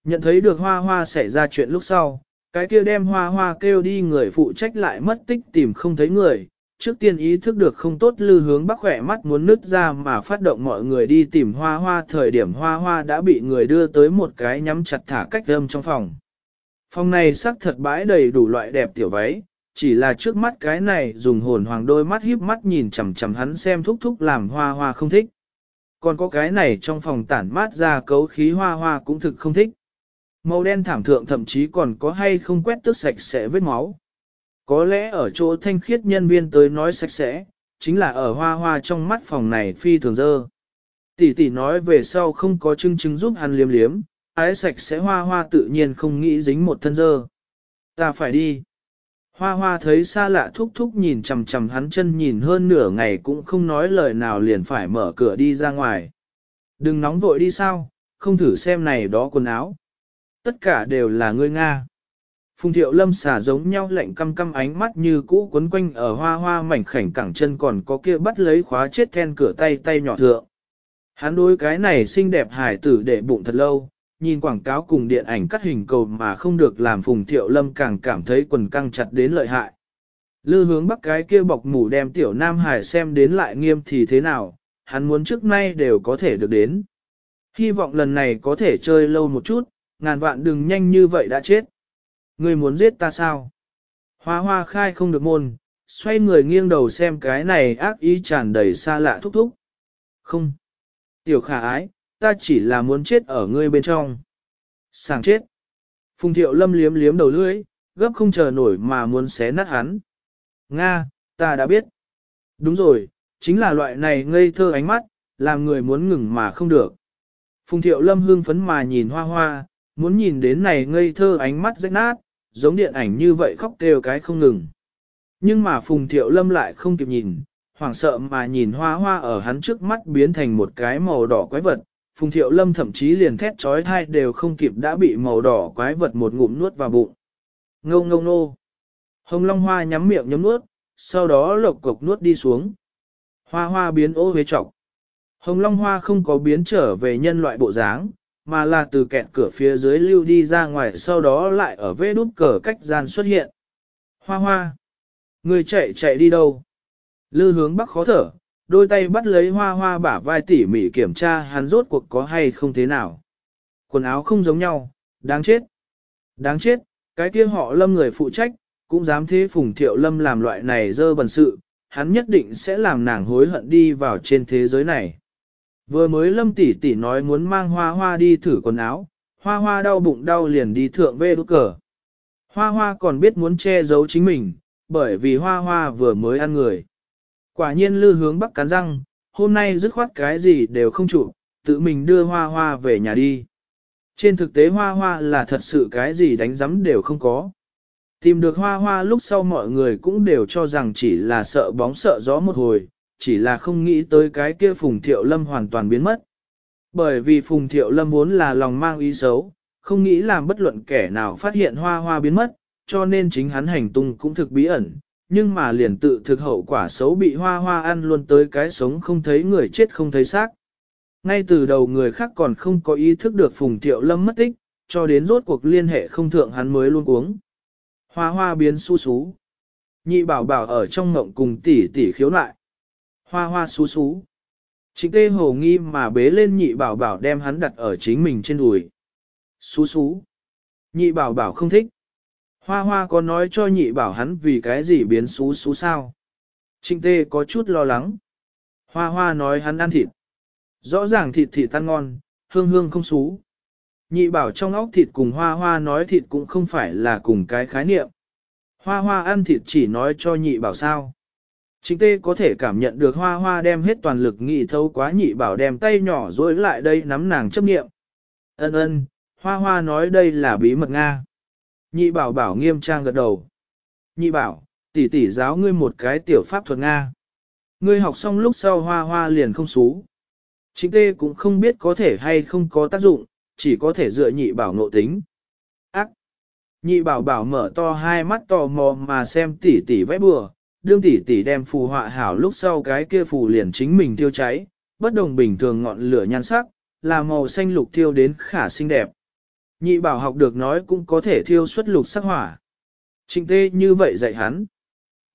Nhận thấy được hoa hoa xảy ra chuyện lúc sau, cái kia đem hoa hoa kêu đi người phụ trách lại mất tích tìm không thấy người, trước tiên ý thức được không tốt lư hướng bắc khỏe mắt muốn nứt ra mà phát động mọi người đi tìm hoa hoa thời điểm hoa hoa đã bị người đưa tới một cái nhắm chặt thả cách âm trong phòng. Phòng này sắc thật bãi đầy đủ loại đẹp tiểu váy, chỉ là trước mắt cái này dùng hồn hoàng đôi mắt híp mắt nhìn chằm chằm hắn xem thúc thúc làm hoa hoa không thích. Còn có cái này trong phòng tản mát ra cấu khí hoa hoa cũng thực không thích. Màu đen thảm thượng thậm chí còn có hay không quét tước sạch sẽ vết máu. Có lẽ ở chỗ thanh khiết nhân viên tới nói sạch sẽ, chính là ở hoa hoa trong mắt phòng này phi thường dơ. Tỷ tỷ nói về sau không có chứng chứng giúp ăn liếm liếm, ái sạch sẽ hoa hoa tự nhiên không nghĩ dính một thân dơ. Ta phải đi. Hoa hoa thấy xa lạ thúc thúc nhìn chằm chằm hắn chân nhìn hơn nửa ngày cũng không nói lời nào liền phải mở cửa đi ra ngoài. Đừng nóng vội đi sao, không thử xem này đó quần áo. Tất cả đều là ngươi Nga. Phùng thiệu lâm xả giống nhau lạnh căm căm ánh mắt như cũ quấn quanh ở hoa hoa mảnh khảnh cẳng chân còn có kia bắt lấy khóa chết then cửa tay tay nhỏ thượng. Hắn đối cái này xinh đẹp hải tử để bụng thật lâu, nhìn quảng cáo cùng điện ảnh cắt hình cầu mà không được làm phùng thiệu lâm càng cảm thấy quần căng chặt đến lợi hại. Lư hướng bắc cái kia bọc mủ đem tiểu nam hải xem đến lại nghiêm thì thế nào, hắn muốn trước nay đều có thể được đến. Hy vọng lần này có thể chơi lâu một chút, ngàn vạn đừng nhanh như vậy đã chết. Ngươi muốn giết ta sao? Hoa hoa khai không được môn, xoay người nghiêng đầu xem cái này ác ý tràn đầy xa lạ thúc thúc. Không. Tiểu khả ái, ta chỉ là muốn chết ở ngươi bên trong. Sàng chết. Phùng thiệu lâm liếm liếm đầu lưỡi, gấp không chờ nổi mà muốn xé nát hắn. Nga, ta đã biết. Đúng rồi, chính là loại này ngây thơ ánh mắt, làm người muốn ngừng mà không được. Phùng thiệu lâm hương phấn mà nhìn hoa hoa, muốn nhìn đến này ngây thơ ánh mắt rách nát, giống điện ảnh như vậy khóc kêu cái không ngừng. Nhưng mà Phùng Thiệu Lâm lại không kịp nhìn, hoảng sợ mà nhìn hoa hoa ở hắn trước mắt biến thành một cái màu đỏ quái vật. Phùng Thiệu Lâm thậm chí liền thét trói thai đều không kịp đã bị màu đỏ quái vật một ngụm nuốt vào bụng. Ngô Ngô nô. Hồng Long Hoa nhắm miệng nhấm nuốt, sau đó lộc cục nuốt đi xuống. Hoa hoa biến ô huế trọc. Hồng Long Hoa không có biến trở về nhân loại bộ dáng, mà là từ kẹt cửa phía dưới lưu đi ra ngoài sau đó lại ở vế đút cờ cách gian xuất hiện. Hoa hoa! Người chạy chạy đi đâu? Lư hướng bắc khó thở, đôi tay bắt lấy hoa hoa bả vai tỉ mỉ kiểm tra hắn rốt cuộc có hay không thế nào. Quần áo không giống nhau, đáng chết. Đáng chết, cái kia họ lâm người phụ trách, cũng dám thế phùng thiệu lâm làm loại này dơ bẩn sự, hắn nhất định sẽ làm nàng hối hận đi vào trên thế giới này. Vừa mới lâm tỷ tỷ nói muốn mang hoa hoa đi thử quần áo, hoa hoa đau bụng đau liền đi thượng về đốt cờ. Hoa hoa còn biết muốn che giấu chính mình, bởi vì hoa hoa vừa mới ăn người. Quả nhiên lư hướng bắc cắn răng, hôm nay dứt khoát cái gì đều không chủ, tự mình đưa hoa hoa về nhà đi. Trên thực tế hoa hoa là thật sự cái gì đánh giấm đều không có. Tìm được hoa hoa lúc sau mọi người cũng đều cho rằng chỉ là sợ bóng sợ gió một hồi, chỉ là không nghĩ tới cái kia Phùng Thiệu Lâm hoàn toàn biến mất. Bởi vì Phùng Thiệu Lâm vốn là lòng mang ý xấu, không nghĩ làm bất luận kẻ nào phát hiện hoa hoa biến mất, cho nên chính hắn hành tung cũng thực bí ẩn, nhưng mà liền tự thực hậu quả xấu bị hoa hoa ăn luôn tới cái sống không thấy người chết không thấy xác. Ngay từ đầu người khác còn không có ý thức được Phùng Thiệu Lâm mất tích, cho đến rốt cuộc liên hệ không thượng hắn mới luôn uống. Hoa hoa biến su sú. Nhị bảo bảo ở trong ngộng cùng tỷ tỷ khiếu lại. Hoa hoa su sú. chính tê hồ nghi mà bế lên nhị bảo bảo đem hắn đặt ở chính mình trên đùi. Xú xú. Nhị bảo bảo không thích. Hoa hoa có nói cho nhị bảo hắn vì cái gì biến xú xú sao. Trịnh tê có chút lo lắng. Hoa hoa nói hắn ăn thịt. Rõ ràng thịt thịt tan ngon, hương hương không xú. Nhị bảo trong óc thịt cùng hoa hoa nói thịt cũng không phải là cùng cái khái niệm. Hoa hoa ăn thịt chỉ nói cho nhị bảo sao. Chính tê có thể cảm nhận được hoa hoa đem hết toàn lực nghị thấu quá nhị bảo đem tay nhỏ dối lại đây nắm nàng chấp nghiệm. Ân ân, hoa hoa nói đây là bí mật Nga. Nhị bảo bảo nghiêm trang gật đầu. Nhị bảo, tỷ tỷ giáo ngươi một cái tiểu pháp thuật Nga. Ngươi học xong lúc sau hoa hoa liền không xú. Chính tê cũng không biết có thể hay không có tác dụng, chỉ có thể dựa nhị bảo nộ tính. Ác! Nhị bảo bảo mở to hai mắt tò mò mà xem tỷ tỷ vẽ bừa, đương tỷ tỷ đem phù họa hảo lúc sau cái kia phù liền chính mình tiêu cháy, bất đồng bình thường ngọn lửa nhan sắc, là màu xanh lục thiêu đến khả xinh đẹp. Nhị bảo học được nói cũng có thể thiêu xuất lục sắc hỏa. Trịnh tê như vậy dạy hắn.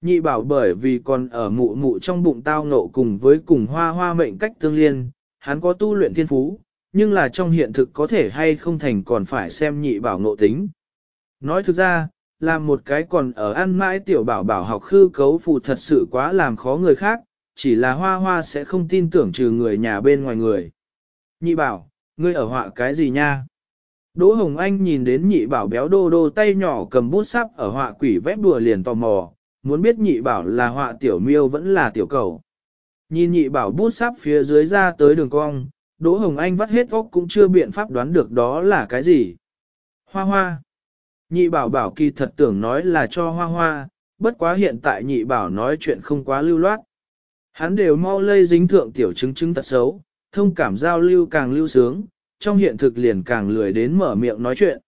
Nhị bảo bởi vì còn ở mụ mụ trong bụng tao nộ cùng với cùng hoa hoa mệnh cách tương liên, hắn có tu luyện thiên phú, nhưng là trong hiện thực có thể hay không thành còn phải xem nhị bảo nộ tính. Nói thực ra, làm một cái còn ở ăn mãi tiểu bảo bảo học khư cấu phù thật sự quá làm khó người khác, chỉ là hoa hoa sẽ không tin tưởng trừ người nhà bên ngoài người. Nhị bảo, ngươi ở họa cái gì nha? Đỗ Hồng Anh nhìn đến nhị bảo béo đô đô tay nhỏ cầm bút sáp ở họa quỷ vép đùa liền tò mò, muốn biết nhị bảo là họa tiểu miêu vẫn là tiểu cầu. Nhìn nhị bảo bút sáp phía dưới ra tới đường cong, Đỗ Hồng Anh vắt hết óc cũng chưa biện pháp đoán được đó là cái gì. Hoa hoa. Nhị bảo bảo kỳ thật tưởng nói là cho hoa hoa, bất quá hiện tại nhị bảo nói chuyện không quá lưu loát. Hắn đều mau lây dính thượng tiểu chứng chứng tật xấu, thông cảm giao lưu càng lưu sướng, trong hiện thực liền càng lười đến mở miệng nói chuyện.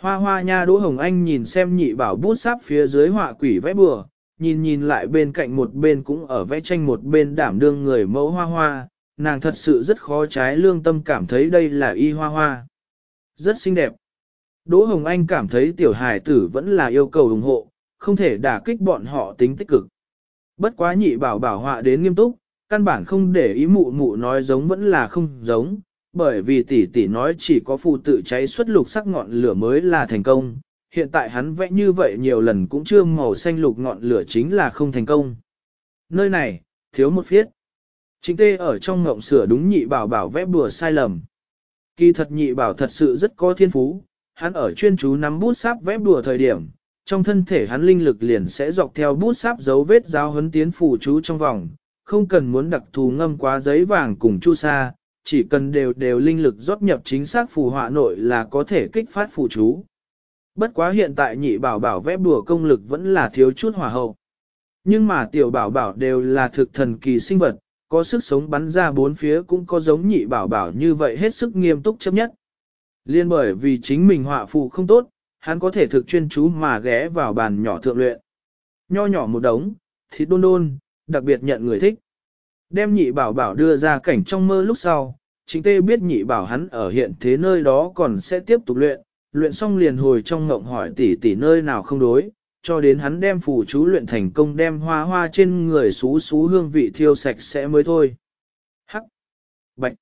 Hoa hoa nha Đỗ Hồng Anh nhìn xem nhị bảo bút sáp phía dưới họa quỷ vẽ bừa, nhìn nhìn lại bên cạnh một bên cũng ở vẽ tranh một bên đảm đương người mẫu hoa hoa, nàng thật sự rất khó trái lương tâm cảm thấy đây là y hoa hoa. Rất xinh đẹp. Đỗ Hồng Anh cảm thấy tiểu hài tử vẫn là yêu cầu ủng hộ, không thể đả kích bọn họ tính tích cực. Bất quá nhị bảo bảo họa đến nghiêm túc, căn bản không để ý mụ mụ nói giống vẫn là không giống, bởi vì tỷ tỷ nói chỉ có phù tự cháy xuất lục sắc ngọn lửa mới là thành công. Hiện tại hắn vẽ như vậy nhiều lần cũng chưa màu xanh lục ngọn lửa chính là không thành công. Nơi này, thiếu một phiết. Chính tê ở trong ngộng sửa đúng nhị bảo bảo vẽ bừa sai lầm. Kỳ thật nhị bảo thật sự rất có thiên phú, hắn ở chuyên chú nắm bút sáp vẽ bừa thời điểm, trong thân thể hắn linh lực liền sẽ dọc theo bút sáp dấu vết giao hấn tiến phù chú trong vòng, không cần muốn đặc thù ngâm quá giấy vàng cùng chu sa, chỉ cần đều đều linh lực rót nhập chính xác phù họa nội là có thể kích phát phù chú. Bất quá hiện tại nhị bảo bảo vẽ bùa công lực vẫn là thiếu chút hỏa hậu. Nhưng mà tiểu bảo bảo đều là thực thần kỳ sinh vật, có sức sống bắn ra bốn phía cũng có giống nhị bảo bảo như vậy hết sức nghiêm túc chấp nhất. Liên bởi vì chính mình họa phù không tốt, hắn có thể thực chuyên chú mà ghé vào bàn nhỏ thượng luyện. Nho nhỏ một đống, thịt đôn đôn, đặc biệt nhận người thích. Đem nhị bảo bảo đưa ra cảnh trong mơ lúc sau, chính tê biết nhị bảo hắn ở hiện thế nơi đó còn sẽ tiếp tục luyện, luyện xong liền hồi trong ngộng hỏi tỷ tỷ nơi nào không đối, cho đến hắn đem phù chú luyện thành công đem hoa hoa trên người xú xú hương vị thiêu sạch sẽ mới thôi. Hắc! Bạch!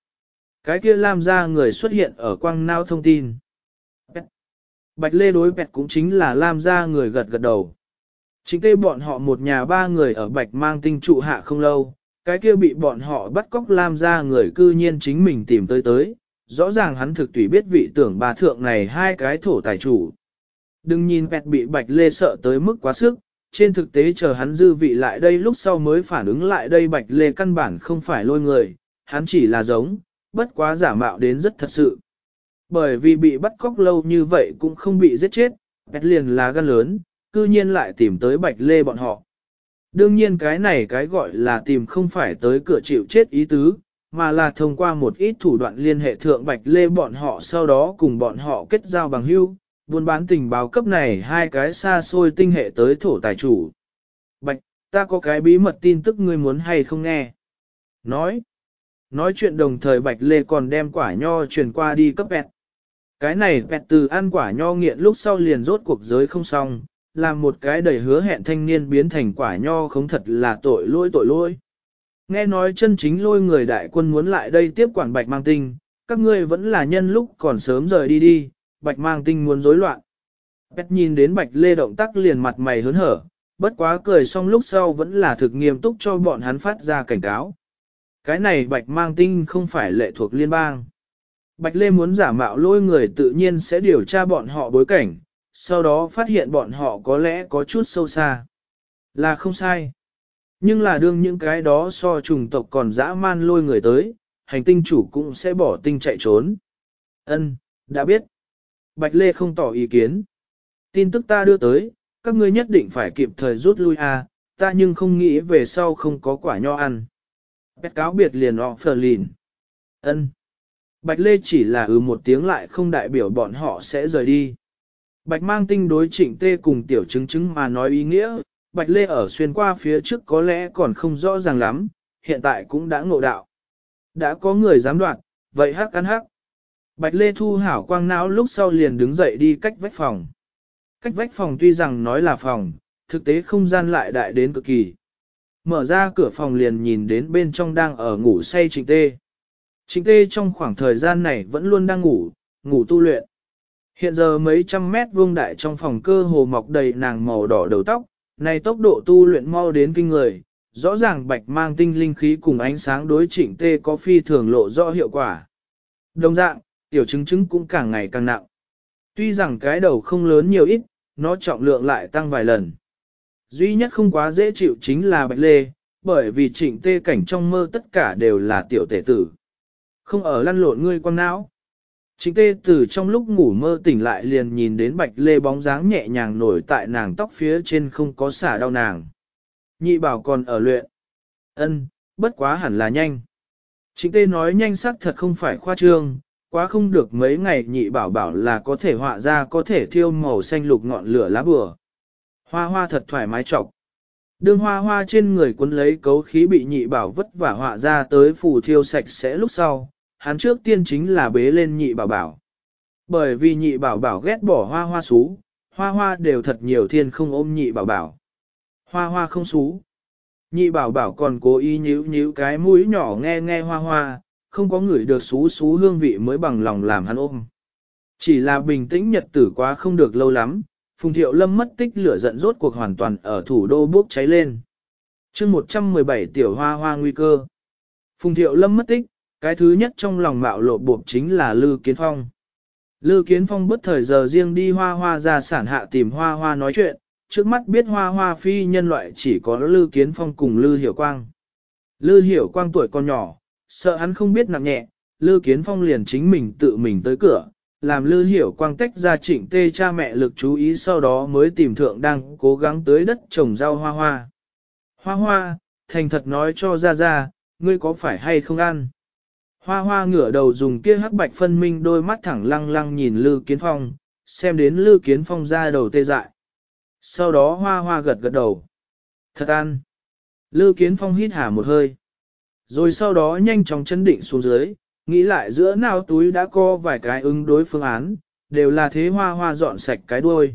Cái kia làm ra người xuất hiện ở quang nao thông tin. Bạch Lê đối bẹt cũng chính là Lam gia người gật gật đầu. Chính tê bọn họ một nhà ba người ở Bạch mang tinh trụ hạ không lâu, cái kia bị bọn họ bắt cóc Lam ra người cư nhiên chính mình tìm tới tới, rõ ràng hắn thực tùy biết vị tưởng bà thượng này hai cái thổ tài chủ. Đừng nhìn Pẹt bị Bạch Lê sợ tới mức quá sức, trên thực tế chờ hắn dư vị lại đây lúc sau mới phản ứng lại đây Bạch Lê căn bản không phải lôi người, hắn chỉ là giống, bất quá giả mạo đến rất thật sự. Bởi vì bị bắt cóc lâu như vậy cũng không bị giết chết, Pẹt liền là gan lớn, cư nhiên lại tìm tới Bạch Lê bọn họ. Đương nhiên cái này cái gọi là tìm không phải tới cửa chịu chết ý tứ, mà là thông qua một ít thủ đoạn liên hệ thượng Bạch Lê bọn họ sau đó cùng bọn họ kết giao bằng hữu, buôn bán tình báo cấp này hai cái xa xôi tinh hệ tới thổ tài chủ. Bạch, ta có cái bí mật tin tức ngươi muốn hay không nghe. Nói. Nói chuyện đồng thời Bạch Lê còn đem quả nho truyền qua đi cấp bẹt. Cái này bẹt từ ăn quả nho nghiện lúc sau liền rốt cuộc giới không xong, làm một cái đầy hứa hẹn thanh niên biến thành quả nho không thật là tội lỗi tội lỗi. Nghe nói chân chính lôi người đại quân muốn lại đây tiếp quản bạch mang tinh, các ngươi vẫn là nhân lúc còn sớm rời đi đi, bạch mang tinh muốn rối loạn. Bét nhìn đến bạch lê động tác liền mặt mày hớn hở, bất quá cười xong lúc sau vẫn là thực nghiêm túc cho bọn hắn phát ra cảnh cáo. Cái này bạch mang tinh không phải lệ thuộc liên bang. Bạch lê muốn giả mạo lôi người tự nhiên sẽ điều tra bọn họ bối cảnh, sau đó phát hiện bọn họ có lẽ có chút sâu xa. Là không sai. Nhưng là đương những cái đó so trùng tộc còn dã man lôi người tới, hành tinh chủ cũng sẽ bỏ tinh chạy trốn. Ân, đã biết. Bạch Lê không tỏ ý kiến. Tin tức ta đưa tới, các ngươi nhất định phải kịp thời rút lui à, ta nhưng không nghĩ về sau không có quả nho ăn. Bét cáo biệt liền họ phờ lìn. Ân. Bạch Lê chỉ là ừ một tiếng lại không đại biểu bọn họ sẽ rời đi. Bạch mang tinh đối trịnh tê cùng tiểu chứng chứng mà nói ý nghĩa, Bạch Lê ở xuyên qua phía trước có lẽ còn không rõ ràng lắm, hiện tại cũng đã ngộ đạo. Đã có người dám đoạn, vậy hắc ăn hắc. Bạch Lê thu hảo quang não lúc sau liền đứng dậy đi cách vách phòng. Cách vách phòng tuy rằng nói là phòng, thực tế không gian lại đại đến cực kỳ. Mở ra cửa phòng liền nhìn đến bên trong đang ở ngủ say trịnh tê. Trịnh tê trong khoảng thời gian này vẫn luôn đang ngủ, ngủ tu luyện. Hiện giờ mấy trăm mét vuông đại trong phòng cơ hồ mọc đầy nàng màu đỏ đầu tóc, này tốc độ tu luyện mau đến kinh người, rõ ràng bạch mang tinh linh khí cùng ánh sáng đối chỉnh tê có phi thường lộ rõ hiệu quả. Đồng dạng, tiểu chứng chứng cũng càng ngày càng nặng. Tuy rằng cái đầu không lớn nhiều ít, nó trọng lượng lại tăng vài lần. Duy nhất không quá dễ chịu chính là bạch lê, bởi vì trịnh tê cảnh trong mơ tất cả đều là tiểu tể tử. Không ở lăn lộn ngươi quăng não. Trịnh tê từ trong lúc ngủ mơ tỉnh lại liền nhìn đến bạch lê bóng dáng nhẹ nhàng nổi tại nàng tóc phía trên không có xả đau nàng. Nhị bảo còn ở luyện. ân bất quá hẳn là nhanh. Trịnh tê nói nhanh sắc thật không phải khoa trương, quá không được mấy ngày nhị bảo bảo là có thể họa ra có thể thiêu màu xanh lục ngọn lửa lá bừa. Hoa hoa thật thoải mái trọc. Đương hoa hoa trên người cuốn lấy cấu khí bị nhị bảo vất vả họa ra tới phù thiêu sạch sẽ lúc sau, hắn trước tiên chính là bế lên nhị bảo bảo. Bởi vì nhị bảo bảo ghét bỏ hoa hoa xú, hoa hoa đều thật nhiều thiên không ôm nhị bảo bảo. Hoa hoa không xú. Nhị bảo bảo còn cố ý nhíu nhíu cái mũi nhỏ nghe nghe hoa hoa, không có người được xú xú hương vị mới bằng lòng làm hắn ôm. Chỉ là bình tĩnh nhật tử quá không được lâu lắm, Phùng Thiệu Lâm mất tích lửa giận rốt cuộc hoàn toàn ở thủ đô bốc cháy lên. chương 117 tiểu hoa hoa nguy cơ. Phùng Thiệu Lâm mất tích, cái thứ nhất trong lòng mạo lộ bộp chính là Lư Kiến Phong. Lư Kiến Phong bất thời giờ riêng đi hoa hoa ra sản hạ tìm hoa hoa nói chuyện, trước mắt biết hoa hoa phi nhân loại chỉ có Lư Kiến Phong cùng Lư Hiểu Quang. Lư Hiểu Quang tuổi còn nhỏ, sợ hắn không biết nặng nhẹ, Lư Kiến Phong liền chính mình tự mình tới cửa, làm Lư Hiểu Quang tách ra trịnh tê cha mẹ lực chú ý sau đó mới tìm thượng đang cố gắng tới đất trồng rau hoa hoa. Hoa hoa, thành thật nói cho ra ra, ngươi có phải hay không ăn? Hoa hoa ngửa đầu dùng kia hắc bạch phân minh đôi mắt thẳng lăng lăng nhìn Lư Kiến Phong, xem đến Lư Kiến Phong ra đầu tê dại. Sau đó hoa hoa gật gật đầu. Thật ăn. Lư Kiến Phong hít hà một hơi. Rồi sau đó nhanh chóng chân định xuống dưới, nghĩ lại giữa nào túi đã co vài cái ứng đối phương án, đều là thế hoa hoa dọn sạch cái đuôi.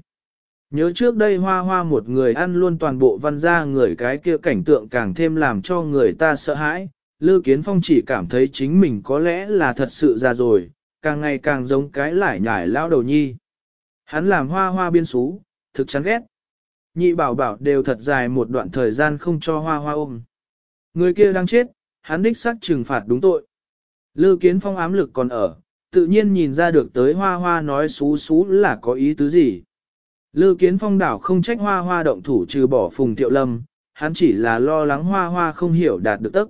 Nhớ trước đây hoa hoa một người ăn luôn toàn bộ văn gia người cái kia cảnh tượng càng thêm làm cho người ta sợ hãi, Lư Kiến Phong chỉ cảm thấy chính mình có lẽ là thật sự già rồi, càng ngày càng giống cái lải nhải lao đầu nhi. hắn làm hoa hoa biên xú, thực chán ghét. Nhị bảo bảo đều thật dài một đoạn thời gian không cho hoa hoa ôm. Người kia đang chết, hắn đích xác trừng phạt đúng tội. Lư kiến phong ám lực còn ở, tự nhiên nhìn ra được tới hoa hoa nói xú xú là có ý tứ gì. Lư kiến phong đảo không trách hoa hoa động thủ trừ bỏ phùng tiệu lâm, hắn chỉ là lo lắng hoa hoa không hiểu đạt được tức.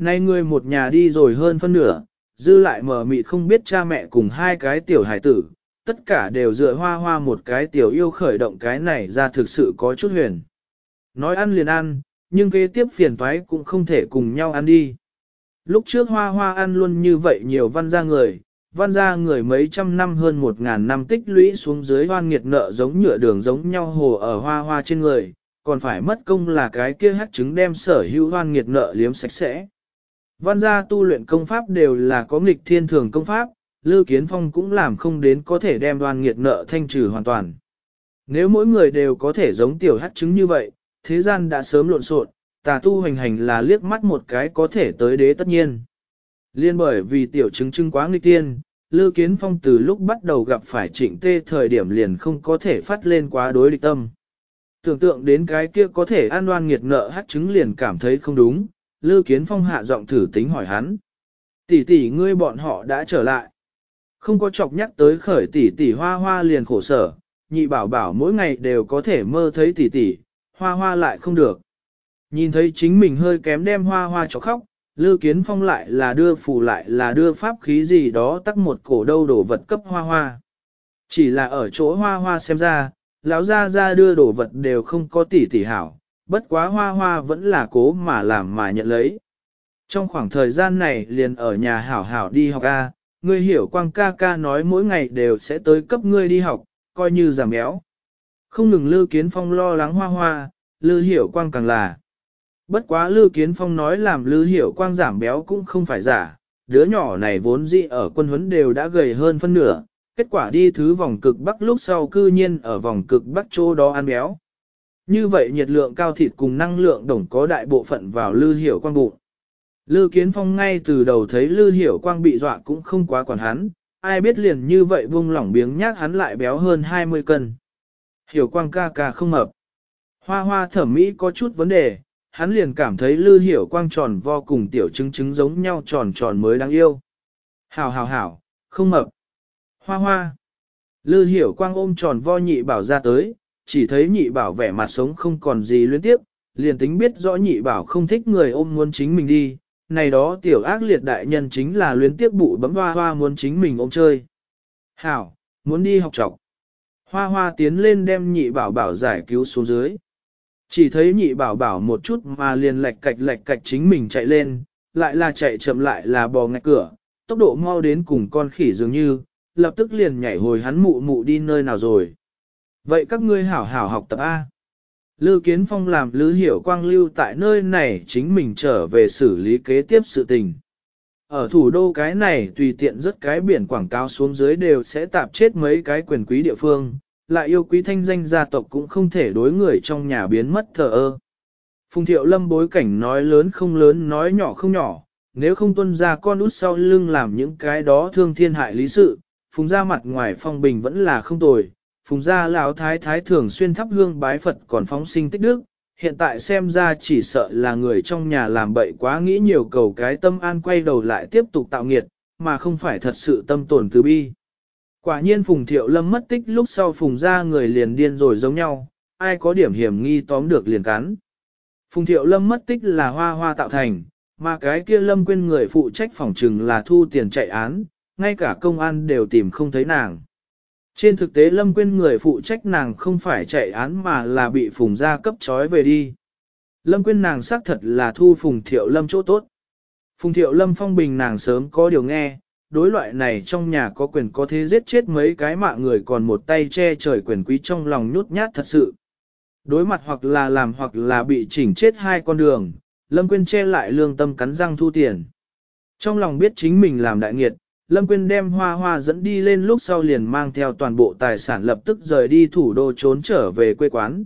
Nay người một nhà đi rồi hơn phân nửa, dư lại mờ mịt không biết cha mẹ cùng hai cái tiểu hải tử, tất cả đều dựa hoa hoa một cái tiểu yêu khởi động cái này ra thực sự có chút huyền. Nói ăn liền ăn, nhưng kế tiếp phiền toái cũng không thể cùng nhau ăn đi. Lúc trước hoa hoa ăn luôn như vậy nhiều văn gia người, văn gia người mấy trăm năm hơn một ngàn năm tích lũy xuống dưới hoan nghiệt nợ giống nhựa đường giống nhau hồ ở hoa hoa trên người, còn phải mất công là cái kia hát trứng đem sở hữu hoan nghiệt nợ liếm sạch sẽ. Văn gia tu luyện công pháp đều là có nghịch thiên thường công pháp, Lư Kiến Phong cũng làm không đến có thể đem đoan nghiệt nợ thanh trừ hoàn toàn. Nếu mỗi người đều có thể giống tiểu hát trứng như vậy, thế gian đã sớm lộn xộn, tà tu hành hành là liếc mắt một cái có thể tới đế tất nhiên. Liên bởi vì tiểu chứng chứng quá nghịch tiên, Lư Kiến Phong từ lúc bắt đầu gặp phải trịnh tê thời điểm liền không có thể phát lên quá đối địch tâm. Tưởng tượng đến cái kia có thể an đoan nghiệt nợ hát chứng liền cảm thấy không đúng, Lư Kiến Phong hạ giọng thử tính hỏi hắn. Tỷ tỷ ngươi bọn họ đã trở lại. Không có chọc nhắc tới khởi tỷ tỷ hoa hoa liền khổ sở, nhị bảo bảo mỗi ngày đều có thể mơ thấy tỷ tỷ, hoa hoa lại không được. Nhìn thấy chính mình hơi kém đem hoa hoa cho khóc, Lư Kiến Phong lại là đưa phù lại là đưa pháp khí gì đó tắc một cổ đâu đổ vật cấp hoa hoa. Chỉ là ở chỗ hoa hoa xem ra, lão ra ra đưa đổ vật đều không có tỷ tỷ hảo, bất quá hoa hoa vẫn là cố mà làm mà nhận lấy. Trong khoảng thời gian này liền ở nhà hảo hảo đi học A, ngươi hiểu quang ca ca nói mỗi ngày đều sẽ tới cấp ngươi đi học, coi như giảm béo. Không ngừng Lư Kiến Phong lo lắng hoa hoa, Lư hiểu quang càng là. Bất quá Lư Kiến Phong nói làm Lư hiểu quang giảm béo cũng không phải giả, đứa nhỏ này vốn dĩ ở quân huấn đều đã gầy hơn phân nửa, kết quả đi thứ vòng cực bắc lúc sau cư nhiên ở vòng cực bắc chỗ đó ăn béo. Như vậy nhiệt lượng cao thịt cùng năng lượng đồng có đại bộ phận vào Lư hiểu quang bụng. Lư Kiến Phong ngay từ đầu thấy Lư Hiểu Quang bị dọa cũng không quá quản hắn, ai biết liền như vậy vung lỏng biếng nhác hắn lại béo hơn 20 cân. Hiểu Quang ca ca không mập. Hoa hoa thẩm mỹ có chút vấn đề, hắn liền cảm thấy Lư Hiểu Quang tròn vo cùng tiểu trứng trứng giống nhau tròn tròn mới đáng yêu. Hảo hảo hảo, không mập. Hoa hoa. Lư Hiểu Quang ôm tròn vo nhị bảo ra tới, chỉ thấy nhị bảo vẻ mặt sống không còn gì luyến tiếp, liền tính biết rõ nhị bảo không thích người ôm muốn chính mình đi, này đó tiểu ác liệt đại nhân chính là luyến tiếc bụi bấm hoa hoa muốn chính mình ôm chơi. Hảo, muốn đi học trọc. Hoa hoa tiến lên đem nhị bảo bảo giải cứu xuống dưới. Chỉ thấy nhị bảo bảo một chút mà liền lệch cạch lệch cạch chính mình chạy lên, lại là chạy chậm lại là bò ngạch cửa, tốc độ mau đến cùng con khỉ dường như, lập tức liền nhảy hồi hắn mụ mụ đi nơi nào rồi. Vậy các ngươi hảo hảo học tập A. Lư Kiến Phong làm Lư Hiểu Quang lưu tại nơi này chính mình trở về xử lý kế tiếp sự tình. Ở thủ đô cái này tùy tiện rất cái biển quảng cáo xuống dưới đều sẽ tạp chết mấy cái quyền quý địa phương, lại yêu quý thanh danh gia tộc cũng không thể đối người trong nhà biến mất thờ ơ. Phùng Thiệu Lâm bối cảnh nói lớn không lớn nói nhỏ không nhỏ, nếu không tuân ra con út sau lưng làm những cái đó thương thiên hại lý sự, Phùng ra mặt ngoài phong bình vẫn là không tồi, phùng gia lão thái thái thường xuyên thắp hương bái Phật còn phóng sinh tích đức, hiện tại xem ra chỉ sợ là người trong nhà làm bậy quá nghĩ nhiều cầu cái tâm an quay đầu lại tiếp tục tạo nghiệt, mà không phải thật sự tâm tổn từ bi. Quả nhiên Phùng Thiệu Lâm mất tích lúc sau Phùng gia người liền điên rồi giống nhau, ai có điểm hiểm nghi tóm được liền cắn. Phùng Thiệu Lâm mất tích là hoa hoa tạo thành, mà cái kia Lâm quên người phụ trách phòng trừng là thu tiền chạy án, ngay cả công an đều tìm không thấy nàng. Trên thực tế Lâm Quyên người phụ trách nàng không phải chạy án mà là bị Phùng gia cấp trói về đi. Lâm Quyên nàng xác thật là thu Phùng Thiệu Lâm chỗ tốt. Phùng Thiệu Lâm phong bình nàng sớm có điều nghe, đối loại này trong nhà có quyền có thế giết chết mấy cái mạng người còn một tay che trời quyền quý trong lòng nhút nhát thật sự. Đối mặt hoặc là làm hoặc là bị chỉnh chết hai con đường, Lâm Quyên che lại lương tâm cắn răng thu tiền. Trong lòng biết chính mình làm đại nghiệt, Lâm Quyên đem hoa hoa dẫn đi lên lúc sau liền mang theo toàn bộ tài sản lập tức rời đi thủ đô trốn trở về quê quán.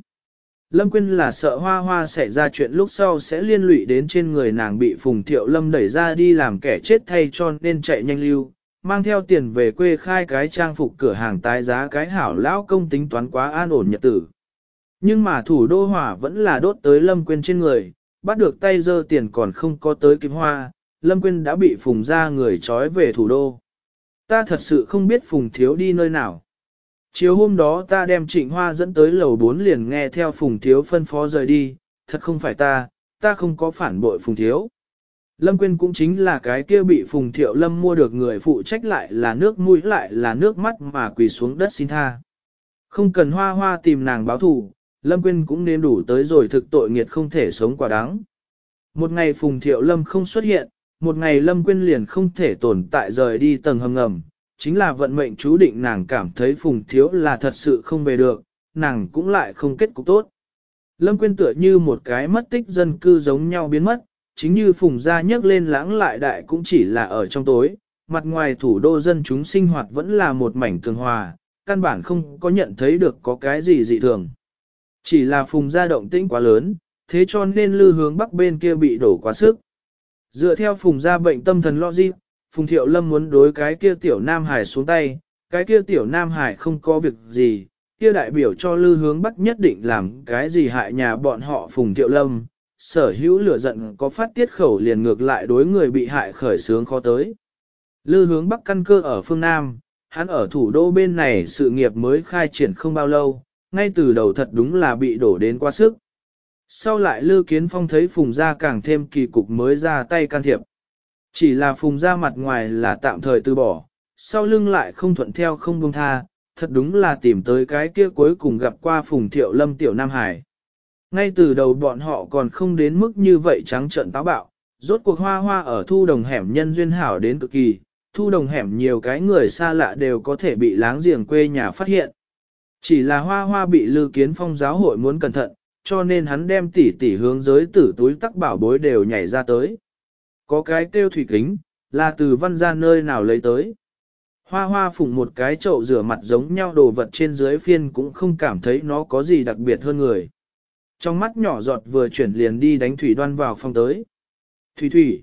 Lâm Quyên là sợ hoa hoa xảy ra chuyện lúc sau sẽ liên lụy đến trên người nàng bị Phùng Thiệu Lâm đẩy ra đi làm kẻ chết thay cho nên chạy nhanh lưu, mang theo tiền về quê khai cái trang phục cửa hàng tái giá cái hảo lão công tính toán quá an ổn nhật tử. Nhưng mà thủ đô hỏa vẫn là đốt tới Lâm Quyên trên người, bắt được tay dơ tiền còn không có tới kịp hoa, Lâm Quyên đã bị phùng ra người trói về thủ đô. Ta thật sự không biết phùng thiếu đi nơi nào. Chiều hôm đó ta đem trịnh hoa dẫn tới lầu 4 liền nghe theo phùng thiếu phân phó rời đi, thật không phải ta, ta không có phản bội phùng thiếu. Lâm Quyên cũng chính là cái kia bị Phùng Thiệu Lâm mua được người phụ trách lại là nước mũi lại là nước mắt mà quỳ xuống đất xin tha. Không cần hoa hoa tìm nàng báo thù, Lâm Quyên cũng nên đủ tới rồi thực tội nghiệt không thể sống quả đáng. Một ngày Phùng Thiệu Lâm không xuất hiện, một ngày Lâm Quyên liền không thể tồn tại rời đi tầng hầm ngầm, chính là vận mệnh chú định nàng cảm thấy Phùng Thiếu là thật sự không về được, nàng cũng lại không kết cục tốt. Lâm Quyên tựa như một cái mất tích dân cư giống nhau biến mất, chính như Phùng Gia nhấc lên lãng lại đại cũng chỉ là ở trong tối, mặt ngoài thủ đô dân chúng sinh hoạt vẫn là một mảnh cường hòa, căn bản không có nhận thấy được có cái gì dị thường. Chỉ là Phùng Gia động tĩnh quá lớn, thế cho nên lư hướng bắc bên kia bị đổ quá sức. Dựa theo Phùng Gia bệnh tâm thần logic, Phùng Thiệu Lâm muốn đối cái kia tiểu Nam Hải xuống tay, cái kia tiểu Nam Hải không có việc gì, kia đại biểu cho lư hướng bắc nhất định làm cái gì hại nhà bọn họ Phùng Thiệu Lâm, sở hữu lửa giận có phát tiết khẩu liền ngược lại đối người bị hại khởi sướng khó tới. Lư hướng bắc căn cơ ở phương Nam, hắn ở thủ đô bên này sự nghiệp mới khai triển không bao lâu, ngay từ đầu thật đúng là bị đổ đến quá sức. Sau lại Lư Kiến Phong thấy Phùng Gia càng thêm kỳ cục mới ra tay can thiệp. Chỉ là Phùng Gia mặt ngoài là tạm thời từ bỏ, sau lưng lại không thuận theo không buông tha, thật đúng là tìm tới cái kia cuối cùng gặp qua Phùng Thiệu Lâm Tiểu Nam Hải. Ngay từ đầu bọn họ còn không đến mức như vậy trắng trợn táo bạo, rốt cuộc hoa hoa ở thu đồng hẻm nhân duyên hảo đến cực kỳ, thu đồng hẻm nhiều cái người xa lạ đều có thể bị láng giềng quê nhà phát hiện. Chỉ là hoa hoa bị lưu kiến phong giáo hội muốn cẩn thận, cho nên hắn đem tỉ tỉ hướng giới tử túi tắc bảo bối đều nhảy ra tới. Có cái kêu thủy kính, là từ văn ra nơi nào lấy tới. Hoa hoa phụng một cái chậu rửa mặt giống nhau đồ vật trên dưới phiên cũng không cảm thấy nó có gì đặc biệt hơn người. Trong mắt nhỏ giọt vừa chuyển liền đi đánh thủy đoan vào phòng tới. Thủy thủy.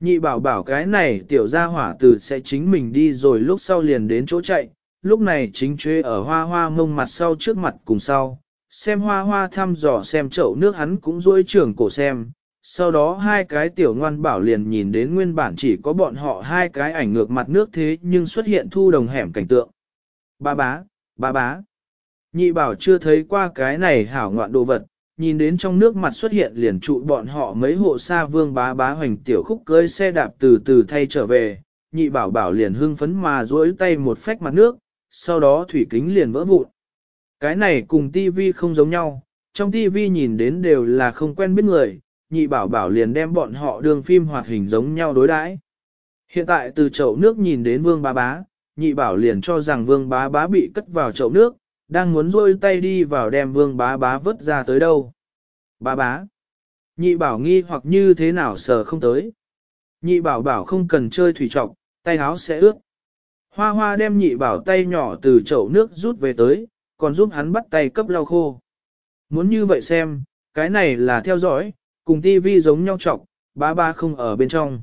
Nhị bảo bảo cái này tiểu gia hỏa từ sẽ chính mình đi rồi lúc sau liền đến chỗ chạy, lúc này chính chế ở hoa hoa mông mặt sau trước mặt cùng sau, xem hoa hoa thăm dò xem chậu nước hắn cũng dối trưởng cổ xem, sau đó hai cái tiểu ngoan bảo liền nhìn đến nguyên bản chỉ có bọn họ hai cái ảnh ngược mặt nước thế nhưng xuất hiện thu đồng hẻm cảnh tượng. Ba bá, ba bá. Nhị bảo chưa thấy qua cái này hảo ngoạn đồ vật, nhìn đến trong nước mặt xuất hiện liền trụ bọn họ mấy hộ xa vương bá bá hoành tiểu khúc cưới xe đạp từ từ thay trở về, nhị bảo bảo liền hưng phấn mà duỗi tay một phách mặt nước, sau đó thủy kính liền vỡ vụn. Cái này cùng tivi không giống nhau, trong tivi nhìn đến đều là không quen biết người, nhị bảo bảo liền đem bọn họ đường phim hoạt hình giống nhau đối đãi. Hiện tại từ chậu nước nhìn đến vương bá bá, nhị bảo liền cho rằng vương bá bá bị cất vào chậu nước, đang muốn rôi tay đi vào đem vương bá bá vớt ra tới đâu. Bá bá. Nhị bảo nghi hoặc như thế nào sờ không tới. Nhị bảo bảo không cần chơi thủy trọc, tay áo sẽ ướt. Hoa hoa đem nhị bảo tay nhỏ từ chậu nước rút về tới, còn giúp hắn bắt tay cấp lau khô. Muốn như vậy xem, cái này là theo dõi, cùng tivi giống nhau trọng, bá ba không ở bên trong.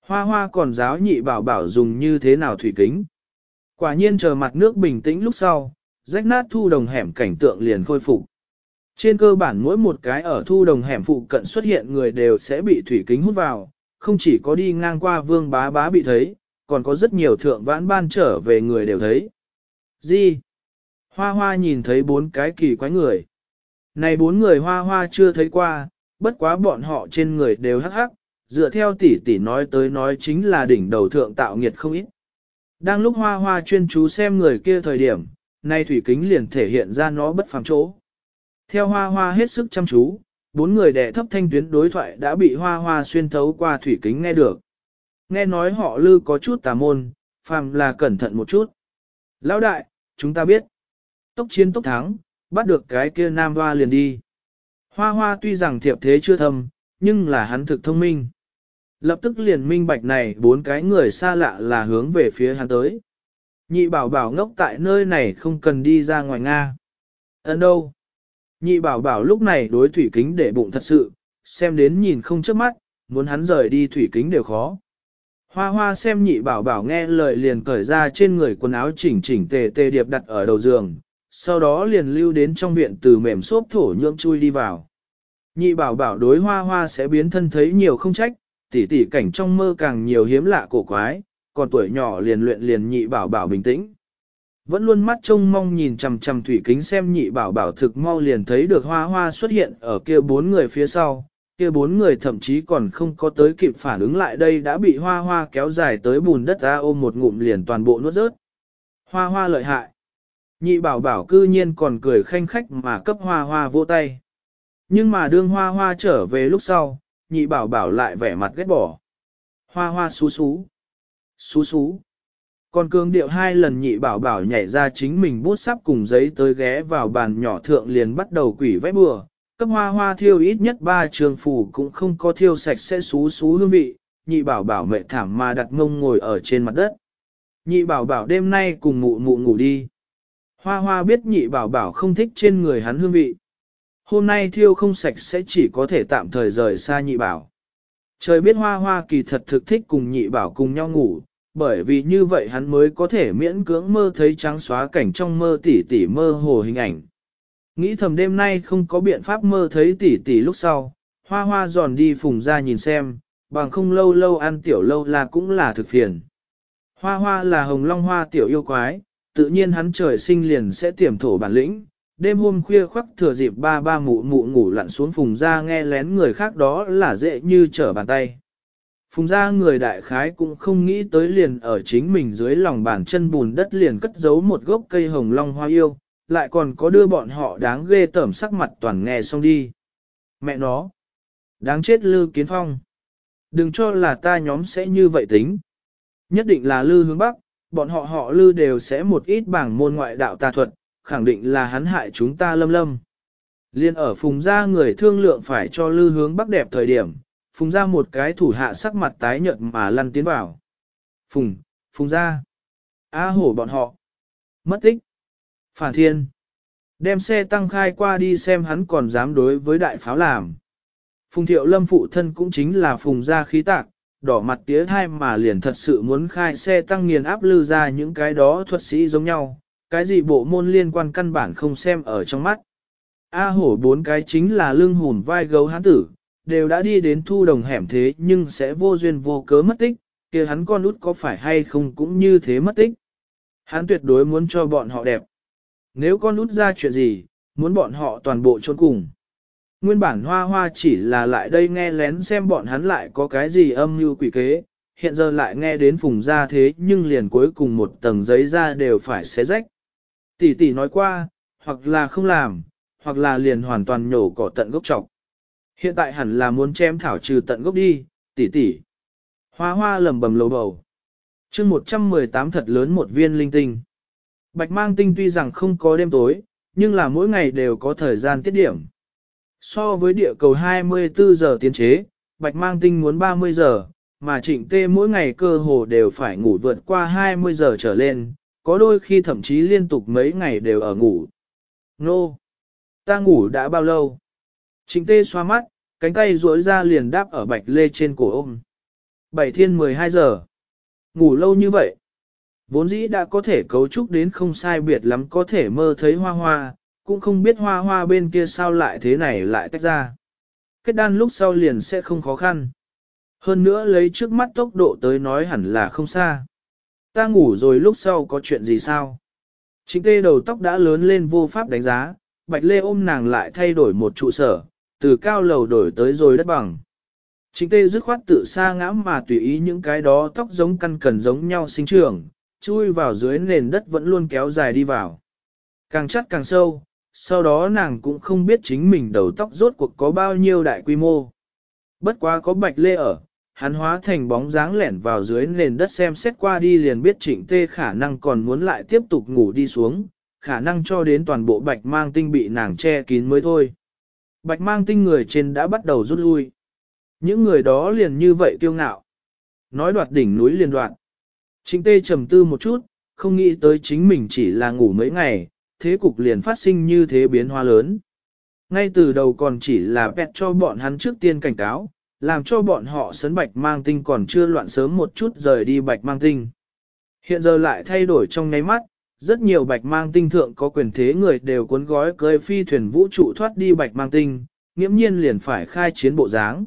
Hoa hoa còn giáo nhị bảo bảo dùng như thế nào thủy kính. Quả nhiên chờ mặt nước bình tĩnh lúc sau, rách nát thu đồng hẻm cảnh tượng liền khôi phục. Trên cơ bản mỗi một cái ở thu đồng hẻm phụ cận xuất hiện người đều sẽ bị thủy kính hút vào, không chỉ có đi ngang qua vương bá bá bị thấy, còn có rất nhiều thượng vãn ban trở về người đều thấy. Gì? Hoa hoa nhìn thấy bốn cái kỳ quái người. Này bốn người hoa hoa chưa thấy qua, bất quá bọn họ trên người đều hắc hắc, dựa theo tỷ tỷ nói tới nói chính là đỉnh đầu thượng tạo nghiệt không ít. Đang lúc hoa hoa chuyên chú xem người kia thời điểm, nay thủy kính liền thể hiện ra nó bất phàm chỗ. Theo hoa hoa hết sức chăm chú, bốn người đẻ thấp thanh tuyến đối thoại đã bị hoa hoa xuyên thấu qua thủy kính nghe được. Nghe nói họ lư có chút tà môn, phàm là cẩn thận một chút. Lão đại, chúng ta biết. Tốc chiến tốc thắng, bắt được cái kia nam hoa liền đi. Hoa hoa tuy rằng thiệp thế chưa thâm, nhưng là hắn thực thông minh. Lập tức liền minh bạch này bốn cái người xa lạ là hướng về phía hắn tới. Nhị bảo bảo ngốc tại nơi này không cần đi ra ngoài Nga. Ấn đâu? Nhị bảo bảo lúc này đối thủy kính để bụng thật sự, xem đến nhìn không trước mắt, muốn hắn rời đi thủy kính đều khó. Hoa hoa xem nhị bảo bảo nghe lời liền cởi ra trên người quần áo chỉnh chỉnh tề tề điệp đặt ở đầu giường, sau đó liền lưu đến trong viện từ mềm xốp thổ nhưỡng chui đi vào. Nhị bảo bảo đối hoa hoa sẽ biến thân thấy nhiều không trách, tỉ tỉ cảnh trong mơ càng nhiều hiếm lạ cổ quái, còn tuổi nhỏ liền luyện liền nhị bảo bảo bình tĩnh. Vẫn luôn mắt trông mong nhìn chằm chằm thủy kính xem nhị bảo bảo thực mau liền thấy được hoa hoa xuất hiện ở kia bốn người phía sau, kia bốn người thậm chí còn không có tới kịp phản ứng lại đây đã bị hoa hoa kéo dài tới bùn đất ra ôm một ngụm liền toàn bộ nuốt rớt. Hoa hoa lợi hại. Nhị bảo bảo cư nhiên còn cười khanh khách mà cấp hoa hoa vỗ tay. Nhưng mà đương hoa hoa trở về lúc sau, nhị bảo bảo lại vẻ mặt ghét bỏ. Hoa hoa xú xú. Xú xú. Còn cương điệu hai lần nhị bảo bảo nhảy ra chính mình bút sắp cùng giấy tới ghé vào bàn nhỏ thượng liền bắt đầu quỷ vẽ bừa. Cấp hoa hoa thiêu ít nhất ba trường phủ cũng không có thiêu sạch sẽ xú xú hương vị, nhị bảo bảo mệt thảm mà đặt ngông ngồi ở trên mặt đất. Nhị bảo bảo đêm nay cùng mụ mụ ngủ đi. Hoa hoa biết nhị bảo bảo không thích trên người hắn hương vị. Hôm nay thiêu không sạch sẽ chỉ có thể tạm thời rời xa nhị bảo. Trời biết hoa hoa kỳ thật thực thích cùng nhị bảo cùng nhau ngủ, bởi vì như vậy hắn mới có thể miễn cưỡng mơ thấy trắng xóa cảnh trong mơ tỉ tỉ mơ hồ hình ảnh. Nghĩ thầm đêm nay không có biện pháp mơ thấy tỉ tỉ lúc sau, hoa hoa giòn đi phùng ra nhìn xem, bằng không lâu lâu ăn tiểu lâu là cũng là thực phiền. Hoa hoa là hồng long hoa tiểu yêu quái, tự nhiên hắn trời sinh liền sẽ tiềm thổ bản lĩnh, đêm hôm khuya khoắc thừa dịp ba ba mụ mụ ngủ lặn xuống phùng ra nghe lén người khác đó là dễ như trở bàn tay. Phùng ra người đại khái cũng không nghĩ tới liền ở chính mình dưới lòng bàn chân bùn đất liền cất giấu một gốc cây hồng long hoa yêu, lại còn có đưa bọn họ đáng ghê tởm sắc mặt toàn nghe xong đi. Mẹ nó! Đáng chết Lư Kiến Phong! Đừng cho là ta nhóm sẽ như vậy tính. Nhất định là Lư hướng Bắc, bọn họ họ Lư đều sẽ một ít bảng môn ngoại đạo tà thuật, khẳng định là hắn hại chúng ta lâm lâm. Liên ở phùng gia người thương lượng phải cho lư hướng bắc đẹp thời điểm, phùng gia một cái thủ hạ sắc mặt tái nhợt mà lăn tiến vào. Phùng, phùng gia Á hổ bọn họ. Mất tích. Phản thiên. Đem xe tăng khai qua đi xem hắn còn dám đối với đại pháo làm. Phùng thiệu lâm phụ thân cũng chính là phùng gia khí tạc, đỏ mặt tía thai mà liền thật sự muốn khai xe tăng nghiền áp lư ra những cái đó thuật sĩ giống nhau, cái gì bộ môn liên quan căn bản không xem ở trong mắt. A hổ bốn cái chính là lưng hùn vai gấu hán tử, đều đã đi đến thu đồng hẻm thế nhưng sẽ vô duyên vô cớ mất tích, kia hắn con út có phải hay không cũng như thế mất tích. Hắn tuyệt đối muốn cho bọn họ đẹp. Nếu con út ra chuyện gì, muốn bọn họ toàn bộ trốn cùng. Nguyên bản hoa hoa chỉ là lại đây nghe lén xem bọn hắn lại có cái gì âm mưu quỷ kế, hiện giờ lại nghe đến phùng ra thế nhưng liền cuối cùng một tầng giấy ra đều phải xé rách. Tỷ tỷ nói qua, hoặc là không làm, hoặc là liền hoàn toàn nhổ cỏ tận gốc trọc. Hiện tại hẳn là muốn chém thảo trừ tận gốc đi, tỷ tỷ. Hoa hoa lầm bầm lầu bầu. chương 118 thật lớn một viên linh tinh. Bạch mang tinh tuy rằng không có đêm tối, nhưng là mỗi ngày đều có thời gian tiết điểm. So với địa cầu 24 giờ tiến chế, bạch mang tinh muốn 30 giờ, mà trịnh tê mỗi ngày cơ hồ đều phải ngủ vượt qua 20 giờ trở lên, có đôi khi thậm chí liên tục mấy ngày đều ở ngủ. Nô! Ta ngủ đã bao lâu? Trịnh tê xoa mắt, cánh tay duỗi ra liền đáp ở bạch lê trên cổ ôm. Bảy thiên 12 giờ. Ngủ lâu như vậy. Vốn dĩ đã có thể cấu trúc đến không sai biệt lắm có thể mơ thấy hoa hoa, cũng không biết hoa hoa bên kia sao lại thế này lại tách ra. Kết đan lúc sau liền sẽ không khó khăn. Hơn nữa lấy trước mắt tốc độ tới nói hẳn là không xa. Ta ngủ rồi lúc sau có chuyện gì sao? Chính tê đầu tóc đã lớn lên vô pháp đánh giá, Bạch Lê ôm nàng lại thay đổi một trụ sở, từ cao lầu đổi tới rồi đất bằng. Chính tê dứt khoát tự xa ngã mà tùy ý những cái đó tóc giống căn cần giống nhau sinh trưởng, chui vào dưới nền đất vẫn luôn kéo dài đi vào. Càng chắc càng sâu, sau đó nàng cũng không biết chính mình đầu tóc rốt cuộc có bao nhiêu đại quy mô. Bất quá có bạch lê ở, hắn hóa thành bóng dáng lẻn vào dưới nền đất xem xét qua đi liền biết trịnh tê khả năng còn muốn lại tiếp tục ngủ đi xuống, khả năng cho đến toàn bộ bạch mang tinh bị nàng che kín mới thôi. Bạch mang tinh người trên đã bắt đầu rút lui. Những người đó liền như vậy kiêu ngạo. Nói đoạt đỉnh núi liền đoạn. Trịnh tê trầm tư một chút, không nghĩ tới chính mình chỉ là ngủ mấy ngày, thế cục liền phát sinh như thế biến hóa lớn. Ngay từ đầu còn chỉ là bẹt cho bọn hắn trước tiên cảnh cáo, làm cho bọn họ sấn bạch mang tinh còn chưa loạn sớm một chút rời đi bạch mang tinh. Hiện giờ lại thay đổi trong nháy mắt, rất nhiều bạch mang tinh thượng có quyền thế người đều cuốn gói cơi phi thuyền vũ trụ thoát đi bạch mang tinh, nghiễm nhiên liền phải khai chiến bộ dáng.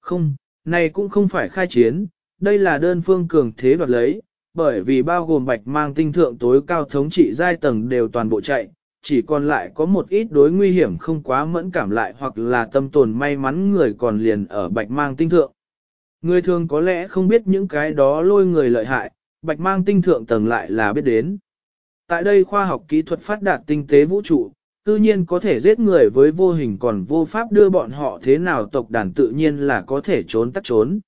Không, này cũng không phải khai chiến, đây là đơn phương cường thế đoạt lấy, bởi vì bao gồm bạch mang tinh thượng tối cao thống trị giai tầng đều toàn bộ chạy, chỉ còn lại có một ít đối nguy hiểm không quá mẫn cảm lại hoặc là tâm tồn may mắn người còn liền ở bạch mang tinh thượng. Người thường có lẽ không biết những cái đó lôi người lợi hại, bạch mang tinh thượng tầng lại là biết đến. Tại đây khoa học kỹ thuật phát đạt tinh tế vũ trụ, tự nhiên có thể giết người với vô hình còn vô pháp đưa bọn họ thế nào tộc đàn tự nhiên là có thể trốn tắt trốn.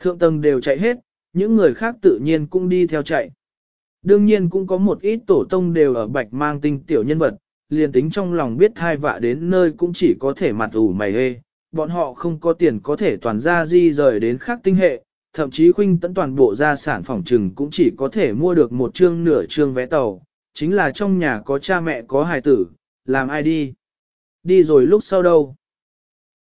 Thượng tầng đều chạy hết, những người khác tự nhiên cũng đi theo chạy. Đương nhiên cũng có một ít tổ tông đều ở bạch mang tinh tiểu nhân vật, liền tính trong lòng biết thai vạ đến nơi cũng chỉ có thể mặt ủ mày hê, bọn họ không có tiền có thể toàn ra di rời đến khác tinh hệ, thậm chí khuynh tấn toàn bộ gia sản phòng trừng cũng chỉ có thể mua được một chương nửa chương vé tàu, chính là trong nhà có cha mẹ có hài tử, làm ai đi. Đi rồi lúc sau đâu?